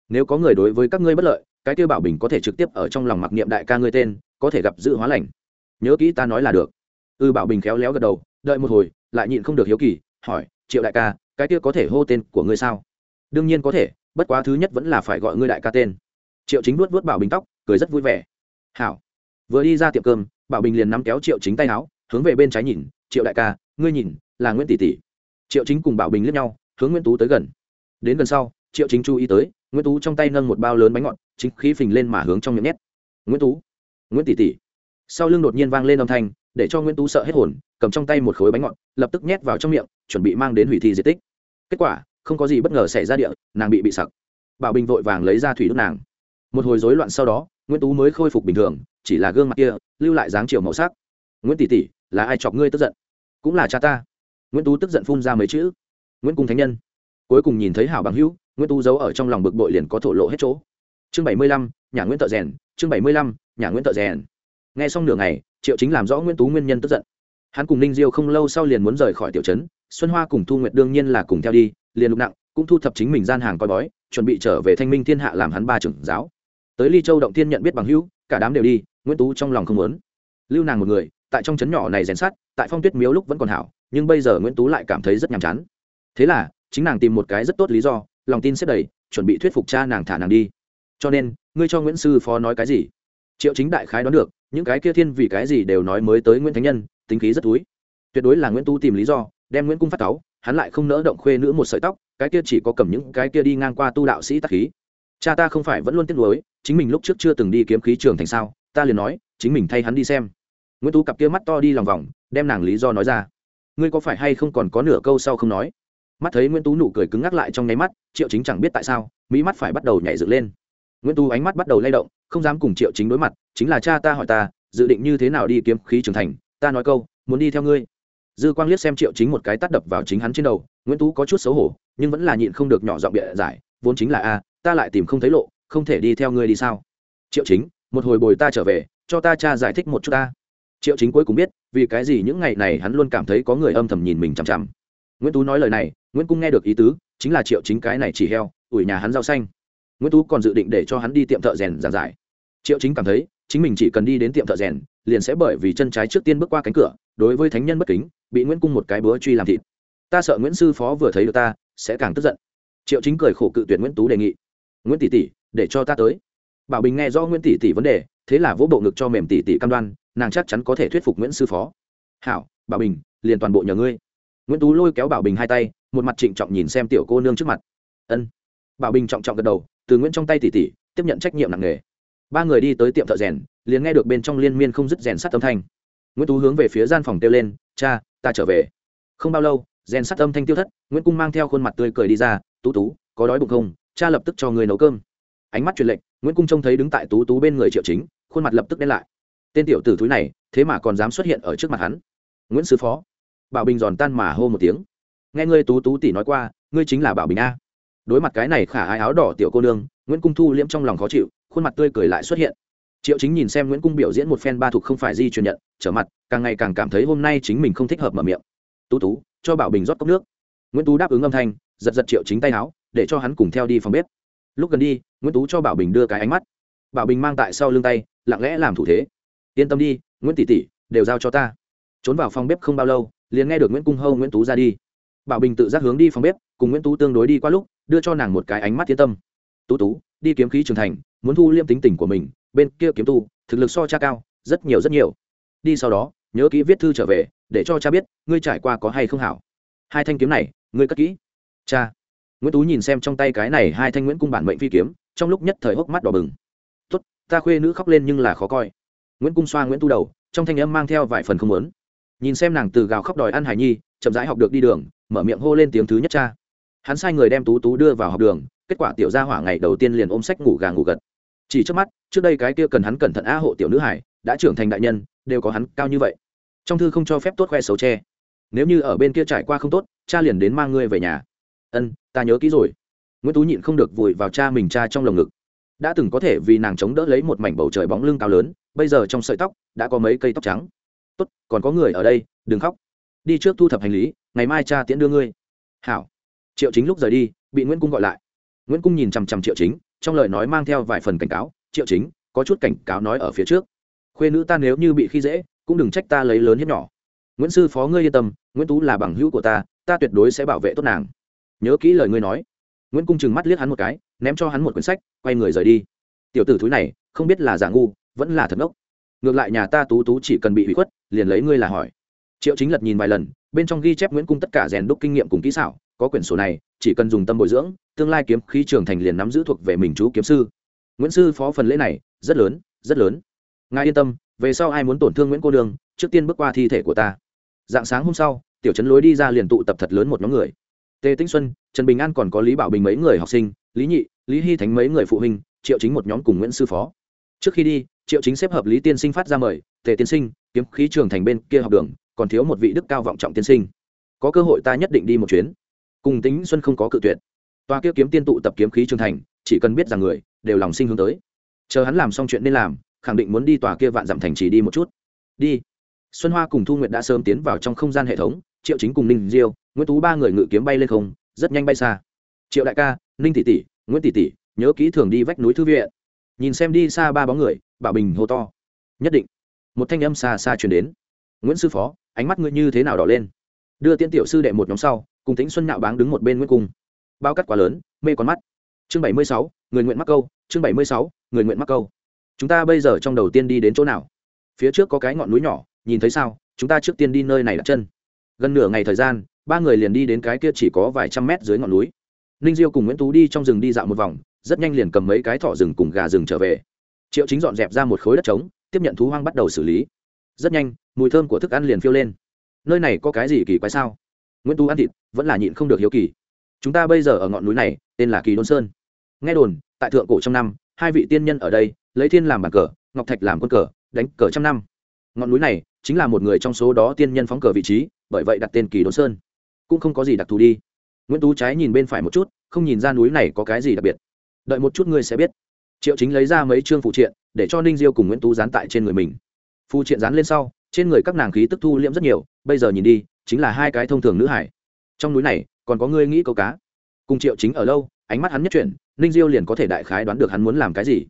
Nếu có người đối với các ngươi bất lợi cái kêu bảo bình có thể trực tiếp ở trong lòng mặc niệm đại ca ngươi tên có thể gặp dự hóa lành. Nhớ kỹ ta nói là được. Ư ừ, bảo bình khéo léo gật đầu đợi một hồi lại nhịn không được hiếu kỳ hỏi triệu đại ca cái kia có thể hô tên của ngươi sao? Đương nhiên có thể bất quá thứ nhất vẫn là phải gọi ngươi đại ca tên. Triệu chính vuốt vuốt bảo bình tóc cười rất vui vẻ hảo. Vừa đi ra tiệm cơm, bảo bình liền nắm kéo triệu chính tay áo, hướng về bên trái nhìn, triệu đại ca, ngươi nhìn, là nguyễn tỷ tỷ. Triệu chính cùng bảo bình liếc nhau, hướng nguyễn tú tới gần. Đến gần sau, triệu chính chú ý tới, nguyễn tú trong tay nâng một bao lớn bánh ngọt, chính khí phình lên mà hướng trong miệng nhét. Nguyễn tú, nguyễn tỷ tỷ. Sau lưng đột nhiên vang lên âm thanh, để cho nguyễn tú sợ hết hồn, cầm trong tay một khối bánh ngọt, lập tức nhét vào trong miệng, chuẩn bị mang đến hủy thi di tích. Kết quả, không có gì bất ngờ xảy ra địa, nàng bị bị sặc. Bảo bình vội vàng lấy ra thủy đốt nàng. Một hồi rối loạn sau đó nguyễn tú mới khôi phục bình thường, chỉ là gương mặt kia, lưu lại dáng chiều màu sắc. Nguyễn tỷ tỷ, là ai chọc ngươi tức giận? Cũng là cha ta. Nguyễn tú tức giận phun ra mấy chữ. Nguyễn cung thánh nhân. Cuối cùng nhìn thấy hảo bằng hữu, nguyễn tú giấu ở trong lòng bực bội liền có thổ lộ hết chỗ. Chương bảy mươi lăm, nhà nguyễn thợ rèn, chương bảy mươi lăm, nhà nguyễn thợ rèn. Nghe xong nửa ngày, triệu chính làm rõ nguyễn tú nguyên nhân tức giận. Hắn cùng ninh diêu không lâu sau liền muốn rời khỏi tiểu trấn, xuân hoa cùng thu nguyệt đương nhiên là cùng theo đi, liền lục nặng, cũng thu thập chính mình gian hàng coi bói, chuẩn bị trở về thanh minh thiên hạ làm hắn ba trưởng giáo tới ly châu động tiên nhận biết bằng hữu, cả đám đều đi, nguyễn tú trong lòng không muốn. Lưu nàng một người, tại trong trấn nhỏ này rèn sát tại phong tuyết miếu lúc vẫn còn hảo, nhưng bây giờ nguyễn tú lại cảm thấy rất nhàm chán. Thế là, chính nàng tìm một cái rất tốt lý do, lòng tin xếp đầy, chuẩn bị thuyết phục cha nàng thả nàng đi. Cho nên, ngươi cho nguyễn sư phó nói cái gì? Triệu chính đại khái đoán được, những cái kia thiên vì cái gì đều nói mới tới nguyễn thánh nhân, tính khí rất túi. Tuyệt đối là nguyễn tú tìm lý do, đem nguyễn cung phát táo hắn lại không nỡ động khuê nữ một sợi tóc, cái kia chỉ có cầm những cái kia đi ngang qua tu đạo sĩ tắc khí. Cha ta không phải vẫn luôn tiếc nuối chính mình lúc trước chưa từng đi kiếm khí trường thành sao? Ta liền nói, chính mình thay hắn đi xem. Nguyễn tú cặp kia mắt to đi lòng vòng, đem nàng lý do nói ra. Ngươi có phải hay không còn có nửa câu sau không nói? Mắt thấy nguyễn tú nụ cười cứng ngắc lại trong nháy mắt, triệu chính chẳng biết tại sao, mỹ mắt phải bắt đầu nhảy dựng lên. Nguyễn tú ánh mắt bắt đầu lay động, không dám cùng triệu chính đối mặt, chính là cha ta hỏi ta, dự định như thế nào đi kiếm khí trưởng thành? Ta nói câu, muốn đi theo ngươi. Dư quang liếc xem triệu chính một cái tắt đập vào chính hắn trên đầu, nguyễn tú có chút xấu hổ, nhưng vẫn là nhịn không được nhỏ giọng bịa giải, vốn chính là a, ta lại tìm không thấy lộ không thể đi theo ngươi đi sao? Triệu chính, một hồi bồi ta trở về, cho ta cha giải thích một chút ta. Triệu chính cuối cùng biết, vì cái gì những ngày này hắn luôn cảm thấy có người âm thầm nhìn mình chằm chằm. Nguyễn tú nói lời này, nguyễn cung nghe được ý tứ, chính là triệu chính cái này chỉ heo, ủi nhà hắn rau xanh. Nguyễn tú còn dự định để cho hắn đi tiệm thợ rèn giảng giải. Triệu chính cảm thấy, chính mình chỉ cần đi đến tiệm thợ rèn, liền sẽ bởi vì chân trái trước tiên bước qua cánh cửa, đối với thánh nhân bất kính, bị nguyễn cung một cái búa truy làm thịt. Ta sợ nguyễn sư phó vừa thấy được ta, sẽ càng tức giận. Triệu chính cười khổ cự tuyệt nguyễn tú đề nghị. Nguyễn tỷ tỷ để cho ta tới. Bảo bình nghe do nguyễn tỷ tỷ vấn đề, thế là vỗ bộ ngực cho mềm tỷ tỷ cam đoan, nàng chắc chắn có thể thuyết phục nguyễn sư phó. Hảo, bảo bình, liền toàn bộ nhờ ngươi. Nguyễn tú lôi kéo bảo bình hai tay, một mặt trịnh trọng nhìn xem tiểu cô nương trước mặt. Ân. Bảo bình trọng trọng gật đầu, từ nguyễn trong tay tỷ tỷ, tiếp nhận trách nhiệm nặng nề. Ba người đi tới tiệm thợ rèn, liền nghe được bên trong liên miên không dứt rèn sắt âm thanh. Nguyễn tú hướng về phía gian phòng kêu lên, cha, ta trở về. Không bao lâu, rèn sắt âm thanh tiêu thất, nguyễn cung mang theo khuôn mặt tươi cười đi ra, tú tú, có đói bụng không? Cha lập tức cho người nấu cơm ánh mắt truyền lệnh, nguyễn cung trông thấy đứng tại tú tú bên người triệu chính, khuôn mặt lập tức đen lại. Tên tiểu tử thúi này, thế mà còn dám xuất hiện ở trước mặt hắn. Nguyễn sứ phó, bảo bình giòn tan mà hô một tiếng. Nghe ngươi tú tú tỷ nói qua, ngươi chính là bảo bình a. Đối mặt cái này khả ai áo đỏ tiểu cô nương, nguyễn cung thu liễm trong lòng khó chịu, khuôn mặt tươi cười lại xuất hiện. Triệu chính nhìn xem nguyễn cung biểu diễn một phen ba thuộc không phải di truyền nhận, trở mặt, càng ngày càng cảm thấy hôm nay chính mình không thích hợp mở miệng. Tú tú, cho bảo bình rót cốc nước. Nguyễn tú đáp ứng âm thanh, giật giật triệu chính tay áo, để cho hắn cùng theo đi phòng bếp. Lúc gần đi nguyễn tú cho bảo bình đưa cái ánh mắt. Bảo bình mang tại sau lưng tay, lặng lẽ làm thủ thế. Yên tâm đi, nguyễn tỷ tỷ, đều giao cho ta. Trốn vào phòng bếp không bao lâu, liền nghe được nguyễn cung hâu, nguyễn tú ra đi. Bảo bình tự giác hướng đi phòng bếp, cùng nguyễn tú tương đối đi qua lúc, đưa cho nàng một cái ánh mắt yên tâm. Tú tú, đi kiếm khí trưởng thành, muốn thu liêm tính tình của mình, bên kia kiếm tu, thực lực so cha cao, rất nhiều rất nhiều. Đi sau đó, nhớ kỹ viết thư trở về, để cho cha biết, ngươi trải qua có hay không hảo. Hai thanh kiếm này, ngươi cất kỹ. Cha. Nguyễn tú nhìn xem trong tay cái này hai thanh nguyễn cung bản mệnh phi kiếm trong lúc nhất thời hốc mắt đỏ bừng. Tốt, ta khuê nữ khóc lên nhưng là khó coi. Nguyễn cung xoa nguyễn tu đầu, trong thanh âm mang theo vài phần không lớn nhìn xem nàng từ gào khóc đòi ăn hải nhi, chậm rãi học được đi đường, mở miệng hô lên tiếng thứ nhất cha. Hắn sai người đem tú tú đưa vào học đường, kết quả tiểu gia hỏa ngày đầu tiên liền ôm sách ngủ gà ngủ gật. Chỉ trước mắt, trước đây cái kia cần hắn cẩn thận á hộ tiểu nữ hải, đã trưởng thành đại nhân, đều có hắn cao như vậy. Trong thư không cho phép tốt khoe xấu tre nếu như ở bên kia trải qua không tốt, cha liền đến mang ngươi về nhà. Ân, ta nhớ kỹ rồi nguyễn tú nhịn không được vùi vào cha mình cha trong lồng ngực. Đã từng có thể vì nàng chống đỡ lấy một mảnh bầu trời bóng lưng cao lớn, bây giờ trong sợi tóc đã có mấy cây tóc trắng. Tốt, còn có người ở đây, đừng khóc. Đi trước thu thập hành lý, ngày mai cha tiễn đưa ngươi. Hảo. Triệu chính lúc rời đi, bị nguyễn cung gọi lại. Nguyễn cung nhìn chằm chằm triệu chính, trong lời nói mang theo vài phần cảnh cáo, triệu chính, có chút cảnh cáo nói ở phía trước. Khuê nữ ta nếu như bị khi dễ, cũng đừng trách ta lấy lớn hiếp nhỏ. Nguyễn sư phó ngươi yên tâm, nguyễn tú là bằng hữu của ta ta tuyệt đối sẽ bảo vệ tốt nàng. Nhớ kỹ lời ngươi nói nguyễn cung chừng mắt liếc hắn một cái, ném cho hắn một quyển sách, quay người rời đi. Tiểu tử thúi này, không biết là giả ngu, vẫn là thật ngốc. Ngược lại nhà ta tú tú chỉ cần bị hủy khuất, liền lấy ngươi là hỏi. Triệu chính lật nhìn vài lần, bên trong ghi chép nguyễn cung tất cả rèn đúc kinh nghiệm cùng kỹ xảo, có quyển sổ này, chỉ cần dùng tâm bồi dưỡng, tương lai kiếm khí trường thành liền nắm giữ thuộc về mình chú kiếm sư. Nguyễn sư phó phần lễ này, rất lớn rất lớn. Ngài yên tâm, về sau ai muốn tổn thương nguyễn cô đường, trước tiên bước qua thi thể của ta. Dạng sáng hôm sau, tiểu trấn lối đi ra liền tụ tập thật lớn một nhóm người tề tĩnh xuân, trần bình an còn có lý bảo bình mấy người học sinh, lý nhị, lý hy thánh mấy người phụ huynh, triệu chính một nhóm cùng nguyễn sư phó. Trước khi đi, triệu chính xếp hợp lý tiên sinh phát ra mời, tề tiên sinh, kiếm khí trường thành bên kia học đường, còn thiếu một vị đức cao vọng trọng tiên sinh. Có cơ hội ta nhất định đi một chuyến. Cùng tính xuân không có cự tuyệt. Toa kia kiếm tiên tụ tập kiếm khí trường thành, chỉ cần biết rằng người, đều lòng sinh hướng tới. Chờ hắn làm xong chuyện nên làm, khẳng định muốn đi tòa kia vạn dặm thành chỉ đi một chút. Đi. Xuân hoa cùng thu nguyệt đã sớm tiến vào trong không gian hệ thống, triệu chính cùng ninh diêu nguyễn tú ba người ngự kiếm bay lên không, rất nhanh bay xa. Triệu đại ca, ninh tỷ tỷ, nguyễn tỷ tỷ, nhớ kỹ thường đi vách núi thư viện. Nhìn xem đi xa ba bóng người, bảo bình hô to. Nhất định. Một thanh âm xa xa chuyển đến. Nguyễn sư phó, ánh mắt ngươi như thế nào đỏ lên? Đưa tiên tiểu sư đệ một nhóm sau, cùng tính xuân nạo báng đứng một bên nguyễn cung. Bao cắt quá lớn, mê con mắt. Chương bảy mươi sáu, người nguyện mắc câu, chương bảy mươi sáu, người nguyện mắc câu. Chúng ta bây giờ trong đầu tiên đi đến chỗ nào? Phía trước có cái ngọn núi nhỏ, nhìn thấy sao? Chúng ta trước tiên đi nơi này đặt chân. Gần nửa ngày thời gian ba người liền đi đến cái kia chỉ có vài trăm mét dưới ngọn núi. Ninh diêu cùng nguyễn tú đi trong rừng đi dạo một vòng, rất nhanh liền cầm mấy cái thỏ rừng cùng gà rừng trở về. Triệu chính dọn dẹp ra một khối đất trống, tiếp nhận thú hoang bắt đầu xử lý. Rất nhanh, mùi thơm của thức ăn liền phiêu lên. Nơi này có cái gì kỳ quái sao? Nguyễn tú ăn thịt, vẫn là nhịn không được hiếu kỳ. Chúng ta bây giờ ở ngọn núi này, tên là kỳ đôn sơn. Nghe đồn, tại thượng cổ trong năm, hai vị tiên nhân ở đây, lấy thiên làm bàn cờ, ngọc thạch làm quân cờ, đánh cờ trăm năm. Ngọn núi này chính là một người trong số đó tiên nhân phóng cờ vị trí, bởi vậy đặt tên kỳ đốn sơn cũng không có gì đặc thù đi. Nguyễn tú trái nhìn bên phải một chút, không nhìn ra núi này có cái gì đặc biệt. Đợi một chút ngươi sẽ biết. Triệu chính lấy ra mấy chương phụ triện, để cho ninh diêu cùng nguyễn tú dán tại trên người mình. Phụ triện dán lên sau, trên người các nàng khí tức thu liễm rất nhiều, bây giờ nhìn đi, chính là hai cái thông thường nữ hải. Trong núi này, còn có ngươi nghĩ câu cá. Cùng triệu chính ở lâu, ánh mắt hắn nhất chuyển, ninh diêu liền có thể đại khái đoán được hắn muốn làm cái gì.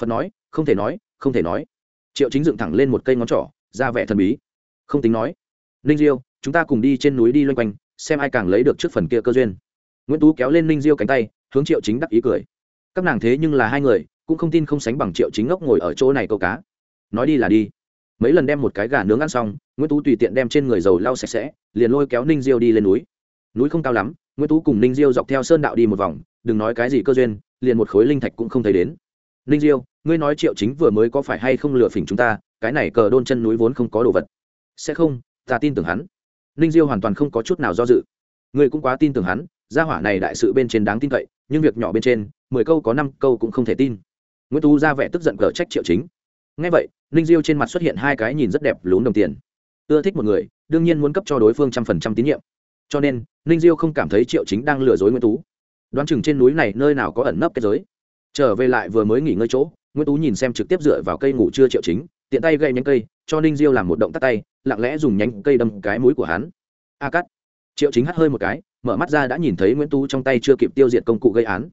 Phật nói, không thể nói, không thể nói. Triệu chính dựng thẳng lên một cây ngón trỏ, ra vẻ thần bí. Không tính nói. Ninh diêu, chúng ta cùng đi trên núi đi loanh quanh xem ai càng lấy được trước phần kia cơ duyên. Nguyễn tú kéo lên ninh diêu cánh tay, hướng triệu chính đắc ý cười. Các nàng thế nhưng là hai người, cũng không tin không sánh bằng triệu chính ngốc ngồi ở chỗ này câu cá. Nói đi là đi. Mấy lần đem một cái gà nướng ăn xong, nguyễn tú tùy tiện đem trên người dầu lau sạch sẽ, liền lôi kéo ninh diêu đi lên núi. Núi không cao lắm, nguyễn tú cùng ninh diêu dọc theo sơn đạo đi một vòng, đừng nói cái gì cơ duyên, liền một khối linh thạch cũng không thấy đến. Ninh diêu, ngươi nói triệu chính vừa mới có phải hay không lừa phỉnh chúng ta, cái này cờ đôn chân núi vốn không có đồ vật. Sẽ không, ta tin tưởng hắn ninh diêu hoàn toàn không có chút nào do dự. Người cũng quá tin tưởng hắn, gia hỏa này đại sự bên trên đáng tin cậy, nhưng việc nhỏ bên trên, mười câu có năm câu cũng không thể tin. Nguyễn tú ra vẻ tức giận cờ trách triệu chính. Ngay vậy, ninh diêu trên mặt xuất hiện hai cái nhìn rất đẹp lún đồng tiền. Ưa thích một người, đương nhiên muốn cấp cho đối phương trăm phần trăm tín nhiệm. Cho nên, ninh diêu không cảm thấy triệu chính đang lừa dối nguyễn tú. Đoán chừng trên núi này nơi nào có ẩn nấp cái giới. Trở về lại vừa mới nghỉ ngơi chỗ, nguyễn tú nhìn xem trực tiếp dựa vào cây ngủ chưa triệu chính, tiện tay gây nhánh cây, cho ninh diêu làm một động tắt tay lặng lẽ dùng nhánh cây đâm cái mũi của hắn. A cắt triệu chính hắt hơi một cái, mở mắt ra đã nhìn thấy nguyễn tú trong tay chưa kịp tiêu diệt công cụ gây án.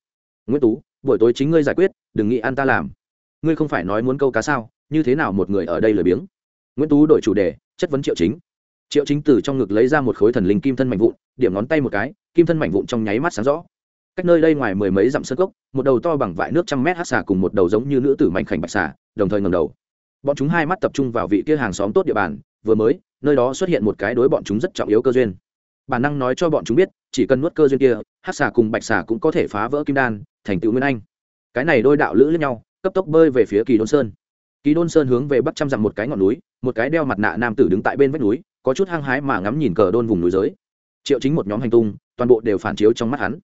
Nguyễn tú, buổi tối chính ngươi giải quyết, đừng nghĩ ăn ta làm. Ngươi không phải nói muốn câu cá sao, như thế nào một người ở đây lười biếng? Nguyễn tú đổi chủ đề, chất vấn triệu chính. Triệu chính từ trong ngực lấy ra một khối thần linh kim thân mạnh vụn, điểm ngón tay một cái, kim thân mạnh vụn trong nháy mắt sáng rõ. Cách nơi đây ngoài mười mấy dặm sơn cốc, một đầu to bằng vại nước trăm mét hát xà cùng một đầu giống như nữ tử mạnh khảnh bạch xà, đồng thời ngầm đầu bọn chúng hai mắt tập trung vào vị kia hàng xóm tốt địa bàn, vừa mới, nơi đó xuất hiện một cái đối bọn chúng rất trọng yếu cơ duyên. Bản năng nói cho bọn chúng biết, chỉ cần nuốt cơ duyên kia hát xà cùng bạch xà cũng có thể phá vỡ kim đan, thành tựu nguyên anh. Cái này đôi đạo lữ lẫn nhau, cấp tốc bơi về phía kỳ đôn sơn. Kỳ đôn sơn hướng về bắc trăm dặm một cái ngọn núi, một cái đeo mặt nạ nam tử đứng tại bên vách núi, có chút hăng hái mà ngắm nhìn cờ đôn vùng núi giới. Triệu chính một nhóm hành tung, toàn bộ đều phản chiếu trong mắt hắn.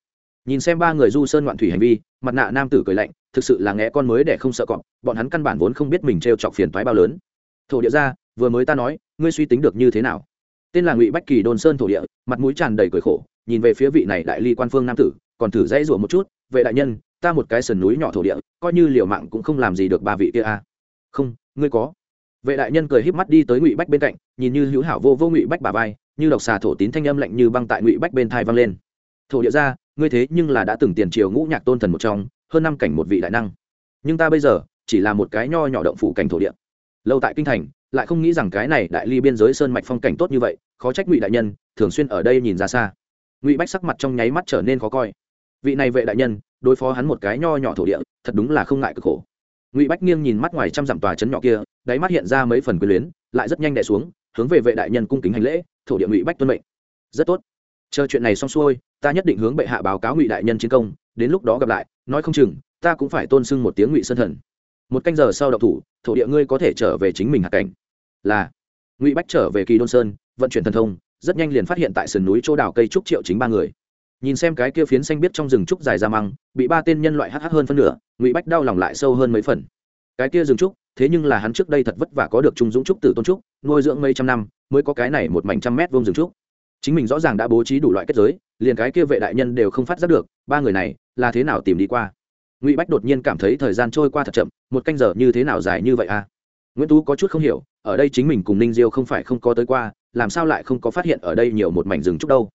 Nhìn xem ba người du sơn ngoạn thủy hành vi, mặt nạ nam tử cười lạnh thực sự là nghe con mới để không sợ cọp, bọn hắn căn bản vốn không biết mình t r e o chọc phiền toái bao lớn. Thổ địa ra, vừa mới ta nói, ngươi suy tính được như thế nào? Tên là ngụy bách kỳ đồn sơn thổ địa, mặt mũi tràn đầy cười khổ, nhìn về phía vị này đại ly quan phương nam tử, còn thử dãy rủa một chút, vệ đại nhân, ta một cái sườn núi nhỏ thổ địa, coi như liều mạng cũng không làm gì được ba vị kia a. À. không, ngươi có. Vệ đại nhân cười híp mắt đi tới ngụy bách bên cạnh, nhìn như hữu hảo vô vô ngụy bách bà vai, như độc xà thổ tín thanh âm lạnh như băng tại ngụy bách bên thai vang lên. Thổ địa ra, ngươi thế nhưng là đã từng tiền triều ngũ nhạc tôn thần một trong hơn năm cảnh một vị đại năng. Nhưng ta bây giờ chỉ là một cái nho nhỏ động phủ cảnh thổ địa. Lâu tại kinh thành, lại không nghĩ rằng cái này đại ly biên giới sơn mạch phong cảnh tốt như vậy, khó trách ngụy đại nhân thường xuyên ở đây nhìn ra xa. Ngụy bách sắc mặt trong nháy mắt trở nên khó coi. Vị này vệ đại nhân, đối phó hắn một cái nho nhỏ thổ địa, thật đúng là không ngại cực khổ. Ngụy bách nghiêng nhìn mắt ngoài trăm dặm tòa trấn nhỏ kia, đáy mắt hiện ra mấy phần quyền luyến, lại rất nhanh đẻ xuống, hướng về vệ đại nhân cung kính hành lễ, thổ địa ngụy bách tuân mệnh. Rất tốt. Chờ chuyện này xong xuôi, ta nhất định hướng bệ hạ báo cáo ngụy đại nhân chiến công đến lúc đó gặp lại, nói không chừng, ta cũng phải tôn sưng một tiếng ngụy sơn thần. Một canh giờ sau đậu thủ, thổ địa ngươi có thể trở về chính mình hạ cảnh. Là. Ngụy bách trở về kỳ đôn sơn, vận chuyển thần thông, rất nhanh liền phát hiện tại sườn núi chỗ đào cây trúc triệu chính ba người. Nhìn xem cái kia phiến xanh biết trong rừng trúc dài ra măng, bị ba tên nhân loại hh hơn phân nửa, ngụy bách đau lòng lại sâu hơn mấy phần. Cái kia rừng trúc, thế nhưng là hắn trước đây thật vất vả có được trung dũng trúc tử tôn trúc, nuôi dưỡng mấy trăm năm, mới có cái này một mảnh trăm mét vuông rừng trúc. Chính mình rõ ràng đã bố trí đủ loại kết giới, liền cái kia vệ đại nhân đều không phát giác được, ba người này là thế nào tìm đi qua? Ngụy bách đột nhiên cảm thấy thời gian trôi qua thật chậm, một canh giờ như thế nào dài như vậy à? Nguyễn tú có chút không hiểu, ở đây chính mình cùng ninh diêu không phải không có tới qua, làm sao lại không có phát hiện ở đây nhiều một mảnh rừng trúc đâu?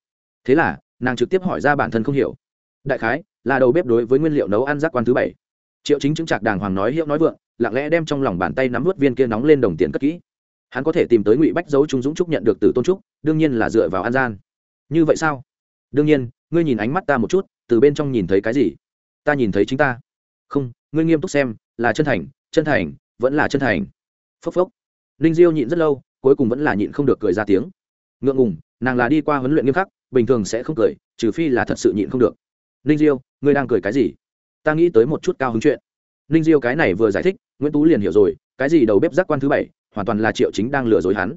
Thế là, nàng trực tiếp hỏi ra bản thân không hiểu. Đại khái, là đầu bếp đối với nguyên liệu nấu ăn giác quan thứ bảy. Triệu chính chứng trạc đàng hoàng nói hiệu nói vượng, lặng lẽ đem trong lòng bàn tay nắm vớt viên kia nóng lên đồng tiền cất kỹ. Hắn có thể tìm tới ngụy bách dấu trung dũng trúc nhận được từ tôn trúc, đương nhiên là dựa vào an gian. Như vậy sao? Đương nhiên, ngươi nhìn ánh mắt ta một chút từ bên trong nhìn thấy cái gì? Ta nhìn thấy chính ta. Không, ngươi nghiêm túc xem, là chân thành chân thành, vẫn là chân thành. Phốc phốc. Ninh diêu nhịn rất lâu, cuối cùng vẫn là nhịn không được cười ra tiếng. Ngượng ngùng, nàng là đi qua huấn luyện nghiêm khắc, bình thường sẽ không cười, trừ phi là thật sự nhịn không được. Ninh diêu, ngươi đang cười cái gì? Ta nghĩ tới một chút cao hứng chuyện. Ninh diêu cái này vừa giải thích, nguyễn tú liền hiểu rồi, cái gì đầu bếp giác quan thứ bảy, hoàn toàn là triệu chính đang lừa dối hắn.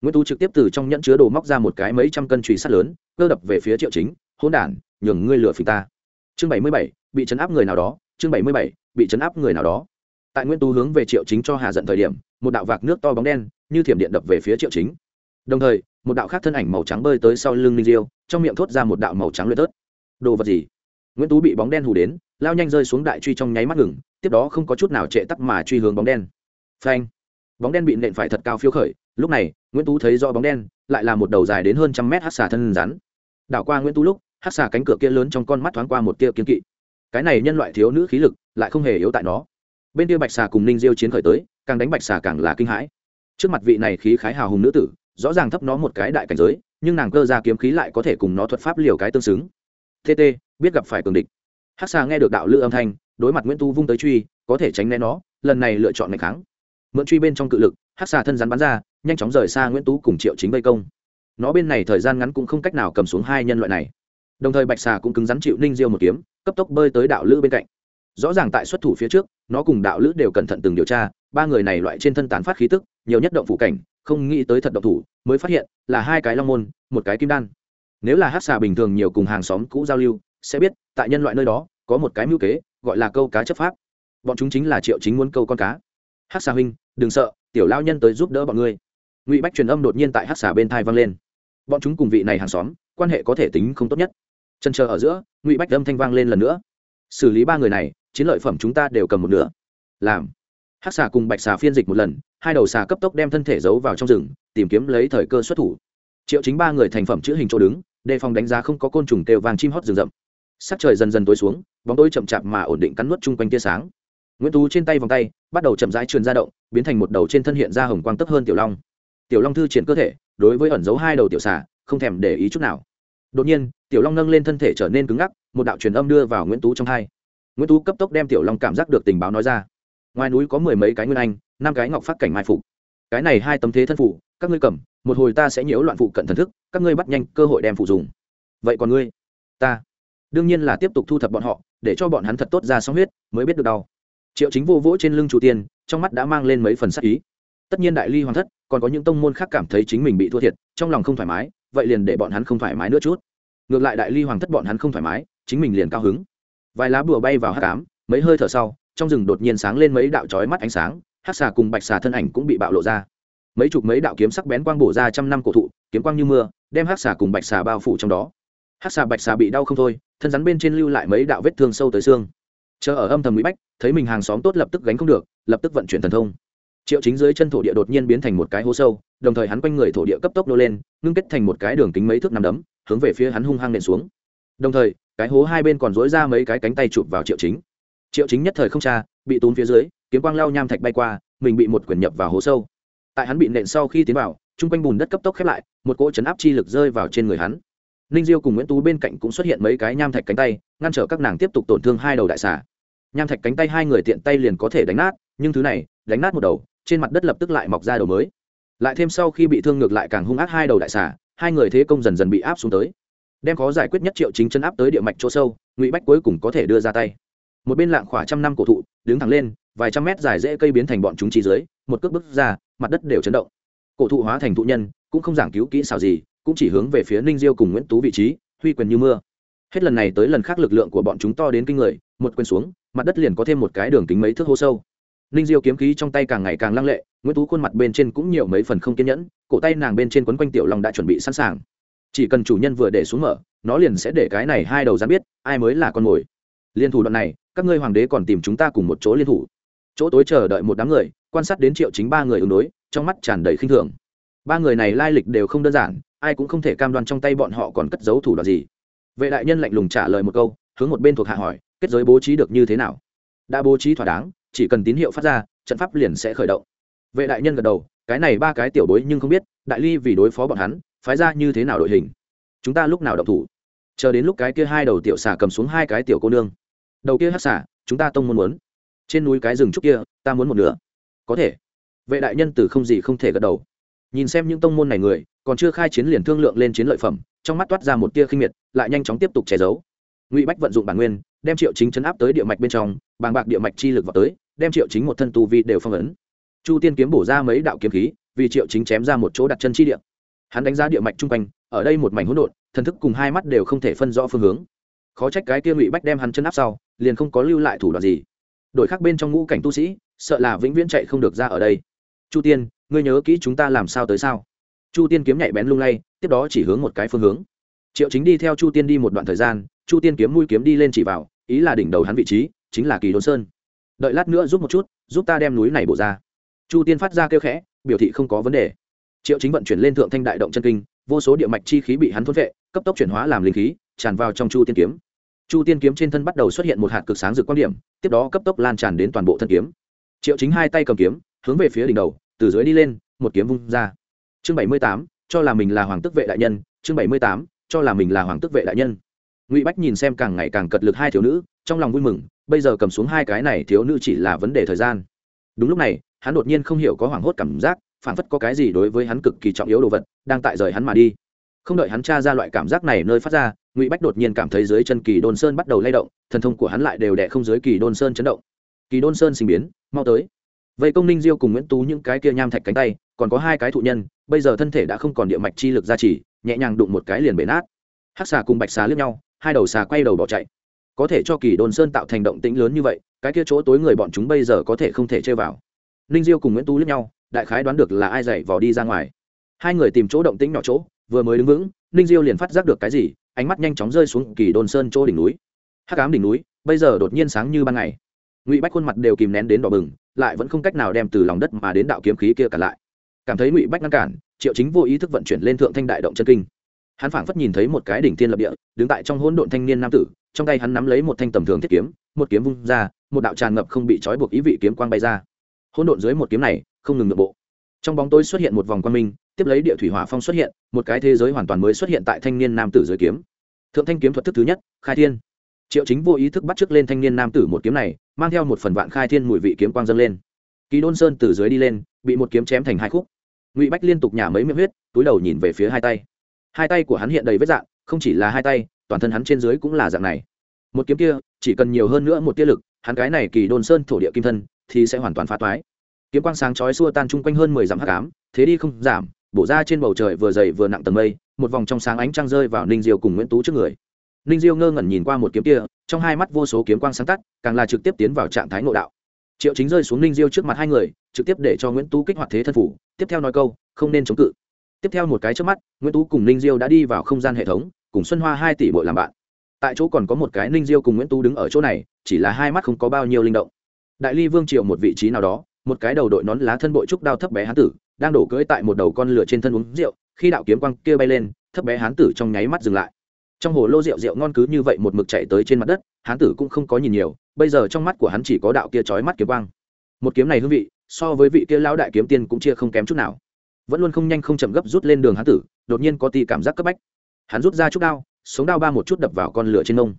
Nguyễn tú trực tiếp từ trong nhẫn chứa đồ móc ra một cái mấy trăm cân trùy sắt lớn, cơ đập về phía triệu chính hôn đản nhường ngươi lừa phỉnh ta. Chương bảy mươi bảy, bị chấn áp người nào đó. Chương bảy mươi bảy, bị chấn áp người nào đó. Tại nguyễn tú hướng về triệu chính cho hà giận thời điểm, một đạo vạc nước to bóng đen, như thiểm điện đập về phía triệu chính. Đồng thời, một đạo khác thân ảnh màu trắng bơi tới sau lưng ninh diêu, trong miệng thốt ra một đạo màu trắng luyện tớt. Đồ vật gì? Nguyễn tú bị bóng đen hù đến, lao nhanh rơi xuống đại truy trong nháy mắt ngừng, tiếp đó không có chút nào trệ tắc mà truy hướng bóng đen. Phanh! Bóng đen bị nện phải thật cao phiêu khởi, lúc này nguyễn tú thấy rõ bóng đen, lại là một đầu dài đến hơn trăm mét hát xà thân rắn. Đảo qua nguyễn tú lúc hát xà cánh cửa kia lớn trong con mắt thoáng qua một tia kiên kỵ. Cái này nhân loại thiếu nữ khí lực lại không hề yếu tại nó. Bên kia bạch xà cùng ninh diêu chiến khởi tới, càng đánh bạch xà càng là kinh hãi. Trước mặt vị này khí khái hào hùng nữ tử, rõ ràng thấp nó một cái đại cảnh giới, nhưng nàng cơ ra kiếm khí lại có thể cùng nó thuật pháp liều cái tương xứng. Tt biết gặp phải cường địch. Hát xà nghe được đạo lữ âm thanh, đối mặt nguyễn tu vung tới truy, có thể tránh né nó, lần này lựa chọn ngày kháng. Mượn truy bên trong cự lực, hát xà thân rắn bắn ra, nhanh chóng rời xa nguyễn tú cùng triệu chính vây công. Nó bên này thời gian ngắn cũng không cách nào cầm xuống hai nhân loại này đồng thời bạch xà cũng cứng rắn chịu ninh diêu một kiếm, cấp tốc bơi tới đạo lữ bên cạnh. Rõ ràng tại xuất thủ phía trước, nó cùng đạo lữ đều cẩn thận từng điều tra, ba người này loại trên thân tán phát khí tức, nhiều nhất động phủ cảnh, không nghĩ tới thật động thủ, mới phát hiện là hai cái long môn, một cái kim đan. Nếu là hát xà bình thường nhiều cùng hàng xóm cũ giao lưu, sẽ biết, tại nhân loại nơi đó, có một cái mưu kế, gọi là câu cá chấp pháp. Bọn chúng chính là triệu chính muốn câu con cá. Hát xà huynh, đừng sợ, tiểu lao nhân tới giúp đỡ bọn ngươi. Ngụy bách truyền âm đột nhiên tại hát xà bên thai vang lên. Bọn chúng cùng vị này hàng xóm, quan hệ có thể tính không tốt nhất chân chờ ở giữa, ngụy bách âm thanh vang lên lần nữa. Xử lý ba người này, chiến lợi phẩm chúng ta đều cầm một nửa. Làm. Hắc xà cùng bạch xà phiên dịch một lần, hai đầu xà cấp tốc đem thân thể giấu vào trong rừng, tìm kiếm lấy thời cơ xuất thủ. Triệu chính ba người thành phẩm chữ hình chỗ đứng, đề phòng đánh giá không có côn trùng kêu vàng chim hót rừng rậm. Sắc trời dần dần tối xuống, bóng tối chậm chạp mà ổn định cắn nuốt chung quanh tia sáng. Nguyễn tú trên tay vòng tay, bắt đầu chậm rãi truyền ra động, biến thành một đầu trên thân hiện ra hồng quang tấp hơn tiểu long. Tiểu long thư triển cơ thể, đối với ẩn giấu hai đầu tiểu xà, không thèm để ý chút nào. Đột nhiên tiểu long nâng lên thân thể trở nên cứng ngắc, một đạo truyền âm đưa vào nguyễn tú trong hai. Nguyễn tú cấp tốc đem tiểu long cảm giác được tình báo nói ra. Ngoài núi có mười mấy cái nguyên anh, năm cái ngọc phát cảnh mai phục. Cái này hai tấm thế thân phụ, các ngươi cầm, một hồi ta sẽ nhiễu loạn phụ cận thần thức, các ngươi bắt nhanh cơ hội đem phụ dùng. Vậy còn ngươi? Ta. Đương nhiên là tiếp tục thu thập bọn họ, để cho bọn hắn thật tốt ra xong huyết, mới biết được đau. Triệu chính vô vỗ trên lưng chủ tiên, trong mắt đã mang lên mấy phần sắc ý. Tất nhiên đại ly hoàn thất, còn có những tông môn khác cảm thấy chính mình bị thua thiệt, trong lòng không thoải mái, vậy liền để bọn hắn không thoải mái nữa chút ngược lại đại ly hoàng thất bọn hắn không thoải mái, chính mình liền cao hứng. Vài lá bùa bay vào hát cám, mấy hơi thở sau, trong rừng đột nhiên sáng lên mấy đạo trói mắt ánh sáng, hát xà cùng bạch xà thân ảnh cũng bị bạo lộ ra. Mấy chục mấy đạo kiếm sắc bén quang bổ ra trăm năm cổ thụ, kiếm quang như mưa, đem hát xà cùng bạch xà bao phủ trong đó. Hát xà bạch xà bị đau không thôi, thân rắn bên trên lưu lại mấy đạo vết thương sâu tới xương. Chờ ở âm thầm mỹ bách, thấy mình hàng xóm tốt lập tức gánh không được, lập tức vận chuyển thần thông. Triệu chính dưới chân thổ địa đột nhiên biến thành một cái hố sâu, đồng thời hắn quanh người thổ địa cấp tốc nô lên, ngưng kết thành một cái đường kính mấy thước nằm đấm hướng về phía hắn hung hăng nện xuống. Đồng thời, cái hố hai bên còn dối ra mấy cái cánh tay chụp vào triệu chính. Triệu chính nhất thời không cha bị tốn phía dưới, kiếm quang lao nham thạch bay qua, mình bị một quyển nhập vào hố sâu. Tại hắn bị nện sau khi tiến vào, chung quanh bùn đất cấp tốc khép lại, một cỗ chấn áp chi lực rơi vào trên người hắn. Ninh diêu cùng nguyễn tú bên cạnh cũng xuất hiện mấy cái nham thạch cánh tay, ngăn trở các nàng tiếp tục tổn thương hai đầu đại xà. Nham thạch cánh tay hai người tiện tay liền có thể đánh nát, nhưng thứ này, đánh nát một đầu, trên mặt đất lập tức lại mọc ra đầu mới. Lại thêm sau khi bị thương ngược lại càng hung ác hai đầu đại xà hai người thế công dần dần bị áp xuống tới. Đem khó giải quyết nhất triệu chính chân áp tới địa mạch chỗ sâu, ngụy bách cuối cùng có thể đưa ra tay. Một bên lạng khỏa trăm năm cổ thụ, đứng thẳng lên, vài trăm mét dài dễ cây biến thành bọn chúng chi dưới, một cước bước ra, mặt đất đều chấn động. Cổ thụ hóa thành thụ nhân, cũng không giảng cứu kỹ xảo gì, cũng chỉ hướng về phía ninh diêu cùng nguyễn tú vị trí, huy quyền như mưa. Hết lần này tới lần khác lực lượng của bọn chúng to đến kinh người, một quyền xuống, mặt đất liền có thêm một cái đường kính mấy thước hô sâu. Ninh diêu kiếm khí trong tay càng ngày càng lăng lệ, nguyễn tú khuôn mặt bên trên cũng nhiều mấy phần không kiên nhẫn cổ tay nàng bên trên quấn quanh tiểu long đã chuẩn bị sẵn sàng. Chỉ cần chủ nhân vừa để xuống mở, nó liền sẽ để cái này hai đầu rắn biết, ai mới là con mồi. Liên thủ đoạn này, các ngươi hoàng đế còn tìm chúng ta cùng một chỗ liên thủ. Chỗ tối chờ đợi một đám người, quan sát đến triệu chính ba người ứng đối, trong mắt tràn đầy khinh thường. Ba người này lai lịch đều không đơn giản, ai cũng không thể cam đoan trong tay bọn họ còn cất giấu thủ đoạn gì. Vệ đại nhân lạnh lùng trả lời một câu, hướng một bên thuộc hạ hỏi, kết giới bố trí được như thế nào? Đã bố trí thỏa đáng, chỉ cần tín hiệu phát ra, trận pháp liền sẽ khởi động. Vệ đại nhân gật đầu cái này ba cái tiểu bối nhưng không biết, đại ly vì đối phó bọn hắn, phái ra như thế nào đội hình? Chúng ta lúc nào động thủ? Chờ đến lúc cái kia hai đầu tiểu xà cầm xuống hai cái tiểu cô nương. Đầu kia hát xà, chúng ta tông muốn muốn. Trên núi cái rừng trúc kia, ta muốn một nửa. Có thể. Vệ đại nhân từ không gì không thể gật đầu. Nhìn xem những tông môn này người, còn chưa khai chiến liền thương lượng lên chiến lợi phẩm, trong mắt toát ra một tia khinh miệt, lại nhanh chóng tiếp tục che giấu. Ngụy bách vận dụng bản nguyên, đem triệu chính chấn áp tới địa mạch bên trong, bàng bạc địa mạch chi lực vào tới, đem triệu chính một thân tu vi đều phong ấn chu tiên kiếm bổ ra mấy đạo kiếm khí, vì triệu chính chém ra một chỗ đặt chân chi địa. Hắn đánh giá địa mạch chung quanh, ở đây một mảnh hỗn độn, thần thức cùng hai mắt đều không thể phân rõ phương hướng. Khó trách cái kia ngụy bách đem hắn chân áp sau, liền không có lưu lại thủ đoạn gì. Đội khác bên trong ngũ cảnh tu sĩ, sợ là vĩnh viễn chạy không được ra ở đây. Chu tiên, ngươi nhớ kỹ chúng ta làm sao tới sao? Chu tiên kiếm nhạy bén lung lay, tiếp đó chỉ hướng một cái phương hướng. Triệu chính đi theo chu tiên đi một đoạn thời gian, chu tiên kiếm mũi kiếm đi lên chỉ vào, ý là đỉnh đầu hắn vị trí, chính là kỳ đồn sơn. Đợi lát nữa giúp một chút, giúp ta đem núi này bổ ra chu tiên phát ra kêu khẽ, biểu thị không có vấn đề. Triệu chính vận chuyển lên thượng thanh đại động chân kinh, vô số địa mạch chi khí bị hắn thốt vệ, cấp tốc chuyển hóa làm linh khí, tràn vào trong chu tiên kiếm. Chu tiên kiếm trên thân bắt đầu xuất hiện một hạt cực sáng rực quan điểm, tiếp đó cấp tốc lan tràn đến toàn bộ thân kiếm. Triệu chính hai tay cầm kiếm, hướng về phía đỉnh đầu, từ dưới đi lên, một kiếm vung ra. Chương bảy mươi tám, cho là mình là hoàng tức vệ đại nhân. Chương bảy mươi tám, cho là mình là hoàng tức vệ đại nhân. Ngụy bách nhìn xem càng ngày càng cật lực hai thiếu nữ, trong lòng vui mừng, bây giờ cầm xuống hai cái này thiếu nữ chỉ là vấn đề thời gian đúng lúc này, hắn đột nhiên không hiểu có hoảng hốt cảm giác phản phất có cái gì đối với hắn cực kỳ trọng yếu đồ vật, đang tại rời hắn mà đi. Không đợi hắn tra ra loại cảm giác này nơi phát ra, ngụy bách đột nhiên cảm thấy dưới chân kỳ đôn sơn bắt đầu lay động, thần thông của hắn lại đều đẻ không dưới kỳ đôn sơn chấn động. Kỳ đôn sơn sinh biến, mau tới. Vậy công ninh diêu cùng nguyễn tú những cái kia nham thạch cánh tay, còn có hai cái thụ nhân, bây giờ thân thể đã không còn địa mạch chi lực gia trì, nhẹ nhàng đụng một cái liền bể nát. Hắc xà cùng bạch xà lướt nhau, hai đầu xà quay đầu bỏ chạy có thể cho kỳ đồn sơn tạo thành động tĩnh lớn như vậy, cái kia chỗ tối người bọn chúng bây giờ có thể không thể chơi vào. Ninh diêu cùng nguyễn tú lướt nhau, đại khái đoán được là ai dậy vò đi ra ngoài. Hai người tìm chỗ động tĩnh nhỏ chỗ, vừa mới đứng vững, ninh diêu liền phát giác được cái gì, ánh mắt nhanh chóng rơi xuống kỳ đồn sơn chỗ đỉnh núi. Hắc ám đỉnh núi, bây giờ đột nhiên sáng như ban ngày. Ngụy bách khuôn mặt đều kìm nén đến đỏ bừng, lại vẫn không cách nào đem từ lòng đất mà đến đạo kiếm khí kia cả lại. Cảm thấy ngụy bách ngăn cản, triệu chính vô ý thức vận chuyển lên thượng thanh đại động chân kinh hắn phảng phất nhìn thấy một cái đỉnh tiên lập địa, đứng tại trong hỗn độn thanh niên nam tử, trong tay hắn nắm lấy một thanh tầm thường thiết kiếm, một kiếm vung ra, một đạo tràn ngập không bị trói buộc ý vị kiếm quang bay ra. Hỗn độn dưới một kiếm này, không ngừng nội bộ. Trong bóng tối xuất hiện một vòng quang minh, tiếp lấy địa thủy hỏa phong xuất hiện, một cái thế giới hoàn toàn mới xuất hiện tại thanh niên nam tử dưới kiếm. Thượng thanh kiếm thuật thức thứ nhất, khai thiên. Triệu chính vô ý thức bắt chước lên thanh niên nam tử một kiếm này, mang theo một phần vạn khai thiên mùi vị kiếm quang dâng lên. Kỳ đôn sơn từ dưới đi lên, bị một kiếm chém thành hai khúc. Ngụy bách liên tục nhả mấy miệng huyết, túi đầu nhìn về phía hai tay hai tay của hắn hiện đầy vết dạng, không chỉ là hai tay, toàn thân hắn trên dưới cũng là dạng này. Một kiếm kia, chỉ cần nhiều hơn nữa một tia lực, hắn cái này kỳ đồn sơn thổ địa kim thân, thì sẽ hoàn toàn phá toái. Kiếm quang sáng chói xua tan chung quanh hơn mười dặm hắc ám, thế đi không giảm, bổ ra trên bầu trời vừa dày vừa nặng tầng mây, một vòng trong sáng ánh trăng rơi vào ninh diêu cùng nguyễn tú trước người. Ninh diêu ngơ ngẩn nhìn qua một kiếm kia, trong hai mắt vô số kiếm quang sáng tắt, càng là trực tiếp tiến vào trạng thái ngộ đạo. Triệu chính rơi xuống ninh diêu trước mặt hai người, trực tiếp để cho nguyễn tú kích hoạt thế thân phủ, tiếp theo nói câu, không nên chống cự tiếp theo một cái trước mắt, nguyễn tú cùng ninh diêu đã đi vào không gian hệ thống, cùng xuân hoa hai tỷ bội làm bạn. Tại chỗ còn có một cái ninh diêu cùng nguyễn tú đứng ở chỗ này, chỉ là hai mắt không có bao nhiêu linh động. Đại ly vương triệu một vị trí nào đó, một cái đầu đội nón lá thân bội trúc đao thấp bé hán tử, đang đổ cưỡi tại một đầu con lửa trên thân uống rượu, khi đạo kiếm quang kia bay lên, thấp bé hán tử trong nháy mắt dừng lại. Trong hồ lô rượu rượu ngon cứ như vậy một mực chạy tới trên mặt đất, hán tử cũng không có nhìn nhiều, bây giờ trong mắt của hắn chỉ có đạo kia trói mắt kiếm quang. Một kiếm này hương vị, so với vị kia lão đại kiếm tiên cũng chia không kém chút nào vẫn luôn không nhanh không chậm gấp rút lên đường hán tử, đột nhiên có tì cảm giác cấp bách. Hắn rút ra chút đao, sống đao ba một chút đập vào con lửa trên nông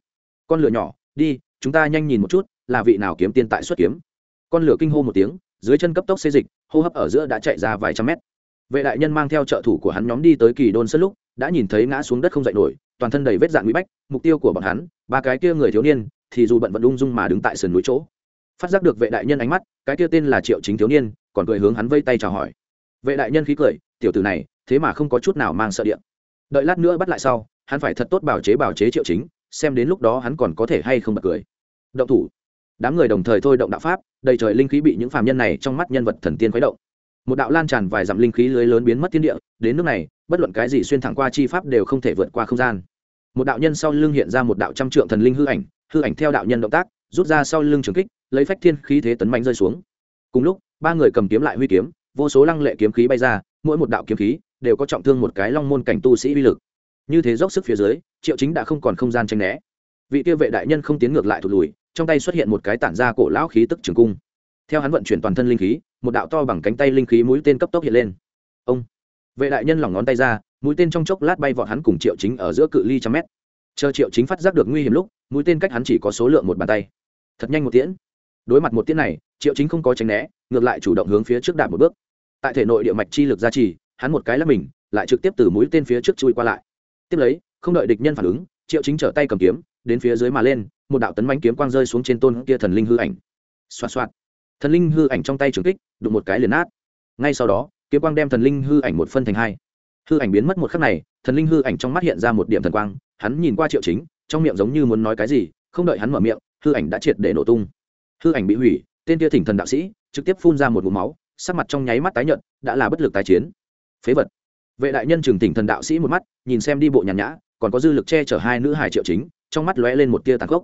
con lửa nhỏ, đi, chúng ta nhanh nhìn một chút, là vị nào kiếm tiên tại xuất kiếm? Con lửa kinh hô một tiếng, dưới chân cấp tốc xê dịch, hô hấp ở giữa đã chạy ra vài trăm mét. Vệ đại nhân mang theo trợ thủ của hắn nhóm đi tới kỳ đôn sân lúc, đã nhìn thấy ngã xuống đất không dậy nổi, toàn thân đầy vết dạn nguy bách, mục tiêu của bọn hắn, ba cái kia người thiếu niên, thì dù bận vận ung dung mà đứng tại sườn núi chỗ. Phát giác được vệ đại nhân ánh mắt, cái kia tên là triệu chính thiếu niên, còn cười hướng hắn vây tay chào hỏi vệ đại nhân khí cười, tiểu tử này, thế mà không có chút nào mang sợ điện. Đợi lát nữa bắt lại sau, hắn phải thật tốt bảo chế bảo chế triệu chính, xem đến lúc đó hắn còn có thể hay không bật cười. Động thủ. Đám người đồng thời thôi động đạo pháp, đầy trời linh khí bị những phàm nhân này trong mắt nhân vật thần tiên khuấy động. Một đạo lan tràn vài dặm linh khí lưới lớn biến mất thiên địa, đến nước này, bất luận cái gì xuyên thẳng qua chi pháp đều không thể vượt qua không gian. Một đạo nhân sau lưng hiện ra một đạo trăm trượng thần linh hư ảnh hư ảnh theo đạo nhân động tác, rút ra sau lưng trường kích, lấy phách thiên khí thế tấn mạnh rơi xuống. Cùng lúc, ba người cầm kiếm lại huy kiếm vô số lăng lệ kiếm khí bay ra, mỗi một đạo kiếm khí đều có trọng thương một cái long môn cảnh tu sĩ uy lực. Như thế dốc sức phía dưới, triệu chính đã không còn không gian tranh né. Vị kia vệ đại nhân không tiến ngược lại thụt lùi, trong tay xuất hiện một cái tản ra cổ lão khí tức trường cung. Theo hắn vận chuyển toàn thân linh khí, một đạo to bằng cánh tay linh khí mũi tên cấp tốc hiện lên. Ông! Vệ đại nhân lỏng ngón tay ra, mũi tên trong chốc lát bay vọt hắn cùng triệu chính ở giữa cự ly trăm mét. Chờ triệu chính phát giác được nguy hiểm lúc, mũi tên cách hắn chỉ có số lượng một bàn tay. Thật nhanh một tiễn. Đối mặt một tiễn này, triệu chính không có tránh né, ngược lại chủ động hướng phía trước đạp một bước tại thể nội địa mạch chi lực gia trì, hắn một cái là mình, lại trực tiếp từ mũi tên phía trước chui qua lại. Tiếp lấy, không đợi địch nhân phản ứng, triệu chính trở tay cầm kiếm, đến phía dưới mà lên, một đạo tấn mánh kiếm quang rơi xuống trên tôn kia thần linh hư ảnh. Xoạt xoạt. Thần linh hư ảnh trong tay trường kích, đụng một cái liền nát. Ngay sau đó, kiếm quang đem thần linh hư ảnh một phân thành hai. Hư ảnh biến mất một khắc này, thần linh hư ảnh trong mắt hiện ra một điểm thần quang, hắn nhìn qua triệu chính, trong miệng giống như muốn nói cái gì, không đợi hắn mở miệng, hư ảnh đã triệt để nổ tung. Hư ảnh bị hủy, tên kia thỉnh thần đạo sĩ, trực tiếp phun ra một vùng máu sắc mặt trong nháy mắt tái nhợt, đã là bất lực tái chiến. Phế vật. Vệ đại nhân trừng tỉnh thần đạo sĩ một mắt, nhìn xem đi bộ nhàn nhã, còn có dư lực che chở hai nữ hài triệu chính, trong mắt lóe lên một tia tàn khốc.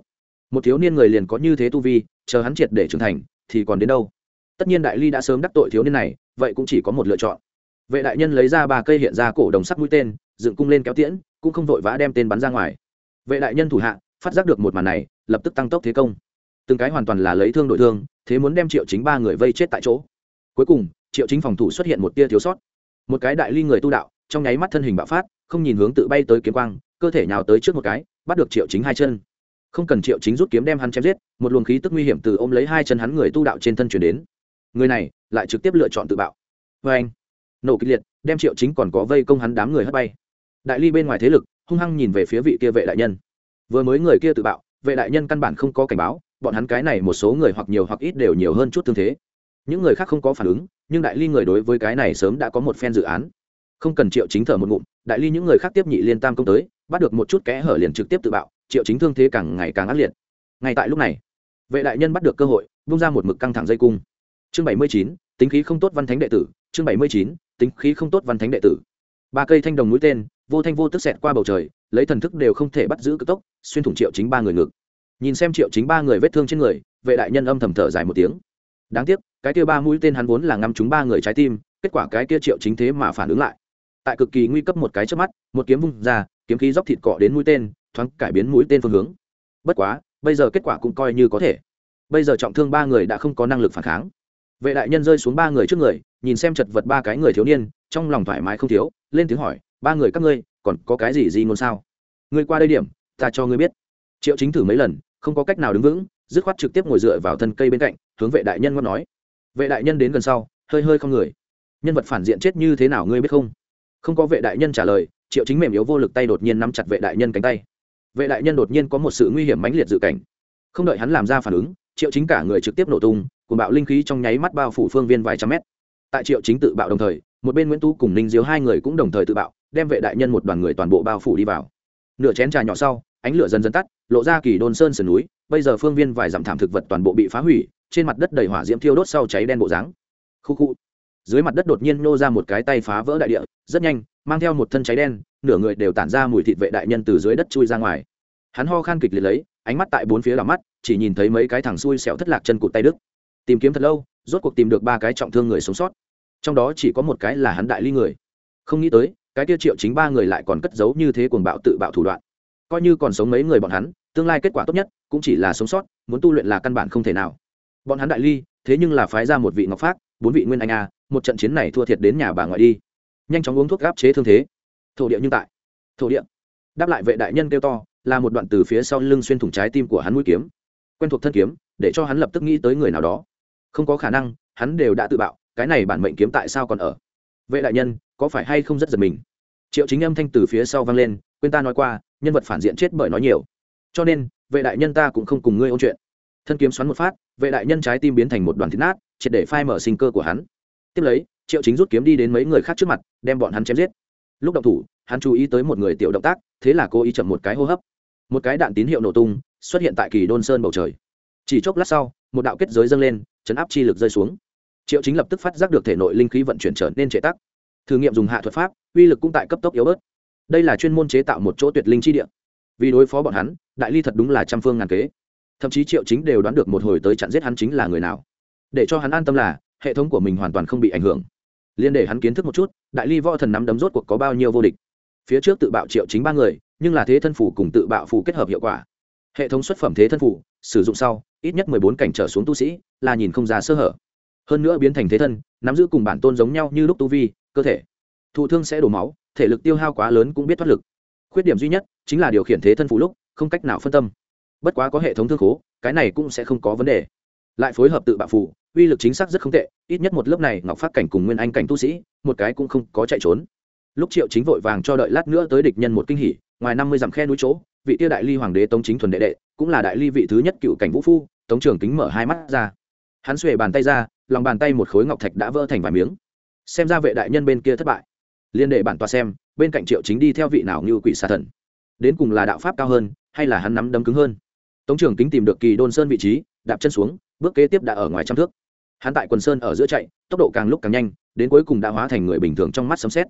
Một thiếu niên người liền có như thế tu vi, chờ hắn triệt để trưởng thành, thì còn đến đâu? Tất nhiên đại ly đã sớm đắc tội thiếu niên này, vậy cũng chỉ có một lựa chọn. Vệ đại nhân lấy ra ba cây hiện ra cổ đồng sắt mũi tên, dựng cung lên kéo tiễn, cũng không vội vã đem tên bắn ra ngoài. Vệ đại nhân thủ hạ, phát giác được một màn này, lập tức tăng tốc thế công. Từng cái hoàn toàn là lấy thương đội thương, thế muốn đem triệu chính ba người vây chết tại chỗ cuối cùng, triệu chính phòng thủ xuất hiện một tia thiếu sót. Một cái đại ly người tu đạo, trong nháy mắt thân hình bạo phát, không nhìn hướng tự bay tới kiếm quang, cơ thể nhào tới trước một cái, bắt được triệu chính hai chân. Không cần triệu chính rút kiếm đem hắn chém giết, một luồng khí tức nguy hiểm từ ôm lấy hai chân hắn người tu đạo trên thân chuyển đến. Người này lại trực tiếp lựa chọn tự bạo. Vê anh nổ kịch liệt, đem triệu chính còn có vây công hắn đám người hất bay. Đại ly bên ngoài thế lực, hung hăng nhìn về phía vị kia vệ đại nhân. Vừa mới người kia tự bạo, vệ đại nhân căn bản không có cảnh báo, bọn hắn cái này một số người hoặc nhiều hoặc ít đều nhiều hơn chút thương thế những người khác không có phản ứng, nhưng đại ly người đối với cái này sớm đã có một phen dự án. Không cần triệu chính thở một ngụm, đại ly những người khác tiếp nhị liên tam công tới, bắt được một chút kẽ hở liền trực tiếp tự bạo, triệu chính thương thế càng ngày càng ác liệt. Ngay tại lúc này, vệ đại nhân bắt được cơ hội bung ra một mực căng thẳng dây cung. Chương bảy mươi chín, tính khí không tốt văn thánh đệ tử, chương bảy mươi chín, tính khí không tốt văn thánh đệ tử. Ba cây thanh đồng mũi tên, vô thanh vô tức xẹt qua bầu trời, lấy thần thức đều không thể bắt giữ cực tốc, xuyên thủng triệu chính ba người ngực. Nhìn xem triệu chính ba người vết thương trên người, vệ đại nhân âm thầm thở dài một tiếng. Đáng tiếc cái kia ba mũi tên hắn vốn là ngắm chúng ba người trái tim, kết quả cái kia triệu chính thế mà phản ứng lại. Tại cực kỳ nguy cấp một cái trước mắt, một kiếm vung ra, kiếm khí dốc thịt cọ đến mũi tên, thoáng cải biến mũi tên phương hướng. Bất quá, bây giờ kết quả cũng coi như có thể. Bây giờ trọng thương ba người đã không có năng lực phản kháng. Vệ đại nhân rơi xuống ba người trước người, nhìn xem chật vật ba cái người thiếu niên, trong lòng thoải mái không thiếu, lên tiếng hỏi, ba người các ngươi, còn có cái gì gì ngôn sao? Ngươi qua đây điểm, ta cho ngươi biết. Triệu chính thử mấy lần, không có cách nào đứng vững, dứt khoát trực tiếp ngồi dựa vào thân cây bên cạnh, hướng vệ đại nhân ngon nói vệ đại nhân đến gần sau, hơi hơi không người. Nhân vật phản diện chết như thế nào ngươi biết không? Không có vệ đại nhân trả lời, triệu chính mềm yếu vô lực tay đột nhiên nắm chặt vệ đại nhân cánh tay. Vệ đại nhân đột nhiên có một sự nguy hiểm mãnh liệt dự cảnh. Không đợi hắn làm ra phản ứng, triệu chính cả người trực tiếp nổ tung cùng bạo linh khí trong nháy mắt bao phủ phương viên vài trăm mét. Tại triệu chính tự bạo đồng thời, một bên nguyễn tú cùng ninh diếu hai người cũng đồng thời tự bạo, đem vệ đại nhân một đoàn người toàn bộ bao phủ đi vào. Nửa chén trà nhỏ sau, ánh lửa dần dần tắt, lộ ra kỳ đôn sơn sườn núi bây giờ phương viên vài dặm thảm thực vật toàn bộ bị phá hủy, trên mặt đất đầy hỏa diễm thiêu đốt sau cháy đen bộ dáng. Khu khu. Dưới mặt đất đột nhiên nô ra một cái tay phá vỡ đại địa, rất nhanh, mang theo một thân cháy đen, nửa người đều tản ra mùi thịt vệ đại nhân từ dưới đất chui ra ngoài. Hắn ho khan kịch liệt lấy, ánh mắt tại bốn phía đảo mắt, chỉ nhìn thấy mấy cái thằng xui xẻo thất lạc chân cụt tay đức tìm kiếm thật lâu, rốt cuộc tìm được ba cái trọng thương người sống sót. Trong đó chỉ có một cái là hắn đại ly người. Không nghĩ tới, cái kia triệu chính ba người lại còn cất giấu như thế cuồng bạo tự bạo thủ đoạn. Coi như còn sống mấy người bọn hắn, tương lai kết quả tốt nhất cũng chỉ là sống sót, muốn tu luyện là căn bản không thể nào. Bọn hắn đại ly, thế nhưng là phái ra một vị ngọc pháp bốn vị nguyên anh a, một trận chiến này thua thiệt đến nhà bà ngoại đi. Nhanh chóng uống thuốc gáp chế thương thế. Thổ địa nhưng tại. Thổ địa. Đáp lại vệ đại nhân kêu to, là một đoạn từ phía sau lưng xuyên thủng trái tim của hắn mũi kiếm. Quen thuộc thân kiếm, để cho hắn lập tức nghĩ tới người nào đó. Không có khả năng, hắn đều đã tự bạo, cái này bản mệnh kiếm tại sao còn ở? Vệ đại nhân, có phải hay không rất giật mình? Triệu chính âm thanh từ phía sau vang lên, quên ta nói qua, nhân vật phản diện chết bởi nói nhiều. Cho nên vệ đại nhân ta cũng không cùng ngươi ôn chuyện. Thân kiếm xoắn một phát, vệ đại nhân trái tim biến thành một đoàn thịt nát, triệt để phai mở sinh cơ của hắn. Tiếp lấy, triệu chính rút kiếm đi đến mấy người khác trước mặt, đem bọn hắn chém giết. Lúc động thủ, hắn chú ý tới một người tiểu động tác, thế là cô ý chậm một cái hô hấp. Một cái đạn tín hiệu nổ tung, xuất hiện tại kỳ đôn sơn bầu trời. Chỉ chốc lát sau, một đạo kết giới dâng lên, chấn áp chi lực rơi xuống. Triệu chính lập tức phát giác được thể nội linh khí vận chuyển trở nên trệ tắc. Thử nghiệm dùng hạ thuật pháp, uy lực cũng tại cấp tốc yếu bớt. Đây là chuyên môn chế tạo một chỗ tuyệt linh chi địa vì đối phó bọn hắn, đại ly thật đúng là trăm phương ngàn kế. Thậm chí triệu chính đều đoán được một hồi tới chặn giết hắn chính là người nào. Để cho hắn an tâm là, hệ thống của mình hoàn toàn không bị ảnh hưởng. Liên để hắn kiến thức một chút, đại ly võ thần nắm đấm rốt cuộc có bao nhiêu vô địch. Phía trước tự bạo triệu chính ba người, nhưng là thế thân phủ cùng tự bạo phủ kết hợp hiệu quả. Hệ thống xuất phẩm thế thân phủ, sử dụng sau, ít nhất mười bốn cảnh trở xuống tu sĩ, là nhìn không ra sơ hở. Hơn nữa biến thành thế thân, nắm giữ cùng bản tôn giống nhau như lúc tu vi, cơ thể. Thụ thương sẽ đổ máu, thể lực tiêu hao quá lớn cũng biết thoát lực khuyết điểm duy nhất chính là điều khiển thế thân phụ lúc không cách nào phân tâm. Bất quá có hệ thống thương khố, cái này cũng sẽ không có vấn đề. Lại phối hợp tự bạo phụ uy lực chính xác rất không tệ, ít nhất một lớp này ngọc phát cảnh cùng nguyên anh cảnh tu sĩ, một cái cũng không có chạy trốn. Lúc triệu chính vội vàng cho đợi lát nữa tới địch nhân một kinh hỉ, ngoài năm mươi dặm khe núi chỗ, vị tiêu đại ly hoàng đế tống chính thuần đệ đệ, cũng là đại ly vị thứ nhất cựu cảnh vũ phu, tống trường kính mở hai mắt ra. Hắn xuề bàn tay ra, lòng bàn tay một khối ngọc thạch đã vỡ thành vài miếng. Xem ra vệ đại nhân bên kia thất bại liên đệ bản tòa xem, bên cạnh triệu chính đi theo vị nào như quỷ xà thần. Đến cùng là đạo pháp cao hơn, hay là hắn nắm đấm cứng hơn? Tống trường kính tìm được kỳ đôn sơn vị trí, đạp chân xuống, bước kế tiếp đã ở ngoài trăm thước. Hắn tại quần sơn ở giữa chạy, tốc độ càng lúc càng nhanh, đến cuối cùng đã hóa thành người bình thường trong mắt sấm xét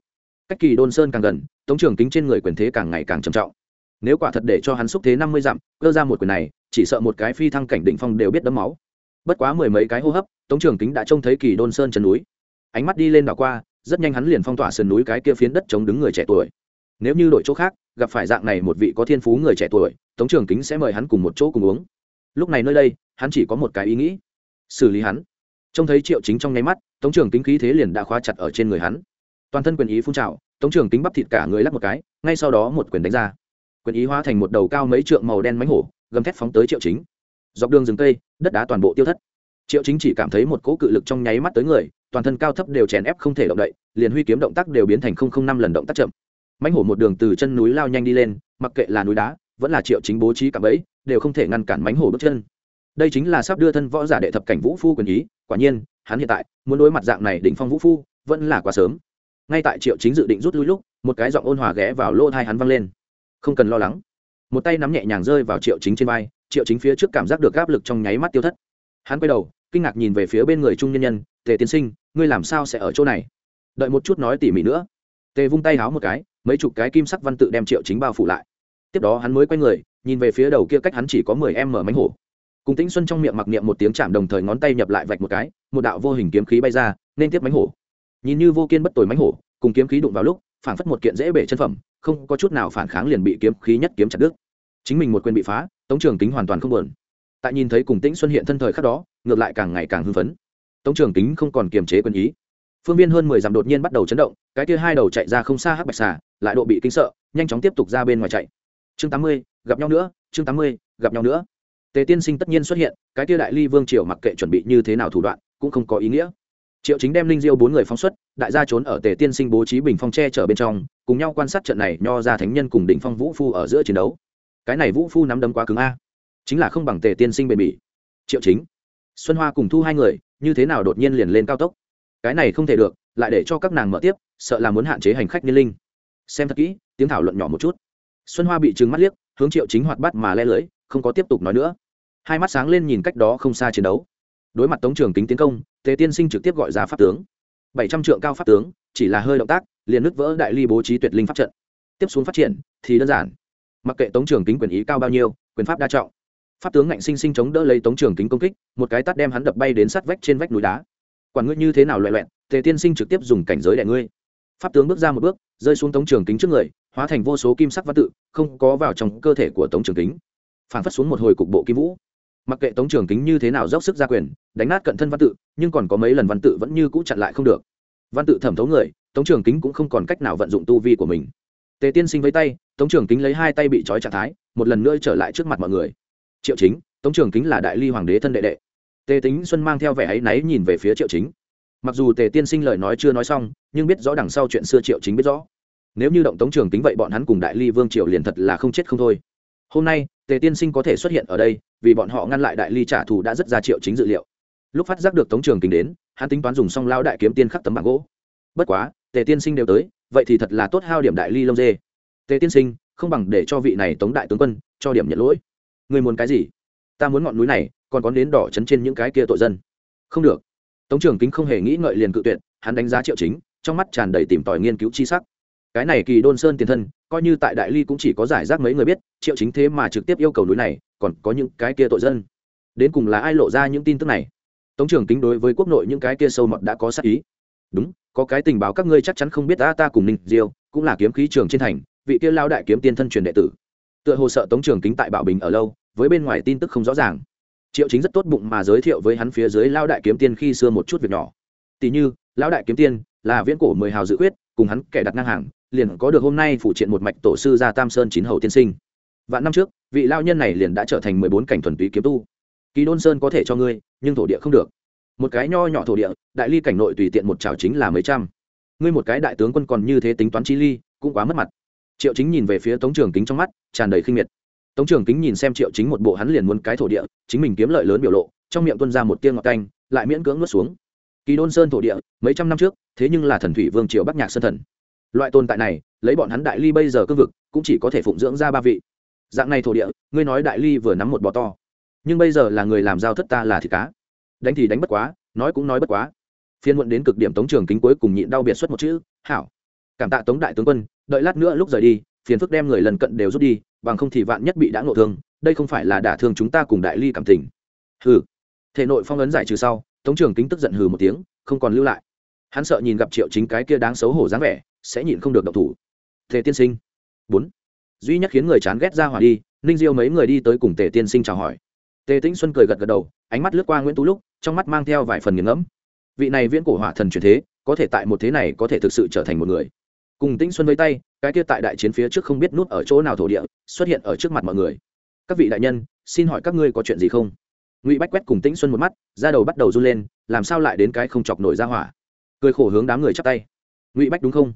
cách kỳ đôn sơn càng gần, tống trường kính trên người quyền thế càng ngày càng trầm trọng. Nếu quả thật để cho hắn xúc thế năm mươi dặm, cơ ra một quyền này, chỉ sợ một cái phi thăng cảnh định phong đều biết đấm máu. Bất quá mười mấy cái hô hấp, tống trường kính đã trông thấy kỳ đôn sơn chân núi. Ánh mắt đi lên đảo qua rất nhanh hắn liền phong tỏa sườn núi cái kia phiến đất chống đứng người trẻ tuổi. Nếu như đổi chỗ khác, gặp phải dạng này một vị có thiên phú người trẻ tuổi, tống trường kính sẽ mời hắn cùng một chỗ cùng uống. Lúc này nơi đây, hắn chỉ có một cái ý nghĩ, xử lý hắn. Trông thấy triệu chính trong nháy mắt, tống trường kính khí thế liền đã khóa chặt ở trên người hắn. Toàn thân quyền ý phun trào, tống trường kính bắp thịt cả người lắc một cái, ngay sau đó một quyền đánh ra. Quyền ý hóa thành một đầu cao mấy trượng màu đen mánh hổ, gầm thét phóng tới triệu chính. Dọc đường rừng cây, đất đá toàn bộ tiêu thất. Triệu chính chỉ cảm thấy một cỗ cự lực trong nháy mắt tới người toàn thân cao thấp đều chèn ép không thể động đậy, liền huy kiếm động tác đều biến thành năm lần động tác chậm. Mãnh hổ một đường từ chân núi lao nhanh đi lên, mặc kệ là núi đá, vẫn là triệu chính bố trí cả bẫy, đều không thể ngăn cản mãnh hổ bước chân. Đây chính là sắp đưa thân võ giả đệ thập cảnh vũ phu quyền ý, quả nhiên, hắn hiện tại, muốn đối mặt dạng này đỉnh phong vũ phu, vẫn là quá sớm. Ngay tại triệu chính dự định rút lui lúc, một cái giọng ôn hòa ghé vào lỗ thai hắn văng lên. Không cần lo lắng. Một tay nắm nhẹ nhàng rơi vào triệu chính trên vai, triệu chính phía trước cảm giác được áp lực trong nháy mắt tiêu thất. Hắn quay đầu kinh ngạc nhìn về phía bên người trung nhân nhân, tề tiên sinh, ngươi làm sao sẽ ở chỗ này? Đợi một chút nói tỉ mỉ nữa, tề vung tay háo một cái, mấy chục cái kim sắc văn tự đem triệu chính bao phủ lại. Tiếp đó hắn mới quay người, nhìn về phía đầu kia cách hắn chỉ có mười em mở mánh hổ. Cùng tĩnh xuân trong miệng mặc niệm một tiếng chạm đồng thời ngón tay nhập lại vạch một cái, một đạo vô hình kiếm khí bay ra, nên tiếp mánh hổ. Nhìn như vô kiên bất tồi mánh hổ, cùng kiếm khí đụng vào lúc, phản phất một kiện dễ bể chân phẩm, không có chút nào phản kháng liền bị kiếm khí nhất kiếm chặt đứt. Chính mình một quyền bị phá, tống trường kính hoàn toàn không buồn. Tại nhìn thấy cùng tĩnh xuân hiện thân thời khắc đó ngược lại càng ngày càng hưng phấn. Tống trường kính không còn kiềm chế quân ý. Phương viên hơn mười dặm đột nhiên bắt đầu chấn động, cái kia hai đầu chạy ra không xa hắc bạch xà, lại độ bị kinh sợ, nhanh chóng tiếp tục ra bên ngoài chạy. Chương tám mươi, gặp nhau nữa, chương tám mươi, gặp nhau nữa. Tề tiên sinh tất nhiên xuất hiện, cái kia đại ly vương triều mặc kệ chuẩn bị như thế nào thủ đoạn, cũng không có ý nghĩa. Triệu chính đem linh diêu bốn người phóng xuất, đại gia trốn ở tề tiên sinh bố trí bình phong tre chở bên trong, cùng nhau quan sát trận này nho ra thánh nhân cùng đỉnh phong vũ phu ở giữa chiến đấu. Cái này vũ phu nắm đấm quá cứng a. Chính là không bằng tề tiên sinh bền bỉ. Triệu chính xuân hoa cùng thu hai người, như thế nào đột nhiên liền lên cao tốc? Cái này không thể được, lại để cho các nàng mở tiếp, sợ là muốn hạn chế hành khách niên linh. Xem thật kỹ, tiếng thảo luận nhỏ một chút. Xuân hoa bị trừng mắt liếc, hướng triệu chính hoạt bắt mà le lưới, không có tiếp tục nói nữa. Hai mắt sáng lên nhìn cách đó không xa chiến đấu. Đối mặt tống trường kính tiến công, tề tiên sinh trực tiếp gọi ra pháp tướng. Bảy trăm trượng cao pháp tướng, chỉ là hơi động tác, liền nứt vỡ đại ly bố trí tuyệt linh pháp trận. Tiếp xuống phát triển, thì đơn giản. Mặc kệ tống trường kính quyền ý cao bao nhiêu, quyền pháp đa trọng pháp tướng ngạnh sinh sinh chống đỡ lấy tống trường kính công kích, một cái tắt đem hắn đập bay đến sát vách trên vách núi đá. Quản ngươi như thế nào loại loẹn, tề tiên sinh trực tiếp dùng cảnh giới đại ngươi. Pháp tướng bước ra một bước, rơi xuống tống trường kính trước người, hóa thành vô số kim sắc văn tự, không có vào trong cơ thể của tống trường kính. Phản phất xuống một hồi cục bộ kim vũ. Mặc kệ tống trường kính như thế nào dốc sức ra quyền, đánh nát cận thân văn tự, nhưng còn có mấy lần văn tự vẫn như cũ chặn lại không được. Văn tự thẩm thấu người, tống trường kính cũng không còn cách nào vận dụng tu vi của mình. Tề tiên sinh với tay, tống trường kính lấy hai tay bị trói trạng thái, một lần nữa trở lại trước mặt mọi người triệu chính, tống trường kính là đại ly hoàng đế thân đệ đệ. Tề tính xuân mang theo vẻ áy náy nhìn về phía triệu chính. Mặc dù tề tiên sinh lời nói chưa nói xong, nhưng biết rõ đằng sau chuyện xưa triệu chính biết rõ. Nếu như động tống trường kính vậy bọn hắn cùng đại ly vương triệu liền thật là không chết không thôi. Hôm nay, tề tiên sinh có thể xuất hiện ở đây, vì bọn họ ngăn lại đại ly trả thù đã rất ra triệu chính dự liệu. Lúc phát giác được tống trường kính đến, hắn tính toán dùng xong lao đại kiếm tiên khắc tấm bảng gỗ. Bất quá, tề tiên sinh đều tới, vậy thì thật là tốt hao điểm đại ly lông dê. Tề tiên sinh, không bằng để cho vị này tống đại tướng quân cho điểm nhận lỗi người muốn cái gì? Ta muốn ngọn núi này, còn có đến đỏ chấn trên những cái kia tội dân. Không được. Tống trường kính không hề nghĩ ngợi liền cự tuyệt, hắn đánh giá triệu chính, trong mắt tràn đầy tìm tòi nghiên cứu chi sắc. Cái này kỳ đôn sơn tiền thân, coi như tại đại ly cũng chỉ có giải rác mấy người biết, triệu chính thế mà trực tiếp yêu cầu núi này, còn có những cái kia tội dân. Đến cùng là ai lộ ra những tin tức này? Tống trường kính đối với quốc nội những cái kia sâu mọt đã có sắc ý. Đúng, có cái tình báo các ngươi chắc chắn không biết, ta ta cùng ninh diêu, cũng là kiếm khí trường trên thành, vị kia lao đại kiếm tiên thân truyền đệ tử tựa hồ sợ tống trường kính tại bảo bình ở lâu, với bên ngoài tin tức không rõ ràng. Triệu chính rất tốt bụng mà giới thiệu với hắn phía dưới lao đại kiếm tiên khi xưa một chút việc nhỏ. Tỷ như, lão đại kiếm tiên là viễn cổ mười hào dự quyết cùng hắn kẻ đặt ngang hàng, liền có được hôm nay phụ triện một mạch tổ sư gia tam sơn chín hầu tiên sinh. Vạn năm trước, vị lao nhân này liền đã trở thành mười bốn cảnh thuần túy kiếm tu. Kỳ đôn sơn có thể cho ngươi, nhưng thổ địa không được. Một cái nho nhỏ thổ địa, đại ly cảnh nội tùy tiện một trào chính là mấy trăm. Ngươi một cái đại tướng quân còn như thế tính toán chi ly, cũng quá mất mặt triệu chính nhìn về phía tống trường kính trong mắt, tràn đầy khinh miệt. Tống trường kính nhìn xem triệu chính một bộ hắn liền muốn cái thổ địa, chính mình kiếm lợi lớn biểu lộ, trong miệng tuân ra một tiên ngọt canh, lại miễn cưỡng nuốt xuống. Kỳ đôn sơn thổ địa, mấy trăm năm trước, thế nhưng là thần thủy vương triều bắc nhạc sơn thần. Loại tồn tại này, lấy bọn hắn đại ly bây giờ cương vực, cũng chỉ có thể phụng dưỡng ra ba vị. Dạng này thổ địa, ngươi nói đại ly vừa nắm một bò to, nhưng bây giờ là người làm giao thất ta là thịt cá. Đánh thì đánh bất quá, nói cũng nói bất quá. Phiên muộn đến cực điểm tống trường kính cuối cùng nhịn đau biệt xuất một chữ, hảo cảm tạ tống đại tướng quân, đợi lát nữa lúc rời đi, phiền phức đem người lần cận đều rút đi, bằng không thì vạn nhất bị đã ngộ thương, đây không phải là đả thương chúng ta cùng đại ly cảm tình. Hừ. Thể nội phong ấn giải trừ sau, tống trường kính tức giận hừ một tiếng, không còn lưu lại. Hắn sợ nhìn gặp triệu chính cái kia đáng xấu hổ dáng vẻ, sẽ nhịn không được độc thủ. Thế tiên sinh. Bốn. Duy nhất khiến người chán ghét ra hỏa đi, ninh diêu mấy người đi tới cùng tề tiên sinh chào hỏi. Tề tĩnh xuân cười gật gật đầu, ánh mắt lướt qua nguyễn tú lúc, trong mắt mang theo vài phần nghiền ngẫm. Vị này viễn cổ hỏa thần truyền thế, có thể tại một thế này có thể thực sự trở thành một người cùng tĩnh xuân với tay, cái kia tại đại chiến phía trước không biết nút ở chỗ nào thổ địa, xuất hiện ở trước mặt mọi người. Các vị đại nhân, xin hỏi các ngươi có chuyện gì không? Ngụy bách quét cùng tĩnh xuân một mắt ra đầu bắt đầu run lên, làm sao lại đến cái không chọc nổi ra hỏa? Cười khổ hướng đám người chắp tay. Ngụy bách đúng không?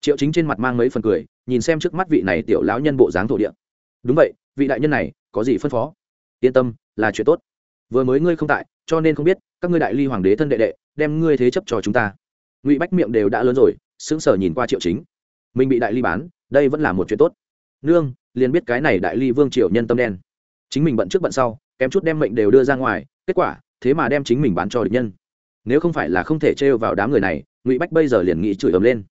Triệu chính trên mặt mang mấy phần cười, nhìn xem trước mắt vị này tiểu lão nhân bộ dáng thổ địa. Đúng vậy, vị đại nhân này, có gì phân phó? Yên tâm, là chuyện tốt. Vừa mới ngươi không tại, cho nên không biết, các ngươi đại ly hoàng đế thân đệ đệ, đem ngươi thế chấp cho chúng ta. Ngụy bách miệng đều đã lớn rồi sững sờ nhìn qua triệu chính. Mình bị đại ly bán, đây vẫn là một chuyện tốt. Nương, liền biết cái này đại ly vương triều nhân tâm đen. Chính mình bận trước bận sau, kém chút đem mệnh đều đưa ra ngoài, kết quả, thế mà đem chính mình bán cho địch nhân. Nếu không phải là không thể trêu vào đám người này, ngụy bách bây giờ liền nghĩ chửi ầm lên.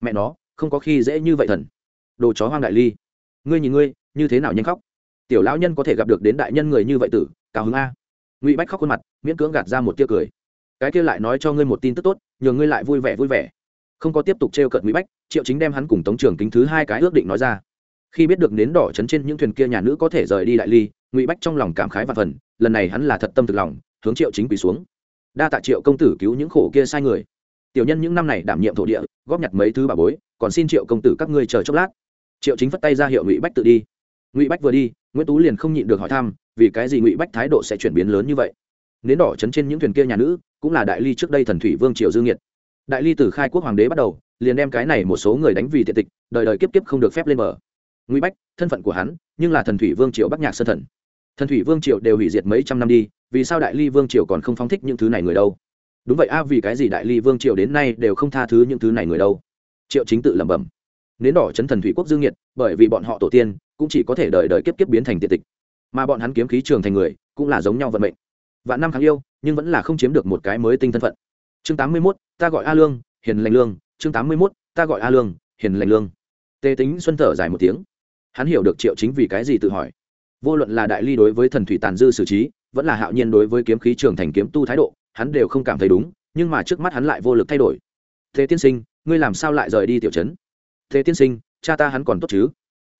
Mẹ nó, không có khi dễ như vậy thần. Đồ chó hoang đại ly. Ngươi nhìn ngươi, như thế nào nhanh khóc? Tiểu lão nhân có thể gặp được đến đại nhân người như vậy tử, cao hứng a. Ngụy bách khóc khuôn mặt, miễn cưỡng gạt ra một tia cười. Cái kia lại nói cho ngươi một tin tức tốt, nhờ ngươi lại vui vẻ vui vẻ không có tiếp tục t r e o cận ngụy bách, triệu chính đem hắn cùng tống trường kính thứ hai cái ước định nói ra. Khi biết được nến đỏ chấn trên những thuyền kia nhà nữ có thể rời đi đại ly, ngụy bách trong lòng cảm khái và phần, lần này hắn là thật tâm thực lòng, hướng triệu chính quỳ xuống. Đa tạ triệu công tử cứu những khổ kia sai người. Tiểu nhân những năm này đảm nhiệm thổ địa, góp nhặt mấy thứ bà bối, còn xin triệu công tử các ngươi chờ chốc lát. Triệu chính phất tay ra hiệu ngụy bách tự đi. Ngụy bách vừa đi, nguyễn tú liền không nhịn được hỏi thăm, vì cái gì ngụy bách thái độ sẽ chuyển biến lớn như vậy? Nến đỏ chấn trên những thuyền kia nhà nữ, cũng là đại ly trước đây thần thủy vương triều dương nhiệt đại ly từ khai quốc hoàng đế bắt đầu, liền đem cái này một số người đánh vì tiện tịch, đời đời kiếp kiếp không được phép lên mở ngụy bách, thân phận của hắn, nhưng là thần thủy vương triều bắc nhạc sơn thần. Thần thủy vương triều đều hủy diệt mấy trăm năm đi, vì sao đại ly vương triều còn không phóng thích những thứ này người đâu? Đúng vậy a, vì cái gì đại ly vương triều đến nay đều không tha thứ những thứ này người đâu? Triệu chính tự lẩm bẩm. Nến đỏ chấn thần thủy quốc dương nhiệt bởi vì bọn họ tổ tiên, cũng chỉ có thể đợi đợi kiếp kiếp biến thành tiện tịch. Mà bọn hắn kiếm khí trường thành người, cũng là giống nhau vận mệnh. Vạn năm kháng yêu, nhưng vẫn là không chiếm được một cái mới tinh thân phận chương tám mươi 81, ta gọi a lương hiền lành lương chương tám mươi 81, ta gọi a lương hiền lành lương. Tề tính xuân thở dài một tiếng. Hắn hiểu được triệu chính vì cái gì tự hỏi. Vô luận là đại ly đối với thần thủy tàn dư xử trí vẫn là hạo nhiên đối với kiếm khí trường thành kiếm tu thái độ hắn đều không cảm thấy đúng nhưng mà trước mắt hắn lại vô lực thay đổi. Thế tiên sinh ngươi làm sao lại rời đi tiểu trấn? Thế tiên sinh cha ta hắn còn tốt chứ?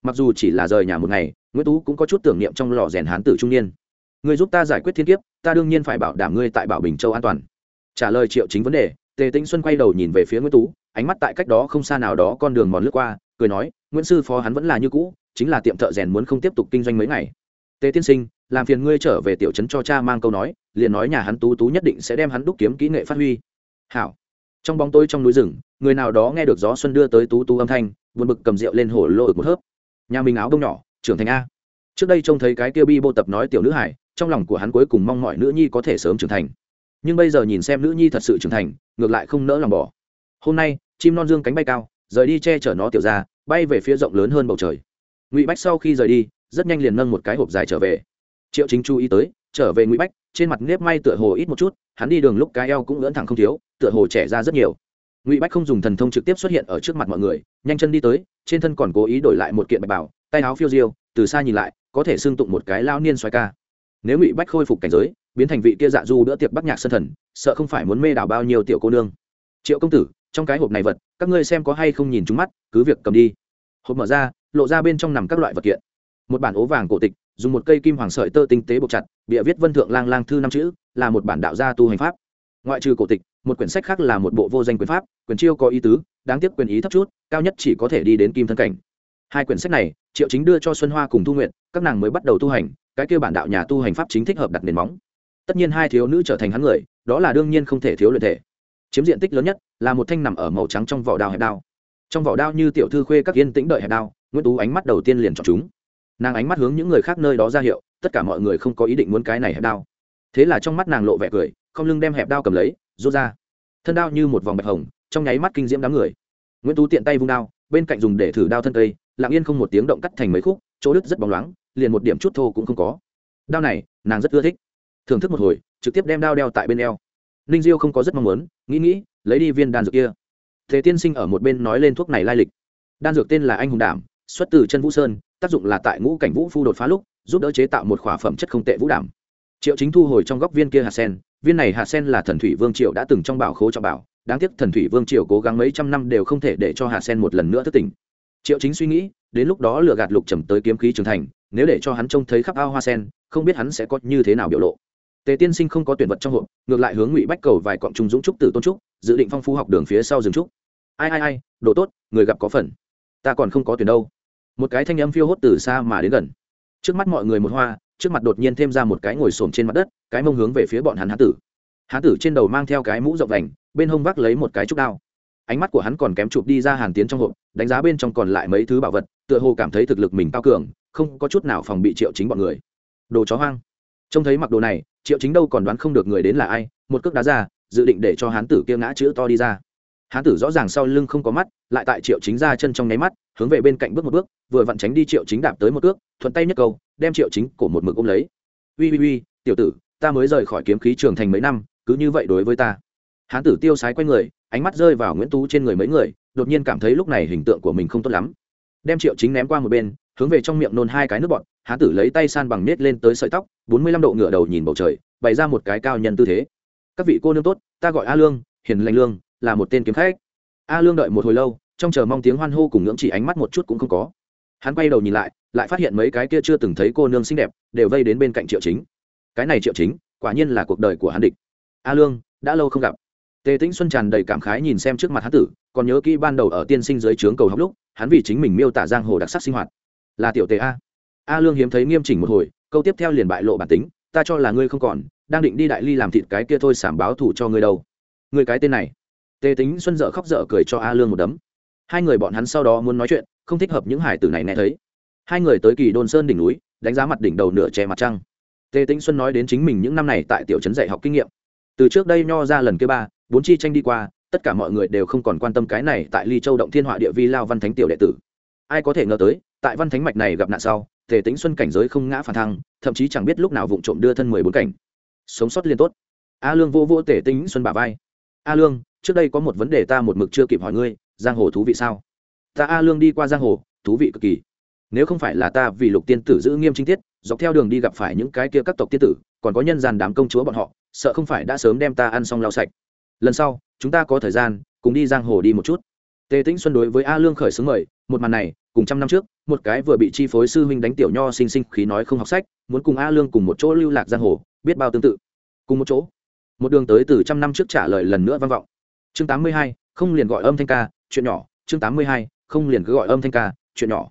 Mặc dù chỉ là rời nhà một ngày nguyễn tú cũng có chút tưởng niệm trong lò rèn hán tử trung niên. Ngươi giúp ta giải quyết thiên kiếp ta đương nhiên phải bảo đảm ngươi tại bảo bình châu an toàn trả lời triệu chính vấn đề, tề tĩnh xuân quay đầu nhìn về phía nguyễn tú, ánh mắt tại cách đó không xa nào đó con đường mòn lướt qua, cười nói, nguyễn sư phó hắn vẫn là như cũ, chính là tiệm thợ rèn muốn không tiếp tục kinh doanh mấy ngày. Tề tiên sinh, làm phiền ngươi trở về tiểu trấn cho cha mang câu nói, liền nói nhà hắn tú tú nhất định sẽ đem hắn đúc kiếm kỹ nghệ phát huy. Hảo. Trong bóng tối trong núi rừng, người nào đó nghe được gió xuân đưa tới tú tú âm thanh, buồn bực cầm rượu lên hổ lô ực một hớp. Nhà mình áo đông nhỏ, trưởng thành a. Trước đây trông thấy cái kia bi bô tập nói tiểu nữ hải, trong lòng của hắn cuối cùng mong mọi nữ nhi có thể sớm trưởng thành nhưng bây giờ nhìn xem nữ nhi thật sự trưởng thành, ngược lại không nỡ lòng bỏ. Hôm nay, chim non dương cánh bay cao, rời đi che chở nó tiểu ra, bay về phía rộng lớn hơn bầu trời. Ngụy bách sau khi rời đi, rất nhanh liền nâng một cái hộp dài trở về. Triệu chính chú ý tới, trở về ngụy bách, trên mặt nếp may tựa hồ ít một chút, hắn đi đường lúc cái eo cũng lưỡn thẳng không thiếu, tựa hồ trẻ ra rất nhiều. Ngụy bách không dùng thần thông trực tiếp xuất hiện ở trước mặt mọi người, nhanh chân đi tới, trên thân còn cố ý đổi lại một kiện bạch bảo, tay áo phiêu diêu, từ xa nhìn lại, có thể xưng tụng một cái lao niên xoài ca. Nếu ngụy bách khôi phục cảnh giới biến thành vị kia dạ du bữa tiệc bắc nhạc sân thần, sợ không phải muốn mê đảo bao nhiêu tiểu cô nương. Triệu công tử, trong cái hộp này vật, các ngươi xem có hay không nhìn trúng mắt, cứ việc cầm đi. Hộp mở ra, lộ ra bên trong nằm các loại vật kiện. Một bản ố vàng cổ tịch, dùng một cây kim hoàng sợi tơ tinh tế buộc chặt bịa viết vân thượng lang lang thư năm chữ, là một bản đạo gia tu hành pháp. Ngoại trừ cổ tịch, một quyển sách khác là một bộ vô danh quyền pháp, quyền chiêu có ý tứ, đáng tiếc quyền ý thấp chút, cao nhất chỉ có thể đi đến kim thân cảnh. Hai quyển sách này, triệu chính đưa cho xuân hoa cùng thu nguyện các nàng mới bắt đầu tu hành, cái kêu bản đạo nhà tu hành pháp chính thích hợp đặt nền móng tất nhiên hai thiếu nữ trở thành hắn người, đó là đương nhiên không thể thiếu luyện thể. Chiếm diện tích lớn nhất là một thanh nằm ở màu trắng trong vỏ đao hẹp đao. Trong vỏ đao như tiểu thư khuê các yên tĩnh đợi hẹp đao, nguyễn tú ánh mắt đầu tiên liền chọn chúng. Nàng ánh mắt hướng những người khác nơi đó ra hiệu, tất cả mọi người không có ý định muốn cái này hẹp đao. Thế là trong mắt nàng lộ vẻ cười, không lưng đem hẹp đao cầm lấy, rút ra. Thân đao như một vòng bạch hồng, trong nháy mắt kinh diễm đám người. Nguyễn tú tiện tay vung đao, bên cạnh dùng để thử đao thân cây, lặng yên không một tiếng động cắt thành mấy khúc, chỗ đứt rất bóng loáng, liền một điểm chút thô cũng không có. Đao này, nàng rất ưa thích thưởng thức một hồi, trực tiếp đem đao đeo tại bên eo. Ninh diêu không có rất mong muốn, nghĩ nghĩ, lấy đi viên đan dược kia. Thế tiên sinh ở một bên nói lên thuốc này lai lịch. Đan dược tên là anh hùng đảm, xuất từ chân vũ sơn, tác dụng là tại ngũ cảnh vũ phu đột phá lúc, giúp đỡ chế tạo một khỏa phẩm chất không tệ vũ đảm. Triệu chính thu hồi trong góc viên kia hạt sen, viên này hạt sen là thần thủy vương triệu đã từng trong bảo khố cho bảo, đáng tiếc thần thủy vương triều cố gắng mấy trăm năm đều không thể để cho hạt sen một lần nữa thất tỉnh. Triệu chính suy nghĩ, đến lúc đó lựa gạt lục trầm tới kiếm khí trưởng thành, nếu để cho hắn trông thấy khắp ao hoa sen, không biết hắn sẽ có như thế nào biểu lộ tề tiên sinh không có tuyển vật trong hộp, ngược lại hướng ngụy bách cầu vài cọng trung dũng trúc từ tôn trúc, dự định phong phú học đường phía sau rừng trúc. Ai ai ai, đồ tốt, người gặp có phần. Ta còn không có tuyển đâu. Một cái thanh âm phiêu hốt từ xa mà đến gần. Trước mắt mọi người một hoa, trước mặt đột nhiên thêm ra một cái ngồi xổm trên mặt đất, cái mông hướng về phía bọn hắn hán tử. Hán tử trên đầu mang theo cái mũ rộng vành, bên hông vác lấy một cái trúc đao. Ánh mắt của hắn còn kém chụp đi ra hàn tiến trong hộp, đánh giá bên trong còn lại mấy thứ bảo vật, tựa hồ cảm thấy thực lực mình cao cường, không có chút nào phòng bị triệu chính bọn người. Đồ chó hoang. Trông thấy mặc đồ này triệu chính đâu còn đoán không được người đến là ai, một cước đá ra, dự định để cho hán tử kia ngã chữ to đi ra. Hán tử rõ ràng sau lưng không có mắt, lại tại triệu chính ra chân trong nháy mắt, hướng về bên cạnh bước một bước, vừa vặn tránh đi triệu chính đạp tới một cước, thuận tay nhất câu, đem triệu chính cổ một mực ôm lấy. Ui ui ui tiểu tử, ta mới rời khỏi kiếm khí trường thành mấy năm, cứ như vậy đối với ta. Hán tử tiêu sái q u a y người, ánh mắt rơi vào nguyễn tú trên người mấy người, đột nhiên cảm thấy lúc này hình tượng của mình không tốt lắm. Đem triệu chính ném qua một bên hướng về trong miệng nôn hai cái nước bọt hán tử lấy tay san bằng nết lên tới sợi tóc, bốn mươi lăm độ ngửa đầu nhìn bầu trời, bày ra một cái cao nhân tư thế. Các vị cô nương tốt, ta gọi a lương, hiền lành lương, là một tên kiếm khách. A lương đợi một hồi lâu, trong chờ mong tiếng hoan hô cùng ngưỡng chỉ ánh mắt một chút cũng không có. Hắn quay đầu nhìn lại lại phát hiện mấy cái kia chưa từng thấy cô nương xinh đẹp, đều vây đến bên cạnh triệu chính. Cái này triệu chính, quả nhiên là cuộc đời của hắn địch. A lương, đã lâu không gặp. Tề tĩnh xuân tràn đầy cảm khái nhìn xem trước mặt hắn tử, còn nhớ kỹ ban đầu ở tiên sinh dưới trướng cầu học lúc, hắn vì chính mình miêu tả giang hồ đặc sắc sinh hoạt là tiểu tề a. A lương hiếm thấy nghiêm chỉnh một hồi, câu tiếp theo liền bại lộ bản tính, ta cho là ngươi không còn, đang định đi đại ly làm thịt cái kia thôi sảm báo thủ cho ngươi đâu. Ngươi cái tên này. Tề tính xuân dợ khóc dở cười cho a lương một đấm. Hai người bọn hắn sau đó muốn nói chuyện, không thích hợp những hải tử này nghe thấy. Hai người tới kỳ đôn sơn đỉnh núi, đánh giá mặt đỉnh đầu nửa che mặt trăng. Tề tĩnh xuân nói đến chính mình những năm này tại tiểu trấn dạy học kinh nghiệm. Từ trước đây nho ra lần kia ba, bốn chi tranh đi qua, tất cả mọi người đều không còn quan tâm cái này tại ly châu động thiên họa địa vi lao văn thánh tiểu đệ tử. Ai có thể ngờ tới tại văn thánh mạch này gặp nạn sau, tề tĩnh xuân cảnh giới không ngã phản thăng, thậm chí chẳng biết lúc nào vụng trộm đưa thân mười bốn cảnh. Sống sót liên tốt. A lương vô vô tề tĩnh xuân bà vai. A lương, trước đây có một vấn đề ta một mực chưa kịp hỏi ngươi, giang hồ thú vị sao? Ta a lương đi qua giang hồ, thú vị cực kỳ. Nếu không phải là ta vì lục tiên tử giữ nghiêm chính tiết, dọc theo đường đi gặp phải những cái kia các tộc tiên tử, còn có nhân gian đám công chúa bọn họ, sợ không phải đã sớm đem ta ăn xong lau sạch. Lần sau, chúng ta có thời gian, cùng đi giang hồ đi một chút. Tề tĩnh xuân đối với a lương khởi xướng mời, một màn này cùng trăm năm trước, một cái vừa bị chi phối sư huynh đánh tiểu nho sinh sinh khí nói không học sách, muốn cùng a lương cùng một chỗ lưu lạc giang hồ, biết bao tương tự. Cùng một chỗ. Một đường tới từ trăm năm trước trả lời lần nữa vang vọng. Chương tám mươi hai, không liền gọi âm thanh ca, chuyện nhỏ. Chương tám mươi hai, không liền cứ gọi âm thanh ca, chuyện nhỏ.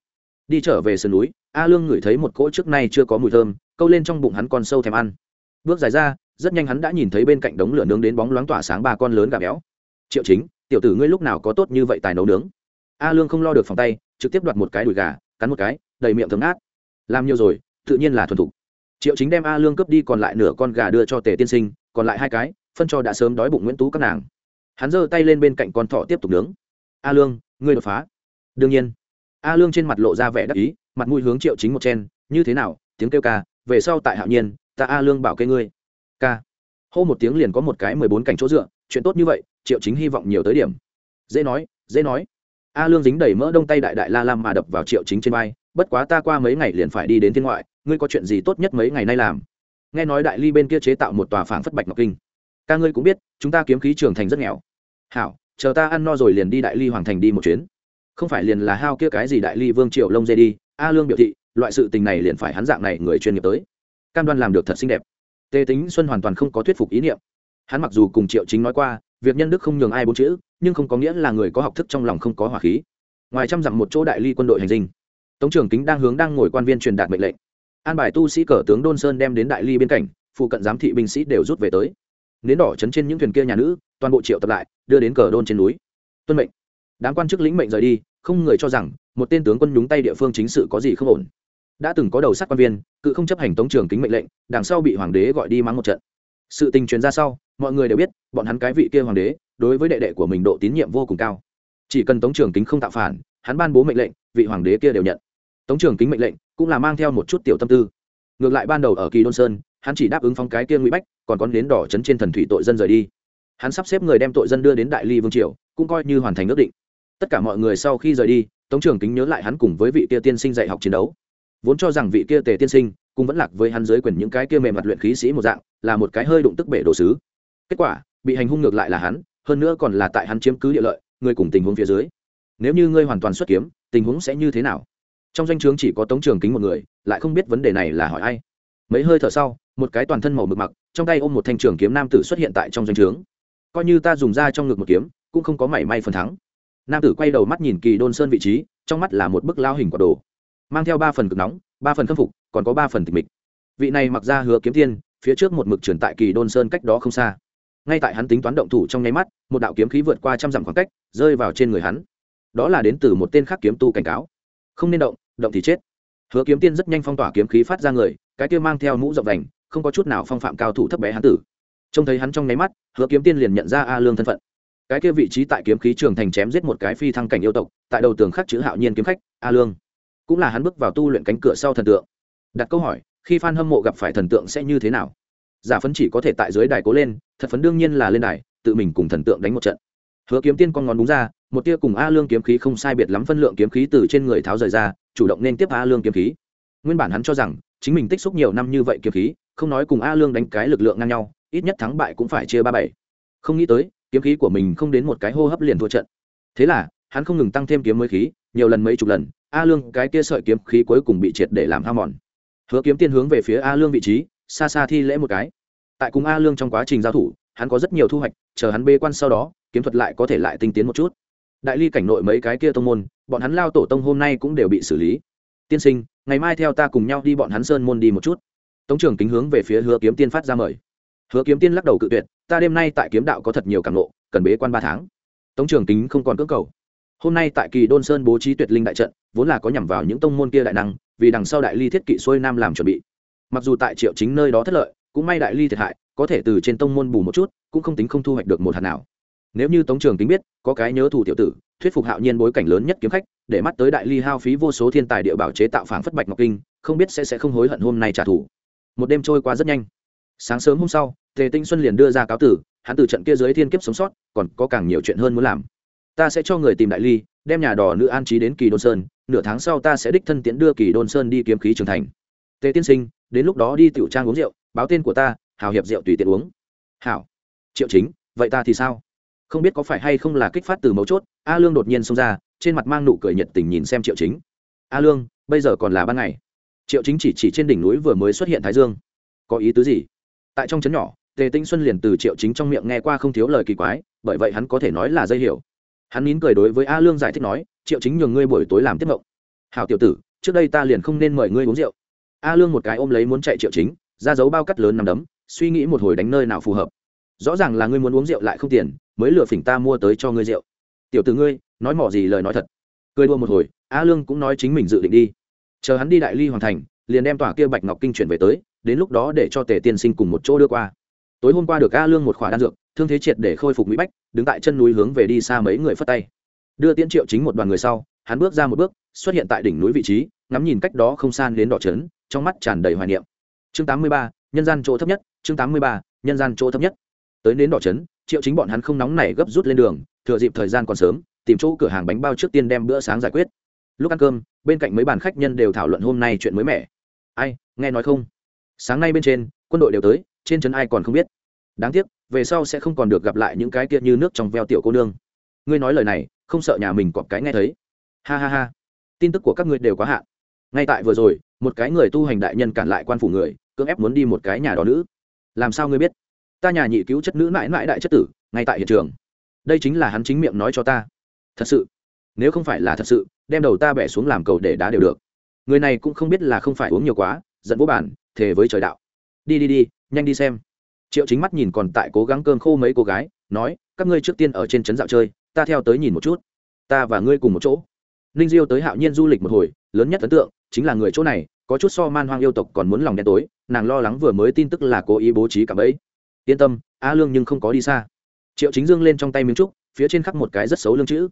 Đi trở về sườn núi, a lương ngửi thấy một cỗ trước nay chưa có mùi thơm, câu lên trong bụng hắn con sâu thèm ăn. Bước dài ra, rất nhanh hắn đã nhìn thấy bên cạnh đống lửa nướng đến bóng loáng tỏa sáng ba con lớn gà béo. Triệu chính, tiểu tử ngươi lúc nào có tốt như vậy tài nấu nướng? A lương không lo được phòng tay trực tiếp đoạt một cái đùi gà, cắn một cái, đầy miệng thấm át. Làm nhiều rồi, tự nhiên là thuần thục. Triệu chính đem a lương cướp đi còn lại nửa con gà đưa cho tề tiên sinh, còn lại hai cái, phân cho đã sớm đói bụng nguyễn tú các nàng. Hắn giơ tay lên bên cạnh con thỏ tiếp tục nướng. A lương, ngươi đột phá. Đương nhiên. A lương trên mặt lộ ra vẻ đắc ý, mặt mũi hướng triệu chính một chen, như thế nào, tiếng kêu ca, về sau tại hạo nhiên, ta a lương bảo kê ngươi. Ca. Hô một tiếng liền có một cái mười bốn cảnh chỗ dựa, chuyện tốt như vậy, triệu chính hy vọng nhiều tới điểm. Dễ nói dễ nói a lương dính đầy mỡ đông tay đại đại la lam mà đập vào triệu chính trên vai, bất quá ta qua mấy ngày liền phải đi đến thiên ngoại, ngươi có chuyện gì tốt nhất mấy ngày nay làm? Nghe nói đại ly bên kia chế tạo một tòa phảng phất bạch ngọc kinh. Ca ngươi cũng biết, chúng ta kiếm khí trường thành rất nghèo. Hảo, chờ ta ăn no rồi liền đi đại ly hoàng thành đi một chuyến. Không phải liền là hao kia cái gì đại ly vương triệu lông dê đi, a lương biểu thị, loại sự tình này liền phải hắn dạng này người chuyên nghiệp tới. Cam đoan làm được thật xinh đẹp. Tề tính xuân hoàn toàn không có thuyết phục ý niệm. Hắn mặc dù cùng triệu chính nói qua việc nhân đức không nhường ai bốn chữ, nhưng không có nghĩa là người có học thức trong lòng không có hỏa khí. Ngoài trăm dặm một chỗ đại ly quân đội hành dinh, tống trưởng kính đang hướng đang ngồi quan viên truyền đạt mệnh lệnh. An bài tu sĩ cờ tướng đôn sơn đem đến đại ly bên cạnh, phụ cận giám thị binh sĩ đều rút về tới. Nến đỏ chấn trên những thuyền kia nhà nữ, toàn bộ triệu tập lại, đưa đến cờ đôn trên núi. Tuân mệnh. Đám quan chức lĩnh mệnh rời đi, không người cho rằng, một tên tướng quân nhúng tay địa phương chính sự có gì không ổn. Đã từng có đầu sát quan viên, cự không chấp hành tống trường kính mệnh lệnh, đằng sau bị hoàng đế gọi đi mắng một trận sự tình truyền ra sau, mọi người đều biết, bọn hắn cái vị kia hoàng đế, đối với đệ đệ của mình độ tín nhiệm vô cùng cao. Chỉ cần tống trường kính không tạo phản, hắn ban bố mệnh lệnh, vị hoàng đế kia đều nhận. Tống trường kính mệnh lệnh cũng là mang theo một chút tiểu tâm tư. Ngược lại ban đầu ở kỳ đôn sơn, hắn chỉ đáp ứng phong cái kia ngụy bách, còn con đến đỏ chấn trên thần thủy tội dân rời đi. Hắn sắp xếp người đem tội dân đưa đến đại ly vương triều, cũng coi như hoàn thành ước định. Tất cả mọi người sau khi rời đi, tống trường kính nhớ lại hắn cùng với vị kia tiên sinh dạy học chiến đấu. Vốn cho rằng vị kia tề tiên sinh cũng vẫn lạc với hắn dưới quyền những cái kia mềm mặt luyện khí sĩ một dạng, là một cái hơi đụng tức bể đồ sứ. Kết quả, bị hành hung ngược lại là hắn, hơn nữa còn là tại hắn chiếm cứ địa lợi, người cùng tình huống phía dưới. Nếu như ngươi hoàn toàn xuất kiếm, tình huống sẽ như thế nào? Trong danh o chỉ có tống trường kính một người, lại không biết vấn đề này là hỏi ai. Mấy hơi thở sau, một cái toàn thân màu mực mặc, trong tay ôm một thanh trường kiếm nam tử xuất hiện tại trong danh o coi như ta dùng ra trong ngực một kiếm, cũng không có mảy may phần thắng. Nam tử quay đầu mắt nhìn kỳ đôn sơn vị trí, trong mắt là một bức lao hình quả đồ mang theo ba phần cực nóng, ba phần khâm phục, còn có ba phần tịch mịch. Vị này mặc ra hứa kiếm tiên, phía trước một mực truyền tại kỳ đôn sơn cách đó không xa. Ngay tại hắn tính toán động thủ trong nháy mắt, một đạo kiếm khí vượt qua trăm dặm khoảng cách, rơi vào trên người hắn. Đó là đến từ một tên khác kiếm tu cảnh cáo. Không nên động động thì chết. Hứa kiếm tiên rất nhanh phong tỏa kiếm khí phát ra người, cái kia mang theo mũ rộng đành, không có chút nào phong phạm cao thủ thấp bé hắn tử. Trông thấy hắn trong nháy mắt, hứa kiếm tiên liền nhận ra a lương thân phận. Cái kia vị trí tại kiếm khí trường thành chém giết một cái phi thăng cảnh yêu tộc, tại đầu tường khắc chữ hạo nhiên kiếm khách, a lương cũng là hắn bước vào tu luyện cánh cửa sau thần tượng. Đặt câu hỏi, khi f a n hâm mộ gặp phải thần tượng sẽ như thế nào? Giả phấn chỉ có thể tại dưới đài cố lên, thật phấn đương nhiên là lên đài, tự mình cùng thần tượng đánh một trận. Hứa kiếm tiên con ngón đúng ra, một tia cùng a lương kiếm khí không sai biệt lắm phân lượng kiếm khí từ trên người tháo rời ra, chủ động nên tiếp a lương kiếm khí. Nguyên bản hắn cho rằng, chính mình tích xúc nhiều năm như vậy kiếm khí, không nói cùng a lương đánh cái lực lượng ngang nhau, ít nhất thắng bại cũng phải chia ba bảy. Không nghĩ tới, kiếm khí của mình không đến một cái hô hấp liền thua trận. Thế là, hắn không ngừng tăng thêm kiếm mới khí nhiều lần mấy chục lần, a lương cái kia sợi kiếm khí cuối cùng bị triệt để làm hao mòn. Hứa kiếm tiên hướng về phía a lương vị trí, xa xa thi lễ một cái. Tại cùng a lương trong quá trình giao thủ, hắn có rất nhiều thu hoạch, chờ hắn bê quan sau đó, kiếm thuật lại có thể lại tinh tiến một chút. Đại ly cảnh nội mấy cái kia tông môn, bọn hắn lao tổ tông hôm nay cũng đều bị xử lý. Tiên sinh, ngày mai theo ta cùng nhau đi bọn hắn sơn môn đi một chút. Tống trưởng kính hướng về phía hứa kiếm tiên phát ra mời. Hứa kiếm tiên lắc đầu cự tuyệt, ta đêm nay tại kiếm đạo có thật nhiều cảm nộ cần bế quan ba tháng. Tống trưởng kính không còn cưỡng cầu hôm nay tại kỳ đôn sơn bố trí tuyệt linh đại trận, vốn là có nhằm vào những tông môn kia đại năng, vì đằng sau đại ly thiết kỵ xuôi nam làm chuẩn bị. Mặc dù tại triệu chính nơi đó thất lợi, cũng may đại ly thiệt hại, có thể từ trên tông môn bù một chút, cũng không tính không thu hoạch được một hạt nào. Nếu như tống trường tính biết, có cái nhớ thủ tiểu tử, thuyết phục hạo nhiên bối cảnh lớn nhất kiếm khách, để mắt tới đại ly hao phí vô số thiên tài địa bảo chế tạo phản phất bạch ngọc kinh, không biết sẽ sẽ không hối hận hôm nay trả thù. Một đêm trôi qua rất nhanh. Sáng sớm hôm sau, tề tinh xuân liền đưa ra cáo tử, hắn từ trận kia dưới thiên kiếp sống sót, còn có càng nhiều chuyện hơn muốn làm ta sẽ cho người tìm đại ly, đem nhà đỏ nữ an trí đến kỳ đôn sơn, nửa tháng sau ta sẽ đích thân tiễn đưa kỳ đôn sơn đi kiếm khí trưởng thành. Tề tiên sinh, đến lúc đó đi tiểu trang uống rượu, báo tên của ta, hào hiệp rượu tùy tiện uống. Hảo. Triệu chính, vậy ta thì sao? Không biết có phải hay không là kích phát từ mấu chốt, a lương đột nhiên xông ra, trên mặt mang nụ cười nhiệt tình nhìn xem triệu chính. A lương, bây giờ còn là ban ngày. Triệu chính chỉ chỉ trên đỉnh núi vừa mới xuất hiện thái dương. Có ý tứ gì? Tại trong trấn nhỏ, tề tinh xuân liền từ triệu chính trong miệng nghe qua không thiếu lời kỳ quái, bởi vậy hắn có thể nói là dây hiểu hắn nín cười đối với a lương giải thích nói, triệu chính nhường ngươi buổi tối làm tiếp mộng hảo tiểu tử, trước đây ta liền không nên mời ngươi uống rượu. A lương một cái ôm lấy muốn chạy triệu chính, ra dấu bao cắt lớn nằm đấm, suy nghĩ một hồi đánh nơi nào phù hợp. Rõ ràng là ngươi muốn uống rượu lại không tiền, mới lừa phỉnh ta mua tới cho ngươi rượu. Tiểu tử ngươi, nói mỏ gì lời nói thật. Cười đua một hồi, a lương cũng nói chính mình dự định đi. Chờ hắn đi đại ly hoàn thành, liền đem tòa kia bạch ngọc kinh chuyển về tới, đến lúc đó để cho tề tiên sinh cùng một chỗ đưa qua tối hôm qua được a lương một khỏa đan dược thương thế triệt để khôi phục mỹ bách đứng tại chân núi hướng về đi xa mấy người phất tay. Đưa tiễn triệu chính một đoàn người sau hắn bước ra một bước xuất hiện tại đỉnh núi vị trí ngắm nhìn cách đó không san đến đỏ trấn trong mắt tràn đầy hoài niệm. Chương 83, nhân gian chỗ thấp nhất chương 83, nhân gian chỗ thấp nhất. Tới đến đỏ trấn triệu chính bọn hắn không nóng nảy gấp rút lên đường thừa dịp thời gian còn sớm tìm chỗ cửa hàng bánh bao trước tiên đem bữa sáng giải quyết. Lúc ăn cơm bên cạnh mấy bàn khách nhân đều thảo luận hôm nay chuyện mới mẻ. Ai nghe nói không? Sáng nay bên trên quân đội đều tới trên trấn ai còn không biết. Đáng tiếc, về sau sẽ không còn được gặp lại những cái kia như nước trong veo tiểu cô nương. Ngươi nói lời này, không sợ nhà mình cọp cái nghe thấy. Ha ha ha. Tin tức của các ngươi đều quá hạn. Ngay tại vừa rồi, một cái người tu hành đại nhân cản lại quan phủ người, cưỡng ép muốn đi một cái nhà đó nữ. Làm sao ngươi biết? Ta nhà nhị cứu chất nữ mãi mãi đại chất tử, ngay tại hiện trường. Đây chính là hắn chính miệng nói cho ta. Thật sự. Nếu không phải là thật sự, đem đầu ta bẻ xuống làm cầu để đá đều được. Người này cũng không biết là không phải uống nhiều quá dẫn vô bản, thề với trời đạo đi đi đi, nhanh đi xem. Triệu chính mắt nhìn còn tại cố gắng cơm khô mấy cô gái, nói, các ngươi trước tiên ở trên trấn dạo chơi, ta theo tới nhìn một chút. Ta và ngươi cùng một chỗ. Ninh diêu tới hạo nhiên du lịch một hồi, lớn nhất ấn tượng chính là người chỗ này, có chút so man hoang yêu tộc còn muốn lòng đen tối, nàng lo lắng vừa mới tin tức là cố ý bố trí cảm ấy yên tâm, a lương nhưng không có đi xa. Triệu chính dương lên trong tay miếng trúc, phía trên khắc một cái rất xấu lương chữ.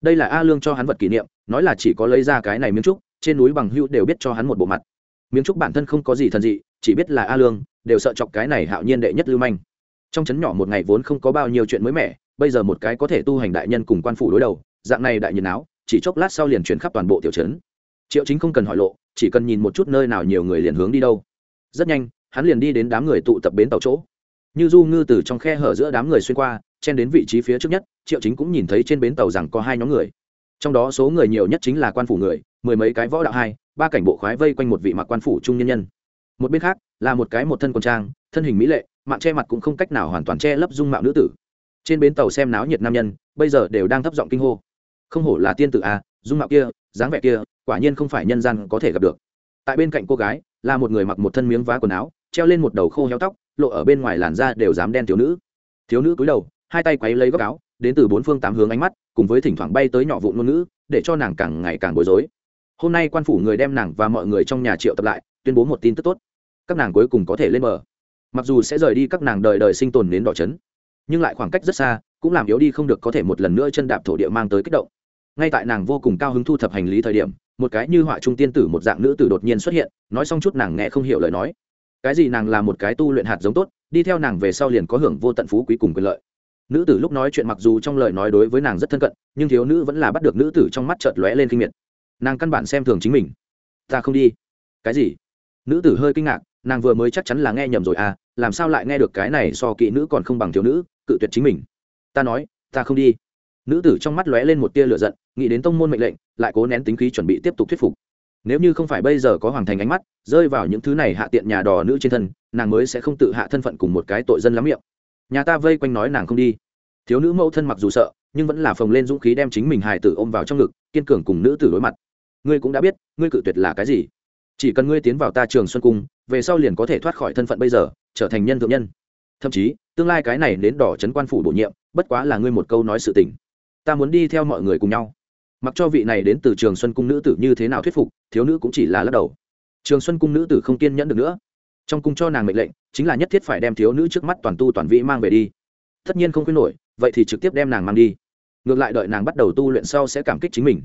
Đây là a lương cho hắn vật kỷ niệm, nói là chỉ có lấy ra cái này miếng trúc, trên núi bằng hưu đều biết cho hắn một bộ mặt. Miếng trúc bản thân không có gì thần dị chỉ biết là a lương, đều sợ chọc cái này hạo nhiên đệ nhất lưu manh. Trong trấn nhỏ một ngày vốn không có bao nhiêu chuyện mới mẻ, bây giờ một cái có thể tu hành đại nhân cùng quan phủ đối đầu, dạng này đại nhiệt áo chỉ chốc lát sau liền chuyển khắp toàn bộ tiểu trấn triệu chính không cần hỏi lộ, chỉ cần nhìn một chút nơi nào nhiều người liền hướng đi đâu. Rất nhanh, hắn liền đi đến đám người tụ tập bến tàu chỗ. Như du ngư từ trong khe hở giữa đám người xuyên qua, chen đến vị trí phía trước nhất, triệu chính cũng nhìn thấy trên bến tàu rằng có hai nhóm người. Trong đó số người nhiều nhất chính là quan phủ người, mười mấy cái võ đạo hai, ba cảnh bộ khoái vây quanh một vị mặc quan phủ trung nhân nhân một bên khác là một cái một thân quần trang thân hình mỹ lệ mạng che mặt cũng không cách nào hoàn toàn che lấp dung mạo nữ tử. Trên bến tàu xem náo nhiệt nam nhân bây giờ đều đang thấp giọng kinh hô. Không hổ là tiên tử à, dung mạo kia dáng vẻ kia quả nhiên không phải nhân gian có thể gặp được. Tại bên cạnh cô gái là một người mặc một thân miếng vá quần áo treo lên một đầu khô héo tóc lộ ở bên ngoài làn da đều dám đen thiếu nữ. Thiếu nữ cúi đầu hai tay quấy lấy góc áo đến từ bốn phương tám hướng ánh mắt cùng với thỉnh thoảng bay tới nhỏ vụn ngôn ngữ để cho nàng càng ngày càng bối rối. Hôm nay quan phủ người đem nàng và mọi người trong nhà triệu tập lại tuyên bố một tin tức tốt các nàng cuối cùng có thể lên bờ. Mặc dù sẽ rời đi các nàng đời đời sinh tồn đến đỏ trấn, nhưng lại khoảng cách rất xa, cũng làm yếu đi không được có thể một lần nữa chân đạp thổ địa mang tới kích động. Ngay tại nàng vô cùng cao hứng thu thập hành lý thời điểm, một cái như họa trung tiên tử một dạng nữ tử đột nhiên xuất hiện, nói xong chút nàng nghe không hiểu lời nói. Cái gì nàng là một cái tu luyện hạt giống tốt, đi theo nàng về sau liền có hưởng vô tận phú quý cùng quyền lợi. Nữ tử lúc nói chuyện mặc dù trong lời nói đối với nàng rất thân cận, nhưng thiếu nữ vẫn là bắt được nữ tử trong mắt chợt lóe lên kinh miệt. Nàng căn bản xem thường chính mình. Ta không đi. Cái gì? Nữ tử hơi kinh ngạc nàng vừa mới chắc chắn là nghe nhầm rồi à làm sao lại nghe được cái này so kỹ nữ còn không bằng thiếu nữ, cự tuyệt chính mình. Ta nói, ta không đi. Nữ tử trong mắt lóe lên một tia lửa giận, nghĩ đến tông môn mệnh lệnh, lại cố nén tính khí chuẩn bị tiếp tục thuyết phục. Nếu như không phải bây giờ có hoàng thành ánh mắt, rơi vào những thứ này hạ tiện nhà đò nữ trên thân, nàng mới sẽ không tự hạ thân phận cùng một cái tội dân lắm miệng. Nhà ta vây quanh nói nàng không đi. Thiếu nữ mẫu thân mặc dù sợ, nhưng vẫn là phồng lên dũng khí đem chính mình hài tử ôm vào trong ngực, kiên cường cùng nữ tử đối mặt. Ngươi cũng đã biết, ngươi cự tuyệt là cái gì. Chỉ cần ngươi tiến vào ta trường xuân cung về sau liền có thể thoát khỏi thân phận bây giờ, trở thành nhân thượng nhân. Thậm chí, tương lai cái này đến đỏ chấn quan phủ bổ nhiệm, bất quá là ngươi một câu nói sự tình. Ta muốn đi theo mọi người cùng nhau. Mặc cho vị này đến từ trường xuân cung nữ tử như thế nào thuyết phục, thiếu nữ cũng chỉ là lắc đầu. Trường xuân cung nữ tử không kiên nhẫn được nữa. Trong cung cho nàng mệnh lệnh, chính là nhất thiết phải đem thiếu nữ trước mắt toàn tu toàn vĩ mang về đi. Tất nhiên không khuyên nổi, vậy thì trực tiếp đem nàng mang đi. Ngược lại đợi nàng bắt đầu tu luyện sau sẽ cảm kích chính mình.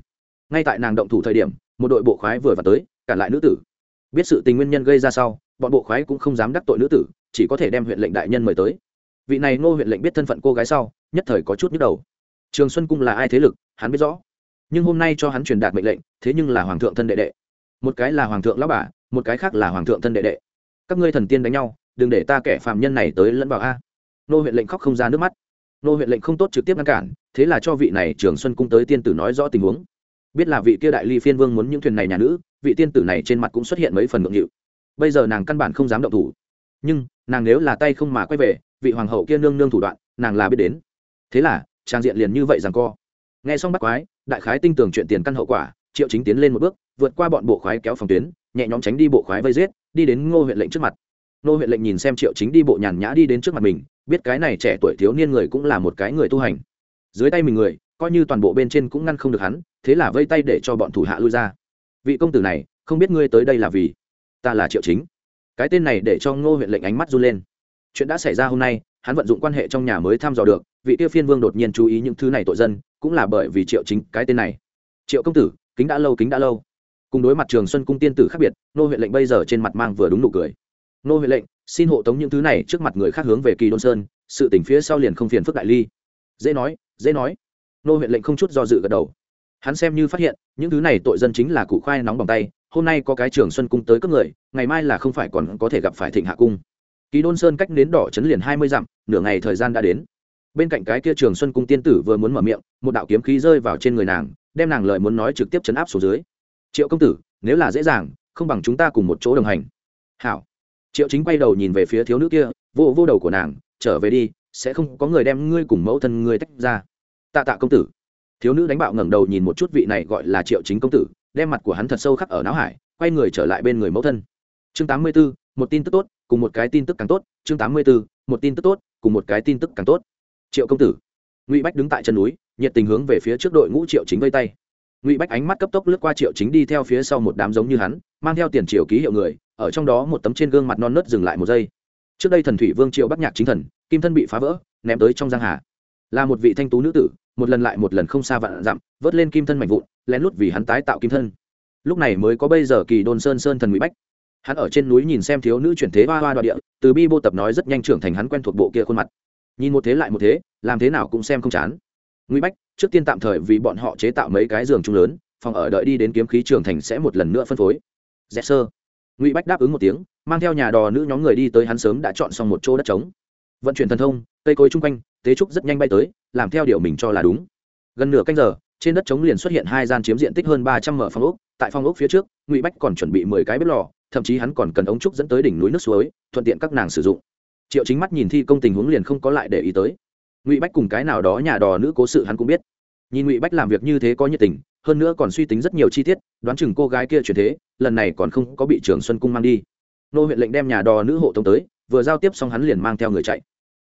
Ngay tại nàng động thủ thời điểm, một đội bộ khoái vừa vào tới cản lại nữ tử biết sự tình nguyên nhân gây ra sau, bọn bộ khoái cũng không dám đắc tội nữ tử, chỉ có thể đem huyện lệnh đại nhân mời tới. Vị này ngô huyện lệnh biết thân phận cô gái sau, nhất thời có chút nhức đầu. Trường xuân cung là ai thế lực, hắn biết rõ. Nhưng hôm nay cho hắn truyền đạt mệnh lệnh, thế nhưng là hoàng thượng thân đệ đệ. Một cái là hoàng thượng lão bà, một cái khác là hoàng thượng thân đệ đệ. Các ngươi thần tiên đánh nhau, đừng để ta kẻ phạm nhân này tới lẫn vào a. Nô huyện lệnh khóc không ra nước mắt. Nô huyện lệnh không tốt trực tiếp ngăn cản, thế là cho vị này trường xuân cung tới tiên tử nói rõ tình huống biết là vị kia đại ly phiên vương muốn những thuyền này nhà nữ, vị tiên tử này trên mặt cũng xuất hiện mấy phần ngượng nghịu. Bây giờ nàng căn bản không dám động thủ. Nhưng, nàng nếu là tay không mà quay về, vị hoàng hậu kia nương nương thủ đoạn, nàng là biết đến. Thế là, trang diện liền như vậy rằng co. Nghe xong bắt quái, đại khái tinh tường chuyện tiền căn hậu quả, triệu chính tiến lên một bước, vượt qua bọn bộ khoái kéo phòng tuyến, nhẹ nhõm tránh đi bộ khoái vây giết, đi đến ngô huyện lệnh trước mặt. Ngô huyện lệnh nhìn xem triệu chính đi bộ nhàn nhã đi đến trước mặt mình, biết cái này trẻ tuổi thiếu niên người cũng là một cái người tu hành. Dưới tay mình người coi như toàn bộ bên trên cũng ngăn không được hắn, thế là vây tay để cho bọn thủ hạ lui ra. Vị công tử này, không biết ngươi tới đây là vì ta là triệu chính. Cái tên này để cho ngô huyện lệnh ánh mắt run lên. Chuyện đã xảy ra hôm nay, hắn vận dụng quan hệ trong nhà mới thăm dò được, vị tiêu phiên vương đột nhiên chú ý những thứ này tội dân, cũng là bởi vì triệu chính cái tên này. Triệu công tử, kính đã lâu, kính đã lâu. Cùng đối mặt trường xuân cung tiên tử khác biệt nô huyện lệnh bây giờ trên mặt mang vừa đúng nụ cười. Nô huyện lệnh, xin hộ tống những thứ này trước mặt người khác hướng về kỳ đôn sơn, sự tỉnh phía sau liền không phiền phức đại ly. Dễ nói dễ nói nô huyện lệnh không chút do dự gật đầu. Hắn xem như phát hiện, những thứ này tội dân chính là cụ khoai nóng bằng tay, hôm nay có cái trường xuân cung tới cấp người, ngày mai là không phải còn có thể gặp phải thịnh hạ cung. Kỳ đôn sơn cách đến đỏ chấn liền hai mươi dặm, nửa ngày thời gian đã đến. Bên cạnh cái kia trường xuân cung tiên tử vừa muốn mở miệng, một đạo kiếm khí rơi vào trên người nàng, đem nàng lời muốn nói trực tiếp chấn áp xuống dưới. Triệu công tử, nếu là dễ dàng, không bằng chúng ta cùng một chỗ đồng hành. Hảo. Triệu chính quay đầu nhìn về phía thiếu nữ kia, vô vô đầu của nàng, trở về đi, sẽ không có người đem ngươi cùng mẫu thân ngươi tách ra tạ tạ công tử. Thiếu nữ đánh bạo ngẩng đầu nhìn một chút vị này gọi là triệu chính công tử, đem mặt của hắn thật sâu khắc ở não hải, quay người trở lại bên người mẫu thân. Chương tám mươi b ố một tin tức tốt, cùng một cái tin tức càng tốt. Chương tám mươi b ố một tin tức tốt, cùng một cái tin tức càng tốt. Triệu công tử. Ngụy bách đứng tại chân núi, nhiệt tình hướng về phía trước đội ngũ triệu chính vây tay. Ngụy bách ánh mắt cấp tốc lướt qua triệu chính đi theo phía sau một đám giống như hắn, mang theo tiền triều ký hiệu người, ở trong đó một tấm trên gương mặt non nớt dừng lại một giây. Trước đây thần thủy vương triệu bắc nhạc chính thần, kim thân bị phá vỡ, ném tới trong giang hà. Là một vị thanh tú nữ tử một lần lại một lần không xa vạn dặm, vớt lên kim thân mạnh vụn, lén lút vì hắn tái tạo kim thân. Lúc này mới có bây giờ kỳ đôn sơn sơn thần ngụy bách. Hắn ở trên núi nhìn xem thiếu nữ chuyển thế hoa hoa đoạn địa, từ bi bô tập nói rất nhanh trưởng thành hắn quen thuộc bộ kia khuôn mặt. Nhìn một thế lại một thế, làm thế nào cũng xem không chán. Ngụy bách, trước tiên tạm thời vì bọn họ chế tạo mấy cái giường chung lớn, phòng ở đợi đi đến kiếm khí trưởng thành sẽ một lần nữa phân phối. Dễ sơ. Ngụy bách đáp ứng một tiếng, mang theo nhà đò nữ nhóm người đi tới hắn sớm đã chọn xong một chỗ đất trống. Vận chuyển thần thông, cây cối chung quanh, tế trúc rất nhanh bay tới làm theo điều mình cho là đúng. Gần nửa canh giờ, trên đất trống liền xuất hiện hai gian chiếm diện tích hơn ba trăm mở phòng ốc. Tại phòng ốc phía trước, ngụy bách còn chuẩn bị mười cái bếp lò, thậm chí hắn còn cần ống trúc dẫn tới đỉnh núi nước suối, thuận tiện các nàng sử dụng. Triệu chính mắt nhìn thi công tình huống liền không có lại để ý tới. Ngụy bách cùng cái nào đó nhà đò nữ cố sự hắn cũng biết. Nhìn ngụy bách làm việc như thế có nhiệt tình, hơn nữa còn suy tính rất nhiều chi tiết, đoán chừng cô gái kia chuyển thế, lần này còn không có bị trường xuân cung mang đi. Nô huyện lệnh đem nhà đò nữ hộ tống tới, vừa giao tiếp xong hắn liền mang theo người chạy.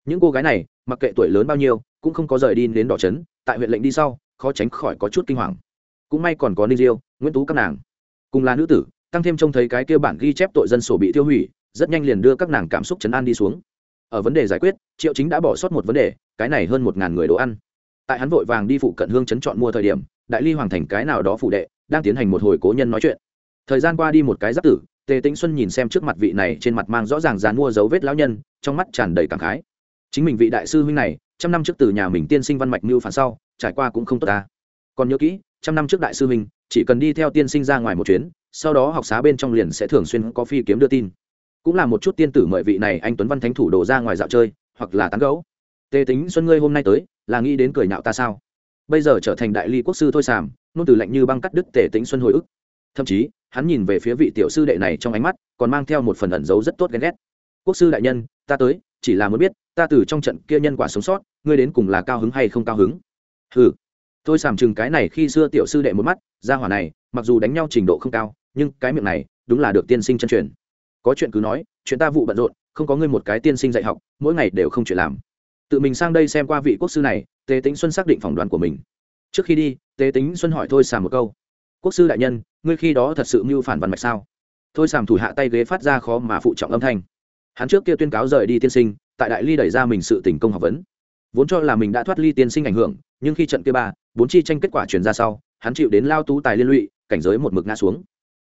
Những cô gái này, mặc kệ tuổi lớn bao nhiêu cũng không có rời đi đến đỏ trấn, tại huyện lệnh đi sau, khó tránh khỏi có chút kinh hoàng. Cũng may còn có ninh diêu, nguyễn tú các nàng. Cùng là nữ tử, tăng thêm trông thấy cái kia bản ghi chép tội dân sổ bị tiêu hủy, rất nhanh liền đưa các nàng cảm xúc chấn an đi xuống. Ở vấn đề giải quyết, triệu chính đã bỏ sót một vấn đề, cái này hơn một ngàn người đồ ăn. Tại hắn vội vàng đi phụ cận hương chấn chọn mua thời điểm, đại ly hoàng thành cái nào đó phụ đệ, đang tiến hành một hồi cố nhân nói chuyện. Thời gian qua đi một cái giáp tử, tề tĩnh xuân nhìn xem trước mặt vị này trên mặt mang rõ ràng dán mua dấu vết lão nhân, trong mắt tràn đầy cảm khái chính mình vị đại sư huynh này, trăm năm trước từ nhà mình tiên sinh văn mạch mưu phản sau, trải qua cũng không tốt ta. Còn nhớ kỹ, trăm năm trước đại sư huynh, chỉ cần đi theo tiên sinh ra ngoài một chuyến, sau đó học xá bên trong liền sẽ thường xuyên có phi kiếm đưa tin. Cũng là một chút tiên tử mời vị này anh tuấn văn thánh thủ đồ ra ngoài dạo chơi, hoặc là tán gấu tề tính xuân ngươi hôm nay tới, là nghĩ đến cười nhạo ta sao? Bây giờ trở thành đại ly quốc sư thôi sàm, nôn từ lạnh như băng cắt đứt tề tính xuân hồi ức. Thậm chí, hắn nhìn về phía vị tiểu sư đệ này trong ánh mắt, còn mang theo một phần ẩn giấu rất tốt ghen ghét. Quốc sư đại nhân, ta tới chỉ là muốn biết, ta từ trong trận kia nhân quả sống sót, ngươi đến cùng là cao hứng hay không cao hứng? Ừ tôi sàm chừng cái này khi xưa tiểu sư đệ một mắt, ra hỏa này, mặc dù đánh nhau trình độ không cao, nhưng cái miệng này, đúng là được tiên sinh chân truyền. Có chuyện cứ nói, chuyện ta vụ bận rộn, không có ngươi một cái tiên sinh dạy học, mỗi ngày đều không chuyện làm. Tự mình sang đây xem qua vị quốc sư này tề tính xuân xác định phỏng đoán của mình. Trước khi đi tề tính xuân hỏi thôi sàm một câu. Quốc sư đại nhân, ngươi khi đó thật sự mưu phản văn mạch sao? Thôi sàm thủ hạ tay ghế phát ra khó mà phụ trọng âm thanh hắn trước kia tuyên cáo rời đi tiên sinh, tại đại ly đẩy ra mình sự tỉnh công học vấn. Vốn cho là mình đã thoát ly tiên sinh ảnh hưởng, nhưng khi trận kia ba, bốn chi tranh kết quả truyền ra sau, hắn chịu đến lao tú tài liên lụy, cảnh giới một mực ngã xuống.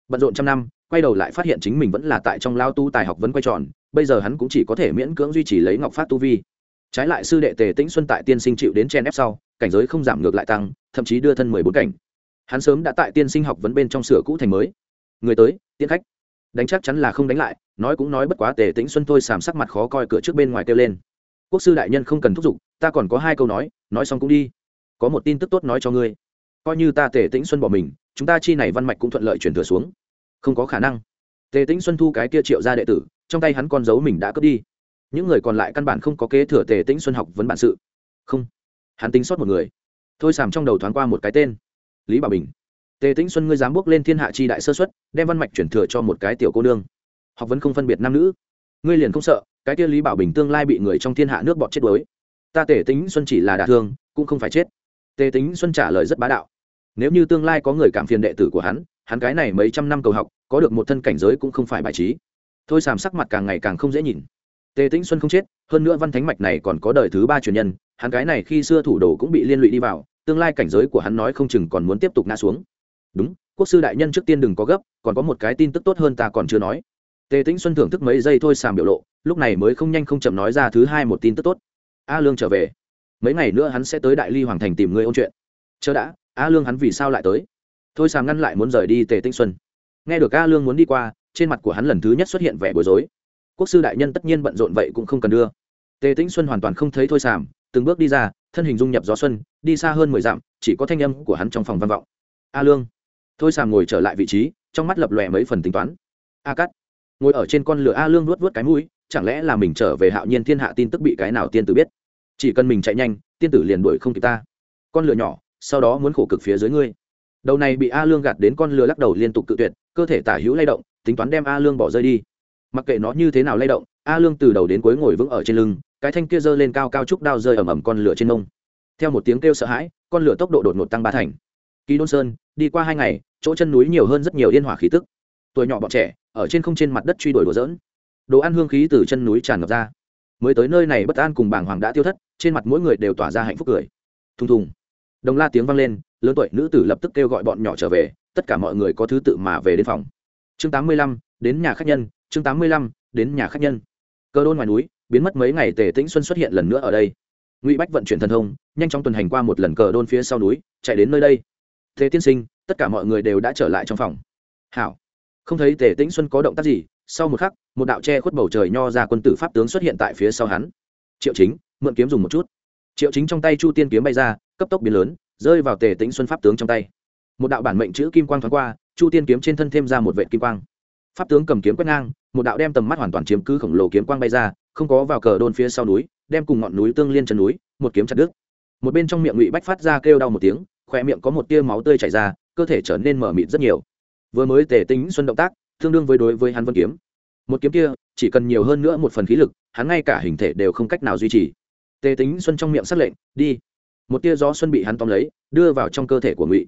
Bận rộn trăm năm, quay đầu lại phát hiện chính mình vẫn là tại trong lao tu tài học vấn quay tròn, bây giờ hắn cũng chỉ có thể miễn cưỡng duy trì lấy ngọc phát tu vi. Trái lại sư đệ tề tĩnh xuân tại tiên sinh chịu đến chen ép sau, cảnh giới không giảm ngược lại tăng, thậm chí đưa thân mười bốn cảnh. Hắn sớm đã tại tiên sinh học vấn bên trong sửa cũ thành mới. Người tới tiến khách đánh chắc chắn là không đánh lại, nói cũng nói bất quá tề tĩnh xuân thôi sàm sắc mặt khó coi cửa trước bên ngoài kêu lên. Quốc sư đại nhân không cần thúc giục, ta còn có hai câu nói nói xong cũng đi. Có một tin tức tốt nói cho ngươi. Coi như ta tề tĩnh xuân bỏ mình, chúng ta chi này văn mạch cũng thuận lợi chuyển thừa xuống. Không có khả năng. Tề tĩnh xuân thu cái kia triệu ra đệ tử, trong tay hắn con dấu mình đã cướp đi. Những người còn lại căn bản không có kế thừa tề tĩnh xuân học vấn bản sự. Không. Hắn tính sót một người. Thôi sàm trong đầu thoáng qua một cái tên. Lý bảo bình tề tĩnh xuân ngươi dám bước lên thiên hạ chi đại sơ xuất đem văn mạch chuyển thừa cho một cái tiểu cô nương. Học vấn không phân biệt nam nữ. Ngươi liền không sợ, cái kia lý bảo bình tương lai bị người trong thiên hạ nước bọt chết đuối. Ta tề tĩnh xuân chỉ là đả thương, cũng không phải chết. Tề tĩnh xuân trả lời rất bá đạo. Nếu như tương lai có người cảm phiền đệ tử của hắn hắn cái này mấy trăm năm cầu học, có được một thân cảnh giới cũng không phải bài trí. Thôi sàm sắc mặt càng ngày càng không dễ nhìn. Tề tĩnh xuân không chết, hơn nữa văn thánh mạch này còn có đời thứ ba truyền nhân, hắn cái này khi xưa thủ đồ cũng bị liên lụy đi vào, tương lai cảnh giới của hắn nói không chừng còn muốn tiếp tục ngã xuống đúng, quốc sư đại nhân trước tiên đừng có gấp, còn có một cái tin tức tốt hơn ta còn chưa nói. Tề tĩnh xuân thưởng thức mấy giây thôi sàm biểu lộ, lúc này mới không nhanh không chậm nói ra thứ hai một tin tức tốt. A lương trở về. Mấy ngày nữa hắn sẽ tới đại ly hoàng thành tìm người ôn chuyện. Chờ đã, a lương hắn vì sao lại tới? Thôi sàm ngăn lại muốn rời đi tề tĩnh xuân. Nghe được a lương muốn đi qua, trên mặt của hắn lần thứ nhất xuất hiện vẻ bối rối. Quốc sư đại nhân tất nhiên bận rộn vậy cũng không cần đưa. Tề tĩnh xuân hoàn toàn không thấy thôi sàm, từng bước đi ra, thân hình dung nhập gió xuân, đi xa hơn mười dặm, chỉ có thanh âm của hắn trong phòng văn vọng. A lương thôi sàm ngồi trở lại vị trí, trong mắt lập lòe mấy phần tính toán. A cắt ngồi ở trên con lửa a lương luốt vớt cái mũi, chẳng lẽ là mình trở về hạo nhiên thiên hạ tin tức bị cái nào tiên tử biết? Chỉ cần mình chạy nhanh, tiên tử liền đuổi không kịp ta. Con lửa nhỏ, sau đó muốn khổ cực phía dưới ngươi. Đầu này bị a lương gạt đến con lửa lắc đầu liên tục cự tuyệt, cơ thể tả hữu lay động, tính toán đem a lương bỏ rơi đi. Mặc kệ nó như thế nào lay động, a lương từ đầu đến cuối ngồi vững ở trên lưng, cái thanh kia giơ lên cao cao trúc đao rơi ầm ầm con lửa trên nông theo một tiếng kêu sợ hãi, con lửa tốc độ đột ngột tăng ba thành kỳ đôn sơn, đi qua hai ngày, chỗ chân núi nhiều hơn rất nhiều yên hỏa khí tức. Tuổi nhỏ bọn trẻ, ở trên không trên mặt đất truy đuổi đùa giỡn. đồ ăn hương khí từ chân núi tràn ngập ra. Mới tới nơi này bất an cùng bàng hoàng đã tiêu thất, trên mặt mỗi người đều tỏa ra hạnh phúc cười. Thùng thùng. Đồng la tiếng vang lên, lớn tuổi nữ tử lập tức kêu gọi bọn nhỏ trở về, tất cả mọi người có thứ tự mà về đến phòng. Chương tám mươi lăm, đến nhà khách nhân, chương tám mươi lăm, đến nhà khách nhân. Cơ đôn ngoài núi, biến mất mấy ngày tề tĩnh xuân xuất hiện lần nữa ở đây. Ngụy bách vận chuyển thần thông, nhanh chóng tuần hành qua một lần cờ đôn phía sau núi, chạy đến nơi đây thế tiên sinh, tất cả mọi người đều đã trở lại trong phòng. Hảo. Không thấy tề tĩnh xuân có động tác gì, sau một khắc, một đạo che khuất bầu trời nho ra quân tử pháp tướng xuất hiện tại phía sau hắn. Triệu chính, mượn kiếm dùng một chút. Triệu chính trong tay chu tiên kiếm bay ra, cấp tốc biến lớn, rơi vào tề tĩnh xuân pháp tướng trong tay. Một đạo bản mệnh chữ kim quang thoáng qua, chu tiên kiếm trên thân thêm ra một vệ kim quang. Pháp tướng cầm kiếm quét ngang, một đạo đem tầm mắt hoàn toàn chiếm cứ khổng lồ kiếm quang bay ra, không có vào cờ đôn phía sau núi, đem cùng ngọn núi tương liên chân núi, một kiếm chặt đứt. Một bên trong miệng ngụy bách phát ra kêu đau một tiếng khoe miệng có một tia máu tươi chảy ra, cơ thể trở nên mở mịt rất nhiều. Vừa mới tề tính xuân động tác, tương đương với đối với hắn vân kiếm. Một kiếm kia, chỉ cần nhiều hơn nữa một phần khí lực, hắn ngay cả hình thể đều không cách nào duy trì. Tề tính xuân trong miệng s lệnh, đi. Một tia gió xuân bị hắn tóm lấy, đưa vào trong cơ thể của ngụy.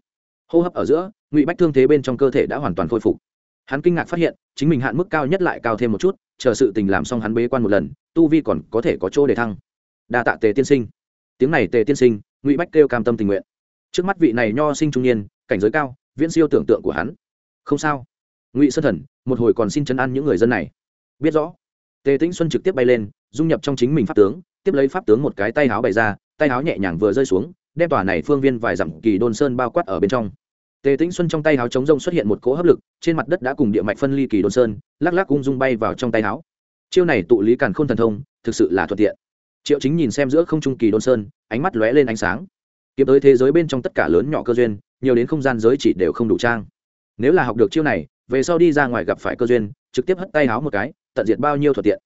Hô hấp ở giữa, ngụy bách thương thế bên trong cơ thể đã hoàn toàn khôi phục. Hắn kinh ngạc phát hiện, chính mình hạn mức cao nhất lại cao thêm một chút, chờ sự tình làm xong hắn bế quan một lần, tu vi còn có thể có chỗ để thăng. Đa tạ tề tiên sinh. Tiếng này tề tiên sinh, ngụy bách kêu cam tâm tình nguyện trước mắt vị này nho sinh trung niên, cảnh giới cao, viễn siêu tưởng tượng của hắn. Không sao. Ngụy sơn thần, một hồi còn xin chấn an những người dân này. Biết rõ. Tề tĩnh xuân trực tiếp bay lên, dung nhập trong chính mình pháp tướng, tiếp lấy pháp tướng một cái tay háo bày ra, tay háo nhẹ nhàng vừa rơi xuống, đem tòa này phương viên vài dặm kỳ đôn sơn bao quát ở bên trong. Tề tĩnh xuân trong tay háo chống rông xuất hiện một cỗ hấp lực, trên mặt đất đã cùng địa mạch phân ly kỳ đôn sơn, lắc lắc ung dung bay vào trong tay háo. Chiêu này tụ lý càn khôn thần thông, thực sự là thuận tiện. Triệu chính nhìn xem giữa không trung kỳ đôn sơn, ánh mắt lóe lên ánh sáng kiếm tới thế giới bên trong tất cả lớn nhỏ cơ duyên, nhiều đến không gian giới chỉ đều không đủ trang. Nếu là học được chiêu này, về sau đi ra ngoài gặp phải cơ duyên, trực tiếp hất tay háo một cái, tận diệt bao nhiêu thuận tiện.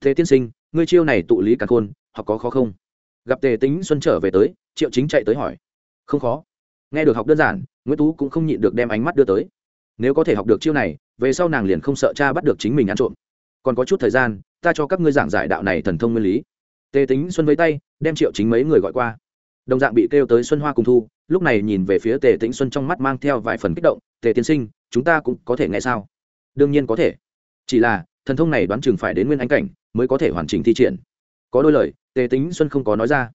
Thế tiên sinh, ngươi chiêu này tụ lý càn khôn, học có khó không? Gặp tề tính xuân trở về tới, triệu chính chạy tới hỏi. Không khó. Nghe được học đơn giản, nguyễn tú cũng không nhịn được đem ánh mắt đưa tới. Nếu có thể học được chiêu này, về sau nàng liền không sợ cha bắt được chính mình ăn trộm. Còn có chút thời gian, ta cho các ngươi giảng giải đạo này thần thông nguyên lý. Tề tính xuân với tay, đem triệu chính mấy người gọi qua đồng dạng bị kêu tới xuân hoa cùng thu, lúc này nhìn về phía tề tĩnh xuân trong mắt mang theo vài phần kích động, tề tiên sinh, chúng ta cũng có thể nghe sao? Đương nhiên có thể. Chỉ là, thần thông này đoán chừng phải đến nguyên ánh cảnh, mới có thể hoàn chỉnh thi triển. Có đôi lời, tề tính xuân không có nói ra.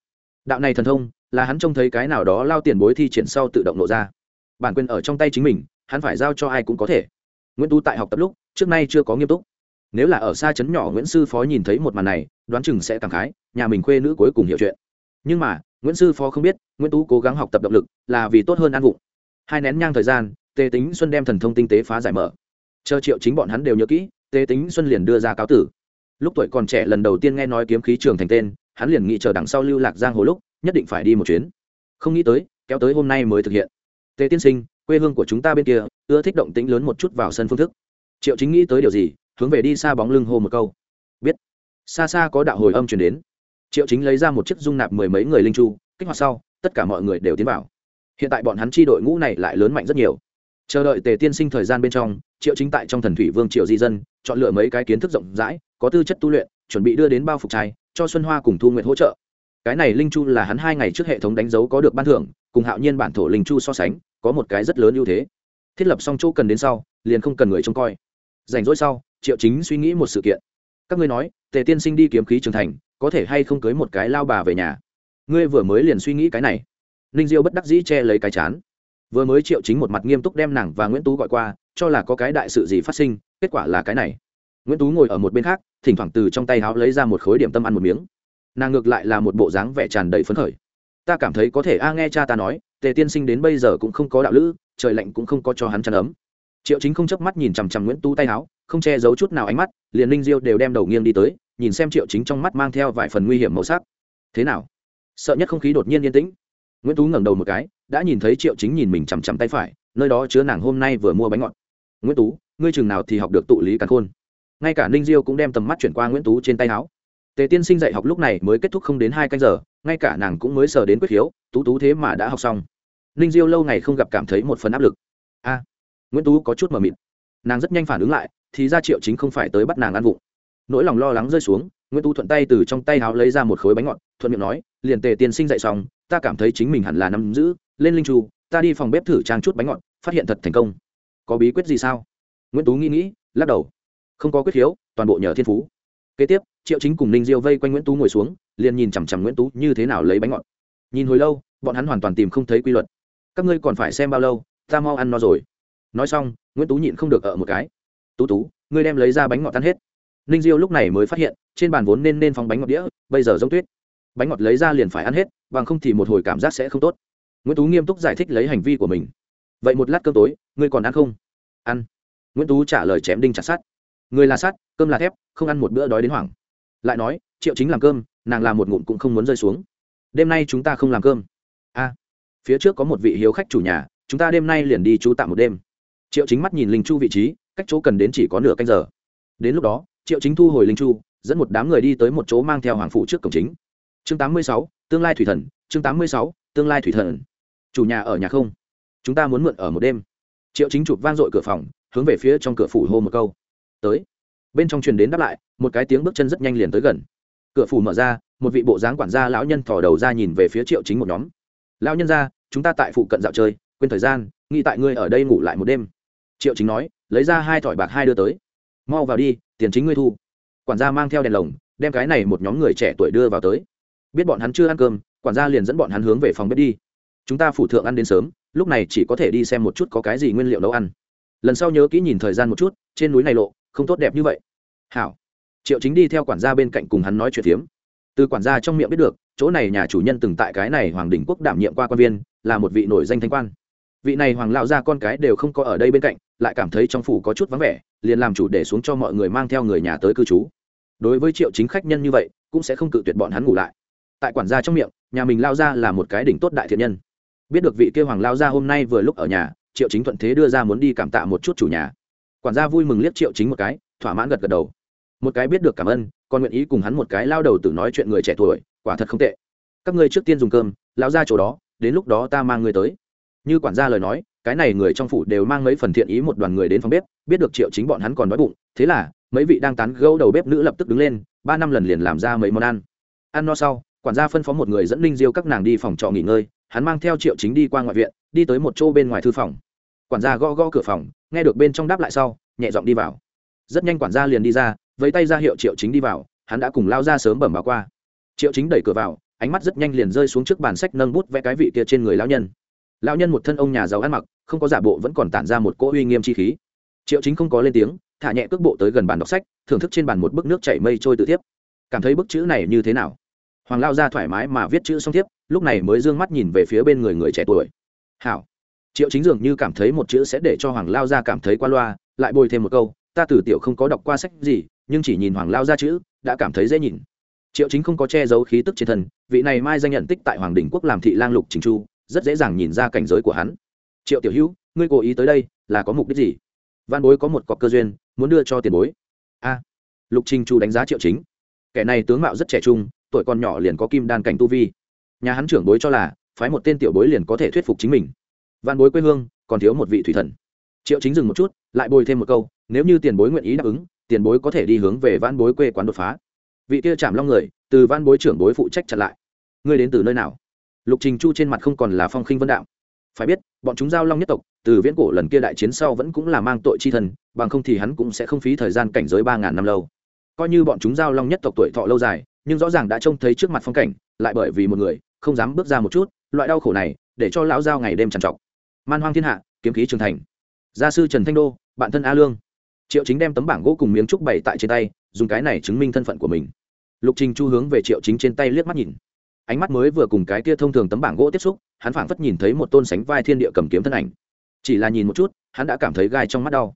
Đạo này thần thông, là hắn trông thấy cái nào đó lao tiền bối thi triển sau tự động nộ ra. Bản quyền ở trong tay chính mình, hắn phải giao cho ai cũng có thể. Nguyễn tú tại học tập lúc, trước nay chưa có nghiêm túc. Nếu là ở xa trấn nhỏ nguyễn sư phó nhìn thấy một màn này, đoán chừng sẽ cảm khái, nhà mình khuê nữ cuối cùng hiểu chuyện. Nhưng mà nguyễn sư phó không biết, nguyễn tú cố gắng học tập động lực là vì tốt hơn ăn vụng. Hai nén nhang thời gian, tề tính xuân đem thần thông tinh tế phá giải mở. Chờ triệu chính bọn hắn đều nhớ kỹ, tề tính xuân liền đưa ra cáo tử. Lúc tuổi còn trẻ lần đầu tiên nghe nói kiếm khí trường thành tên, hắn liền nghĩ chờ đằng sau lưu lạc giang hồ lúc, nhất định phải đi một chuyến. Không nghĩ tới, kéo tới hôm nay mới thực hiện. Tề tiên sinh, quê hương của chúng ta bên kia, ưa thích động tĩnh lớn một chút vào sân phương thức. Triệu chính nghĩ tới điều gì, hướng về đi xa bóng lưng hô một câu. Biết. Xa xa có đạo hồi âm chuyển đến triệu chính lấy ra một chiếc dung nạp mười mấy người linh chu, kích hoạt sau, tất cả mọi người đều tiến vào. Hiện tại bọn hắn chi đội ngũ này lại lớn mạnh rất nhiều. Chờ đợi tề tiên sinh thời gian bên trong, triệu chính tại trong thần thủy vương triệu di dân, chọn lựa mấy cái kiến thức rộng rãi, có tư chất tu luyện, chuẩn bị đưa đến bao phục trai, cho xuân hoa cùng thu nguyện hỗ trợ. Cái này linh chu là hắn hai ngày trước hệ thống đánh dấu có được ban thưởng, cùng hạo nhiên bản thổ linh chu so sánh, có một cái rất lớn ưu thế. Thiết lập xong chỗ cần đến sau, liền không cần người trông coi. Rảnh rỗi sau, triệu chính suy nghĩ một sự kiện. Các ngươi nói, tề tiên sinh đi kiếm khí trưởng thành có thể hay không cưới một cái lao bà về nhà? Ngươi vừa mới liền suy nghĩ cái này. Ninh diêu bất đắc dĩ che lấy cái chán. Vừa mới triệu chính một mặt nghiêm túc đem nàng và nguyễn tú gọi qua, cho là có cái đại sự gì phát sinh, kết quả là cái này. Nguyễn tú ngồi ở một bên khác, thỉnh thoảng từ trong tay háo lấy ra một khối điểm tâm ăn một miếng. Nàng ngược lại là một bộ dáng vẻ tràn đầy phấn khởi. Ta cảm thấy có thể, a, nghe cha ta nói, tề tiên sinh đến bây giờ cũng không có đạo lữ, trời lạnh cũng không có cho hắn chăn ấm. Triệu chính không chớp mắt nhìn chằm chằm nguyễn tú tay háo không che giấu chút nào ánh mắt, liền linh diêu đều đem đầu nghiêng đi tới, nhìn xem triệu chính trong mắt mang theo vài phần nguy hiểm màu sắc. Thế nào? Sợ nhất không khí đột nhiên yên tĩnh. Nguyễn tú ngẩng đầu một cái, đã nhìn thấy triệu chính nhìn mình chằm chằm tay phải, nơi đó chứa nàng hôm nay vừa mua bánh ngọt. Nguyễn tú, ngươi chừng nào thì học được tụ lý càn khôn. Ngay cả ninh diêu cũng đem tầm mắt chuyển qua nguyễn tú trên tay áo. Tề tiên sinh dạy học lúc này mới kết thúc không đến hai canh giờ, ngay cả nàng cũng mới sờ đến quyết khiếu, tú tú thế mà đã học xong. Ninh diêu lâu ngày không gặp cảm thấy một phần áp lực. A, nguyễn tú có chút mờ mịt. Nàng rất nhanh phản ứng lại thì ra triệu chính không phải tới bắt nàng ăn vụng. Nỗi lòng lo lắng rơi xuống, nguyễn tú thuận tay từ trong tay háo lấy ra một khối bánh ngọt, thuận miệng nói, liền tề tiên sinh dạy xong, ta cảm thấy chính mình hẳn là nắm giữ. Lên linh chu, ta đi phòng bếp thử trang chút bánh ngọt, phát hiện thật thành công. Có bí quyết gì sao? Nguyễn tú nghĩ nghĩ, lắc đầu. Không có quyết khiếu, toàn bộ nhờ thiên phú. Kế tiếp, triệu chính cùng ninh diêu vây quanh nguyễn tú ngồi xuống, liền nhìn chằm chằm nguyễn tú như thế nào lấy bánh ngọt. Nhìn hồi lâu, bọn hắn hoàn toàn tìm không thấy quy luật. Các ngươi còn phải xem bao lâu, ta mau ăn no rồi. Nói xong, nguyễn tú nhịn không được ở một cái tú tú, ngươi đem lấy ra bánh ngọt tan hết. Ninh diêu lúc này mới phát hiện, trên bàn vốn nên nên phóng bánh ngọt đĩa, bây giờ giống tuyết. Bánh ngọt lấy ra liền phải ăn hết, bằng không thì một hồi cảm giác sẽ không tốt. Nguyễn tú nghiêm túc giải thích lấy hành vi của mình. Vậy một lát cơm tối, ngươi còn ăn không? Ăn. Nguyễn tú trả lời chém đinh chặt sát người là sắt, cơm là thép, không ăn một bữa đói đến hoảng. Lại nói, triệu chính làm cơm, nàng làm một ngụm cũng không muốn rơi xuống. Đêm nay chúng ta không làm cơm. A. Phía trước có một vị hiếu khách chủ nhà, chúng ta đêm nay liền đi trú tạm một đêm. Triệu chính mắt nhìn linh chu vị trí cách chỗ cần đến chỉ có nửa canh giờ. Đến lúc đó triệu chính thu hồi linh chu dẫn một đám người đi tới một chỗ mang theo hoàng phụ trước cổng chính. Chương 86, tương lai thủy thần chương 86, tương lai thủy thần. Chủ nhà ở nhà không? Chúng ta muốn mượn ở một đêm. Triệu chính chụp vang dội cửa phòng hướng về phía trong cửa phủ hô một câu. Tới. Bên trong truyền đến đáp lại một cái tiếng bước chân rất nhanh liền tới gần. Cửa phủ mở ra một vị bộ dáng quản gia lão nhân thò đầu ra nhìn về phía triệu chính một nhóm. Lão nhân ra chúng ta tại phụ cận dạo chơi quên thời gian nghĩ tại ngươi ở đây ngủ lại một đêm. Triệu chính nói lấy ra hai thỏi bạc hai đưa tới. Mau vào đi, tiền chính ngươi thu. Quản gia mang theo đèn lồng, đem cái này một nhóm người trẻ tuổi đưa vào tới. Biết bọn hắn chưa ăn cơm, quản gia liền dẫn bọn hắn hướng về phòng bếp đi. Chúng ta phủ thượng ăn đến sớm, lúc này chỉ có thể đi xem một chút có cái gì nguyên liệu nấu ăn. Lần sau nhớ kỹ nhìn thời gian một chút, trên núi này lộ, không tốt đẹp như vậy. Hảo. Triệu chính đi theo quản gia bên cạnh cùng hắn nói chuyện phiếm. Từ quản gia trong miệng biết được, chỗ này nhà chủ nhân từng tại cái này hoàng đình quốc đảm nhiệm qua quan viên, là một vị nổi danh thanh quan. Vị này hoàng lão gia con cái đều không có ở đây bên cạnh lại cảm thấy trong phủ có chút vắng vẻ, liền làm chủ để xuống cho mọi người mang theo người nhà tới cư trú. Đối với triệu chính khách nhân như vậy, cũng sẽ không cự tuyệt bọn hắn ngủ lại. Tại quản gia trong miệng, nhà mình lao ra là một cái đỉnh tốt đại thiện nhân. Biết được vị kêu hoàng lao ra hôm nay vừa lúc ở nhà, triệu chính thuận thế đưa ra muốn đi cảm tạ một chút chủ nhà. Quản gia vui mừng liếc triệu chính một cái, thỏa mãn gật gật đầu. Một cái biết được cảm ơn, còn nguyện ý cùng hắn một cái lao đầu từ nói chuyện người trẻ tuổi, quả thật không tệ. Các ngươi trước tiên dùng cơm, lao ra chỗ đó, đến lúc đó ta mang ngươi tới. Như quản gia lời nói cái này người trong phủ đều mang mấy phần thiện ý một đoàn người đến phòng bếp, biết được triệu chính bọn hắn còn đói bụng, thế là, mấy vị đang tán gẫu đầu bếp nữ lập tức đứng lên, ba năm lần liền làm ra mấy món ăn. Ăn no sau, quản gia phân phó một người dẫn linh diêu các nàng đi phòng trọ nghỉ ngơi, hắn mang theo triệu chính đi qua ngoại viện, đi tới một chỗ bên ngoài thư phòng. Quản gia gõ gõ cửa phòng, nghe được bên trong đáp lại sau, nhẹ giọng đi vào. Rất nhanh quản gia liền đi ra với tay ra hiệu triệu chính đi vào, hắn đã cùng lao ra sớm bẩm báo qua. Triệu chính đẩy cửa vào, ánh mắt rất nhanh liền rơi xuống trước bàn sách nâng bút vẽ cái vị kia trên người lão nhân. Lão nhân một thân ông nhà giàu ăn mặc không có giả bộ vẫn còn tản ra một cỗ uy nghiêm chi khí. Triệu chính không có lên tiếng, thả nhẹ cước bộ tới gần bàn đọc sách, thưởng thức trên bàn một bức nước chảy mây trôi tự tiếp. Cảm thấy bức chữ này như thế nào? Hoàng lao ra thoải mái mà viết chữ xong tiếp, lúc này mới d ư ơ n g mắt nhìn về phía bên người người trẻ tuổi. Hảo. Triệu chính dường như cảm thấy một chữ sẽ để cho hoàng lao ra cảm thấy qua loa, lại bồi thêm một câu, ta từ tiểu không có đọc qua sách gì, nhưng chỉ nhìn hoàng lao ra chữ, đã cảm thấy dễ nhìn. Triệu chính không có che giấu khí tức trên thân, vị này mai danh nhận tích tại hoàng đình quốc làm thị lang lục trình chu, rất dễ dàng nhìn ra cảnh giới của hắn triệu tiểu hữu, ngươi cố ý tới đây là có mục đích gì? Văn bối có một cọc cơ duyên, muốn đưa cho tiền bối. A. Lục trình chu đánh giá triệu chính. Kẻ này tướng mạo rất trẻ trung, tuổi còn nhỏ liền có kim đan cảnh tu vi. Nhà hắn trưởng bối cho là, phái một tên tiểu bối liền có thể thuyết phục chính mình. Văn bối quê hương, còn thiếu một vị thủy thần. Triệu chính dừng một chút, lại bồi thêm một câu, nếu như tiền bối nguyện ý đáp ứng, tiền bối có thể đi hướng về văn bối quê quán đột phá. Vị kia chạm long người, từ văn bối trưởng bối phụ trách chặn lại. Ngươi đến từ nơi nào? Lục trình chu trên mặt không còn là phong khinh vân đạo phải biết, bọn chúng giao long nhất tộc, từ viễn cổ lần kia đại chiến sau vẫn cũng là mang tội chi thần, bằng không thì hắn cũng sẽ không phí thời gian cảnh giới ba ngàn năm lâu. Coi như bọn chúng giao long nhất tộc tuổi thọ lâu dài, nhưng rõ ràng đã trông thấy trước mặt phong cảnh, lại bởi vì một người, không dám bước ra một chút, loại đau khổ này, để cho lão giao ngày đêm trằn trọc. Man hoang thiên hạ, kiếm khí trường thành. Gia sư trần thanh đô, bạn thân a lương. Triệu chính đem tấm bảng gỗ cùng miếng trúc bày tại trên tay, dùng cái này chứng minh thân phận của mình. Lục trình chu hướng về triệu chính trên tay liếc mắt nhìn ánh mắt mới vừa cùng cái kia thông thường tấm bảng gỗ tiếp xúc, hắn phảng phất nhìn thấy một tôn sánh vai thiên địa cầm kiếm thân ảnh. Chỉ là nhìn một chút, hắn đã cảm thấy gai trong mắt đau.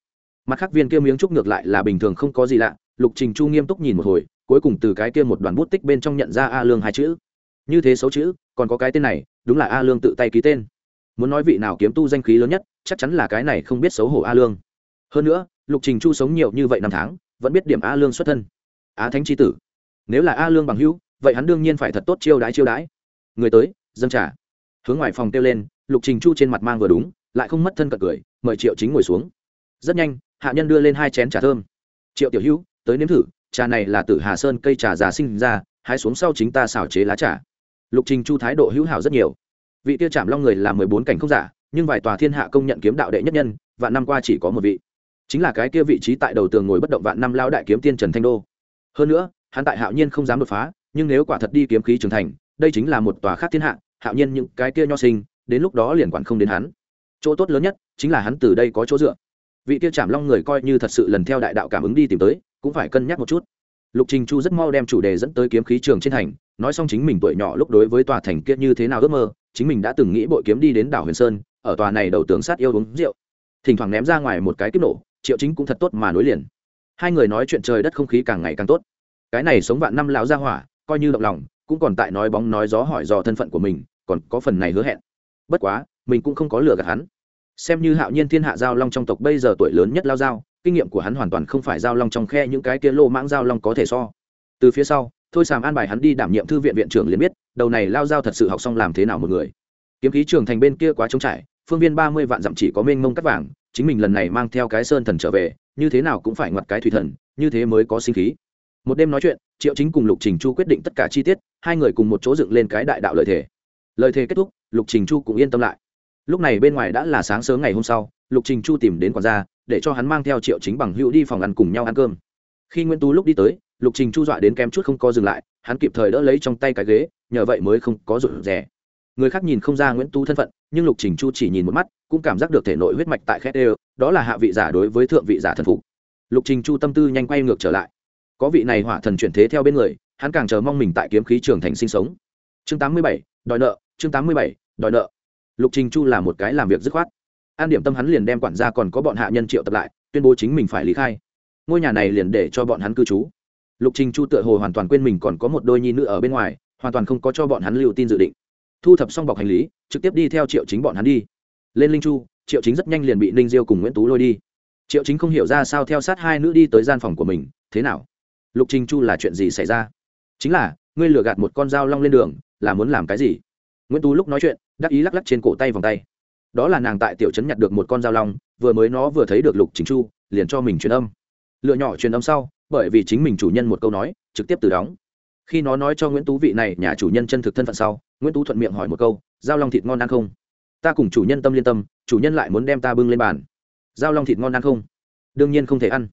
Mặt khác viên kia miếng trúc ngược lại là bình thường không có gì lạ, lục trình chu nghiêm túc nhìn một hồi, cuối cùng từ cái kia một đoàn bút tích bên trong nhận ra a lương hai chữ. Như thế xấu chữ, còn có cái tên này, đúng là a lương tự tay ký tên. Muốn nói vị nào kiếm tu danh khí lớn nhất, chắc chắn là cái này không biết xấu hổ a lương. Hơn nữa, lục trình chu sống nhiều như vậy năm tháng, vẫn biết điểm a lương xuất thân. Á thánh tri tử. Nếu là a lương bằng hữu vậy hắn đương nhiên phải thật tốt chiêu đãi chiêu đãi. Người tới, dâng trả hướng ngoài phòng kêu lên, lục trình chu trên mặt mang vừa đúng, lại không mất thân cận cười, mời triệu chính ngồi xuống. Rất nhanh, hạ nhân đưa lên hai chén trà thơm. Triệu tiểu hữu, tới nếm thử, trà này là từ hà sơn cây trà già sinh ra, hái xuống sau chính ta xào chế lá trà. Lục trình chu thái độ hữu hảo rất nhiều. Vị tiêu chạm long người là mười bốn cảnh không giả, nhưng vài tòa thiên hạ công nhận kiếm đạo đệ nhất nhân, vạn năm qua chỉ có một vị. Chính là cái kia vị trí tại đầu tường ngồi bất động vạn năm lao đại kiếm tiên trần thanh đô. Hơn nữa, hắn tại hạo nhiên không dám đột phá nhưng nếu quả thật đi kiếm khí trưởng thành, đây chính là một tòa khác thiên hạ, hạo nhiên những cái kia nho sinh, đến lúc đó liền quản không đến hắn. Chỗ tốt lớn nhất chính là hắn từ đây có chỗ dựa. Vị kia chạm long người coi như thật sự lần theo đại đạo cảm ứng đi tìm tới, cũng phải cân nhắc một chút. Lục trình chu rất mau đem chủ đề dẫn tới kiếm khí trường trên thành, nói xong chính mình tuổi nhỏ lúc đối với tòa thành kia như thế nào ước mơ, chính mình đã từng nghĩ bội kiếm đi đến đảo huyền sơn, ở tòa này đầu tướng sát yêu uống rượu. Thỉnh thoảng ném ra ngoài một cái kiếp nổ, triệu chính cũng thật tốt mà nối liền. Hai người nói chuyện trời đất không khí càng ngày càng tốt. Cái này sống vạn năm lão gia hỏa coi như động lòng, cũng còn tại nói bóng nói gió hỏi dò thân phận của mình, còn có phần này hứa hẹn. Bất quá, mình cũng không có lừa gạt hắn. Xem như hạo nhiên thiên hạ giao long trong tộc bây giờ tuổi lớn nhất lao giao, kinh nghiệm của hắn hoàn toàn không phải giao long trong khe những cái kia lô mãng giao long có thể so. Từ phía sau, thôi sàm an bài hắn đi đảm nhiệm thư viện viện trưởng liền biết, đầu này lao giao thật sự học xong làm thế nào một người. Kiếm khí trường thành bên kia quá trống trải, phương viên ba mươi vạn dặm chỉ có mênh mông cắt vàng, chính mình lần này mang theo cái sơn thần trở về, như thế nào cũng phải ngoặt cái thủy thần, như thế mới có sinh khí một đêm nói chuyện, triệu chính cùng lục trình chu quyết định tất cả chi tiết, hai người cùng một chỗ dựng lên cái đại đạo lợi thể lời thề kết thúc, lục trình chu cũng yên tâm lại. Lúc này bên ngoài đã là sáng sớm ngày hôm sau, lục trình chu tìm đến quản gia, để cho hắn mang theo triệu chính bằng hữu đi phòng ăn cùng nhau ăn cơm. Khi nguyễn tú lúc đi tới, lục trình chu dọa đến kém chút không có dừng lại, hắn kịp thời đỡ lấy trong tay cái ghế, nhờ vậy mới không có rụt rè. Người khác nhìn không ra nguyễn tú thân phận, nhưng lục trình chu chỉ nhìn một mắt, cũng cảm giác được thể nội huyết mạch tại khét đều, đó là hạ vị giả đối với thượng vị giả thần phục. Lục trình chu tâm tư nhanh quay ngược trở lại có vị này hỏa thần chuyển thế theo bên người, hắn càng chờ mong mình tại kiếm khí trường thành sinh sống. Chương tám mươi bảy, đòi nợ, chương tám mươi bảy, đòi nợ. Lục trình chu là một cái làm việc dứt khoát. An điểm tâm hắn liền đem quản gia còn có bọn hạ nhân triệu tập lại, tuyên bố chính mình phải lý khai. Ngôi nhà này liền để cho bọn hắn cư trú. Lục trình chu tựa hồ hoàn toàn quên mình còn có một đôi nhi nữ ở bên ngoài, hoàn toàn không có cho bọn hắn lưu tin dự định. Thu thập xong bọc hành lý, trực tiếp đi theo triệu chính bọn hắn đi. Lên linh chu, triệu chính rất nhanh liền bị ninh diêu cùng nguyễn tú lôi đi. Triệu chính không hiểu ra sao theo sát hai nữ đi tới gian phòng của mình, thế nào? Lục trình chu là chuyện gì xảy ra? Chính là, ngươi lừa gạt một con dao long lên đường, là muốn làm cái gì? Nguyễn tú lúc nói chuyện, đắc ý lắc lắc trên cổ tay vòng tay. Đó là nàng tại tiểu trấn nhặt được một con dao long, vừa mới nó vừa thấy được lục trình chu, liền cho mình truyền âm. Lựa nhỏ truyền âm sau, bởi vì chính mình chủ nhân một câu nói, trực tiếp từ đóng. Khi nó nói cho nguyễn tú vị này nhà chủ nhân chân thực thân phận sau, nguyễn tú thuận miệng hỏi một câu, dao long thịt ngon ăn không? Ta cùng chủ nhân tâm liên tâm, chủ nhân lại muốn đem ta bưng lên bàn. Dao long thịt ngon ăn không? Đương nhiên không thể ăn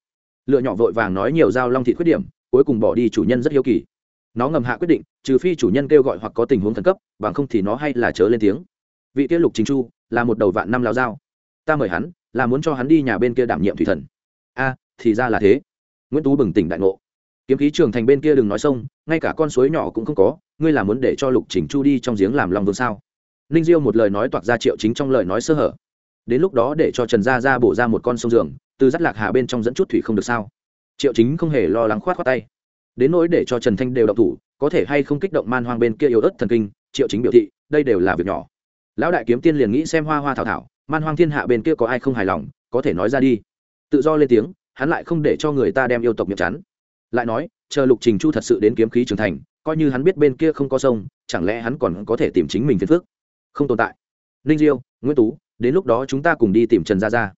lựa nhỏ vội vàng nói nhiều dao long Thị khuyết điểm, cuối cùng bỏ đi chủ nhân rất hiếu kỳ. Nó ngầm hạ quyết định, trừ phi chủ nhân kêu gọi hoặc có tình huống khẩn cấp, bằng không thì nó hay là chớ lên tiếng. Vị kia lục chính chu, là một đầu vạn năm lao dao. Ta mời hắn, là muốn cho hắn đi nhà bên kia đảm nhiệm thủy thần. A, thì ra là thế. Nguyễn tú bừng tỉnh đại ngộ. Kiếm khí trường thành bên kia đừng nói sông, ngay cả con suối nhỏ cũng không có, ngươi là muốn để cho lục chỉnh chu đi trong giếng làm lòng vương sao? Ninh diêu một lời nói toạc ra triệu chính trong lời nói sơ hở. Đến lúc đó để cho trần gia ra bổ ra một con sông giường từ dắt lạc hà bên trong dẫn chút thủy không được sao? Triệu chính không hề lo lắng khoát khoát tay. Đến nỗi để cho trần thanh đều động thủ, có thể hay không kích động man hoang bên kia yếu ớt thần kinh, triệu chính biểu thị, đây đều là việc nhỏ. Lão đại kiếm tiên liền nghĩ xem hoa hoa thảo thảo, man hoang thiên hạ bên kia có ai không hài lòng, có thể nói ra đi. Tự do lên tiếng, hắn lại không để cho người ta đem yêu tộc miệng chắn. Lại nói, chờ lục trình chu thật sự đến kiếm khí trưởng thành, coi như hắn biết bên kia không có sông, chẳng lẽ hắn còn có thể tìm chính mình phiền phước không tồn tại. Ninh diêu, nguyễn tú, đến lúc đó chúng ta cùng đi tìm trần gia gia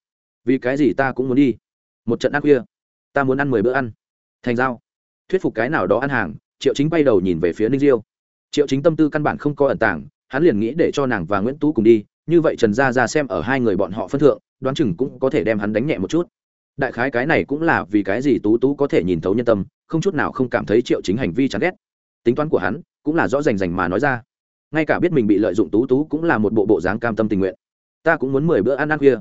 vì cái gì ta cũng muốn đi. Một trận ăn khuya, ta muốn ăn mười bữa ăn. Thành giao. Thuyết phục cái nào đó ăn hàng, triệu chính bay đầu nhìn về phía ninh diêu. Triệu chính tâm tư căn bản không có ẩn tàng, hắn liền nghĩ để cho nàng và nguyễn tú cùng đi, như vậy trần gia ra xem ở hai người bọn họ phân thượng, đoán chừng cũng có thể đem hắn đánh nhẹ một chút. Đại khái cái này cũng là vì cái gì tú tú có thể nhìn thấu nhân tâm, không chút nào không cảm thấy triệu chính hành vi chán ghét. Tính toán của hắn, cũng là rõ rành rành mà nói ra. Ngay cả biết mình bị lợi dụng tú tú cũng là một bộ bộ dáng cam tâm tình nguyện. Ta cũng muốn mười bữa ăn ăn khuya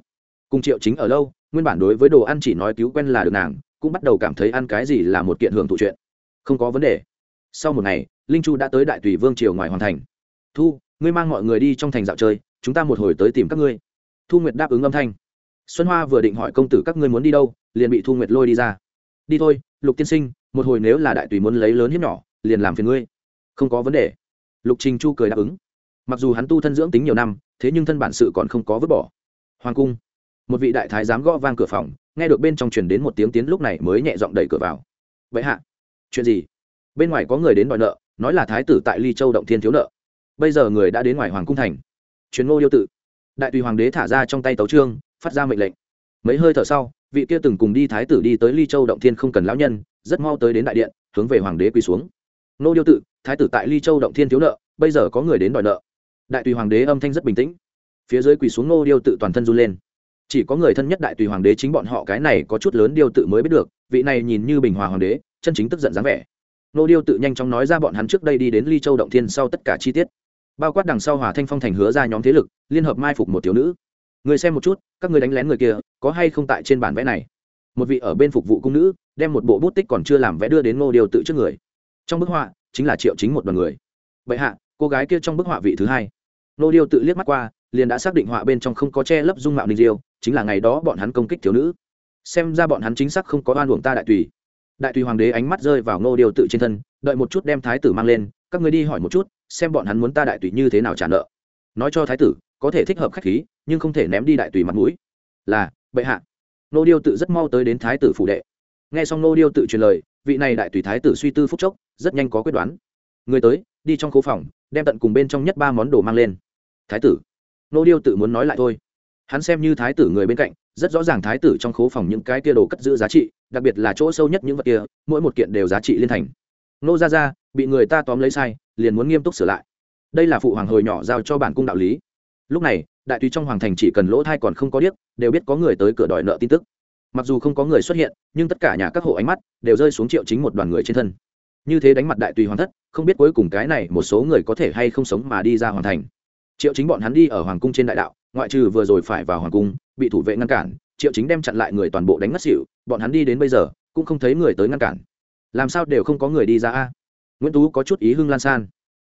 cùng triệu chính ở lâu, nguyên bản đối với đồ ăn chỉ nói cứu quen là được nàng, cũng bắt đầu cảm thấy ăn cái gì là một kiện hưởng thụ chuyện. Không có vấn đề. Sau một ngày, linh chu đã tới đại tùy vương triều ngoài hoàn thành. Thu, ngươi mang mọi người đi trong thành dạo chơi, chúng ta một hồi tới tìm các ngươi. Thu nguyệt đáp ứng âm thanh. Xuân hoa vừa định hỏi công tử các ngươi muốn đi đâu, liền bị thu nguyệt lôi đi ra. Đi thôi, lục tiên sinh, một hồi nếu là đại tùy muốn lấy lớn hiếp nhỏ, liền làm phiền ngươi. Không có vấn đề. Lục trình chu cười đáp ứng. Mặc dù hắn tu thân dưỡng tính nhiều năm, thế nhưng thân bản sự còn không có vứt bỏ. Hoàng cung một vị đại thái dám gõ vang cửa phòng, nghe được bên trong truyền đến một tiếng tiến lúc này mới nhẹ giọng đẩy cửa vào. Vậy hạ, chuyện gì? Bên ngoài có người đến đòi nợ, nói là thái tử tại ly châu động thiên thiếu nợ. Bây giờ người đã đến ngoài hoàng cung thành. Chuyến ngô điêu tự. Đại tùy hoàng đế thả ra trong tay tấu trương, phát ra mệnh lệnh. Mấy hơi thở sau, vị kia từng cùng đi thái tử đi tới ly châu động thiên không cần lão nhân, rất mau tới đến đại điện, hướng về hoàng đế quỳ xuống. Ngô điêu tự, thái tử tại ly châu động thiên thiếu nợ, bây giờ có người đến đòi nợ. Đại tùy hoàng đế âm thanh rất bình tĩnh. Phía dưới quỳ xuống ngô điêu tự toàn thân run lên chỉ có người thân nhất đại tùy hoàng đế chính bọn họ cái này có chút lớn điêu tự mới biết được, vị này nhìn như bình hòa hoàng đế, chân chính tức giận dáng vẻ. Nô điêu tự nhanh chóng nói ra bọn hắn trước đây đi đến ly châu động thiên sau tất cả chi tiết. Bao quát đằng sau hòa thanh phong thành hứa ra nhóm thế lực, liên hợp mai phục một thiếu nữ. Người xem một chút, các người đánh lén người kia, có hay không tại trên bản vẽ này? Một vị ở bên phục vụ cung nữ, đem một bộ bút tích còn chưa làm vẽ đưa đến ngô điều tự trước người. Trong bức họa, chính là triệu chính một đoàn người. Vậy hạ, cô gái kia trong bức họa vị thứ hai. Ngô điều tự liếc mắt qua, liền đã xác định họa bên trong không có che lấp dung mạo ninh diêu chính là ngày đó bọn hắn công kích thiếu nữ. Xem ra bọn hắn chính xác không có oan uổng ta đại tùy. Đại tùy hoàng đế ánh mắt rơi vào ngô điều tự trên thân, đợi một chút đem thái tử mang lên, các người đi hỏi một chút, xem bọn hắn muốn ta đại tùy như thế nào trả nợ. Nói cho thái tử, có thể thích hợp khách khí, nhưng không thể ném đi đại tùy mặt mũi. Là, bệ hạ. Nô điêu tự rất mau tới đến thái tử phủ đệ. Nghe xong nô điêu tự truyền lời, vị này đại tùy thái tử suy tư phúc chốc, rất nhanh có quyết đoán. Người tới, đi trong khu phòng, đem tận cùng bên trong nhất ba món đồ mang lên. Thái tử. Nô điêu tự muốn nói lại thôi hắn xem như thái tử người bên cạnh, rất rõ ràng thái tử trong khố phòng những cái kia đồ cất giữ giá trị, đặc biệt là chỗ sâu nhất những vật kia, mỗi một kiện đều giá trị liên thành. Nô ra ra bị người ta tóm lấy sai, liền muốn nghiêm túc sửa lại. Đây là phụ hoàng hồi nhỏ giao cho bản cung đạo lý. Lúc này, đại tùy trong hoàng thành chỉ cần lỗ thai còn không có điếc, đều biết có người tới cửa đòi nợ tin tức. Mặc dù không có người xuất hiện, nhưng tất cả nhà các hộ ánh mắt đều rơi xuống triệu chính một đoàn người trên thân. Như thế đánh mặt đại tùy hoàng thất, không biết cuối cùng cái này một số người có thể hay không sống mà đi ra hoàng thành triệu chính bọn hắn đi ở hoàng cung trên đại đạo, ngoại trừ vừa rồi phải vào hoàng cung, bị thủ vệ ngăn cản, triệu chính đem chặn lại người toàn bộ đánh ngất xỉu, bọn hắn đi đến bây giờ, cũng không thấy người tới ngăn cản. Làm sao đều không có người đi ra a? Nguyễn tú có chút ý hưng lan san.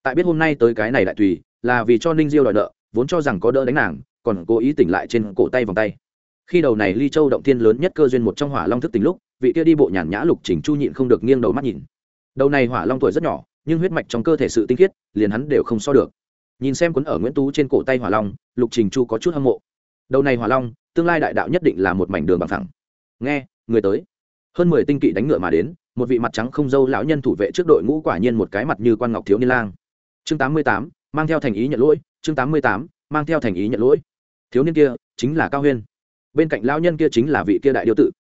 Tại biết hôm nay tới cái này đại tùy, là vì cho ninh diêu đòi nợ, vốn cho rằng có đỡ đánh nàng, còn cố ý tỉnh lại trên cổ tay vòng tay. Khi đầu này ly châu động thiên lớn nhất cơ duyên một trong hỏa long thức tỉnh lúc, vị kia đi bộ nhàn nhã lục chỉnh chu nhịn không được nghiêng đầu mắt nhìn. Đầu này hỏa long tuổi rất nhỏ, nhưng huyết mạch trong cơ thể sự tinh khiết, liền hắn đều không so được nhìn xem cuốn ở nguyễn tú trên cổ tay hỏa long, lục trình chu có chút hâm mộ. Đầu này hỏa long, tương lai đại đạo nhất định là một mảnh đường bằng thẳng nghe, người tới. Hơn mười tinh kỵ đánh ngựa mà đến, một vị mặt trắng không dâu lão nhân thủ vệ trước đội ngũ quả nhiên một cái mặt như quan ngọc thiếu niên lang. Chương tám mươi tám, mang theo thành ý nhận lỗi, chương tám mươi tám, mang theo thành ý nhận lỗi. Thiếu niên kia chính là cao huyên. Bên cạnh lão nhân kia chính là vị kia đại điêu tự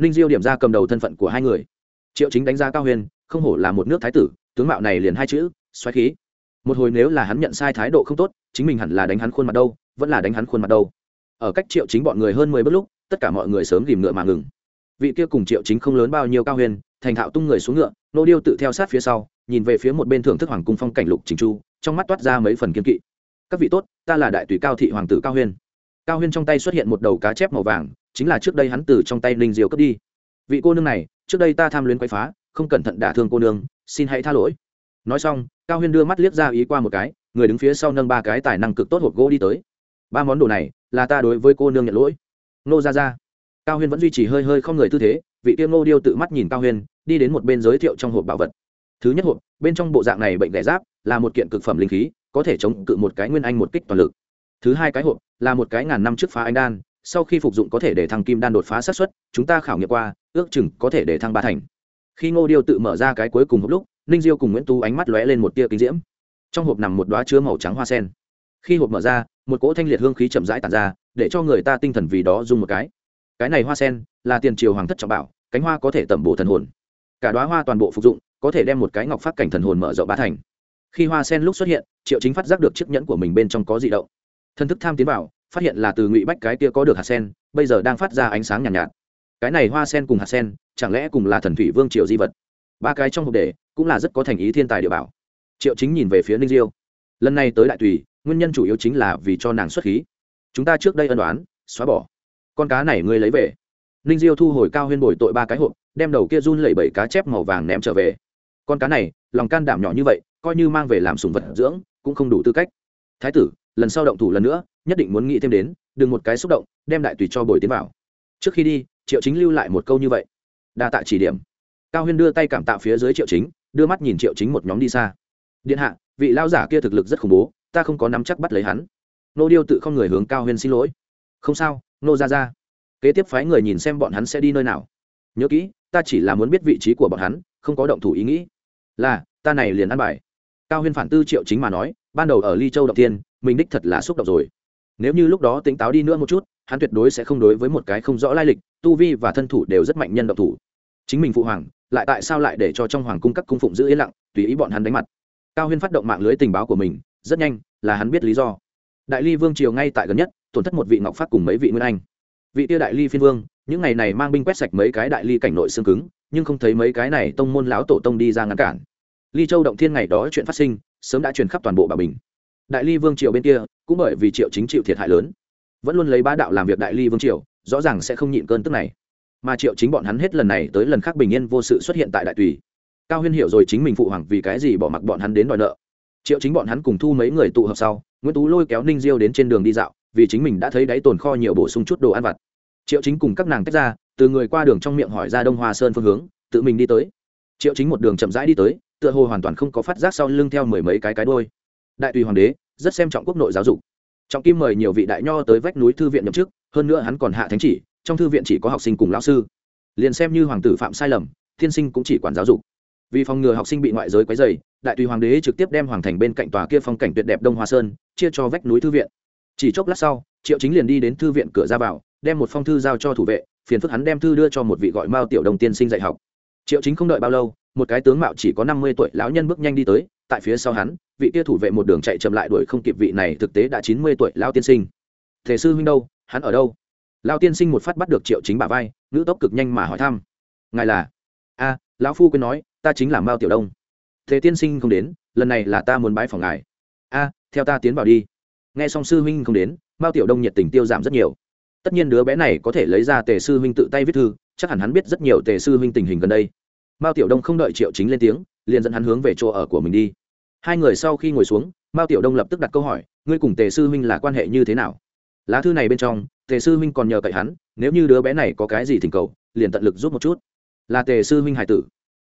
ninh diêu điểm ra cầm đầu thân phận của hai người. Triệu chính đánh giá cao huyên, không hổ là một nước thái tử, tướng mạo này liền hai chữ, xoáy khí một hồi nếu là hắn nhận sai thái độ không tốt, chính mình hẳn là đánh hắn khuôn mặt đâu, vẫn là đánh hắn khuôn mặt đâu. Ở cách triệu chính bọn người hơn mười bước lúc, tất cả mọi người sớm tìm ngựa mà ngừng. Vị kia cùng triệu chính không lớn bao nhiêu cao huyền, thành thạo tung người xuống ngựa, nô điêu tự theo sát phía sau, nhìn về phía một bên thưởng thức hoàng cung phong cảnh lục trình chu, trong mắt toát ra mấy phần kiên kỵ. Các vị tốt, ta là đại tùy cao thị hoàng tử cao huyên cao huyên trong tay xuất hiện một đầu cá chép màu vàng, chính là trước đây hắn từ trong tay linh diều cướp đi. Vị cô nương này, trước đây ta tham luyến quay phá, không cẩn thận đả thương cô nương, xin hãy tha lỗi. Nói xong cao huyên đưa mắt liếc ra ý qua một cái, người đứng phía sau nâng ba cái tài năng cực tốt hộp gỗ đi tới. Ba món đồ này, là ta đối với cô nương nhận lỗi. Nô ra ra cao huyên vẫn duy trì hơi hơi không người tư thế, vị Tiêm Nô điêu tự mắt nhìn cao huyên, đi đến một bên giới thiệu trong hộp bảo vật. Thứ nhất hộp, bên trong bộ dạng này bệnh đại giáp, là một kiện cực phẩm linh khí, có thể chống cự một cái nguyên anh một kích toàn lực. Thứ hai cái hộp, là một cái ngàn năm trước phá anh đan, sau khi phục dụng có thể để thăng kim đan đột phá sát xuất chúng ta khảo nghiệm qua, ước chừng có thể để thăng ba thành. Khi ngô điêu tự mở ra cái cuối cùng hộp lúc ninh diêu cùng nguyễn tu ánh mắt lóe lên một tia kinh diễm. Trong hộp nằm một đoá chứa màu trắng hoa sen. Khi hộp mở ra một cỗ thanh liệt hương khí chậm rãi tàn ra để cho người ta tinh thần vì đó dùng một cái. Cái này hoa sen là tiền triều hoàng thất trọng bảo cánh hoa có thể tẩm bổ thần hồn. Cả đoá hoa toàn bộ phục dụng có thể đem một cái ngọc phát cảnh thần hồn mở rộng bá thành. Khi hoa sen lúc xuất hiện triệu chính phát giác được chiếc nhẫn của mình bên trong có dị động. Thân thức tham tiến vào phát hiện là từ ngụy bách cái kia có được hạt sen bây giờ đang phát ra ánh sáng nhàn nhạt, nhạt. Cái này hoa sen cùng hạt sen chẳng lẽ cùng là thần thủy vương triều di vật? Ba cái trong hộp để cũng là rất có thành ý thiên tài địa bảo. Triệu chính nhìn về phía ninh diêu. Lần này tới đại tùy, nguyên nhân chủ yếu chính là vì cho nàng xuất khí. Chúng ta trước đây ân đoán xóa bỏ. Con cá này ngươi lấy về. Ninh diêu thu hồi cao huyên bồi tội ba cái hộp, đem đầu kia run lẩy bẩy cá chép màu vàng ném trở về. Con cá này, lòng can đảm nhỏ như vậy, coi như mang về làm sùng vật dưỡng, cũng không đủ tư cách. Thái tử, lần sau động thủ lần nữa, nhất định muốn nghĩ thêm đến, đừng một cái xúc động, đem đại tùy cho bồi tiến vào. Trước khi đi, triệu chính lưu lại một câu như vậy. Đa tạ chỉ điểm. Cao huyên đưa tay cảm tạ phía dưới triệu chính đưa mắt nhìn triệu chính một nhóm đi xa. Điện hạ, vị lao giả kia thực lực rất khủng bố, ta không có nắm chắc bắt lấy hắn. Nô điêu tự không người hướng cao huyên xin lỗi. Không sao, nô ra ra kế tiếp phái người nhìn xem bọn hắn sẽ đi nơi nào. Nhớ kỹ, ta chỉ là muốn biết vị trí của bọn hắn, không có động thủ ý nghĩ. Là, ta này liền ăn bài. Cao huyên phản tư triệu chính mà nói, ban đầu ở ly châu động tiên, mình đích thật là xúc động rồi. Nếu như lúc đó tỉnh táo đi nữa một chút, hắn tuyệt đối sẽ không đối với một cái không rõ lai lịch, tu vi và thân thủ đều rất mạnh nhân động thủ. Chính mình phụ hoàng lại tại sao lại để cho trong hoàng cung các cung phụng giữ yên lặng, tùy ý bọn hắn đánh mặt. Cao huyên phát động mạng lưới tình báo của mình, rất nhanh, là hắn biết lý do. Đại ly vương triều ngay tại gần nhất, tổn thất một vị ngọc phát cùng mấy vị nguyên anh. Vị tia đại ly phiên vương, những ngày này mang binh quét sạch mấy cái đại ly cảnh nội xương cứng, nhưng không thấy mấy cái này tông môn láo tổ tông đi ra ngăn cản. Ly châu động thiên ngày đó chuyện phát sinh, sớm đã truyền khắp toàn bộ bà bình. Đại ly vương triều bên kia, cũng bởi vì triệu chính chịu thiệt hại lớn. Vẫn luôn lấy bá đạo làm việc đại ly vương triều, rõ ràng sẽ không nhịn cơn tức này mà triệu chính bọn hắn hết lần này tới lần khác bình yên vô sự xuất hiện tại đại tùy. Cao huyên hiểu rồi chính mình phụ hoàng vì cái gì bỏ mặc bọn hắn đến đòi nợ. Triệu chính bọn hắn cùng thu mấy người tụ hợp sau, nguyễn tú lôi kéo ninh diêu đến trên đường đi dạo, vì chính mình đã thấy đáy tồn kho nhiều bổ sung chút đồ ăn vặt. Triệu chính cùng các nàng tách ra, từ người qua đường trong miệng hỏi ra đông hoa sơn phương hướng, tự mình đi tới. Triệu chính một đường chậm rãi đi tới, tựa hồ hoàn toàn không có phát giác sau lưng theo mười mấy cái cái đôi đại tùy hoàng đế, rất xem trọng quốc nội giáo dục. Trọng kim mời nhiều vị đại nho tới vách núi thư viện nhậm chức, hơn nữa hắn còn hạ thánh chỉ trong thư viện chỉ có học sinh cùng lão sư. Liền xem như hoàng tử phạm sai lầm, thiên sinh cũng chỉ quản giáo dục. Vì phòng ngừa học sinh bị ngoại giới quấy dày đại tùy hoàng đế trực tiếp đem hoàng thành bên cạnh tòa kia phong cảnh tuyệt đẹp đông hoa sơn chia cho vách núi thư viện. Chỉ chốc lát sau, triệu chính liền đi đến thư viện cửa ra vào, đem một phong thư giao cho thủ vệ, phiền phức hắn đem thư đưa cho một vị gọi mao tiểu đồng tiên sinh dạy học. Triệu chính không đợi bao lâu, một cái tướng mạo chỉ có năm mươi tuổi lão nhân bước nhanh đi tới, tại phía sau hắn, vị kia thủ vệ một đường chạy chậm lại đuổi không kịp vị này thực tế đã chín mươi tuổi lão tiên sinh. Thể sư huynh đâu? Hắn ở đâu? Lão tiên sinh một phát bắt được triệu chính bà vai, ngữ tốc cực nhanh mà hỏi thăm. Ngài là? A, lão phu quên nói, ta chính là mao tiểu đông. Thế tiên sinh không đến, lần này là ta muốn bái phòng ngài. A, theo ta tiến vào đi. Nghe xong sư huynh không đến, mao tiểu đông nhiệt tình tiêu giảm rất nhiều. Tất nhiên đứa bé này có thể lấy ra tề sư huynh tự tay viết thư, chắc hẳn hắn biết rất nhiều tề sư huynh tình hình gần đây. Mao tiểu đông không đợi triệu chính lên tiếng, liền dẫn hắn hướng về chỗ ở của mình đi. Hai người sau khi ngồi xuống, mao tiểu đông lập tức đặt câu hỏi, ngươi cùng tề sư huynh là quan hệ như thế nào? Lá thư này bên trong, tề sư huynh còn nhờ cậy hắn, nếu như đứa bé này có cái gì thỉnh cầu, liền tận lực giúp một chút. Là tề sư huynh hải tử.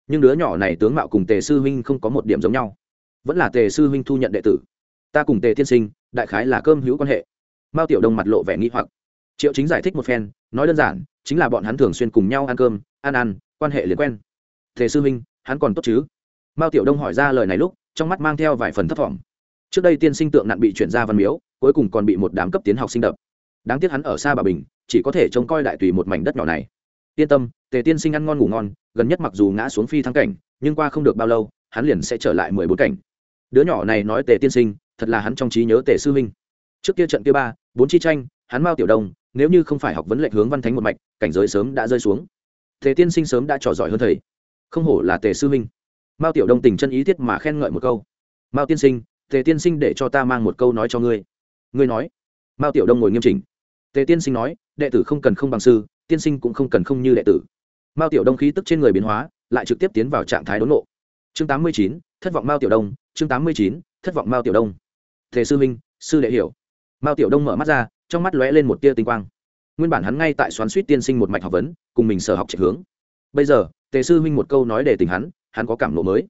Nhưng đứa nhỏ này tướng mạo cùng tề sư huynh không có một điểm giống nhau. Vẫn là tề sư huynh thu nhận đệ tử. Ta cùng tề tiên sinh, đại khái là cơm hữu quan hệ. Mao tiểu đông mặt lộ vẻ nghĩ hoặc. Triệu chính giải thích một phen, nói đơn giản, chính là bọn hắn thường xuyên cùng nhau ăn cơm, ăn ăn, quan hệ liền quen. Tề sư huynh, hắn còn tốt chứ? Mao tiểu đông hỏi ra lời này lúc, trong mắt mang theo vài phần thấp thỏm trước đây tiên sinh tượng nạn bị chuyển ra văn miếu, cuối cùng còn bị một đám cấp tiến học sinh đập. Đáng tiếc hắn ở xa bà bình, chỉ có thể trông coi đại tùy một mảnh đất nhỏ này. Yên tâm, tề tiên sinh ăn ngon ngủ ngon, gần nhất mặc dù ngã xuống phi thắng cảnh, nhưng qua không được bao lâu, hắn liền sẽ trở lại mười bốn cảnh. Đứa nhỏ này nói tề tiên sinh, thật là hắn trong trí nhớ tề sư huynh. Trước kia trận kia ba, bốn chi tranh, hắn mao tiểu đông, nếu như không phải học vấn lệnh hướng văn thánh một mạch, cảnh giới sớm đã rơi xuống. Tề tiên sinh sớm đã trò giỏi hơn thầy. Không hổ là tề sư huynh. Mao tiểu đông tình chân ý thiết mà khen ngợi một câu. Mao tiên sinh tề tiên sinh để cho ta mang một câu nói cho ngươi. Ngươi nói. Mao tiểu đông ngồi nghiêm chỉnh. Tề tiên sinh nói, đệ tử không cần không bằng sư, tiên sinh cũng không cần không như đệ tử. Mao tiểu đông khí tức trên người biến hóa, lại trực tiếp tiến vào trạng thái đốn nộ chương tám mươi chín, thất vọng mao tiểu đông, chương tám mươi chín, thất vọng mao tiểu đông. Thề sư minh sư đệ hiểu. Mao tiểu đông mở mắt ra, trong mắt lóe lên một tia tinh quang. Nguyên bản hắn ngay tại xoắn suýt tiên sinh một mạch học vấn, cùng mình sở học trạch hướng. Bây giờ, tề sư minh một câu nói để tình hắn hắn có cảm lộ mới.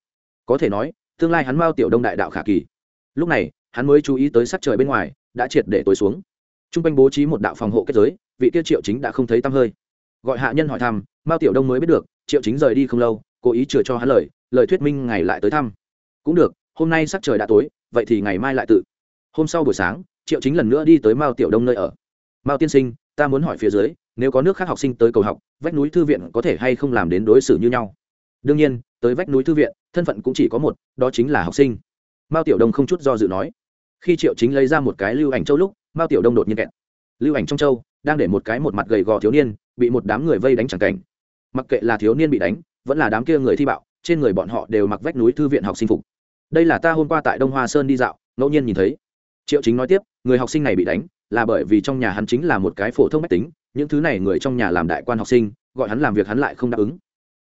Có thể nói, tương lai hắn mao tiểu đông đại đạo khả kỳ lúc này, hắn mới chú ý tới sắc trời bên ngoài, đã triệt để tối xuống. T r u n g quanh bố trí một đạo phòng hộ kết giới, vị tiêu triệu chính đã không thấy tăm hơi. Gọi hạ nhân hỏi thăm, mao tiểu đông mới biết được, triệu chính rời đi không lâu, cố ý chừa cho hắn lời lời thuyết minh ngày lại tới thăm. Cũng được, hôm nay sắc trời đã tối, vậy thì ngày mai lại tự. Hôm sau buổi sáng, triệu chính lần nữa đi tới mao tiểu đông nơi ở. Mao tiên sinh, ta muốn hỏi phía dưới, nếu có nước khác học sinh tới cầu học, vách núi thư viện có thể hay không làm đến đối xử như nhau? Đương nhiên, tới vách núi thư viện, thân phận cũng chỉ có một, đó chính là học sinh mao tiểu đông không chút do dự nói. Khi triệu chính lấy ra một cái lưu ảnh châu lúc, mao tiểu đông đột nhiên kẹt. Lưu ảnh trong châu, đang để một cái một mặt gầy gò thiếu niên, bị một đám người vây đánh chẳng cảnh. Mặc kệ là thiếu niên bị đánh, vẫn là đám kia người thi bạo, trên người bọn họ đều mặc vách núi thư viện học sinh phục. Đây là ta hôm qua tại đông hoa sơn đi dạo, ngẫu nhiên nhìn thấy. Triệu chính nói tiếp, người học sinh này bị đánh, là bởi vì trong nhà hắn chính là một cái phổ thông mách tính, những thứ này người trong nhà làm đại quan học sinh, gọi hắn làm việc hắn lại không đáp ứng.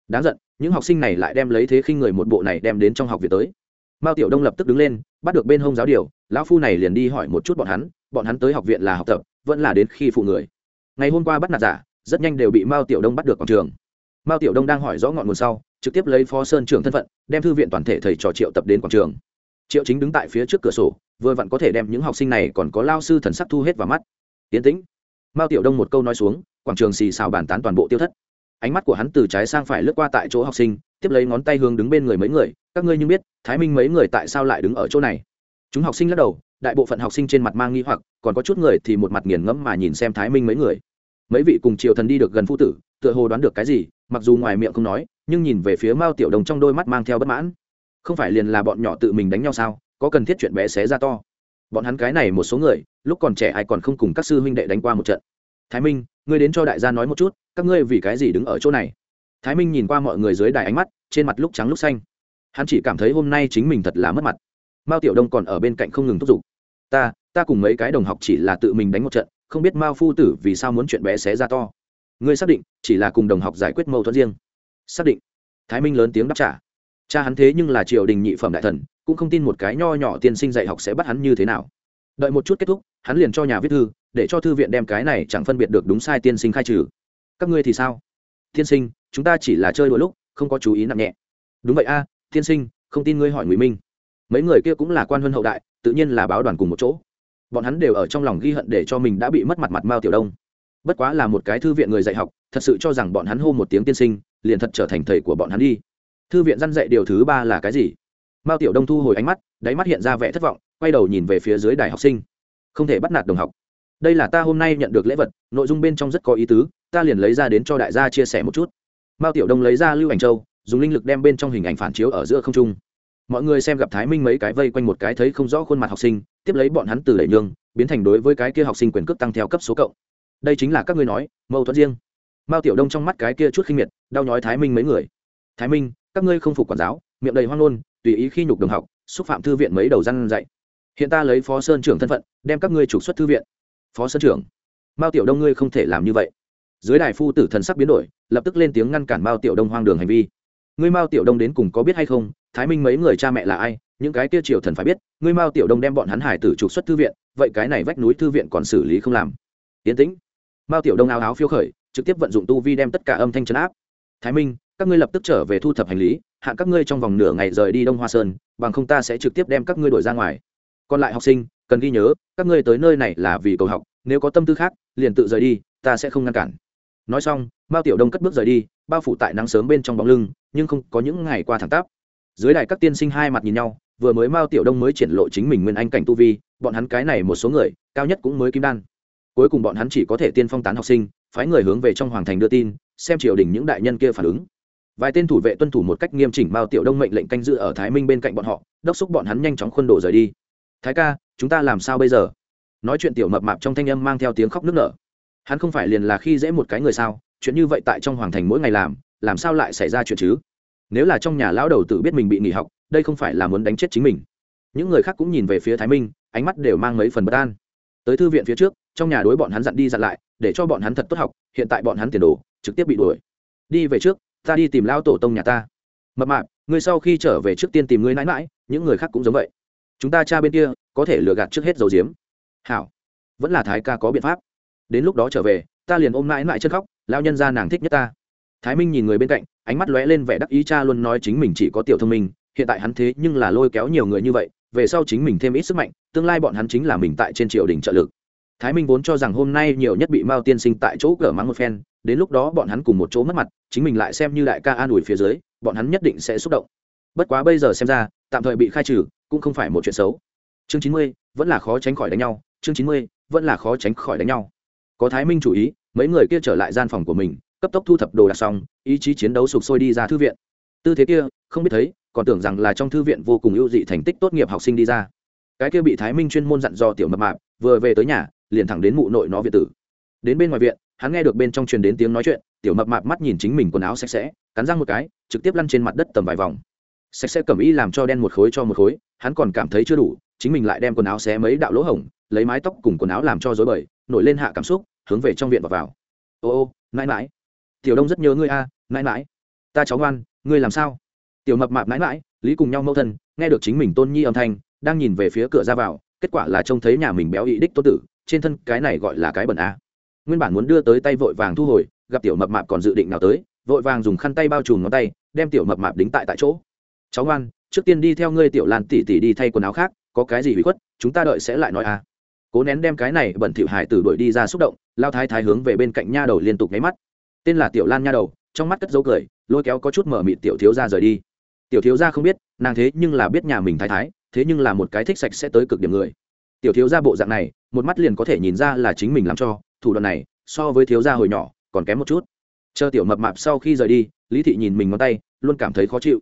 Đáng giận, những học sinh này lại đem lấy thế khinh người một bộ này đem đến trong học viện tới mao tiểu đông lập tức đứng lên, bắt được bên hông giáo điều, lão phu này liền đi hỏi một chút bọn hắn bọn hắn tới học viện là học tập, vẫn là đến khi phụ người. Ngày hôm qua bắt nạt giả, rất nhanh đều bị mao tiểu đông bắt được quảng trường. Mao tiểu đông đang hỏi rõ ngọn nguồn sau, trực tiếp lấy phó sơn trưởng thân phận, đem thư viện toàn thể thầy trò triệu tập đến quảng trường. Triệu chính đứng tại phía trước cửa sổ, vừa vặn có thể đem những học sinh này còn có lao sư thần sắc thu hết vào mắt. Tiến tĩnh. Mao tiểu đông một câu nói xuống, quảng trường xì xào bàn tán toàn bộ tiêu thất ánh mắt của hắn từ trái sang phải lướt qua tại chỗ học sinh, tiếp lấy ngón tay hướng đứng bên người mấy người, các ngươi nhưng biết, thái minh mấy người tại sao lại đứng ở chỗ này? Chúng học sinh lắc đầu, đại bộ phận học sinh trên mặt mang nghi hoặc, còn có chút người thì một mặt nghiền ngẫm mà nhìn xem thái minh mấy người. Mấy vị cùng triều thần đi được gần phu tử, tựa hồ đoán được cái gì, mặc dù ngoài miệng không nói, nhưng nhìn về phía mao tiểu đồng trong đôi mắt mang theo bất mãn. Không phải liền là bọn nhỏ tự mình đánh nhau sao, có cần thiết chuyện bé xé ra to. Bọn hắn cái này một số người, lúc còn trẻ ai còn không cùng các sư huynh đệ đánh qua một trận thái minh, ngươi đến cho đại gia nói một chút, các ngươi vì cái gì đứng ở chỗ này? Thái minh nhìn qua mọi người dưới đài ánh mắt, trên mặt lúc trắng lúc xanh. Hắn chỉ cảm thấy hôm nay chính mình thật là mất mặt. Mao tiểu đông còn ở bên cạnh không ngừng thúc giục. Ta ta cùng mấy cái đồng học chỉ là tự mình đánh một trận, không biết mao phu tử vì sao muốn chuyện bé xé ra to. Ngươi xác định, chỉ là cùng đồng học giải quyết mâu thuẫn riêng. Xác định. Thái minh lớn tiếng đáp trả. Cha hắn thế nhưng là triều đình nhị phẩm đại thần, cũng không tin một cái nho nhỏ tiên sinh dạy học sẽ bắt hắn như thế nào. Đợi một chút kết thúc, hắn liền cho nhà viết thư để cho thư viện đem cái này chẳng phân biệt được đúng sai tiên sinh khai trừ. Các ngươi thì sao? Tiên sinh, chúng ta chỉ là chơi đôi lúc, không có chú ý nặng nhẹ. Đúng vậy a, tiên sinh, không tin ngươi hỏi ngụy minh. Mấy người kia cũng là quan huân hậu đại, tự nhiên là báo đoàn cùng một chỗ. Bọn hắn đều ở trong lòng ghi hận để cho mình đã bị mất mặt mặt mao tiểu đông. Bất quá là một cái thư viện người dạy học, thật sự cho rằng bọn hắn hô một tiếng tiên sinh, liền thật trở thành thầy của bọn hắn đi. Thư viện dăn dạy điều thứ ba là cái gì? Mao tiểu đông thu hồi ánh mắt, đáy mắt hiện ra vẻ thất vọng, quay đầu nhìn về phía dưới đài học sinh. Không thể bắt nạt đồng học đây là ta hôm nay nhận được lễ vật, nội dung bên trong rất có ý tứ, ta liền lấy ra đến cho đại gia chia sẻ một chút. Mao tiểu đông lấy ra lưu ảnh châu, dùng linh lực đem bên trong hình ảnh phản chiếu ở giữa không trung. Mọi người xem gặp thái minh mấy cái vây quanh một cái thấy không rõ khuôn mặt học sinh, tiếp lấy bọn hắn từ đẩy nhương biến thành đối với cái kia học sinh quyền cước tăng theo cấp số cộng. Đây chính là các ngươi nói, mâu thuẫn riêng. Mao tiểu đông trong mắt cái kia chút khinh miệt, đau nhói thái minh mấy người. Thái minh, các ngươi không phục quản giáo, miệng đầy hoang ngôn, tùy ý khi nhục đồng học, xúc phạm thư viện mấy đầu răn dạy. Hiện ta lấy phó sơn trưởng thân phận, đem các ngươi trục xuất thư viện phó sơn trưởng. Mao tiểu đông ngươi không thể làm như vậy. Dưới đài phu tử thần sắc biến đổi, lập tức lên tiếng ngăn cản mao tiểu đông hoang đường hành vi. Ngươi mao tiểu đông đến cùng có biết hay không, thái minh mấy người cha mẹ là ai, những cái kia triều thần phải biết, ngươi mao tiểu đông đem bọn hắn hải tử trục xuất thư viện, vậy cái này vách núi thư viện còn xử lý không làm. Yến tĩnh. Mao tiểu đông áo áo phiêu khởi, trực tiếp vận dụng tu vi đem tất cả âm thanh chấn áp. Thái minh, các ngươi lập tức trở về thu thập hành lý hạn các ngươi trong vòng nửa ngày rời đi đông hoa sơn, bằng không ta sẽ trực tiếp đem các ngươi đổi ra ngoài. Còn lại học sinh cần ghi nhớ, các ngươi tới nơi này là vì cầu học, nếu có tâm tư khác, liền tự rời đi, ta sẽ không ngăn cản. Nói xong, mao tiểu đông cất bước rời đi, bao phủ tại nắng sớm bên trong bóng lưng, nhưng không có những ngày qua thẳng tắp. Dưới đài các tiên sinh hai mặt nhìn nhau, vừa mới mao tiểu đông mới triển lộ chính mình nguyên anh cảnh tu vi, bọn hắn cái này một số người, cao nhất cũng mới kim đan. Cuối cùng bọn hắn chỉ có thể tiên phong tán học sinh, phái người hướng về trong hoàng thành đưa tin, xem triều đình những đại nhân kia phản ứng. Vài tên thủ vệ tuân thủ một cách nghiêm chỉnh, mao tiểu đông mệnh lệnh canh giữ ở thái minh bên cạnh bọn họ, đốc xúc bọn hắn nhanh chóng khuôn đổ rời đi thái ca, chúng ta làm sao bây giờ? Nói chuyện tiểu mập mạp trong thanh âm mang theo tiếng khóc nức nở. Hắn không phải liền là khi dễ một cái người sao? Chuyện như vậy tại trong hoàng thành mỗi ngày làm làm sao lại xảy ra chuyện chứ? Nếu là trong nhà lão đầu tự biết mình bị nghỉ học, đây không phải là muốn đánh chết chính mình. Những người khác cũng nhìn về phía thái minh, ánh mắt đều mang mấy phần bất an. Tới thư viện phía trước, trong nhà đối bọn hắn dặn đi dặn lại, để cho bọn hắn thật tốt học, hiện tại bọn hắn tiền đồ, trực tiếp bị đuổi. Đi về trước, ta đi tìm lao tổ tông nhà ta. Mập mạp, ngươi sau khi trở về trước tiên tìm ngươi nãi mãi những người khác cũng giống vậy chúng ta cha bên kia có thể lừa gạt trước hết dầu diếm. Hảo. Vẫn là thái ca có biện pháp. Đến lúc đó trở về, ta liền ôm mãi mãi chân khóc, lao nhân ra nàng thích nhất ta. Thái minh nhìn người bên cạnh, ánh mắt lóe lên vẻ đắc ý, cha luôn nói chính mình chỉ có tiểu thông minh, hiện tại hắn thế nhưng là lôi kéo nhiều người như vậy, về sau chính mình thêm ít sức mạnh, tương lai bọn hắn chính là mình tại trên triều đình trợ lực. Thái minh vốn cho rằng hôm nay nhiều nhất bị mao tiên sinh tại chỗ cờ mắng một phen, đến lúc đó bọn hắn cùng một chỗ mất mặt, chính mình lại xem như đại ca an ủi phía dưới, bọn hắn nhất định sẽ xúc động. Bất quá bây giờ xem ra, tạm thời bị khai trừ cũng không phải một chuyện xấu. Chương chín mươi, vẫn là khó tránh khỏi đánh nhau. Chương chín mươi, vẫn là khó tránh khỏi đánh nhau. Có thái minh chủ ý, mấy người kia trở lại gian phòng của mình, cấp tốc thu thập đồ đạc xong, ý chí chiến đấu sục sôi đi ra thư viện. Tư thế kia, không biết thấy, còn tưởng rằng là trong thư viện vô cùng ưu dị thành tích tốt nghiệp học sinh đi ra. Cái kia bị thái minh chuyên môn dặn dò tiểu mập mạp, vừa về tới nhà, liền thẳng đến mụ nội nó viện tử. Đến bên ngoài viện, hắn nghe được bên trong truyền đến tiếng nói chuyện, tiểu mập mạp mắt nhìn chính mình quần áo sạch sẽ, cắn răng một cái, trực tiếp lăn trên mặt đất tầm vài vòng. Sạch sẽ cầm y làm cho đen một khối cho một khối hắn còn cảm thấy chưa đủ chính mình lại đem quần áo xé mấy đạo lỗ hổng lấy mái tóc cùng quần áo làm cho dối bời nổi lên hạ cảm xúc hướng về trong viện và vào. Ô ô mãi mãi tiểu đông rất nhớ ngươi a à, mãi mãi. Ta cháu ngoan ngươi làm sao? Tiểu mập mạp mãi mãi lý cùng nhau mâu thân nghe được chính mình tôn nhi âm thanh đang nhìn về phía cửa ra vào kết quả là trông thấy nhà mình béo ý đích tô tử trên thân cái này gọi là cái bẩn a. Nguyên bản muốn đưa tới tay vội vàng thu hồi gặp tiểu mập mạp còn dự định nào tới vội vàng dùng khăn tay bao trùm ngón tay đem tiểu mập mạp đính tại tại chỗ. Cháu ngoan trước tiên đi theo ngươi tiểu lan tỉ tỉ đi thay quần áo khác, có cái gì bị khuất, chúng ta đợi sẽ lại nói à. cố nén đem cái này bẩn thỉu hải tử đuổi đi ra xúc động, lao thái thái hướng về bên cạnh nha đầu liên tục nháy mắt. Tên là tiểu lan nha đầu, trong mắt cất dấu cười, lôi kéo có chút mở mịt tiểu thiếu ra rời đi. Tiểu thiếu ra không biết, nàng thế nhưng là biết nhà mình thái thái, thế nhưng là một cái thích sạch sẽ tới cực điểm người. Tiểu thiếu ra bộ dạng này, một mắt liền có thể nhìn ra là chính mình làm cho, thủ đoạn này, so với thiếu gia hồi nhỏ, còn kém một chút. Chờ tiểu mập mạp sau khi rời đi, lý thị nhìn mình ngón tay, luôn cảm thấy khó chịu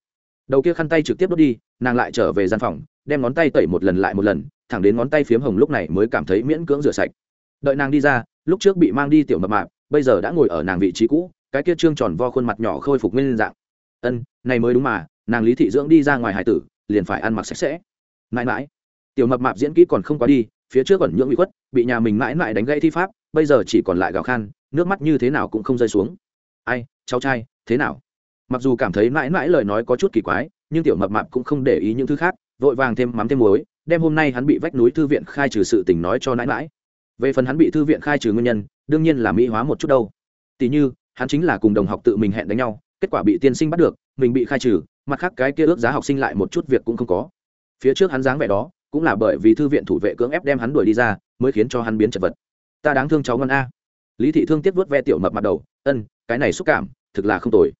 đầu kia khăn tay trực tiếp đốt đi, nàng lại trở về gian phòng, đem ngón tay tẩy một lần lại một lần, thẳng đến ngón tay phiếm hồng lúc này mới cảm thấy miễn cưỡng rửa sạch. Đợi nàng đi ra, lúc trước bị mang đi tiểu mập mạp, bây giờ đã ngồi ở nàng vị trí cũ, cái kia trương tròn vo khuôn mặt nhỏ khôi phục nguyên dạng. Ân, này mới đúng mà, nàng lý thị dưỡng đi ra ngoài hải tử, liền phải ăn mặc sạch sẽ. Mãi mãi, tiểu mập mạp diễn kỹ còn không quá đi, phía trước còn nhưỡng bị khuất, bị nhà mình mãi mãi đánh gãy thi pháp, bây giờ chỉ còn lại gào khan, nước mắt như thế nào cũng không rơi xuống. Ai, cháu trai, thế nào? Mặc dù cảm thấy mãi mãi lời nói có chút kỳ quái, nhưng tiểu mập mạp cũng không để ý những thứ khác, vội vàng thêm mắm thêm muối, đem hôm nay hắn bị vách núi thư viện khai trừ sự tình nói cho nãi mãi. Về phần hắn bị thư viện khai trừ nguyên nhân, đương nhiên là mỹ hóa một chút đâu. Tỉ như, hắn chính là cùng đồng học tự mình hẹn đánh nhau, kết quả bị tiên sinh bắt được, mình bị khai trừ, mặt khác cái kia ước giá học sinh lại một chút việc cũng không có. Phía trước hắn dáng vẻ đó, cũng là bởi vì thư viện thủ vệ cưỡng ép đem hắn đuổi đi ra, mới khiến cho hắn biến chật vật. Ta đáng thương cháu ngon a. Lý thị thương tiếc vớt ve tiểu mập mặt đầu, ân, cái này xúc cảm, thực là không tồi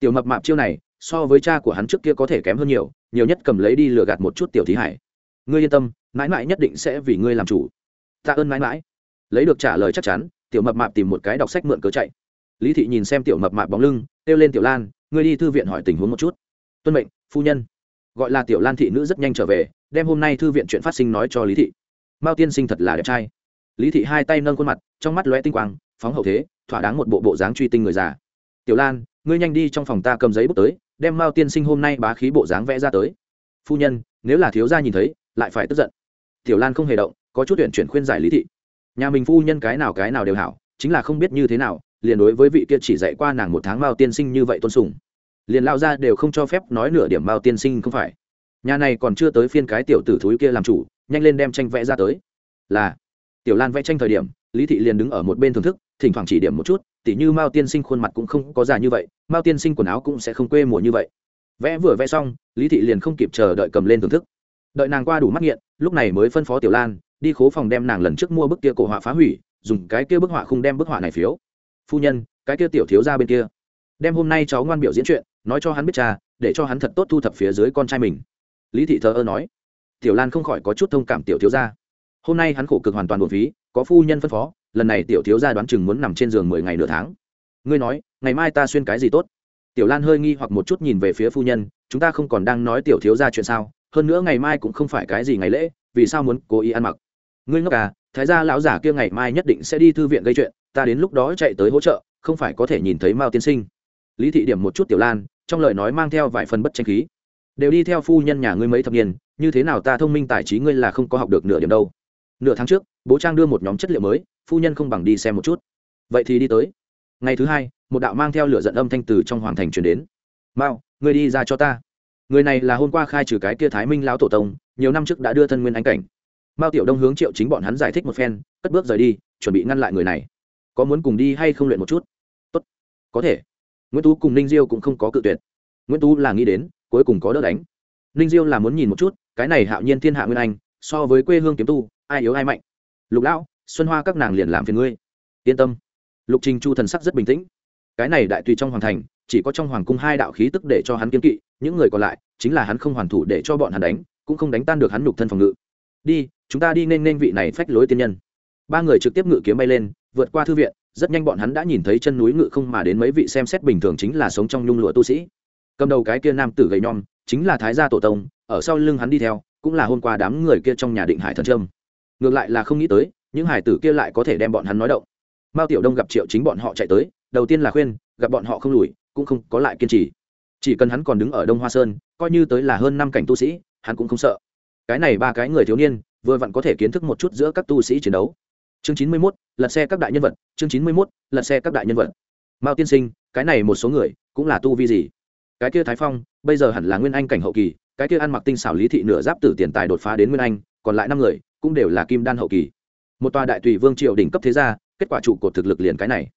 tiểu mập mạp chiêu này, so với cha của hắn trước kia có thể kém hơn nhiều nhiều nhất cầm lấy đi lừa gạt một chút tiểu thí hải. Ngươi yên tâm, mãi mãi nhất định sẽ vì ngươi làm chủ. Tạ ơn mãi mãi. Lấy được trả lời chắc chắn, tiểu mập mạp tìm một cái đọc sách mượn cớ chạy. Lý thị nhìn xem tiểu mập mạp bóng lưng, kêu lên tiểu lan, ngươi đi thư viện hỏi tình huống một chút. Tuân mệnh, phu nhân. Gọi là tiểu lan thị nữ rất nhanh trở về, đem hôm nay thư viện chuyện phát sinh nói cho lý thị. Mao tiên sinh thật là đẹp trai. Lý thị hai tay nâng khuôn mặt, trong mắt lóe tinh quang, phóng hậu thế, thỏa đáng một bộ bộ dáng truy tinh người già. Tiểu lan ngươi nhanh đi trong phòng ta cầm giấy bút tới, đem mao tiên sinh hôm nay bá khí bộ dáng vẽ ra tới. Phu nhân, nếu là thiếu gia nhìn thấy, lại phải tức giận. Tiểu lan không hề động, có chút tuyển chuyển khuyên giải lý thị. Nhà mình phu nhân cái nào cái nào đều hảo, chính là không biết như thế nào, liền đối với vị kia chỉ dạy qua nàng một tháng mao tiên sinh như vậy tôn sùng. Liền lao ra đều không cho phép nói nửa điểm mao tiên sinh không phải. Nhà này còn chưa tới phiên cái tiểu tử thúi kia làm chủ, nhanh lên đem tranh vẽ ra tới. Là, tiểu lan vẽ tranh thời điểm, lý thị liền đứng ở một bên thưởng thức thỉnh thoảng chỉ điểm một chút, tỉ như mao tiên sinh khuôn mặt cũng không có già như vậy, mao tiên sinh quần áo cũng sẽ không quê mùa như vậy. Vẽ vừa vẽ xong, lý thị liền không kịp chờ đợi cầm lên thưởng thức. Đợi nàng qua đủ mắt nghiện, lúc này mới phân phó tiểu lan, đi khố phòng đem nàng lần trước mua bức kia cổ họa phá hủy, dùng cái kia bức họa không đem bức họa này phiếu. Phu nhân, cái kia tiểu thiếu ra bên kia. Đem hôm nay cháu ngoan biểu diễn chuyện, nói cho hắn biết cha, để cho hắn thật tốt thu thập phía dưới con trai mình. Lý thị thờ ơ nói. Tiểu lan không khỏi có chút thông cảm tiểu thiếu gia hôm nay hắn khổ cực hoàn toàn buồn phí, có phu nhân phân phó lần này tiểu thiếu gia đoán chừng muốn nằm trên giường mười ngày nửa tháng. Ngươi nói, ngày mai ta xuyên cái gì tốt? Tiểu lan hơi nghi hoặc một chút nhìn về phía phu nhân, chúng ta không còn đang nói tiểu thiếu gia chuyện sao? Hơn nữa ngày mai cũng không phải cái gì ngày lễ, vì sao muốn cố ý ăn mặc? Ngươi ngốc à thái gia lão giả kia ngày mai nhất định sẽ đi thư viện gây chuyện, ta đến lúc đó chạy tới hỗ trợ, không phải có thể nhìn thấy mao tiên sinh. Lý thị điểm một chút tiểu lan, trong lời nói mang theo vài phần bất tranh khí. Đều đi theo phu nhân nhà ngươi mấy thập niên, như thế nào ta thông minh tài trí ngươi là không có học được nửa điểm đâu. Nửa tháng trước, bố trang đưa một nhóm chất liệu mới phu nhân không bằng đi xem một chút. Vậy thì đi tới. Ngày thứ hai, một đạo mang theo lửa giận âm thanh từ trong hoàng thành truyền đến. Mao người đi ra cho ta. Người này là hôm qua khai trừ cái kia thái minh lão tổ tông, nhiều năm trước đã đưa thân nguyên anh cảnh. Mao tiểu đông hướng triệu chính bọn hắn giải thích một phen, cất bước rời đi, chuẩn bị ngăn lại người này. Có muốn cùng đi hay không luyện một chút? Tốt. Có thể. Nguyễn tú cùng ninh diêu cũng không có cự tuyệt. Nguyễn tú là nghĩ đến, cuối cùng có đỡ đánh. Ninh diêu là muốn nhìn một chút, cái này hạo nhiên thiên hạ nguyên anh, so với quê hương kiếm tu, ai yếu ai mạnh? Lục lão xuân hoa các nàng liền làm phiền ngươi. Yên tâm. Lục trình chu thần sắc rất bình tĩnh. Cái này đại tùy trong hoàng thành, chỉ có trong hoàng cung hai đạo khí tức để cho hắn kiên kỵ, những người còn lại chính là hắn không hoàn thủ để cho bọn hắn đánh, cũng không đánh tan được hắn nhục thân phòng ngự. Đi, chúng ta đi nên nên vị này phách lối tiên nhân. Ba người trực tiếp ngự kiếm bay lên, vượt qua thư viện, rất nhanh bọn hắn đã nhìn thấy chân núi ngự không mà đến mấy vị xem xét bình thường chính là sống trong nhung lụa tu sĩ. Cầm đầu cái kia nam tử gầy nhom, chính là thái gia tổ tông, ở sau lưng hắn đi theo, cũng là hôm qua đám người kia trong nhà định hải thần trâm ngược lại là không nghĩ tới những hải tử kia lại có thể đem bọn hắn nói động. Mao tiểu đông gặp triệu chính bọn họ chạy tới, đầu tiên là khuyên, gặp bọn họ không lùi, cũng không có lại kiên trì. Chỉ cần hắn còn đứng ở đông hoa sơn, coi như tới là hơn năm cảnh tu sĩ, hắn cũng không sợ. Cái này ba cái người thiếu niên, vừa vặn có thể kiến thức một chút giữa các tu sĩ chiến đấu. Chương chín mươi mốt, lật xe các đại nhân vật, chương chín mươi mốt, lật xe các đại nhân vật. Mao tiên sinh, cái này một số người, cũng là tu vi gì? Cái kia thái phong, bây giờ hẳn là nguyên anh cảnh hậu kỳ, cái kia ăn mặc tinh xảo lý thị nửa giáp tử tiền tài đột phá đến nguyên anh, còn lại năm người, cũng đều là kim đan hậu kỳ một tòa đại tùy vương triều đỉnh cấp thế gia, kết quả trụ cột thực lực liền cái này.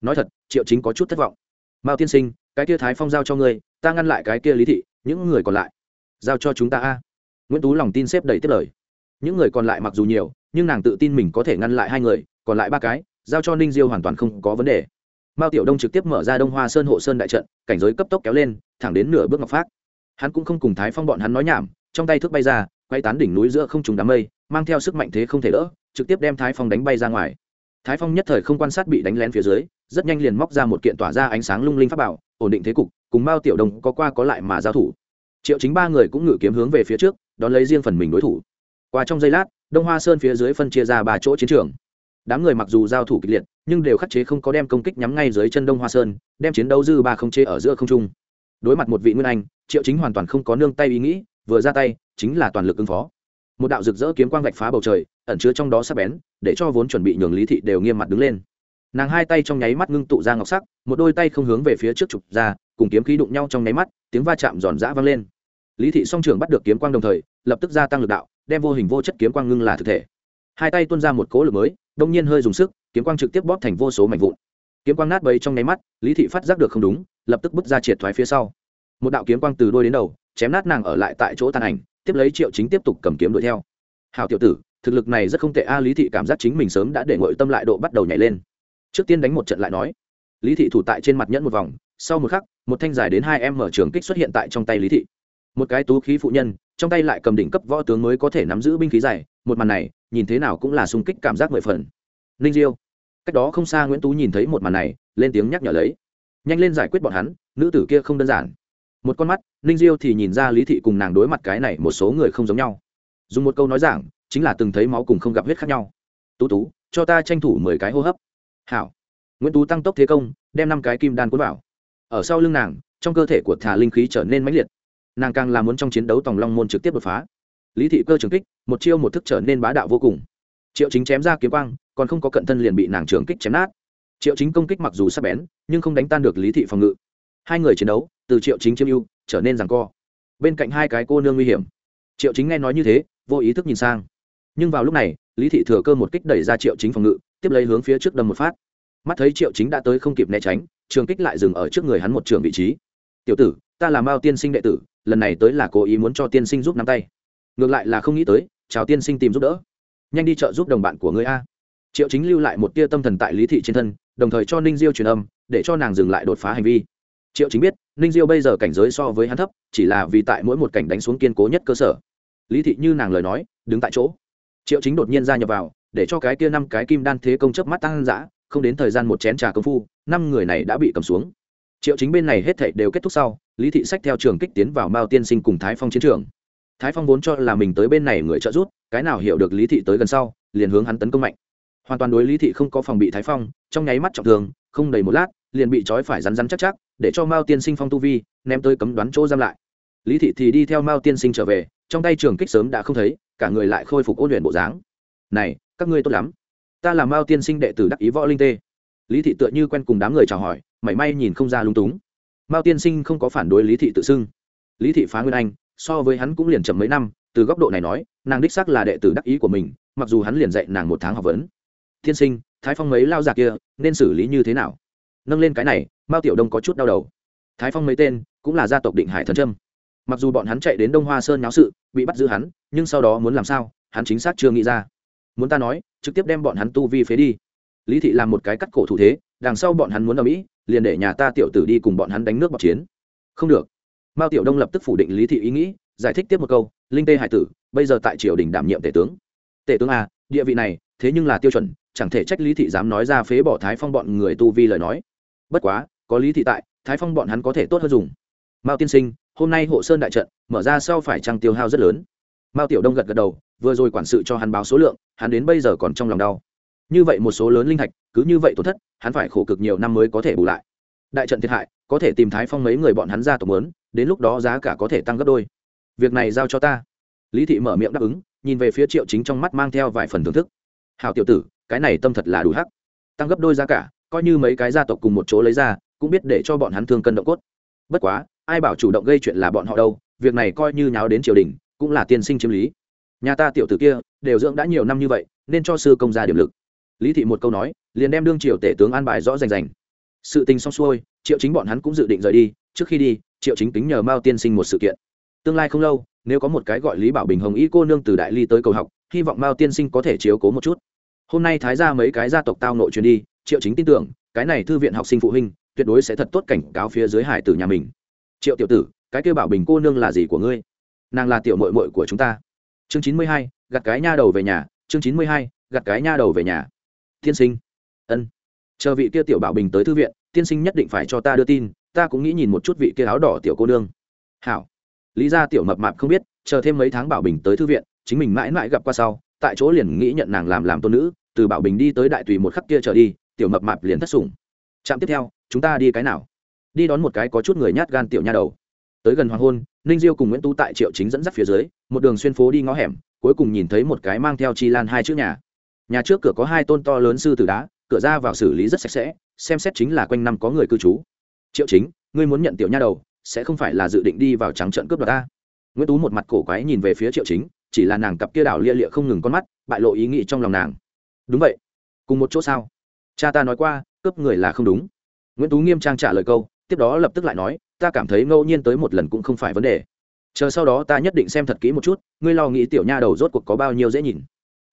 Nói thật, triệu chính có chút thất vọng. Mao tiên sinh, cái kia thái phong giao cho ngươi, ta ngăn lại cái kia lý thị, những người còn lại, giao cho chúng ta a. Nguyễn tú lòng tin xếp đầy tiếp lời. Những người còn lại mặc dù nhiều, nhưng nàng tự tin mình có thể ngăn lại hai người, còn lại ba cái, giao cho ninh diêu hoàn toàn không có vấn đề. Mao tiểu đông trực tiếp mở ra đông hoa sơn hộ sơn đại trận, cảnh giới cấp tốc kéo lên, thẳng đến nửa bước ngọc phát hắn cũng không cùng thái phong bọn hắn nói nhảm, trong tay thước bay ra, quay tán đỉnh núi giữa không trùng đám mây, mang theo sức mạnh thế không thể đỡ trực tiếp đem thái phong đánh bay ra ngoài. Thái phong nhất thời không quan sát bị đánh lén phía dưới, rất nhanh liền móc ra một kiện tỏa ra ánh sáng lung linh pháp bảo, ổn định thế cục, cùng mao tiểu đông có qua có lại mà giao thủ. Triệu chính ba người cũng ngự kiếm hướng về phía trước, đón lấy riêng phần mình đối thủ. Qua trong giây lát, đông hoa sơn phía dưới phân chia ra ba chỗ chiến trường. Đám người mặc dù giao thủ kịch liệt, nhưng đều khắc chế không có đem công kích nhắm ngay dưới chân đông hoa sơn, đem chiến đấu dư ba không chế ở giữa không trung. Đối mặt một vị nguyên anh, triệu chính hoàn toàn không có nương tay ý nghĩ, vừa ra tay, chính là toàn lực ứng phó. Một đạo rực rỡ kiếm quang vạch phá bầu trời ẩn chứa trong đó sắc bén, để cho vốn chuẩn bị nhường lý thị đều nghiêm mặt đứng lên. Nàng hai tay trong nháy mắt ngưng tụ ra ngọc sắc, một đôi tay không hướng về phía trước trục ra, cùng kiếm khí đụng nhau trong nháy mắt, tiếng va chạm giòn giã vang lên. Lý thị song trường bắt được kiếm quang đồng thời, lập tức gia tăng lực đạo, đem vô hình vô chất kiếm quang ngưng là thực thể. Hai tay tuôn ra một cố lực mới, đông nhiên hơi dùng sức, kiếm quang trực tiếp bóp thành vô số mảnh vụn. Kiếm quang nát bấy trong nháy mắt, lý thị phát giác được không đúng, lập tức bước ra triệt thoái phía sau. Một đạo kiếm quang từ đôi đến đầu, chém nát nàng ở lại tại chỗ tàn ảnh, tiếp lấy triệu chính tiếp tục cầm kiếm đuổi theo. Hào tiểu tử thực lực này rất không tệ a, lý thị cảm giác chính mình sớm đã để ngội tâm lại độ bắt đầu nhảy lên. Trước tiên đánh một trận lại nói. Lý thị thủ tại trên mặt nhẫn một vòng, sau một khắc, một thanh dài đến hai em mở trường kích xuất hiện tại trong tay lý thị. Một cái tú khí phụ nhân, trong tay lại cầm đỉnh cấp võ tướng mới có thể nắm giữ binh khí dài, một màn này, nhìn thế nào cũng là sung kích cảm giác mười phần. Ninh diêu. Cách đó không xa nguyễn tú nhìn thấy một màn này, lên tiếng nhắc nhở lấy. Nhanh lên giải quyết bọn hắn, nữ tử kia không đơn giản. Một con mắt, ninh diêu thì nhìn ra lý thị cùng nàng đối mặt cái này một số người không giống nhau. Dùng một câu nói giảng chính là từng thấy máu cùng không gặp huyết khác nhau. Tú tú, cho ta tranh thủ mười cái hô hấp. Hảo. Nguyễn tú tăng tốc thế công, đem năm cái kim đan cuốn vào. Ở sau lưng nàng, trong cơ thể của thả linh khí trở nên mãnh liệt. Nàng càng là muốn trong chiến đấu tòng long môn trực tiếp đột phá. Lý thị cơ trường kích, một chiêu một thức trở nên bá đạo vô cùng. Triệu chính chém ra kiếm quang, còn không có cận thân liền bị nàng trường kích chém nát. Triệu chính công kích mặc dù sắp bén, nhưng không đánh tan được lý thị phòng ngự. Hai người chiến đấu, từ triệu chính chiếm ưu, trở nên rằng co. Bên cạnh hai cái cô nương nguy hiểm. Triệu chính nghe nói như thế, vô ý thức nhìn sang nhưng vào lúc này, lý thị thừa cơ một kích đẩy ra triệu chính phòng ngự, tiếp lấy hướng phía trước đâm một phát. Mắt thấy triệu chính đã tới không kịp né tránh, trường kích lại dừng ở trước người hắn một trường vị trí. Tiểu tử, ta là mao tiên sinh đệ tử, lần này tới là cố ý muốn cho tiên sinh giúp nắm tay. Ngược lại là không nghĩ tới, chào tiên sinh tìm giúp đỡ. Nhanh đi chợ giúp đồng bạn của ngươi a. Triệu chính lưu lại một tia tâm thần tại lý thị trên thân, đồng thời cho ninh diêu truyền âm, để cho nàng dừng lại đột phá hành vi. Triệu chính biết, ninh diêu bây giờ cảnh giới so với hắn thấp, chỉ là vì tại mỗi một cảnh đánh xuống kiên cố nhất cơ sở. Lý thị như nàng lời nói, đứng tại chỗ triệu chính đột nhiên ra nhập vào, để cho cái kia năm cái kim đan thế công chớp mắt tăng dã, không đến thời gian một chén trà công phu, năm người này đã bị cầm xuống. Triệu chính bên này hết thảy đều kết thúc sau, lý thị sách theo trường kích tiến vào mao tiên sinh cùng thái phong chiến trường. Thái phong vốn cho là mình tới bên này người trợ giúp, cái nào hiểu được lý thị tới gần sau, liền hướng hắn tấn công mạnh. Hoàn toàn đối lý thị không có phòng bị thái phong, trong nháy mắt trọng thương, không đầy một lát, liền bị trói phải rắn rắn chắc chắc, để cho mao tiên sinh phong tu vi, ném tới cấm đoán chỗ giam lại. Lý thị thì đi theo mao tiên sinh trở về, trong tay trường kích sớm đã không thấy cả người lại khôi phục ôn luyện bộ dáng. Này, các ngươi tốt lắm. Ta là mao tiên sinh đệ tử đắc ý võ linh tê. Lý thị tựa như quen cùng đám người chào hỏi, mảy may nhìn không ra lung túng. Mao tiên sinh không có phản đối lý thị tự xưng. Lý thị phá nguyên anh, so với hắn cũng liền chậm mấy năm, từ góc độ này nói, nàng đích xác là đệ tử đắc ý của mình, mặc dù hắn liền dạy nàng một tháng học vấn. Tiên sinh, thái phong mấy lao già kia, nên xử lý như thế nào? Nâng lên cái này, mao tiểu đông có chút đau đầu. Thái phong mấy tên, cũng là gia tộc định hải thần trâm mặc dù bọn hắn chạy đến đông hoa sơn náo sự, bị bắt giữ hắn, nhưng sau đó muốn làm sao, hắn chính xác chưa nghĩ ra. Muốn ta nói, trực tiếp đem bọn hắn tu vi phế đi. Lý thị làm một cái cắt cổ thủ thế, đằng sau bọn hắn muốn ở mỹ, liền để nhà ta tiểu tử đi cùng bọn hắn đánh nước bọc chiến. Không được. Mao tiểu đông lập tức phủ định lý thị ý nghĩ, giải thích tiếp một câu, linh tê hải tử, bây giờ tại triều đình đảm nhiệm tể tướng. Tể tướng a địa vị này, thế nhưng là tiêu chuẩn, chẳng thể trách lý thị dám nói ra phế bỏ thái phong bọn người tu vi lời nói. Bất quá, có lý thị tại, thái phong bọn hắn có thể tốt hơn dùng. Mao tiên sinh hôm nay hộ sơn đại trận, mở ra sau phải trăng tiêu hao rất lớn. Mao tiểu đông gật gật đầu, vừa rồi quản sự cho hắn báo số lượng, hắn đến bây giờ còn trong lòng đau. Như vậy một số lớn linh thạch, cứ như vậy tổn thất, hắn phải khổ cực nhiều năm mới có thể bù lại. Đại trận thiệt hại, có thể tìm thái phong mấy người bọn hắn ra tộc lớn đến lúc đó giá cả có thể tăng gấp đôi. Việc này giao cho ta. Lý thị mở miệng đáp ứng, nhìn về phía triệu chính trong mắt mang theo vài phần thưởng thức. Hào tiểu tử, cái này tâm thật là đủ hắc. Tăng gấp đôi giá cả, coi như mấy cái gia tộc cùng một chỗ lấy ra, cũng biết để cho bọn hắn thương cân động cốt. Bất quá ai bảo chủ động gây chuyện là bọn họ đâu, việc này coi như nháo đến triều đình, cũng là tiên sinh chiếm lý. Nhà ta tiểu tử kia, đều dưỡng đã nhiều năm như vậy, nên cho sư công gia điểm lực. Lý thị một câu nói, liền đem đương triều tể tướng an bài rõ rành rành. Sự tình xong xuôi, triệu chính bọn hắn cũng dự định rời đi, trước khi đi, triệu chính tính nhờ mao tiên sinh một sự kiện. Tương lai không lâu, nếu có một cái gọi lý bảo bình hồng y cô nương từ đại ly tới cầu học, hy vọng mao tiên sinh có thể chiếu cố một chút. Hôm nay thái ra mấy cái gia tộc tao nội truyền đi, triệu chính tin tưởng, cái này thư viện học sinh phụ huynh, tuyệt đối sẽ thật tốt cảnh cáo phía dưới hải tử nhà mình triệu tiểu tử, cái kêu bảo bình cô nương là gì của ngươi? Nàng là tiểu mội mội của chúng ta. Chương chín mươi hai, gặt cái nha đầu về nhà, chương chín mươi hai, gặt cái nha đầu về nhà. Tiên sinh. Ân. Chờ vị kia tiểu bảo bình tới thư viện, tiên sinh nhất định phải cho ta đưa tin, ta cũng nghĩ nhìn một chút vị kia áo đỏ tiểu cô nương. Hảo. Lý ra tiểu mập mạp không biết, chờ thêm mấy tháng bảo bình tới thư viện, chính mình mãi mãi gặp qua sau, tại chỗ liền nghĩ nhận nàng làm làm tôn nữ, từ bảo bình đi tới đại tùy một khắc kia trở đi, tiểu mập mạp liền thất sủng. Trạm tiếp theo, chúng ta đi cái nào? Đi đón một cái có chút người nhát gan tiểu nha đầu. Tới gần hoàng hôn, ninh diêu cùng nguyễn tú tại triệu chính dẫn dắt phía dưới, một đường xuyên phố đi ngõ hẻm, cuối cùng nhìn thấy một cái mang theo chi lan hai chữ nhà. Nhà trước cửa có hai tôn to lớn sư tử đá, cửa ra vào xử lý rất sạch sẽ, xem xét chính là quanh năm có người cư trú. Triệu chính, ngươi muốn nhận tiểu nha đầu, sẽ không phải là dự định đi vào trắng trận cướp đoạt ta. Nguyễn tú một mặt cổ quái nhìn về phía triệu chính, chỉ là nàng cặp kia đảo lia lịa không ngừng con mắt, bại lộ ý nghĩ trong lòng nàng. Đúng vậy. Cùng một chỗ sao? Cha ta nói qua, cướp người là không đúng. Nguyễn tú nghiêm trang trả lời câu tiếp đó lập tức lại nói, ta cảm thấy ngẫu nhiên tới một lần cũng không phải vấn đề. Chờ sau đó ta nhất định xem thật kỹ một chút, ngươi lo nghĩ tiểu nha đầu rốt cuộc có bao nhiêu dễ nhìn.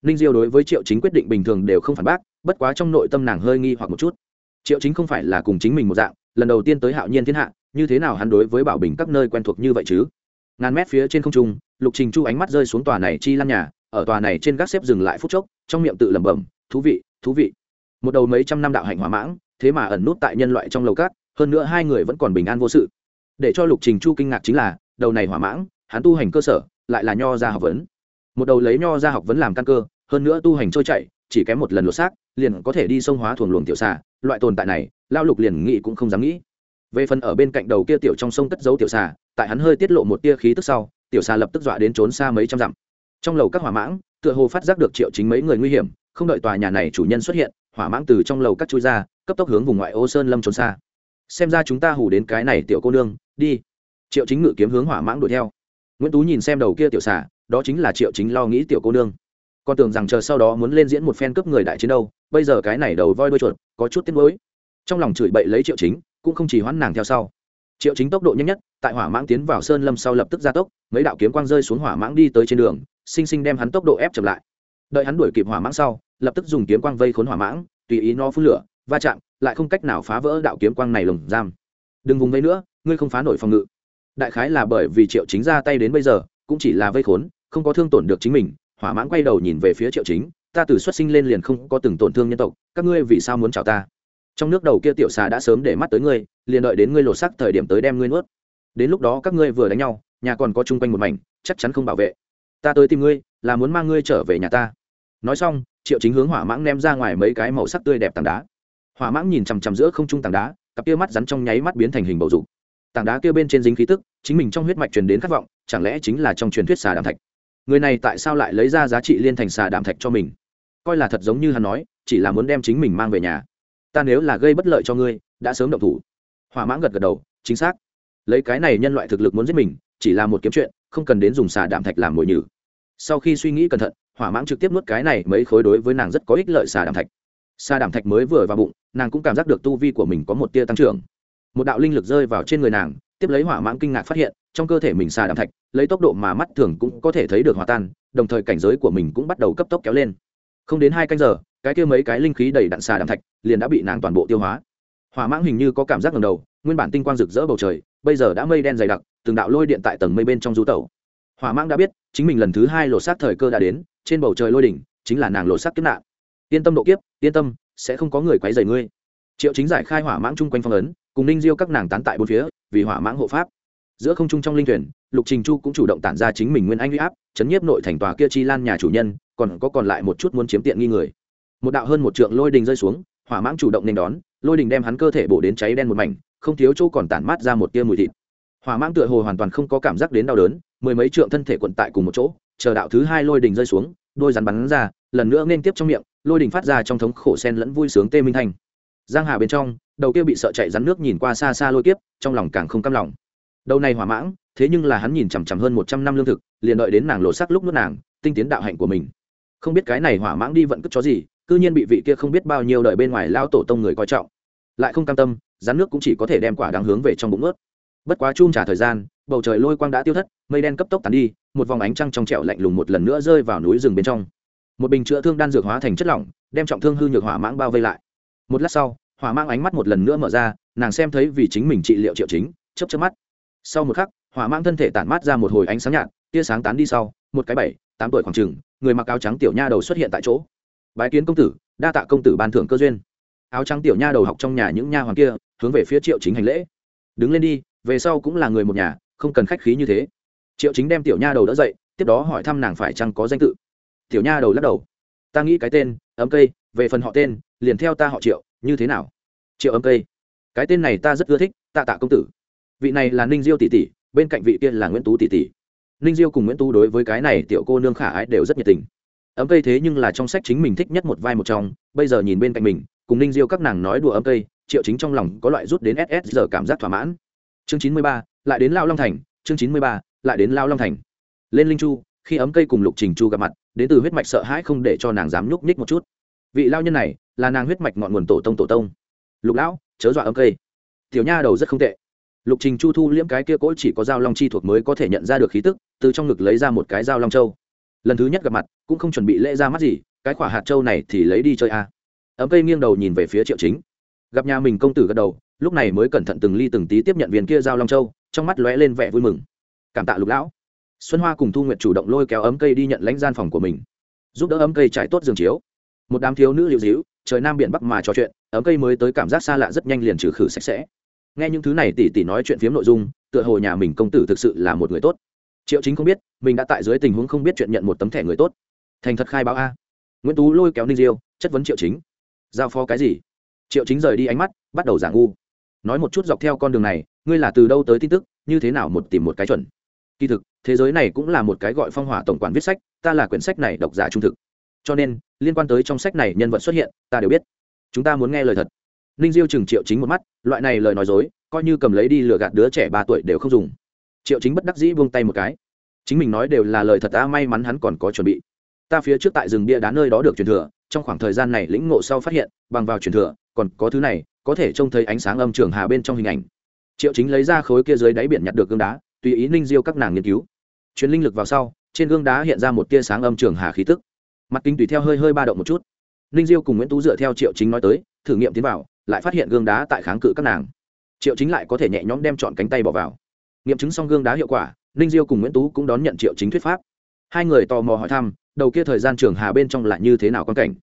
Ninh diêu đối với triệu chính quyết định bình thường đều không phản bác, bất quá trong nội tâm nàng hơi nghi hoặc một chút. Triệu chính không phải là cùng chính mình một dạng, lần đầu tiên tới hạo nhiên thiên hạ, như thế nào hắn đối với bảo bình các nơi quen thuộc như vậy chứ? Ngàn mét phía trên không trung, lục trình chu ánh mắt rơi xuống tòa này chi lăn nhà, ở tòa này trên gác xếp dừng lại phút chốc, trong miệng tự lẩm bẩm, thú vị thú vị. Một đầu mấy trăm năm đạo hạnh hỏa mãng, thế mà ẩn nút tại nhân loại trong lầu cát hơn nữa hai người vẫn còn bình an vô sự. Để cho lục trình chu kinh ngạc chính là, đầu này hỏa mãng, hắn tu hành cơ sở, lại là nho ra học vấn. Một đầu lấy nho ra học vấn làm căn cơ, hơn nữa tu hành trôi chạy chỉ kém một lần lột xác, liền có thể đi sông hóa thuồng luồng tiểu xà, loại tồn tại này, lao lục liền nghĩ cũng không dám nghĩ. Về phần ở bên cạnh đầu kia tiểu trong sông cất giấu tiểu xà, tại hắn hơi tiết lộ một tia khí tức sau, tiểu xà lập tức dọa đến trốn xa mấy trăm dặm. Trong lầu các hỏa mãng, tựa hồ phát giác được triệu chính mấy người nguy hiểm, không đợi tòa nhà này chủ nhân xuất hiện, hỏa mãng từ trong lầu các chui ra, cấp tốc hướng vùng ngoại ô sơn lâm trốn xa xem ra chúng ta hủ đến cái này tiểu cô nương, đi. Triệu chính ngự kiếm hướng hỏa mãng đuổi theo. Nguyễn tú nhìn xem đầu kia tiểu xà, đó chính là triệu chính lo nghĩ tiểu cô nương. Con tưởng rằng chờ sau đó muốn lên diễn một phen cướp người đại chiến đâu, bây giờ cái này đầu voi đuôi chuột, có chút tiếc nuối. Trong lòng chửi bậy lấy triệu chính, cũng không chỉ hoãn nàng theo sau. Triệu chính tốc độ nhanh nhất, tại hỏa mãng tiến vào sơn lâm sau lập tức gia tốc, mấy đạo kiếm quang rơi xuống hỏa mãng đi tới trên đường, sinh sinh đem hắn tốc độ ép chậm lại. Đợi hắn đuổi kịp hỏa mãng sau, lập tức dùng kiếm quang vây khốn hỏa mãng, tùy ý nó phun lửa va chạm, lại không cách nào phá vỡ đạo kiếm quang này lồng giam. Đừng vùng vây nữa, ngươi không phá nổi phòng ngự. Đại khái là bởi vì triệu chính ra tay đến bây giờ, cũng chỉ là vây khốn, không có thương tổn được chính mình, hỏa mãng quay đầu nhìn về phía triệu chính, ta từ xuất sinh lên liền không có từng tổn thương nhân tộc, các ngươi vì sao muốn chào ta? Trong nước đầu kia tiểu xà đã sớm để mắt tới ngươi, liền đợi đến ngươi lột sắc thời điểm tới đem ngươi nuốt. Đến lúc đó các ngươi vừa đánh nhau, nhà còn có chung quanh một mảnh, chắc chắn không bảo vệ. Ta tới tìm ngươi, là muốn mang ngươi trở về nhà ta. Nói xong, triệu chính hướng hỏa mãng ném ra ngoài mấy cái màu sắc tươi đẹp tảng đá hỏa mãng nhìn chằm chằm giữa không trung tảng đá, cặp kia mắt rắn trong nháy mắt biến thành hình bầu dục. Tảng đá kia bên trên dính khí tức, chính mình trong huyết mạch truyền đến khát vọng, chẳng lẽ chính là trong truyền thuyết xà đạm thạch? Người này tại sao lại lấy ra giá trị liên thành xà đạm thạch cho mình? Coi là thật giống như hắn nói, chỉ là muốn đem chính mình mang về nhà. Ta nếu là gây bất lợi cho ngươi, đã sớm động thủ. Hỏa mãng gật gật đầu, chính xác. Lấy cái này nhân loại thực lực muốn giết mình, chỉ là một kiếm chuyện, không cần đến dùng xà đạm thạch làm mồi nhử. Sau khi suy nghĩ cẩn thận, hỏa mãng trực tiếp nuốt cái này mấy khối đối với nàng rất có ích lợi xà đạm thạch sa đảm thạch mới vừa vào bụng, nàng cũng cảm giác được tu vi của mình có một tia tăng trưởng. Một đạo linh lực rơi vào trên người nàng, tiếp lấy hỏa mãng kinh ngạc phát hiện, trong cơ thể mình xà đạm thạch, lấy tốc độ mà mắt thường cũng có thể thấy được hòa tan, đồng thời cảnh giới của mình cũng bắt đầu cấp tốc kéo lên. Không đến hai canh giờ, cái kia mấy cái linh khí đầy đặn xà đạm thạch liền đã bị nàng toàn bộ tiêu hóa. Hỏa mãng hình như có cảm giác ngầm đầu, nguyên bản tinh quang rực rỡ bầu trời, bây giờ đã mây đen dày đặc, từng đạo lôi điện tại tầng mây bên trong du tẩu. Hỏa mãng đã biết, chính mình lần thứ hai lộ sát thời cơ đã đến, trên bầu trời lôi đỉnh chính là nàng lộ sát kiếp nạn yên tâm độ kiếp, yên tâm, sẽ không có người quấy rầy ngươi. Triệu chính giải khai hỏa mãng chung quanh phong ấn, cùng ninh diêu các nàng tán tại bốn phía, vì hỏa mãng hộ pháp. Giữa không trung trong linh thuyền, lục trình chu cũng chủ động tản ra chính mình nguyên anh huy áp, chấn nhiếp nội thành tòa kia chi lan nhà chủ nhân, còn có còn lại một chút muốn chiếm tiện nghi người. Một đạo hơn một trượng lôi đình rơi xuống, hỏa mãng chủ động nên đón, lôi đình đem hắn cơ thể bổ đến cháy đen một mảnh, không thiếu chỗ còn tản mát ra một tia mùi thịt. Hỏa mãng tựa hồ hoàn toàn không có cảm giác đến đau đớn, mười mấy trượng thân thể quận tại cùng một chỗ, chờ đạo thứ hai lôi đình rơi xuống, đôi rắn bắn ra lần nữa nên tiếp trong miệng, lôi đình phát ra trong thống khổ sen lẫn vui sướng tê minh thanh. Giang hà bên trong, đầu kia bị sợ chạy rắn nước nhìn qua xa xa lôi kiếp, trong lòng càng không cam lòng. Đầu này hỏa mãng, thế nhưng là hắn nhìn chằm chằm hơn một trăm năm lương thực, liền đợi đến nàng lộ sắc lúc nuốt nàng, tinh tiến đạo hạnh của mình. Không biết cái này hỏa mãng đi vận cất chó gì, cư nhiên bị vị kia không biết bao nhiêu đời bên ngoài lao tổ tông người coi trọng. Lại không cam tâm, rắn nước cũng chỉ có thể đem quả đáng hướng về trong bụng ướt bất quá chung trả thời gian, bầu trời lôi quang đã tiêu thất, mây đen cấp tốc tán đi, một vòng ánh trăng trong trẻo lạnh lùng một lần nữa rơi vào núi rừng bên trong một bình chữa thương đan dược hóa thành chất lỏng, đem trọng thương hư nhược hỏa mãng bao vây lại. Một lát sau, hỏa mang ánh mắt một lần nữa mở ra, nàng xem thấy vì chính mình trị liệu triệu chính chấp chấp mắt. Sau một khắc, hỏa mang thân thể tản mát ra một hồi ánh sáng nhạt, tia sáng tán đi sau, một cái bảy, tám tuổi khoảng trừng người mặc áo trắng tiểu nha đầu xuất hiện tại chỗ. Bái kiến công tử, đa tạ công tử ban thưởng cơ duyên. Áo trắng tiểu nha đầu học trong nhà những nha hoàng kia, hướng về phía triệu chính hành lễ. Đứng lên đi, về sau cũng là người một nhà, không cần khách khí như thế. Triệu chính đem tiểu nha đầu đỡ dậy, tiếp đó hỏi thăm nàng phải chăng có danh tự tiểu nha đầu lắc đầu. Ta nghĩ cái tên, ấm cây, về phần họ tên, liền theo ta họ triệu, như thế nào? Triệu ấm cây. Cái tên này ta rất ưa thích, tạ tạ công tử. Vị này là ninh diêu tỷ tỷ, bên cạnh vị kia là nguyễn tú tỷ tỷ. Ninh diêu cùng nguyễn tú đối với cái này tiểu cô nương khả ái đều rất nhiệt tình. Ấm cây thế nhưng là trong sách chính mình thích nhất một vai một trong, bây giờ nhìn bên cạnh mình, cùng ninh diêu các nàng nói đùa ấm cây, triệu chính trong lòng có loại rút đến ss giờ cảm giác thỏa mãn. Chương chín mươi ba, lại đến lao long thành, chương chín mươi ba, lại đến lao long thành. Lên linh chu, khi ấm cây cùng lục trình chu gặp mặt đến từ huyết mạch sợ hãi không để cho nàng dám nhúc nhích một chút. Vị lao nhân này là nàng huyết mạch ngọn nguồn tổ tông tổ tông. Lục lão, chớ dọa ấm cây. Tiểu nha đầu rất không tệ. Lục trình chu thu liễm cái kia cỗ chỉ có dao long chi thuộc mới có thể nhận ra được khí tức, từ trong ngực lấy ra một cái dao long châu. Lần thứ nhất gặp mặt, cũng không chuẩn bị lễ ra mắt gì, cái quả hạt châu này thì lấy đi chơi a à. ấm cây nghiêng đầu nhìn về phía triệu chính. Gặp nhà mình công tử gật đầu, lúc này mới cẩn thận từng ly từng tí tiếp nhận viên kia dao long châu, trong mắt lóe lên vẻ vui mừng. Cảm tạ lục lão xuân hoa cùng thu nguyệt chủ động lôi kéo ấm cây đi nhận lãnh gian phòng của mình, giúp đỡ ấm cây trải tốt giường chiếu. Một đám thiếu nữ liệu dĩu trời nam biển bắc mà trò chuyện, ấm cây mới tới cảm giác xa lạ rất nhanh liền trừ khử sạch sẽ. Nghe những thứ này tỉ tỉ nói chuyện phiếm nội dung, tựa hồ nhà mình công tử thực sự là một người tốt. Triệu chính không biết, mình đã tại dưới tình huống không biết chuyện nhận một tấm thẻ người tốt. Thành thật khai báo a. Nguyễn tú lôi kéo ninh diêu, chất vấn triệu chính. Giao phó cái gì? Triệu chính rời đi ánh mắt, bắt đầu giả ngu. Nói một chút dọc theo con đường này, ngươi là từ đâu tới tin tức, như thế nào một tìm một cái chuẩn? Kỳ thực thế giới này cũng là một cái gọi phong hỏa tổng quản viết sách, ta là quyển sách này độc giả trung thực. Cho nên, liên quan tới trong sách này nhân vật xuất hiện, ta đều biết. Chúng ta muốn nghe lời thật. Ninh diêu chừng triệu chính một mắt, loại này lời nói dối, coi như cầm lấy đi lừa gạt đứa trẻ ba tuổi đều không dùng. Triệu chính bất đắc dĩ buông tay một cái. Chính mình nói đều là lời thật, ta may mắn hắn còn có chuẩn bị. Ta phía trước tại rừng bia đá nơi đó được truyền thừa, trong khoảng thời gian này lĩnh ngộ sau phát hiện, bằng vào truyền thừa, còn có thứ này, có thể trông thấy ánh sáng âm trường hà bên trong hình ảnh. Triệu chính lấy ra khối kia dưới đáy biển nhặt được gương đá, tùy ý ninh diêu các nàng nghiên cứu truyền linh lực vào sau, trên gương đá hiện ra một tia sáng âm trường hà khí tức. Mặt kính tùy theo hơi hơi ba động một chút. Ninh diêu cùng nguyễn tú dựa theo triệu chính nói tới, thử nghiệm tiến vào, lại phát hiện gương đá tại kháng cự các nàng. Triệu chính lại có thể nhẹ nhõm đem chọn cánh tay bỏ vào. Nghiệm chứng xong gương đá hiệu quả, ninh diêu cùng nguyễn tú cũng đón nhận triệu chính thuyết pháp. Hai người tò mò hỏi thăm, đầu kia thời gian trường hà bên trong là như thế nào quan cảnh?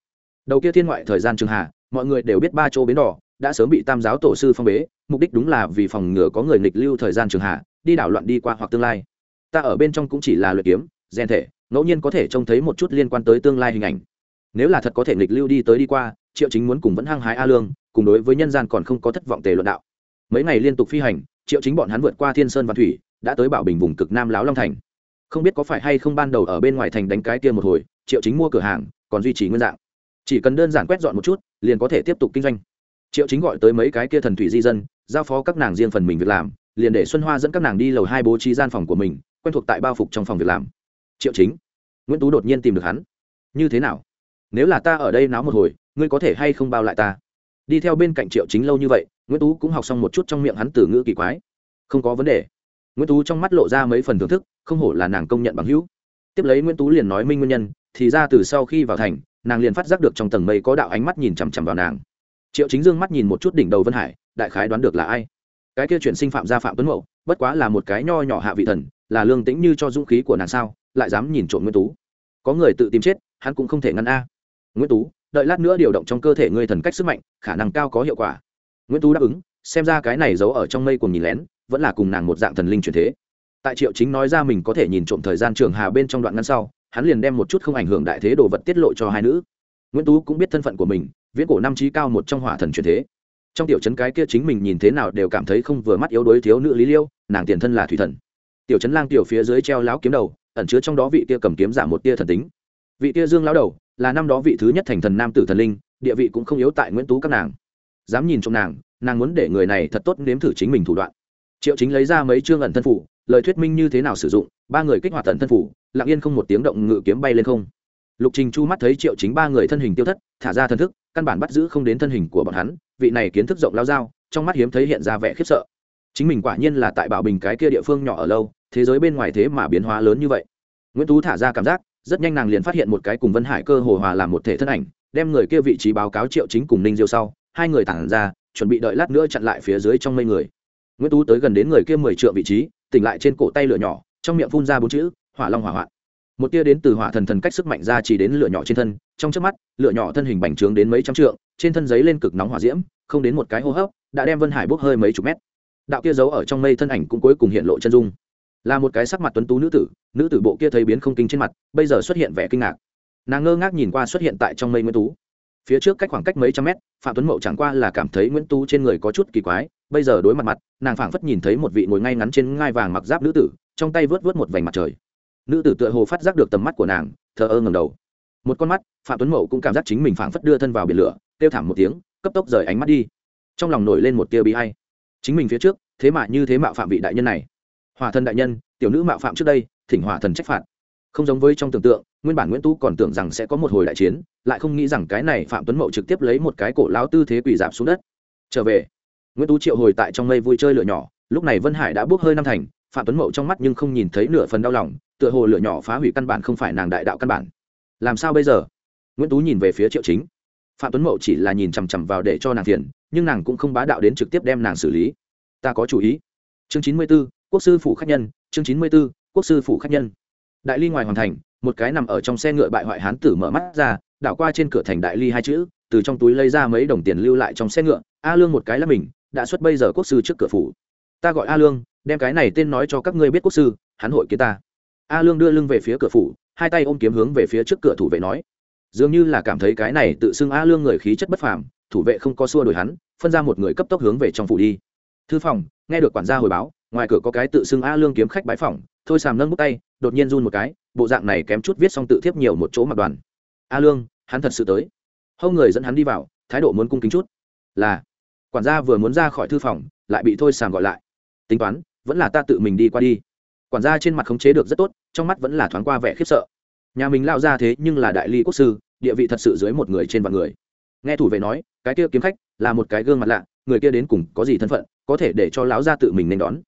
Đầu kia thiên ngoại thời gian trường hà, mọi người đều biết ba chỗ bến đỏ, đã sớm bị tam giáo tổ sư phong bế, mục đích đúng là vì phòng ngừa có người nghịch lưu thời gian trường hà, đi đảo loạn đi qua hoặc tương lai ta ở bên trong cũng chỉ là luyện kiếm, rèn thể, ngẫu nhiên có thể trông thấy một chút liên quan tới tương lai hình ảnh. Nếu là thật có thể nghịch lưu đi tới đi qua, triệu chính muốn cùng vẫn hăng hái a lương, cùng đối với nhân gian còn không có thất vọng tề luận đạo. Mấy ngày liên tục phi hành, triệu chính bọn hắn vượt qua thiên sơn và thủy, đã tới bảo bình vùng cực nam láo long thành. Không biết có phải hay không ban đầu ở bên ngoài thành đánh cái kia một hồi, triệu chính mua cửa hàng, còn duy trì nguyên dạng. Chỉ cần đơn giản quét dọn một chút, liền có thể tiếp tục kinh doanh. Triệu chính gọi tới mấy cái kia thần thủy di dân, giao phó các nàng riêng phần mình việc làm, liền để xuân hoa dẫn các nàng đi lầu hai bố trí gian phòng của mình quen thuộc tại bao phục trong phòng việc làm. Triệu chính, nguyễn tú đột nhiên tìm được hắn. Như thế nào? Nếu là ta ở đây náo một hồi, ngươi có thể hay không bao lại ta? Đi theo bên cạnh triệu chính lâu như vậy, nguyễn tú cũng học xong một chút trong miệng hắn từ ngữ kỳ quái. Không có vấn đề. Nguyễn tú trong mắt lộ ra mấy phần thưởng thức, không hổ là nàng công nhận bằng hữu. Tiếp lấy nguyễn tú liền nói minh nguyên nhân, thì ra từ sau khi vào thành, nàng liền phát giác được trong tầng mây có đạo ánh mắt nhìn chằm chằm vào nàng. Triệu chính dương mắt nhìn một chút đỉnh đầu vân hải, đại khái đoán được là ai. Cái kia chuyển sinh phạm gia phạm tuấn mậu, bất quá là một cái nho nhỏ hạ vị thần là lương tĩnh như cho dũng khí của nàng sao, lại dám nhìn trộm nguyễn tú. Có người tự tìm chết, hắn cũng không thể ngăn a. Nguyễn tú, đợi lát nữa điều động trong cơ thể ngươi thần cách sức mạnh, khả năng cao có hiệu quả. Nguyễn tú đáp ứng, xem ra cái này giấu ở trong mây cùng nhìn lén, vẫn là cùng nàng một dạng thần linh truyền thế. Tại triệu chính nói ra mình có thể nhìn trộm thời gian trường hà bên trong đoạn ngắn sau, hắn liền đem một chút không ảnh hưởng đại thế đồ vật tiết lộ cho hai nữ. Nguyễn tú cũng biết thân phận của mình, viễn cổ năm trí cao một trong hỏa thần truyền thế. Trong tiểu trấn cái kia chính mình nhìn thế nào đều cảm thấy không vừa mắt yếu đuối thiếu nữ lý liêu, nàng tiền thân là thủy thần tiểu trấn lang tiểu phía dưới treo láo kiếm đầu, ẩn chứa trong đó vị tia cầm kiếm giả một tia thần tính. Vị tia dương lão đầu, là năm đó vị thứ nhất thành thần nam tử thần linh, địa vị cũng không yếu tại nguyễn tú các nàng. Dám nhìn trong nàng nàng muốn để người này thật tốt nếm thử chính mình thủ đoạn. Triệu chính lấy ra mấy chương ẩn thân phủ, lời thuyết minh như thế nào sử dụng, ba người kích hoạt ẩn thân phủ, lặng yên không một tiếng động ngự kiếm bay lên không. Lục trình chu mắt thấy triệu chính ba người thân hình tiêu thất, thả ra thân thức, căn bản bắt giữ không đến thân hình của bọn hắn, vị này kiến thức rộng lao dao, trong mắt hiếm thấy hiện ra vẻ khiếp sợ chính mình quả nhiên là tại bảo bình cái kia địa phương nhỏ ở lâu, thế giới bên ngoài thế mà biến hóa lớn như vậy. Nguyễn tú thả ra cảm giác, rất nhanh nàng liền phát hiện một cái cùng vân hải cơ hồ hòa làm một thể thân ảnh, đem người kia vị trí báo cáo triệu chính cùng ninh diêu sau, hai người tản ra, chuẩn bị đợi lát nữa chặn lại phía dưới trong mây người. Nguyễn tú tới gần đến người kia mười triệu vị trí, tỉnh lại trên cổ tay lửa nhỏ, trong miệng phun ra bốn chữ, hỏa long hỏa hoạn. Một tia đến từ hỏa thần thần cách sức mạnh ra chỉ đến lửa nhỏ trên thân, trong trước mắt, lửa nhỏ thân hình bành trướng đến mấy trăm trượng, trên thân giấy lên cực nóng hỏa diễm, không đến một cái hô hấp, đã đem vân hải bốc hơi mấy chục mét đạo kia giấu ở trong mây thân ảnh cũng cuối cùng hiện lộ chân dung. Là một cái sắc mặt tuấn tú nữ tử nữ tử bộ kia thấy biến không kinh trên mặt, bây giờ xuất hiện vẻ kinh ngạc. Nàng ngơ ngác nhìn qua xuất hiện tại trong mây nguyễn tú. Phía trước cách khoảng cách mấy trăm mét, phạm tuấn mậu chẳng qua là cảm thấy nguyễn tú trên người có chút kỳ quái, bây giờ đối mặt mặt, nàng phảng phất nhìn thấy một vị ngồi ngay ngắn trên ngai vàng mặc giáp nữ tử, trong tay vớt vớt một vành mặt trời. Nữ tử tựa hồ phát giác được tầm mắt của nàng, thờ ơ ngầm đầu. Một con mắt, phạm tuấn mậu cũng cảm giác chính mình phảng phất đưa thân vào biển lửa, kêu thảm một tiếng, cấp tốc rời ánh mắt đi. Trong lòng nổi lên một tia bị hay chính mình phía trước, thế mà như thế mạo phạm vị đại nhân này. Hòa thần đại nhân, tiểu nữ mạo phạm trước đây, thỉnh hòa thần trách phạt. Không giống với trong tưởng tượng, nguyên bản nguyễn tú còn tưởng rằng sẽ có một hồi đại chiến, lại không nghĩ rằng cái này phạm tuấn mậu trực tiếp lấy một cái cổ lao tư thế quỳ dạp xuống đất. Trở về. Nguyễn tú triệu hồi tại trong mây vui chơi lửa nhỏ, lúc này vân hải đã bốc hơi năm thành, phạm tuấn mậu trong mắt nhưng không nhìn thấy nửa phần đau lòng, tựa hồ lửa nhỏ phá hủy căn bản không phải nàng đại đạo căn bản. Làm sao bây giờ? Nguyễn tú nhìn về phía triệu chính. Phạm tuấn mậu chỉ là nhìn chằm chằm vào để cho nàng phiền nhưng nàng cũng không bá đạo đến trực tiếp đem nàng xử lý. Ta có chủ ý. Chương chín mươi b ố quốc sư phủ khách nhân, chương chín mươi b ố quốc sư phủ khách nhân. Đại ly ngoài hoàn thành, một cái nằm ở trong xe ngựa bại hoại hán tử mở mắt ra, đảo qua trên cửa thành đại ly hai chữ, từ trong túi lấy ra mấy đồng tiền lưu lại trong xe ngựa, a lương một cái là mình, đã xuất bây giờ quốc sư trước cửa phủ. Ta gọi a lương, đem cái này tên nói cho các ngươi biết quốc sư, hắn hội kiến ta. A lương đưa lưng về phía cửa phủ, hai tay ôm kiếm hướng về phía trước cửa thủ vệ nói. Dường như là cảm thấy cái này tự xưng a lương người khí chất bất phàm thủ vệ không có xua đuổi hắn, phân ra một người cấp tốc hướng về trong phủ đi. Thư phòng, nghe được quản gia hồi báo, ngoài cửa có cái tự xưng a lương kiếm khách bái phòng thôi sàm nâng bút tay, đột nhiên run một cái, bộ dạng này kém chút viết xong tự thiếp nhiều một chỗ mặc đoàn. A lương, hắn thật sự tới. Hâu người dẫn hắn đi vào, thái độ muốn cung kính chút. Là, quản gia vừa muốn ra khỏi thư phòng, lại bị thôi sàm gọi lại. Tính toán, vẫn là ta tự mình đi qua đi. Quản gia trên mặt khống chế được rất tốt, trong mắt vẫn là thoáng qua vẻ khiếp sợ. Nhà mình lao ra thế nhưng là đại ly quốc sư, địa vị thật sự dưới một người trên vạn người nghe thủ vệ nói, cái kia kiếm khách là một cái gương mặt lạ, người kia đến cùng có gì thân phận, có thể để cho lão gia tự mình nên đón.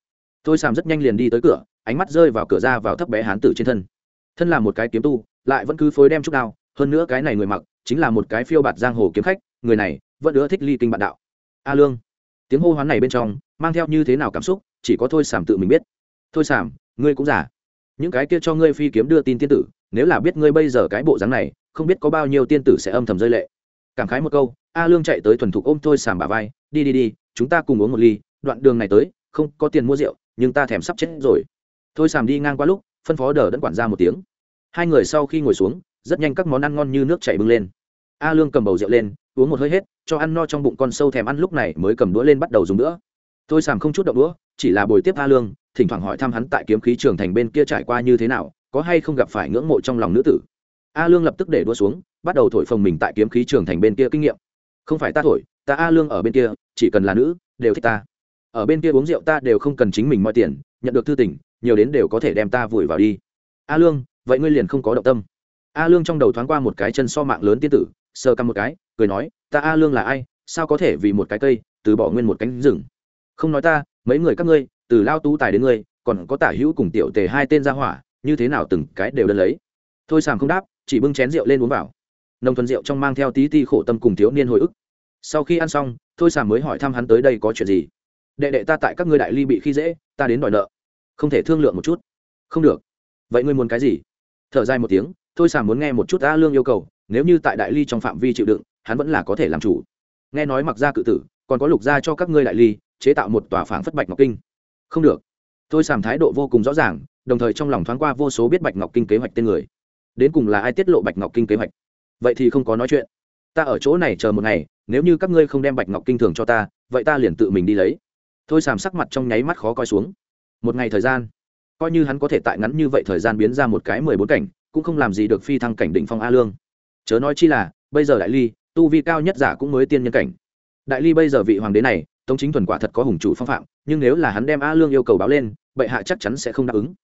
Thôi sàm rất nhanh liền đi tới cửa, ánh mắt rơi vào cửa ra vào thấp bé hán tử trên thân. Thân là một cái kiếm tu, lại vẫn cứ phối đem chút đao, hơn nữa cái này người mặc chính là một cái phiêu bạt giang hồ kiếm khách, người này vẫn ưa thích ly kinh bạn đạo. A lương. Tiếng hô hoán này bên trong, mang theo như thế nào cảm xúc, chỉ có thôi sàm tự mình biết. Thôi sàm, ngươi cũng giả những cái kia cho ngươi phi kiếm đưa tin tiên tử, nếu là biết ngươi bây giờ cái bộ dáng này, không biết có bao nhiêu tiên tử sẽ âm thầm rơi lệ cảm khái một câu, a lương chạy tới thuần thục ôm thôi sàm bà vai, đi đi đi, chúng ta cùng uống một ly, đoạn đường này tới, không có tiền mua rượu, nhưng ta thèm sắp chết rồi. Thôi sàm đi ngang qua lúc, phân phó đờ đẫn quản ra một tiếng. Hai người sau khi ngồi xuống, rất nhanh các món ăn ngon như nước chảy bưng lên. A lương cầm bầu rượu lên, uống một hơi hết, cho ăn no trong bụng con sâu thèm ăn lúc này mới cầm đũa lên bắt đầu dùng nữa thôi sàm không chút động đũa, chỉ là bồi tiếp a lương, thỉnh thoảng hỏi thăm hắn tại kiếm khí trường thành bên kia trải qua như thế nào, có hay không gặp phải ngưỡng mộ trong lòng nữ tử a lương lập tức để đua xuống, bắt đầu thổi phồng mình tại kiếm khí trường thành bên kia kinh nghiệm. Không phải ta thổi, ta a lương ở bên kia, chỉ cần là nữ, đều thích ta. Ở bên kia uống rượu ta đều không cần chính mình mọi tiền, nhận được thư tình, nhiều đến đều có thể đem ta vùi vào đi. A lương, vậy ngươi liền không có động tâm. A lương trong đầu thoáng qua một cái chân so mạng lớn tiên tử sơ căm một cái, cười nói, ta a lương là ai? Sao có thể vì một cái cây, từ bỏ nguyên một cánh rừng? Không nói ta, mấy người các ngươi, từ lao tú tài đến ngươi, còn có tả hữu cùng tiểu tề hai tên ra hỏa, như thế nào từng cái đều đơn lấy? Thôi sàng không đáp chỉ bưng chén rượu lên uống vào. Nồng thuần rượu trong mang theo tí ti khổ tâm cùng thiếu niên hồi ức. Sau khi ăn xong, thôi xà mới hỏi thăm hắn tới đây có chuyện gì. Đệ đệ ta tại các ngươi đại ly bị khi dễ, ta đến đòi nợ. Không thể thương lượng một chút. Không được. Vậy ngươi muốn cái gì? Thở dài một tiếng, thôi xà muốn nghe một chút ta lương yêu cầu, nếu như tại đại ly trong phạm vi chịu đựng, hắn vẫn là có thể làm chủ. Nghe nói mặc ra cự tử, còn có lục gia cho các ngươi đại ly, chế tạo một tòa phảng phất bạch ngọc kinh. Không được. Tôi sàm thái độ vô cùng rõ ràng, đồng thời trong lòng thoáng qua vô số biết bạch ngọc kinh kế hoạch tên người đến cùng là ai tiết lộ bạch ngọc kinh kế hoạch? Vậy thì không có nói chuyện. Ta ở chỗ này chờ một ngày, nếu như các ngươi không đem bạch ngọc kinh thường cho ta, vậy ta liền tự mình đi lấy. Thôi sàm sắc mặt trong nháy mắt khó coi xuống. Một ngày thời gian, coi như hắn có thể tại ngắn như vậy thời gian biến ra một cái mười bốn cảnh, cũng không làm gì được phi thăng cảnh định phong a lương. Chớ nói chi là, bây giờ đại ly, tu vi cao nhất giả cũng mới tiên nhân cảnh. Đại ly bây giờ vị hoàng đế này, tống chính thuần quả thật có hùng chủ phong phạm, nhưng nếu là hắn đem a lương yêu cầu báo lên, bệ hạ chắc chắn sẽ không đáp ứng.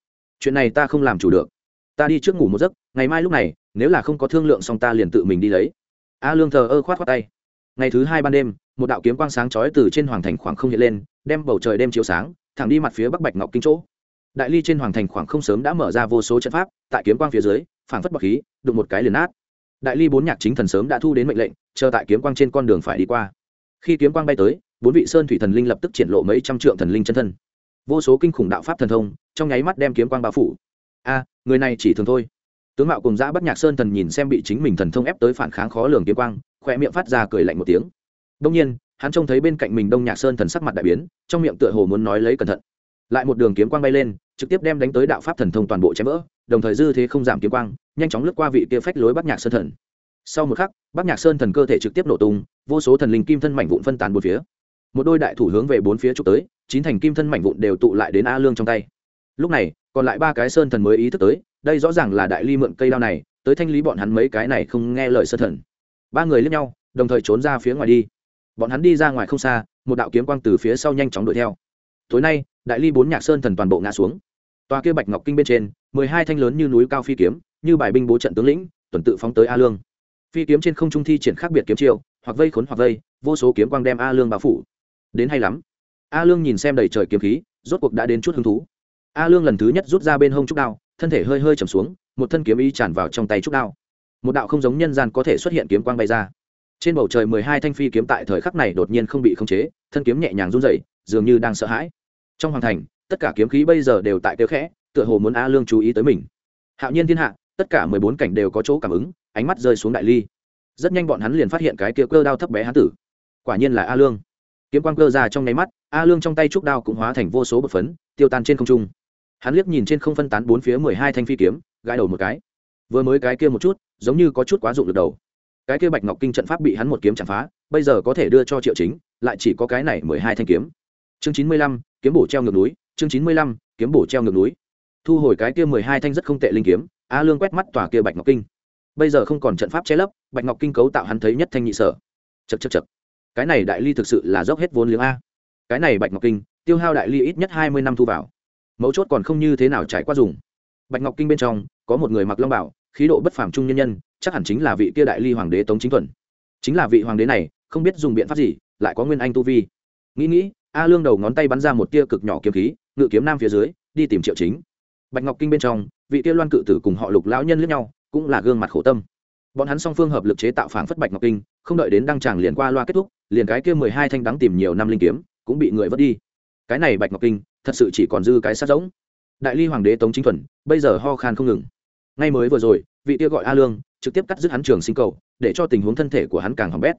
Chuyện này ta không làm chủ được. Ta đi trước ngủ một giấc ngày mai lúc này, nếu là không có thương lượng xong ta liền tự mình đi lấy. A lương thờ ơ khoát khoát tay. Ngày thứ hai ban đêm, một đạo kiếm quang sáng chói từ trên hoàng thành khoảng không hiện lên, đem bầu trời đêm chiếu sáng, thẳng đi mặt phía bắc bạch ngọc kinh chỗ. Đại ly trên hoàng thành khoảng không sớm đã mở ra vô số trận pháp, tại kiếm quang phía dưới, phảng phất bọc khí, đụng một cái liền nát. Đại ly bốn nhạc chính thần sớm đã thu đến mệnh lệnh, chờ tại kiếm quang trên con đường phải đi qua. Khi kiếm quang bay tới, bốn vị sơn thủy thần linh lập tức triển lộ mấy trăm trượng thần linh chân thân. Vô số kinh khủng đạo pháp thần thông, trong nháy mắt đem kiếm quang bao phủ. A, người này chỉ thường thôi tướng mạo cùng giã bắt nhạc sơn thần nhìn xem bị chính mình thần thông ép tới phản kháng khó lường kiếm quang khoe miệng phát ra cười lạnh một tiếng. Đông nhiên, hắn trông thấy bên cạnh mình đông nhạc sơn thần sắc mặt đại biến, trong miệng tựa hồ muốn nói lấy cẩn thận. Lại một đường kiếm quang bay lên, trực tiếp đem đánh tới đạo pháp thần thông toàn bộ chém vỡ, đồng thời dư thế không giảm kiếm quang, nhanh chóng lướt qua vị kia phách lối bắt nhạc sơn thần. Sau một khắc bắt nhạc sơn thần cơ thể trực tiếp nổ tung, vô số thần linh kim thân mảnh vụn phân tán bốn phía. Một đôi đại thủ hướng về bốn phía trục tới, chín thành kim thân mảnh vụn đều tụ lại đến a lương trong tay. Lúc này, còn lại ba cái sơn thần mới ý thức tới đây rõ ràng là đại ly mượn cây đao này, tới thanh lý bọn hắn mấy cái này không nghe lời sơ thần. Ba người lướt nhau, đồng thời trốn ra phía ngoài đi. Bọn hắn đi ra ngoài không xa, một đạo kiếm quang từ phía sau nhanh chóng đuổi theo. Tối nay, đại ly bốn nhạc sơn thần toàn bộ ngã xuống. Tòa kia bạch ngọc kinh bên trên, mười hai thanh lớn như núi cao phi kiếm, như bài binh bố trận tướng lĩnh, tuần tự phóng tới a lương. Phi kiếm trên không trung thi triển khác biệt kiếm chiêu, hoặc vây khốn hoặc vây, vô số kiếm quang đem a lương bao phủ. Đến hay lắm. A lương nhìn xem đầy trời kiếm khí, rốt cuộc đã đến chút hứng thú. A lương lần thứ nhất rút ra bên hông trúc đao thân thể hơi hơi chầm xuống, một thân kiếm y tràn vào trong tay trúc đao. Một đạo không giống nhân gian có thể xuất hiện kiếm quang bay ra. Trên bầu trời mười hai thanh phi kiếm tại thời khắc này đột nhiên không bị khống chế, thân kiếm nhẹ nhàng run rẩy, dường như đang sợ hãi. Trong hoàng thành, tất cả kiếm khí bây giờ đều tại kêu khẽ, tựa hồ muốn a lương chú ý tới mình. Hạo nhiên thiên hạ, tất cả mười bốn cảnh đều có chỗ cảm ứng, ánh mắt rơi xuống đại ly. Rất nhanh bọn hắn liền phát hiện cái kia cơ đao thấp bé hán tử. Quả nhiên là a lương. Kiếm quang cơ ra trong nháy mắt, a lương trong tay trúc đao cũng hóa thành vô số bột phấn, tiêu tan trên không trung hắn liếc nhìn trên không phân tán bốn phía mười hai thanh phi kiếm, gãi đầu một cái. Vừa mới cái kia một chút, giống như có chút quá dụng được đầu. Cái kia bạch ngọc kinh trận pháp bị hắn một kiếm chạm phá, bây giờ có thể đưa cho triệu chính, lại chỉ có cái này mười hai thanh kiếm. Chương chín mươi lăm, kiếm bổ treo ngược núi, chương chín mươi lăm, kiếm bổ treo ngược núi. Thu hồi cái kia mười hai thanh rất không tệ linh kiếm, a lương quét mắt tòa kia bạch ngọc kinh. Bây giờ không còn trận pháp che lấp, bạch ngọc kinh cấu tạo hắn thấy nhất thanh nhị sở. Chật chật chật cái này đại ly thực sự là dốc hết vốn liếng a. Cái này bạch ngọc kinh, tiêu hao đại ly ít nhất hai mươi năm thu vào mấu chốt còn không như thế nào trải qua dùng. Bạch ngọc kinh bên trong, có một người mặc long bảo, khí độ bất phàm trung nhân nhân, chắc hẳn chính là vị kia đại ly hoàng đế tống chính thuần. Chính là vị hoàng đế này, không biết dùng biện pháp gì, lại có nguyên anh tu vi. Nghĩ nghĩ, a lương đầu ngón tay bắn ra một tia cực nhỏ kiếm khí, ngự kiếm nam phía dưới, đi tìm triệu chính. Bạch ngọc kinh bên trong, vị kia loan cự tử cùng họ lục lão nhân lẫn nhau, cũng là gương mặt khổ tâm. Bọn hắn song phương hợp lực chế tạo phản phất bạch ngọc kinh, không đợi đến đăng tràng liền qua loa kết thúc, liền cái kia mười hai thanh đắng tìm nhiều năm linh kiếm, cũng bị người vớt đi. Cái này bạch ngọc kinh thật sự chỉ còn dư cái sát giống. Đại ly hoàng đế tống chính thuần, bây giờ ho khan không ngừng. Ngay mới vừa rồi, vị kia gọi a lương, trực tiếp cắt dứt hắn trường sinh cầu, để cho tình huống thân thể của hắn càng hỏng bét.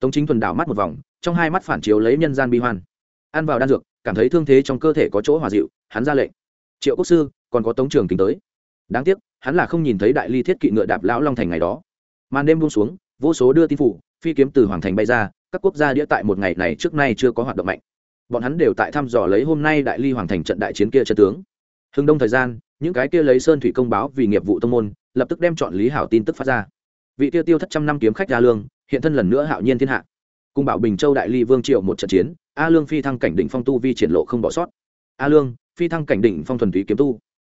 Tống chính thuần đảo mắt một vòng, trong hai mắt phản chiếu lấy nhân gian bi hoan. Ăn vào đan dược, cảm thấy thương thế trong cơ thể có chỗ hòa dịu, hắn ra lệnh. Triệu quốc sư, còn có tống trường kính tới. Đáng tiếc, hắn là không nhìn thấy đại ly thiết kỵ ngựa đạp lão long thành ngày đó. Màn đêm buông xuống, vô số đưa tin phủ, phi kiếm từ hoàng thành bay ra, các quốc gia đĩa tại một ngày này trước nay chưa có hoạt động mạnh bọn hắn đều tại thăm dò lấy hôm nay đại ly hoàng thành trận đại chiến kia trận tướng. Hưng đông thời gian, những cái kia lấy sơn thủy công báo vì nghiệp vụ tông môn, lập tức đem chọn lý hảo tin tức phát ra. Vị tiêu tiêu thất trăm năm kiếm khách a lương, hiện thân lần nữa hạo nhiên thiên hạ. Cùng bảo bình châu đại ly vương triệu một trận chiến, a lương phi thăng cảnh đỉnh phong tu vi triển lộ không bỏ sót. A lương, phi thăng cảnh đỉnh phong thuần túy kiếm tu.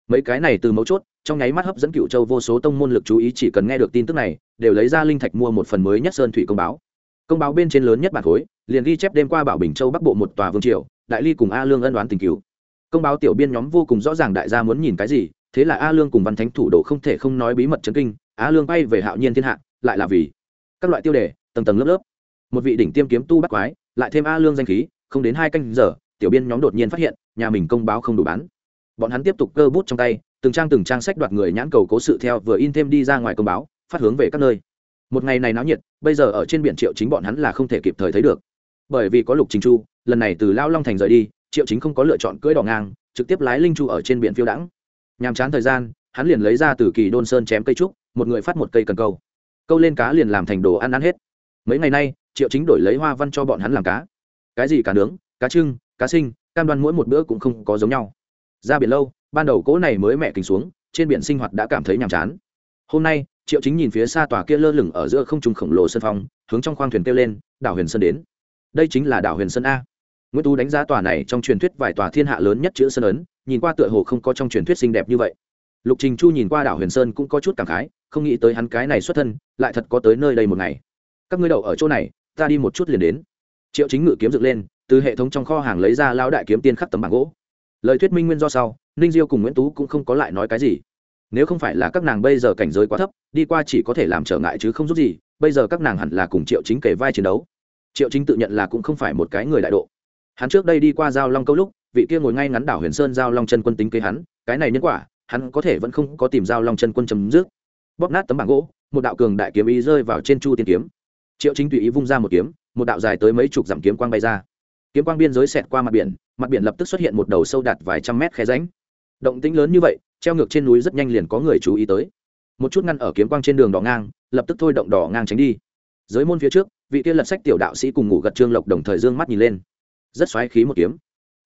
Mấy cái này từ mấu chốt, trong nháy mắt hấp dẫn cựu châu vô số tông môn lực chú ý chỉ cần nghe được tin tức này, đều lấy ra linh thạch mua một phần mới nhất sơn thủy công báo công báo bên trên lớn nhất bản khối, liền ghi chép đêm qua bảo bình châu bắc bộ một tòa vương triều, đại ly cùng a lương ân đoán tình cứu công báo tiểu biên nhóm vô cùng rõ ràng đại gia muốn nhìn cái gì, thế là a lương cùng văn thánh thủ đồ không thể không nói bí mật chấn kinh, a lương bay về hạo nhiên thiên hạ, lại là vì các loại tiêu đề, tầng tầng lớp lớp. Một vị đỉnh tiêm kiếm tu bắt quái, lại thêm a lương danh khí, không đến hai canh giờ, tiểu biên nhóm đột nhiên phát hiện, nhà mình công báo không đủ bán. Bọn hắn tiếp tục cơ bút trong tay, từng trang từng trang sách đoạt người nhãn cầu cố sự theo vừa in thêm đi ra ngoài công báo, phát hướng về các nơi. Một ngày này náo nhiệt bây giờ ở trên biển triệu chính bọn hắn là không thể kịp thời thấy được. Bởi vì có lục trình chu, lần này từ lao long thành rời đi, triệu chính không có lựa chọn cưỡi đỏ ngang, trực tiếp lái linh chu ở trên biển phiêu đãng. Nhàm chán thời gian, hắn liền lấy ra từ kỳ đôn sơn chém cây trúc, một người phát một cây cần câu. Câu lên cá liền làm thành đồ ăn ăn hết. Mấy ngày nay, triệu chính đổi lấy hoa văn cho bọn hắn làm cá. Cái gì cá nướng, cá trưng, cá sinh, cam đoan mỗi một bữa cũng không có giống nhau. Ra biển lâu, ban đầu cỗ này mới mẹ kính xuống, trên biển sinh hoạt đã cảm thấy nhàm chán. Hôm nay triệu chính nhìn phía xa tòa kia lơ lửng ở giữa không trung khổng lồ sân phong, hướng trong khoang thuyền kêu lên, đảo huyền sơn đến. Đây chính là đảo huyền sơn a. Nguyễn tú đánh giá tòa này trong truyền thuyết vài tòa thiên hạ lớn nhất chữ sơn ấn, nhìn qua tựa hồ không có trong truyền thuyết xinh đẹp như vậy. Lục trình chu nhìn qua đảo huyền sơn cũng có chút cảm khái, không nghĩ tới hắn cái này xuất thân, lại thật có tới nơi đây một ngày. Các ngươi đậu ở chỗ này, ta đi một chút liền đến. Triệu chính ngự kiếm dựng lên, từ hệ thống trong kho hàng lấy ra lao đại kiếm tiên khắc tấm bảng gỗ. Lời thuyết minh nguyên do sau, ninh diêu cùng nguyễn tú cũng không có lại nói cái gì nếu không phải là các nàng bây giờ cảnh giới quá thấp, đi qua chỉ có thể làm trở ngại chứ không giúp gì, bây giờ các nàng hẳn là cùng triệu chính kể vai chiến đấu. Triệu chính tự nhận là cũng không phải một cái người đại độ. Hắn trước đây đi qua giao long câu lúc, vị kia ngồi ngay ngắn đảo huyền sơn giao long chân quân tính kế hắn, cái này nhân quả, hắn có thể vẫn không có tìm giao long chân quân chấm dứt. Bóp nát tấm bảng gỗ, một đạo cường đại kiếm ý rơi vào trên chu tiên kiếm. Triệu chính tùy ý vung ra một kiếm, một đạo dài tới mấy chục dặm kiếm quang bay ra. Kiếm quang biên giới xẹt qua mặt biển mặt biển lập tức xuất hiện một đầu sâu đạt vài trăm mét khe ránh động tĩnh lớn như vậy treo ngược trên núi rất nhanh liền có người chú ý tới. Một chút ngăn ở kiếm quang trên đường đỏ ngang, lập tức thôi động đỏ ngang tránh đi. Dưới môn phía trước, vị kia lật sách tiểu đạo sĩ cùng ngủ gật trương lộc đồng thời dương mắt nhìn lên. Rất xoáy khí một kiếm.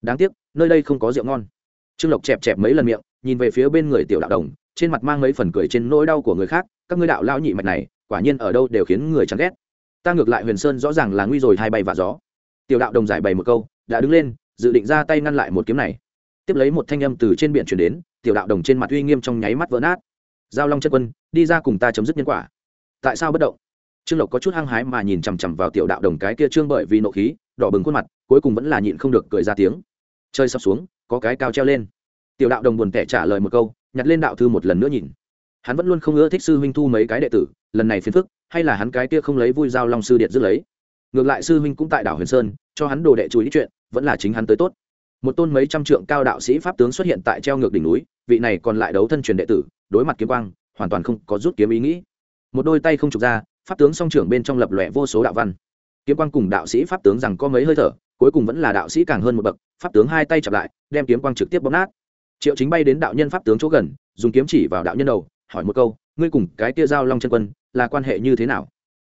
Đáng tiếc, nơi đây không có rượu ngon. Trương lộc chẹp chẹp mấy lần miệng, nhìn về phía bên người tiểu đạo đồng, trên mặt mang mấy phần cười trên nỗi đau của người khác, các ngươi đạo lao nhị mạch này, quả nhiên ở đâu đều khiến người chán ghét. Ta ngược lại huyền sơn rõ ràng là nguy rồi, hai bay và gió. Tiểu đạo đồng giải bày một câu, đã đứng lên, dự định ra tay ngăn lại một kiếm này. Tiếp lấy một thanh âm từ trên biển chuyển đến tiểu đạo đồng trên mặt uy nghiêm trong nháy mắt vỡ nát. Giao long chân quân, đi ra cùng ta chấm dứt nhân quả. Tại sao bất động? Trương lộc có chút hăng hái mà nhìn chằm chằm vào tiểu đạo đồng cái kia trương bởi vì nộ khí, đỏ bừng khuôn mặt, cuối cùng vẫn là nhịn không được cười ra tiếng. Chơi sắp xuống, có cái cao treo lên. Tiểu đạo đồng buồn tẻ trả lời một câu, nhặt lên đạo thư một lần nữa nhìn. Hắn vẫn luôn không ưa thích sư huynh thu mấy cái đệ tử, lần này phiền phức, hay là hắn cái kia không lấy vui giao long sư điện dứt lấy. Ngược lại sư huynh cũng tại đảo huyền sơn, cho hắn đồ đệ chú ý chuyện, vẫn là chính hắn tới tốt một tôn mấy trăm trượng cao đạo sĩ pháp tướng xuất hiện tại treo ngược đỉnh núi, vị này còn lại đấu thân truyền đệ tử, đối mặt kiếm quang, hoàn toàn không có rút kiếm ý nghĩ. Một đôi tay không trục ra, pháp tướng song trưởng bên trong lập lòe vô số đạo văn. Kiếm quang cùng đạo sĩ pháp tướng rằng có mấy hơi thở, cuối cùng vẫn là đạo sĩ càng hơn một bậc, pháp tướng hai tay chặp lại, đem kiếm quang trực tiếp bóp nát. Triệu chính bay đến đạo nhân pháp tướng chỗ gần, dùng kiếm chỉ vào đạo nhân đầu, hỏi một câu, ngươi cùng cái kia giao long chân quân, là quan hệ như thế nào?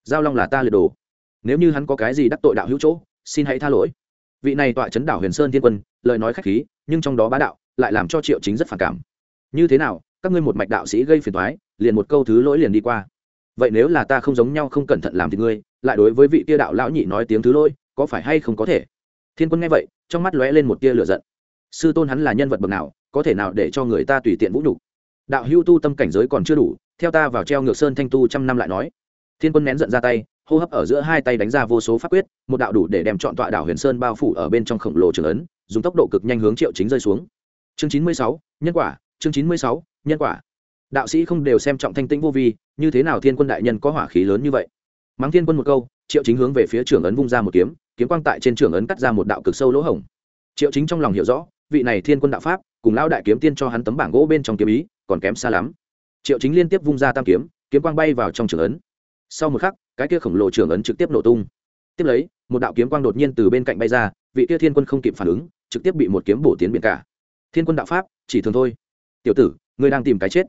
Giao long là ta liệt đồ. Nếu như hắn có cái gì đắc tội đạo hữu chỗ, xin hãy tha lỗi vị này tọa chấn đảo huyền sơn thiên quân, lời nói khách khí, nhưng trong đó bá đạo lại làm cho triệu chính rất phản cảm. Như thế nào, các ngươi một mạch đạo sĩ gây phiền toái, liền một câu thứ lỗi liền đi qua. Vậy nếu là ta không giống nhau không cẩn thận làm thì ngươi, lại đối với vị tia đạo lão nhị nói tiếng thứ lỗi, có phải hay không có thể? Thiên quân nghe vậy, trong mắt lóe lên một tia lửa giận. Sư tôn hắn là nhân vật bậc nào, có thể nào để cho người ta tùy tiện vũ nhục? Đạo hưu tu tâm cảnh giới còn chưa đủ, theo ta vào treo ngược sơn thanh tu trăm năm lại nói. Thiên quân nén giận ra tay hô hấp ở giữa hai tay đánh ra vô số pháp quyết, một đạo đủ để đem chọn tọa đảo huyền sơn bao phủ ở bên trong khổng lồ trường ấn, dùng tốc độ cực nhanh hướng triệu chính rơi xuống. Chương chín mươi sáu, nhân quả, chương chín mươi sáu, nhân quả. Đạo sĩ không đều xem trọng thanh tĩnh vô vi, như thế nào thiên quân đại nhân có hỏa khí lớn như vậy? Mắng thiên quân một câu, triệu chính hướng về phía trường ấn vung ra một kiếm kiếm quang tại trên trường ấn cắt ra một đạo cực sâu lỗ hổng. Triệu chính trong lòng hiểu rõ, vị này thiên quân đạo pháp, cùng lão đại kiếm tiên cho hắn tấm bảng gỗ bên trong kiếm ý, còn kém xa lắm. Triệu chính liên tiếp vung ra tam kiếm kiếm quang bay vào trong trường ấn. Sau một khắc cái kia khổng lồ trưởng ấn trực tiếp nổ tung. Tiếp lấy, một đạo kiếm quang đột nhiên từ bên cạnh bay ra, vị kia thiên quân không kịp phản ứng, trực tiếp bị một kiếm bổ tiến biển cả. Thiên quân đạo pháp, chỉ thường thôi. Tiểu tử, ngươi đang tìm cái chết.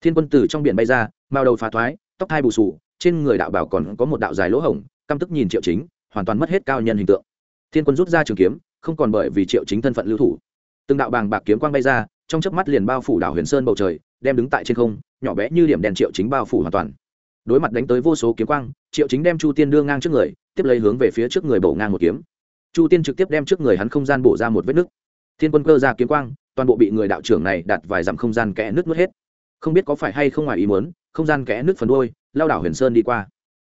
Thiên quân từ trong biển bay ra, mao đầu phá thoái, tóc thai bù sù, trên người đạo bảo còn có một đạo dài lỗ hổng, căm tức nhìn triệu chính, hoàn toàn mất hết cao nhân hình tượng. Thiên quân rút ra trường kiếm, không còn bởi vì triệu chính thân phận lưu thủ. Từng đạo bàng bạc kiếm quang bay ra, trong chớp mắt liền bao phủ đảo huyền sơn bầu trời, đem đứng tại trên không, nhỏ bé như điểm đèn triệu chính bao phủ hoàn toàn đối mặt đánh tới vô số kiếm quang, triệu chính đem chu tiên đưa ngang trước người, tiếp lấy hướng về phía trước người bổ ngang một kiếm. Chu tiên trực tiếp đem trước người hắn không gian bổ ra một vết nứt. Thiên quân cơ ra kiếm quang, toàn bộ bị người đạo trưởng này đặt vài dặm không gian kẽ nứt mất hết. Không biết có phải hay không ngoài ý muốn, không gian kẽ nước phần đôi lao đảo huyền sơn đi qua.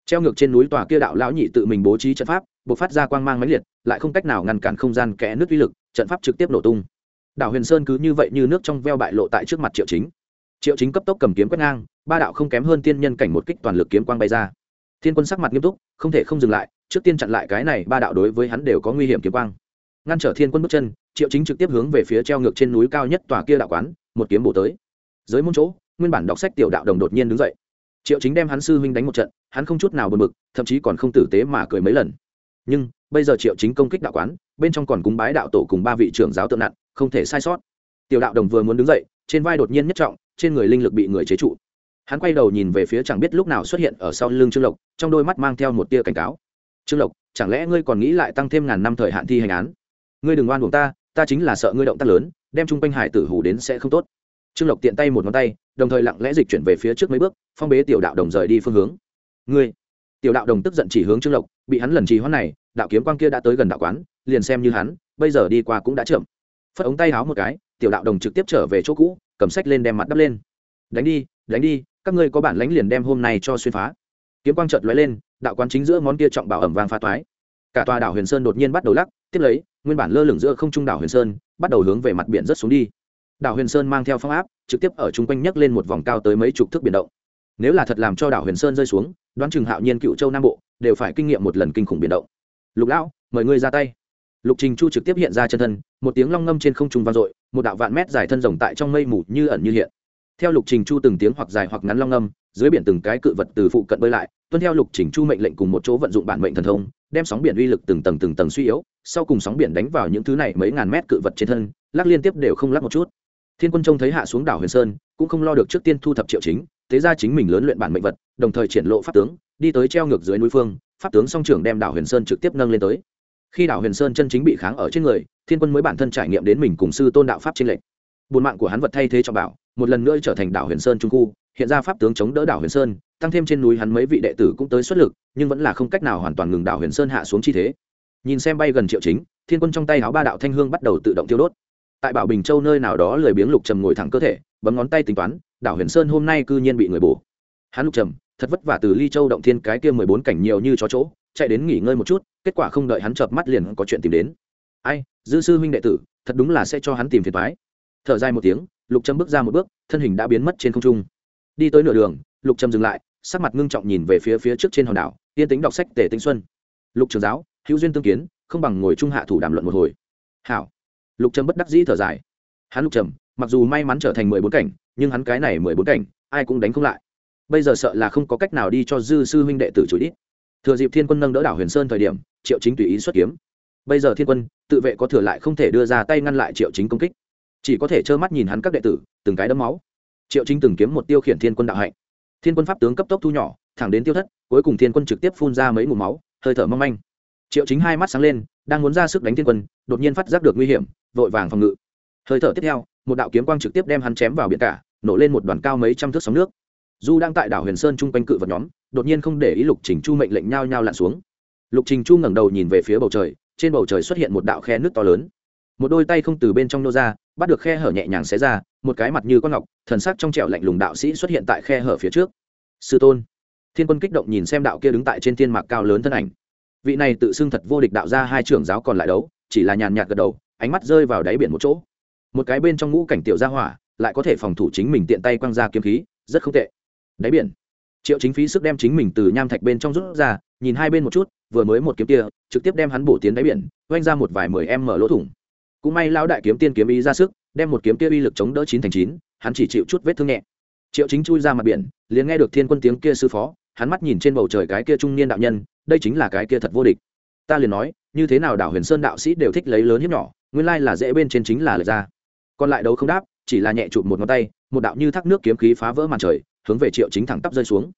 Treo ngược trên núi tòa kia đạo lão nhị tự mình bố trí trận pháp buộc phát ra quang mang mãnh liệt, lại không cách nào ngăn cản không gian kẽ nước uy lực, trận pháp trực tiếp nổ tung. Đảo huyền sơn cứ như vậy như nước trong veo bại lộ tại trước mặt triệu chính. Triệu chính cấp tốc cầm kiếm quét ngang ba đạo không kém hơn tiên nhân cảnh một kích toàn lực kiếm quang bay ra. Thiên quân sắc mặt nghiêm túc, không thể không dừng lại, trước tiên chặn lại cái này ba đạo đối với hắn đều có nguy hiểm kiếm quang. Ngăn trở thiên quân bước chân, triệu chính trực tiếp hướng về phía treo ngược trên núi cao nhất tòa kia đạo quán, một kiếm bổ tới. Dưới môn chỗ, nguyên bản đọc sách tiểu đạo đồng đột nhiên đứng dậy. Triệu chính đem hắn sư huynh đánh một trận, hắn không chút nào bật mực thậm chí còn không tử tế mà cười mấy lần. Nhưng, bây giờ triệu chính công kích đạo quán, bên trong còn cúng bái đạo tổ cùng ba vị trưởng giáo tượng nặng, không thể sai sót. Tiểu đạo đồng vừa muốn đứng dậy, trên vai đột nhiên nhất trọng, trên người linh lực bị người chế trụ hắn quay đầu nhìn về phía chẳng biết lúc nào xuất hiện ở sau lưng trương lộc, trong đôi mắt mang theo một tia cảnh cáo. Trương lộc, chẳng lẽ ngươi còn nghĩ lại tăng thêm ngàn năm thời hạn thi hành án? Ngươi đừng oan buộc ta ta chính là sợ ngươi động tác lớn, đem chung quanh hải tử hủ đến sẽ không tốt. Trương lộc tiện tay một ngón tay, đồng thời lặng lẽ dịch chuyển về phía trước mấy bước, phong bế tiểu đạo đồng rời đi phương hướng. Ngươi, tiểu đạo đồng tức giận chỉ hướng trương lộc, bị hắn lần trì hoãn này, đạo kiếm quang kia đã tới gần đạo quán, liền xem như hắn, bây giờ đi qua cũng đã chậm. Phất ống tay háo một cái, tiểu đạo đồng trực tiếp trở về chỗ cũ, cầm sách lên đem mặt đắp lên. Đánh đi đánh đi các ngươi có bản lãnh liền đem hôm nay cho xuyên phá. Kiếm quang trợt lóe lên, đạo quán chính giữa món kia trọng bảo ẩm vàng phá toái. Cả tòa đảo huyền sơn đột nhiên bắt đầu lắc, tiếp lấy, nguyên bản lơ lửng giữa không trung đảo huyền sơn, bắt đầu hướng về mặt biển rất xuống đi. Đảo huyền sơn mang theo phong áp, trực tiếp ở chung quanh nhấc lên một vòng cao tới mấy chục thước biển động. Nếu là thật làm cho đảo huyền sơn rơi xuống, đoán chừng hạo nhiên, cựu châu, nam bộ đều phải kinh nghiệm một lần kinh khủng biển động. Lục lão, mời ngươi ra tay. Lục trình chu trực tiếp hiện ra chân thân, một tiếng long ngâm trên không trung vang dội, một đạo vạn mét dài thân rồng tại trong mây mù như ẩn như hiện theo lục trình chu từng tiếng hoặc dài hoặc ngắn long âm, dưới biển từng cái cự vật từ phụ cận bơi lại, tuân theo lục trình chu mệnh lệnh cùng một chỗ vận dụng bản mệnh thần thông, đem sóng biển uy lực từng tầng từng tầng suy yếu, sau cùng sóng biển đánh vào những thứ này mấy ngàn mét cự vật trên thân, lắc liên tiếp đều không lắc một chút. Thiên quân trông thấy hạ xuống đảo huyền sơn, cũng không lo được trước tiên thu thập triệu chính, thế ra chính mình lớn luyện bản mệnh vật, đồng thời triển lộ pháp tướng, đi tới treo ngược dưới núi phương, pháp tướng song trưởng đem đảo huyền sơn trực tiếp nâng lên tới. Khi đảo huyền sơn chân chính bị kháng ở trên người, thiên quân mới bản thân trải nghiệm đến mình cùng sư tôn đạo pháp trên lệnh bùn mạng của hắn vật thay thế cho bảo một lần nữa trở thành đảo huyền sơn trung khu, hiện ra pháp tướng chống đỡ đảo huyền sơn, tăng thêm trên núi hắn mấy vị đệ tử cũng tới xuất lực, nhưng vẫn là không cách nào hoàn toàn ngừng đảo huyền sơn hạ xuống chi thế. Nhìn xem bay gần triệu chính, thiên quân trong tay áo ba đạo thanh hương bắt đầu tự động tiêu đốt. Tại bảo bình châu nơi nào đó lười biếng lục trầm ngồi thẳng cơ thể, bấm ngón tay tính toán, đảo huyền sơn hôm nay cư nhiên bị người bổ. Hắn lục trầm, thật vất vả từ ly châu động thiên cái kia mười bốn cảnh nhiều như chó chỗ, chạy đến nghỉ ngơi một chút, kết quả không đợi hắn chợp mắt liền có chuyện tìm đến. Ai, dư sư huynh đệ tử, thật đúng là sẽ cho hắn tìm phiền thoái thở dài một tiếng lục Trâm bước ra một bước, thân hình đã biến mất trên không trung. Đi tới nửa đường, lục Trâm dừng lại, sắc mặt ngưng trọng nhìn về phía phía trước trên hòn đảo, yên tính đọc sách tề tinh xuân. Lục trường giáo, hữu duyên tương kiến, không bằng ngồi trung hạ thủ đàm luận một hồi. Hảo. Lục Trâm bất đắc dĩ thở dài. Hắn lục trầm, mặc dù may mắn trở thành mười bốn cảnh, nhưng hắn cái này mười bốn cảnh, ai cũng đánh không lại. Bây giờ sợ là không có cách nào đi cho dư sư huynh đệ tử chối đít thừa dịp thiên quân nâng đỡ đảo huyền sơn thời điểm, triệu chính tùy ý xuất kiếm. Bây giờ thiên quân, tự vệ có thừa lại không thể đưa ra tay ngăn lại triệu chính công kích chỉ có thể trơ mắt nhìn hắn các đệ tử, từng cái đấm máu. Triệu chính từng kiếm một tiêu khiển thiên quân đạo hạnh. Thiên quân pháp tướng cấp tốc thu nhỏ, thẳng đến tiêu thất, cuối cùng thiên quân trực tiếp phun ra mấy ngụm máu, hơi thở mong manh. Triệu chính hai mắt sáng lên, đang muốn ra sức đánh thiên quân, đột nhiên phát giác được nguy hiểm, vội vàng phòng ngự. Hơi thở tiếp theo, một đạo kiếm quang trực tiếp đem hắn chém vào biển cả, nổ lên một đoàn cao mấy trăm thước sóng nước. Du đang tại đảo huyền sơn chung quanh cự vật nhóm, đột nhiên không để ý lục trình chu mệnh lệnh nhao nhao lặn xuống. Lục trình chu ngẩng đầu nhìn về phía bầu trời, trên bầu trời xuất hiện một đạo khe nước to lớn một đôi tay không từ bên trong nô ra, bắt được khe hở nhẹ nhàng xé ra, một cái mặt như con ngọc, thần sắc trong trẻo lạnh lùng đạo sĩ xuất hiện tại khe hở phía trước. Sư tôn, thiên quân kích động nhìn xem đạo kia đứng tại trên thiên mạc cao lớn thân ảnh. Vị này tự xưng thật vô địch đạo ra hai trưởng giáo còn lại đấu, chỉ là nhàn nhạt gật đầu, ánh mắt rơi vào đáy biển một chỗ. Một cái bên trong ngũ cảnh tiểu gia hỏa, lại có thể phòng thủ chính mình tiện tay quăng ra kiếm khí, rất không tệ. Đáy biển, triệu chính phí sức đem chính mình từ nham thạch bên trong rút ra, nhìn hai bên một chút, vừa mới một kiếm kia, trực tiếp đem hắn bổ tiến đáy biển, oanh ra một vài mười em mở lỗ thủng cũng may lão đại kiếm tiên kiếm ý ra sức, đem một kiếm kia uy lực chống đỡ chín thành chín, hắn chỉ chịu chút vết thương nhẹ. Triệu chính chui ra mặt biển, liền nghe được thiên quân tiếng kia sư phó, hắn mắt nhìn trên bầu trời cái kia trung niên đạo nhân, đây chính là cái kia thật vô địch. Ta liền nói, như thế nào đảo huyền sơn đạo sĩ đều thích lấy lớn hiếp nhỏ, nguyên lai là dễ bên trên chính là lệch ra còn lại đấu không đáp, chỉ là nhẹ chụp một ngón tay, một đạo như thác nước kiếm khí phá vỡ màn trời, hướng về triệu chính thẳng tắp rơi xuống.